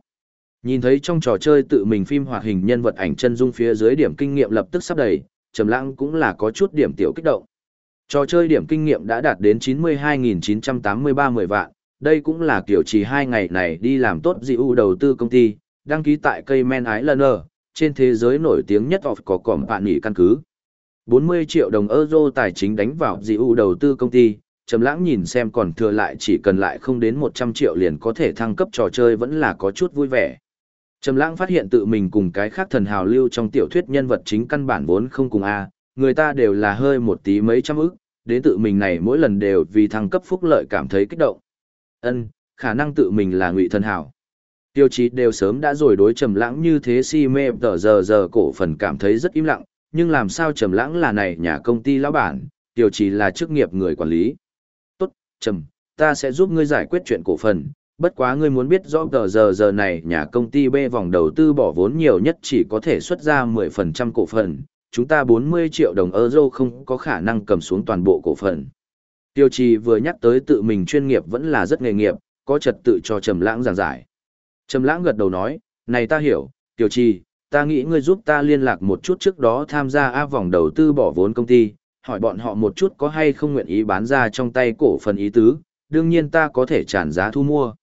Nhìn thấy trong trò chơi tự mình phim hoạt hình nhân vật ảnh chân dung phía dưới điểm kinh nghiệm lập tức sắp đầy, trầm lãng cũng là có chút điểm tiểu kích động. Trò chơi điểm kinh nghiệm đã đạt đến 92.983 vạn, đây cũng là kiểu chỉ hai ngày này đi làm tốt dị ưu đầu tư công ty, đăng ký tại cây Men Islander, trên thế giới nổi tiếng nhất of có cỏm bạn nghỉ căn cứ. 40 triệu đồng euro tài chính đánh vào dị ưu đầu tư công ty, Trầm lãng nhìn xem còn thừa lại chỉ cần lại không đến 100 triệu liền có thể thăng cấp trò chơi vẫn là có chút vui vẻ. Trầm lãng phát hiện tự mình cùng cái khác thần hào lưu trong tiểu thuyết nhân vật chính căn bản vốn không cùng A, người ta đều là hơi một tí mấy trăm ức, đến tự mình này mỗi lần đều vì thăng cấp phúc lợi cảm thấy kích động. Ân, khả năng tự mình là ngụy thần hào Tiêu chí đều sớm đã rồi đối trầm lãng như thế si mê tờ giờ giờ cổ phần cảm thấy rất im lặng, nhưng làm sao trầm lãng là này nhà công ty lão bản, tiêu chí là chức nghiệp người quản lý. Tốt, trầm, ta sẽ giúp ngươi giải quyết chuyện cổ phần, bất quá ngươi muốn biết rõ tờ giờ giờ này nhà công ty B vòng đầu tư bỏ vốn nhiều nhất chỉ có thể xuất ra 10% cổ phần, chúng ta 40 triệu đồng euro không có khả năng cầm xuống toàn bộ cổ phần. Tiêu trì vừa nhắc tới tự mình chuyên nghiệp vẫn là rất nghề nghiệp, có trật tự cho Trầm Lãng giảng giải. Trầm Lãng gật đầu nói, này ta hiểu, Tiêu trì, ta nghĩ ngươi giúp ta liên lạc một chút trước đó tham gia a vòng đầu tư bỏ vốn công ty, hỏi bọn họ một chút có hay không nguyện ý bán ra trong tay cổ phần ý tứ, đương nhiên ta có thể trả giá thu mua.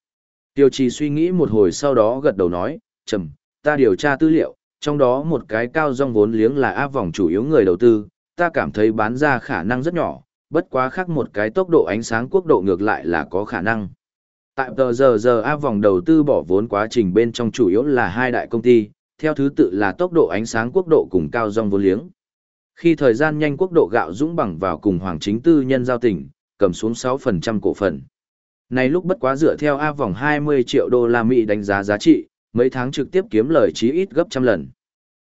Tiêu trì suy nghĩ một hồi sau đó gật đầu nói, Trầm, ta điều tra tư liệu, trong đó một cái cao dòng vốn liếng là áp vòng chủ yếu người đầu tư, ta cảm thấy bán ra khả năng rất nhỏ, bất quá khác một cái tốc độ ánh sáng quốc độ ngược lại là có khả năng. Tại tờ giờ giờ áp vòng đầu tư bỏ vốn quá trình bên trong chủ yếu là hai đại công ty, theo thứ tự là tốc độ ánh sáng quốc độ cùng cao dòng vốn liếng. Khi thời gian nhanh quốc độ gạo dũng bằng vào cùng hoàng chính tư nhân giao tỉnh, cầm xuống 6% cổ phần. Này lúc bất quá dựa theo A vòng 20 triệu đô la Mỹ đánh giá giá trị, mấy tháng trực tiếp kiếm lời chí ít gấp trăm lần.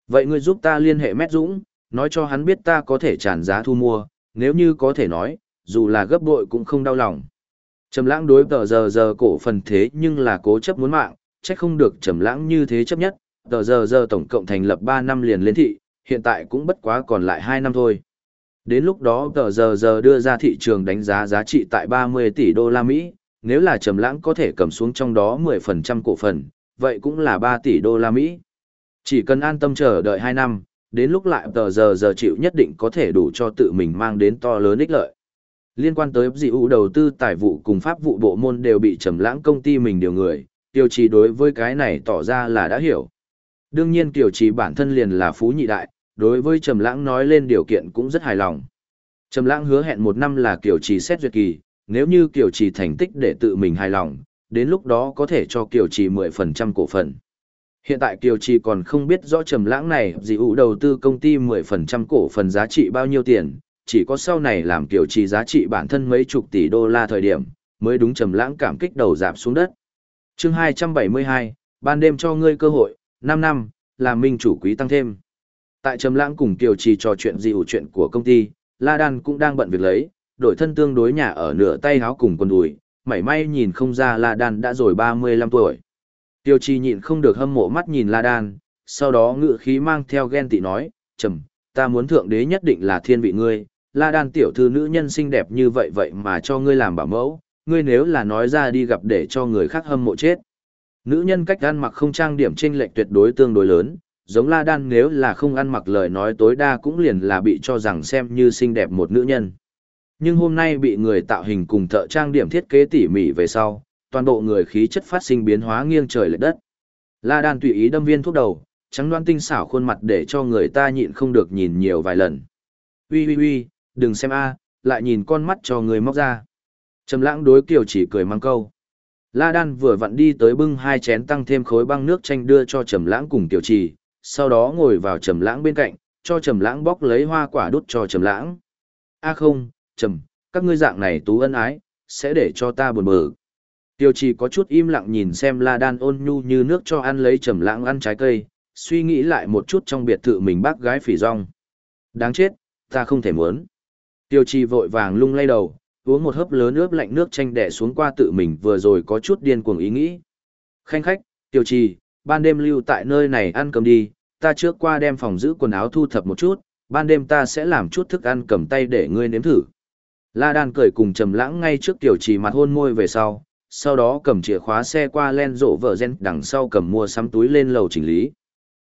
Vậy ngươi giúp ta liên hệ Mét Dũng, nói cho hắn biết ta có thể tràn giá thu mua, nếu như có thể nói, dù là gấp bội cũng không đau lòng. Trầm lãng đối tờ giờ giờ cổ phần thế nhưng là cố chấp muốn mạng, chắc không được trầm lãng như thế chấp nhất, tờ giờ giờ tổng cộng thành lập 3 năm liền lên thị, hiện tại cũng bất quá còn lại 2 năm thôi. Đến lúc đó tờ giờ giờ đưa ra thị trường đánh giá giá trị tại 30 tỷ đô la Mỹ, nếu là trầm lãng có thể cầm xuống trong đó 10% cổ phần, vậy cũng là 3 tỷ đô la Mỹ. Chỉ cần an tâm chờ đợi 2 năm, đến lúc lại tờ giờ giờ chịu nhất định có thể đủ cho tự mình mang đến to lớn ích lợi. Liên quan tới dị ủ đầu tư tài vụ cùng pháp vụ bộ môn đều bị trầm lãng công ty mình điều người, tiêu trì đối với cái này tỏ ra là đã hiểu. Đương nhiên Kiều Trì bản thân liền là phú nhị đại, đối với Trầm Lãng nói lên điều kiện cũng rất hài lòng. Trầm Lãng hứa hẹn một năm là Kiều Trì xét duyệt kỳ, nếu như Kiều Trì thành tích để tự mình hài lòng, đến lúc đó có thể cho Kiều Trì 10% cổ phần. Hiện tại Kiều Trì còn không biết rõ Trầm Lãng này dị ủ đầu tư công ty 10% cổ phần giá trị bao nhiêu tiền, chỉ có sau này làm Kiều Trì giá trị bản thân mấy chục tỷ đô la thời điểm, mới đúng Trầm Lãng cảm kích đầu dạp xuống đất. Chương 272, ban đêm cho ngươi cơ hội, 5 năm, làm minh chủ quý tăng thêm. Tại Trầm Lãng cùng Kiều Trì trò chuyện gì ủ chuyện của công ty, La Đan cũng đang bận việc lấy, đổi thân tương đối nhà ở nửa tay háo cùng quần đùi, mảy may nhìn không ra La Đan đã rồi 35 tuổi. Tiêu Chi nhịn không được hâm mộ mắt nhìn La Đan, sau đó ngự khí mang theo ghen tị nói, "Trầm, ta muốn thượng đế nhất định là thiên vị ngươi, La Đan tiểu thư nữ nhân xinh đẹp như vậy vậy mà cho ngươi làm bảo mẫu, ngươi nếu là nói ra đi gặp để cho người khác hâm mộ chết." Nữ nhân cách ăn mặc không trang điểm trên lệch tuyệt đối tương đối lớn, giống La Đan nếu là không ăn mặc lời nói tối đa cũng liền là bị cho rằng xem như xinh đẹp một nữ nhân. Nhưng hôm nay bị người tạo hình cùng thợ trang điểm thiết kế tỉ mỉ về sau, toàn bộ người khí chất phát sinh biến hóa nghiêng trời lệch đất. La Đan tùy ý đâm viên thuốc đầu, trắng đoan tinh xảo khuôn mặt để cho người ta nhịn không được nhìn nhiều vài lần. Ui ui ui, đừng xem a, lại nhìn con mắt cho người móc ra. Trầm lãng đối kiều chỉ cười mang câu. La Đan vừa vặn đi tới bưng hai chén tăng thêm khối băng nước chanh đưa cho Trầm Lãng cùng Tiểu Trì, sau đó ngồi vào Trầm Lãng bên cạnh, cho Trầm Lãng bóc lấy hoa quả đút cho Trầm Lãng. "A không, Trầm, các ngươi dạng này tú ân ái, sẽ để cho ta buồn bực." Tiểu Trì có chút im lặng nhìn xem La Đan ôn nhu như nước cho ăn lấy Trầm Lãng ăn trái cây, suy nghĩ lại một chút trong biệt thự mình bác gái phỉ rong. Đáng chết, ta không thể muốn. Tiêu Trì vội vàng lung lay đầu, uống một hớp lớn ướp lạnh nước chanh đẻ xuống qua tự mình vừa rồi có chút điên cuồng ý nghĩ. Khanh khách, tiểu trì, ban đêm lưu tại nơi này ăn cơm đi, ta trước qua đem phòng giữ quần áo thu thập một chút, ban đêm ta sẽ làm chút thức ăn cầm tay để ngươi nếm thử. La Đan cười cùng trầm lãng ngay trước tiểu trì mặt hôn môi về sau, sau đó cầm chìa khóa xe qua len rộ vợ gen đằng sau cầm mua sắm túi lên lầu chỉnh lý.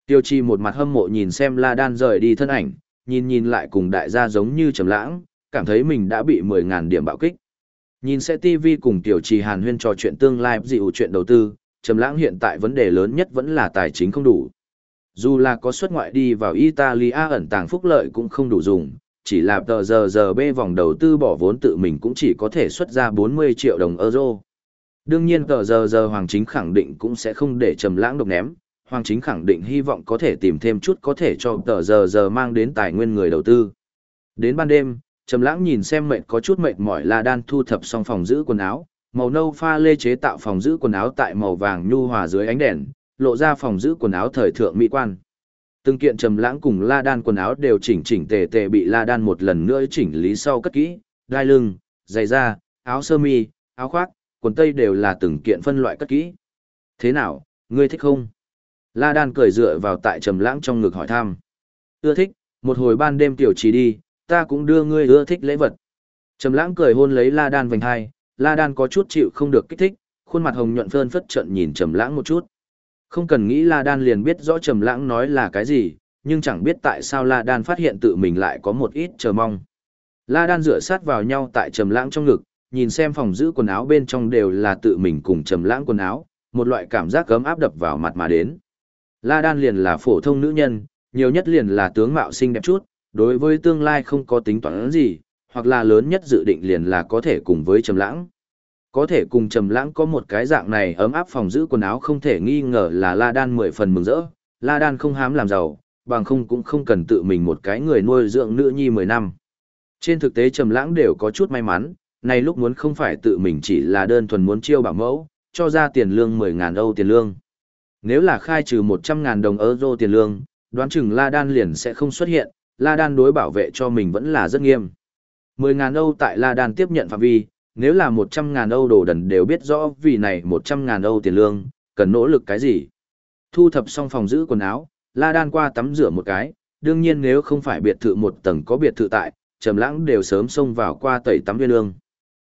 Tiêu Chi một mặt hâm mộ nhìn xem La Đan rời đi thân ảnh, nhìn nhìn lại cùng đại gia giống như trầm lãng, cảm thấy mình đã bị 10000 điểm bạo kích. Nhìn sẽ TV cùng Tiểu Trì Hàn Huyên trò chuyện tương lai dịu chuyện đầu tư, Trầm Lãng hiện tại vấn đề lớn nhất vẫn là tài chính không đủ. Dù là có xuất ngoại đi vào Italia ẩn tàng phúc lợi cũng không đủ dùng, chỉ là tờ giờ giờ bê vòng đầu tư bỏ vốn tự mình cũng chỉ có thể xuất ra 40 triệu đồng euro. Đương nhiên tờ giờ giờ Hoàng Chính khẳng định cũng sẽ không để Trầm Lãng độc ném, Hoàng Chính khẳng định hy vọng có thể tìm thêm chút có thể cho tờ giờ giờ mang đến tài nguyên người đầu tư. Đến ban đêm, Trầm lãng nhìn xem mệt có chút mệt mỏi là Đan thu thập xong phòng giữ quần áo, màu nâu pha lê chế tạo phòng giữ quần áo tại màu vàng nhu hòa dưới ánh đèn, lộ ra phòng giữ quần áo thời thượng mỹ quan. Từng kiện trầm lãng cùng La Đan quần áo đều chỉnh chỉnh tề tề bị La Đan một lần nữa chỉnh lý sau cất kỹ, đai lưng, giày da, áo sơ mi, áo khoác, quần tây đều là từng kiện phân loại cất kỹ. Thế nào, ngươi thích không? La Đan cười dựa vào tại trầm lãng trong ngực hỏi thăm. Ưa thích, một hồi ban đêm tiểu trì đi, ta cũng đưa ngươi ưa thích lễ vật. Trầm lãng cười hôn lấy La Đan vành hai, La Đan có chút chịu không được kích thích, khuôn mặt hồng nhuận phơn phất trận nhìn Trầm lãng một chút. Không cần nghĩ La Đan liền biết rõ Trầm lãng nói là cái gì, nhưng chẳng biết tại sao La Đan phát hiện tự mình lại có một ít chờ mong. La Đan dựa sát vào nhau tại Trầm lãng trong ngực, nhìn xem phòng giữ quần áo bên trong đều là tự mình cùng Trầm lãng quần áo, một loại cảm giác cấm áp đập vào mặt mà đến. La Đan liền là phổ thông nữ nhân, nhiều nhất liền là tướng mạo xinh đẹp chút, đối với tương lai không có tính toán gì, hoặc là lớn nhất dự định liền là có thể cùng với Trầm Lãng. Có thể cùng Trầm Lãng có một cái dạng này ấm áp phòng giữ quần áo không thể nghi ngờ là La Đan mười phần mừng rỡ, La Đan không hám làm giàu, bằng không cũng không cần tự mình một cái người nuôi dưỡng nữ nhi mười năm. Trên thực tế Trầm Lãng đều có chút may mắn, này lúc muốn không phải tự mình chỉ là đơn thuần muốn chiêu bảo mẫu, cho ra tiền lương 10.000 Âu tiền lương. Nếu là khai trừ 100.000 đồng euro tiền lương, đoán chừng La Đan liền sẽ không xuất hiện, La Đan đối bảo vệ cho mình vẫn là rất nghiêm. 10.000 Âu tại La Đan tiếp nhận phạm vi, nếu là 100.000 Âu đồ đần đều biết rõ vì này 100.000 Âu tiền lương, cần nỗ lực cái gì. Thu thập xong phòng giữ quần áo, La Đan qua tắm rửa một cái, đương nhiên nếu không phải biệt thự một tầng có biệt thự tại, Trầm Lãng đều sớm xông vào qua tẩy tắm viên lương.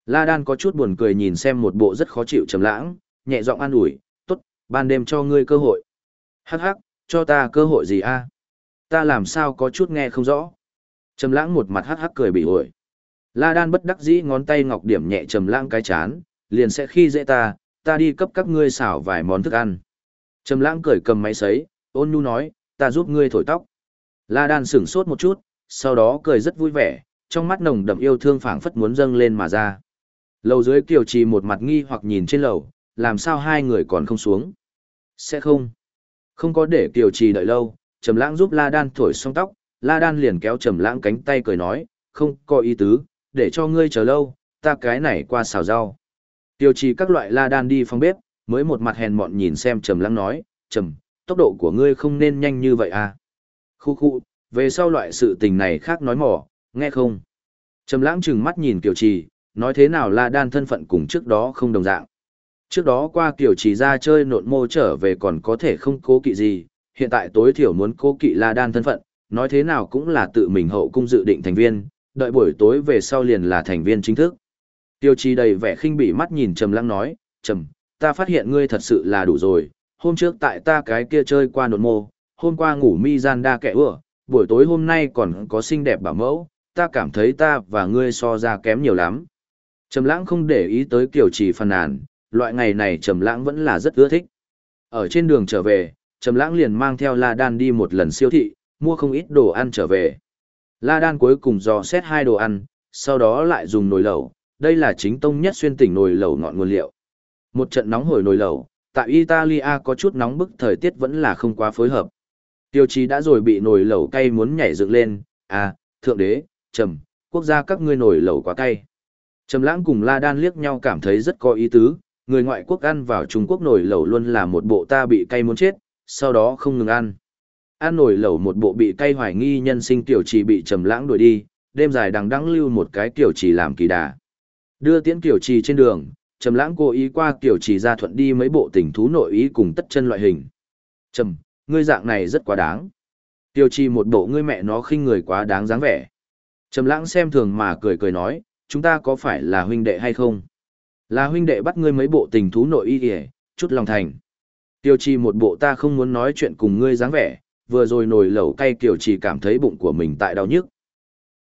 La Đan có chút buồn cười nhìn xem một bộ rất khó chịu Trầm Lãng, nhẹ giọng an ủi, "Tốt, ban đêm cho ngươi cơ hội." "Hắc hắc, cho ta cơ hội gì a?" "Ta làm sao có chút nghe không rõ." Trầm Lãng một mặt hắc hắc cười bị uội. La Đan bất đắc dĩ ngón tay ngọc điểm nhẹ Trầm Lãng cái chán, liền sẽ khi dễ ta, ta đi cấp các ngươi xào vài món thức ăn. Trầm Lãng cười cầm máy sấy, ôn nhu nói, ta giúp ngươi thổi tóc. La Đan sững sốt một chút, sau đó cười rất vui vẻ, trong mắt nồng đậm yêu thương phảng phất muốn dâng lên mà ra. Lầu dưới Kiều Trì một mặt nghi hoặc nhìn trên lầu, làm sao hai người còn không xuống? Sẽ không. Không có để Kiều Trì đợi lâu, Trầm Lãng giúp La Đan thổi xong tóc, La Đan liền kéo Trầm Lãng cánh tay cười nói, "Không, có ý tứ, để cho ngươi chờ lâu, ta cái này qua xào rau." Tiêu Trì các loại La Đan đi phòng bếp, mới một mặt hèn mọn nhìn xem Trầm Lãng nói, "Trầm, tốc độ của ngươi không nên nhanh như vậy à?" Khu khu, về sau loại sự tình này khác nói mỏ, nghe không? Trầm Lãng trừng mắt nhìn Kiều Trì, nói thế nào La Đan thân phận cùng trước đó không đồng dạng. Trước đó qua Kiều Trì ra chơi nộn mô trở về còn có thể không cố kỵ gì, hiện tại tối thiểu muốn cố kỵ La Đan thân phận, nói thế nào cũng là tự mình hậu cung dự định thành viên, đợi buổi tối về sau liền là thành viên chính thức. Tiêu Chi đầy vẻ khinh bỉ mắt nhìn Trầm Lãng nói, "Trầm, ta phát hiện ngươi thật sự là đủ rồi, hôm trước tại ta cái kia chơi qua nộn mô, hôm qua ngủ mi gian đa kẻ ưa, buổi tối hôm nay còn có xinh đẹp bảo mẫu, ta cảm thấy ta và ngươi so ra kém nhiều lắm." Trầm Lãng không để ý tới Kiều Trì phàn nàn, loại ngày này Trầm Lãng vẫn là rất ưa thích. Ở trên đường trở về, Trầm Lãng liền mang theo La Đan đi một lần siêu thị, mua không ít đồ ăn trở về. La Đan cuối cùng dò xét hai đồ ăn, sau đó lại dùng nồi lẩu, đây là chính tông nhất xuyên tỉnh nồi lẩu ngọn nguồn liệu. Một trận nóng hổi nồi lẩu, tại Italia có chút nóng bức thời tiết vẫn là không quá phối hợp. Tiêu chí đã rồi bị nồi lẩu cay muốn nhảy dựng lên, à, thượng đế, trầm, quốc gia các ngươi nồi lẩu quá cay. Trầm lãng cùng La Đan liếc nhau cảm thấy rất có ý tứ, người ngoại quốc ăn vào Trung Quốc nồi lẩu luôn là một bộ ta bị cay muốn chết, sau đó không ngừng ăn. Ăn nổi lẩu một bộ bị cay hoài nghi nhân sinh tiểu trì bị trầm lãng đuổi đi, đêm dài đằng đẵng lưu một cái tiểu trì làm kỳ đà. Đưa tiễn tiểu trì trên đường, trầm lãng cố ý qua tiểu trì ra thuận đi mấy bộ tình thú nội ý cùng tất chân loại hình. Trầm, ngươi dạng này rất quá đáng. Tiểu trì một bộ ngươi mẹ nó khinh người quá đáng dáng vẻ. Trầm lãng xem thường mà cười cười nói, chúng ta có phải là huynh đệ hay không? Là huynh đệ bắt ngươi mấy bộ tình thú nội y kìa, chút lòng thành. Tiêu chi một bộ ta không muốn nói chuyện cùng ngươi dáng vẻ, vừa rồi nồi lẩu cay kiểu chỉ cảm thấy bụng của mình tại đau nhức.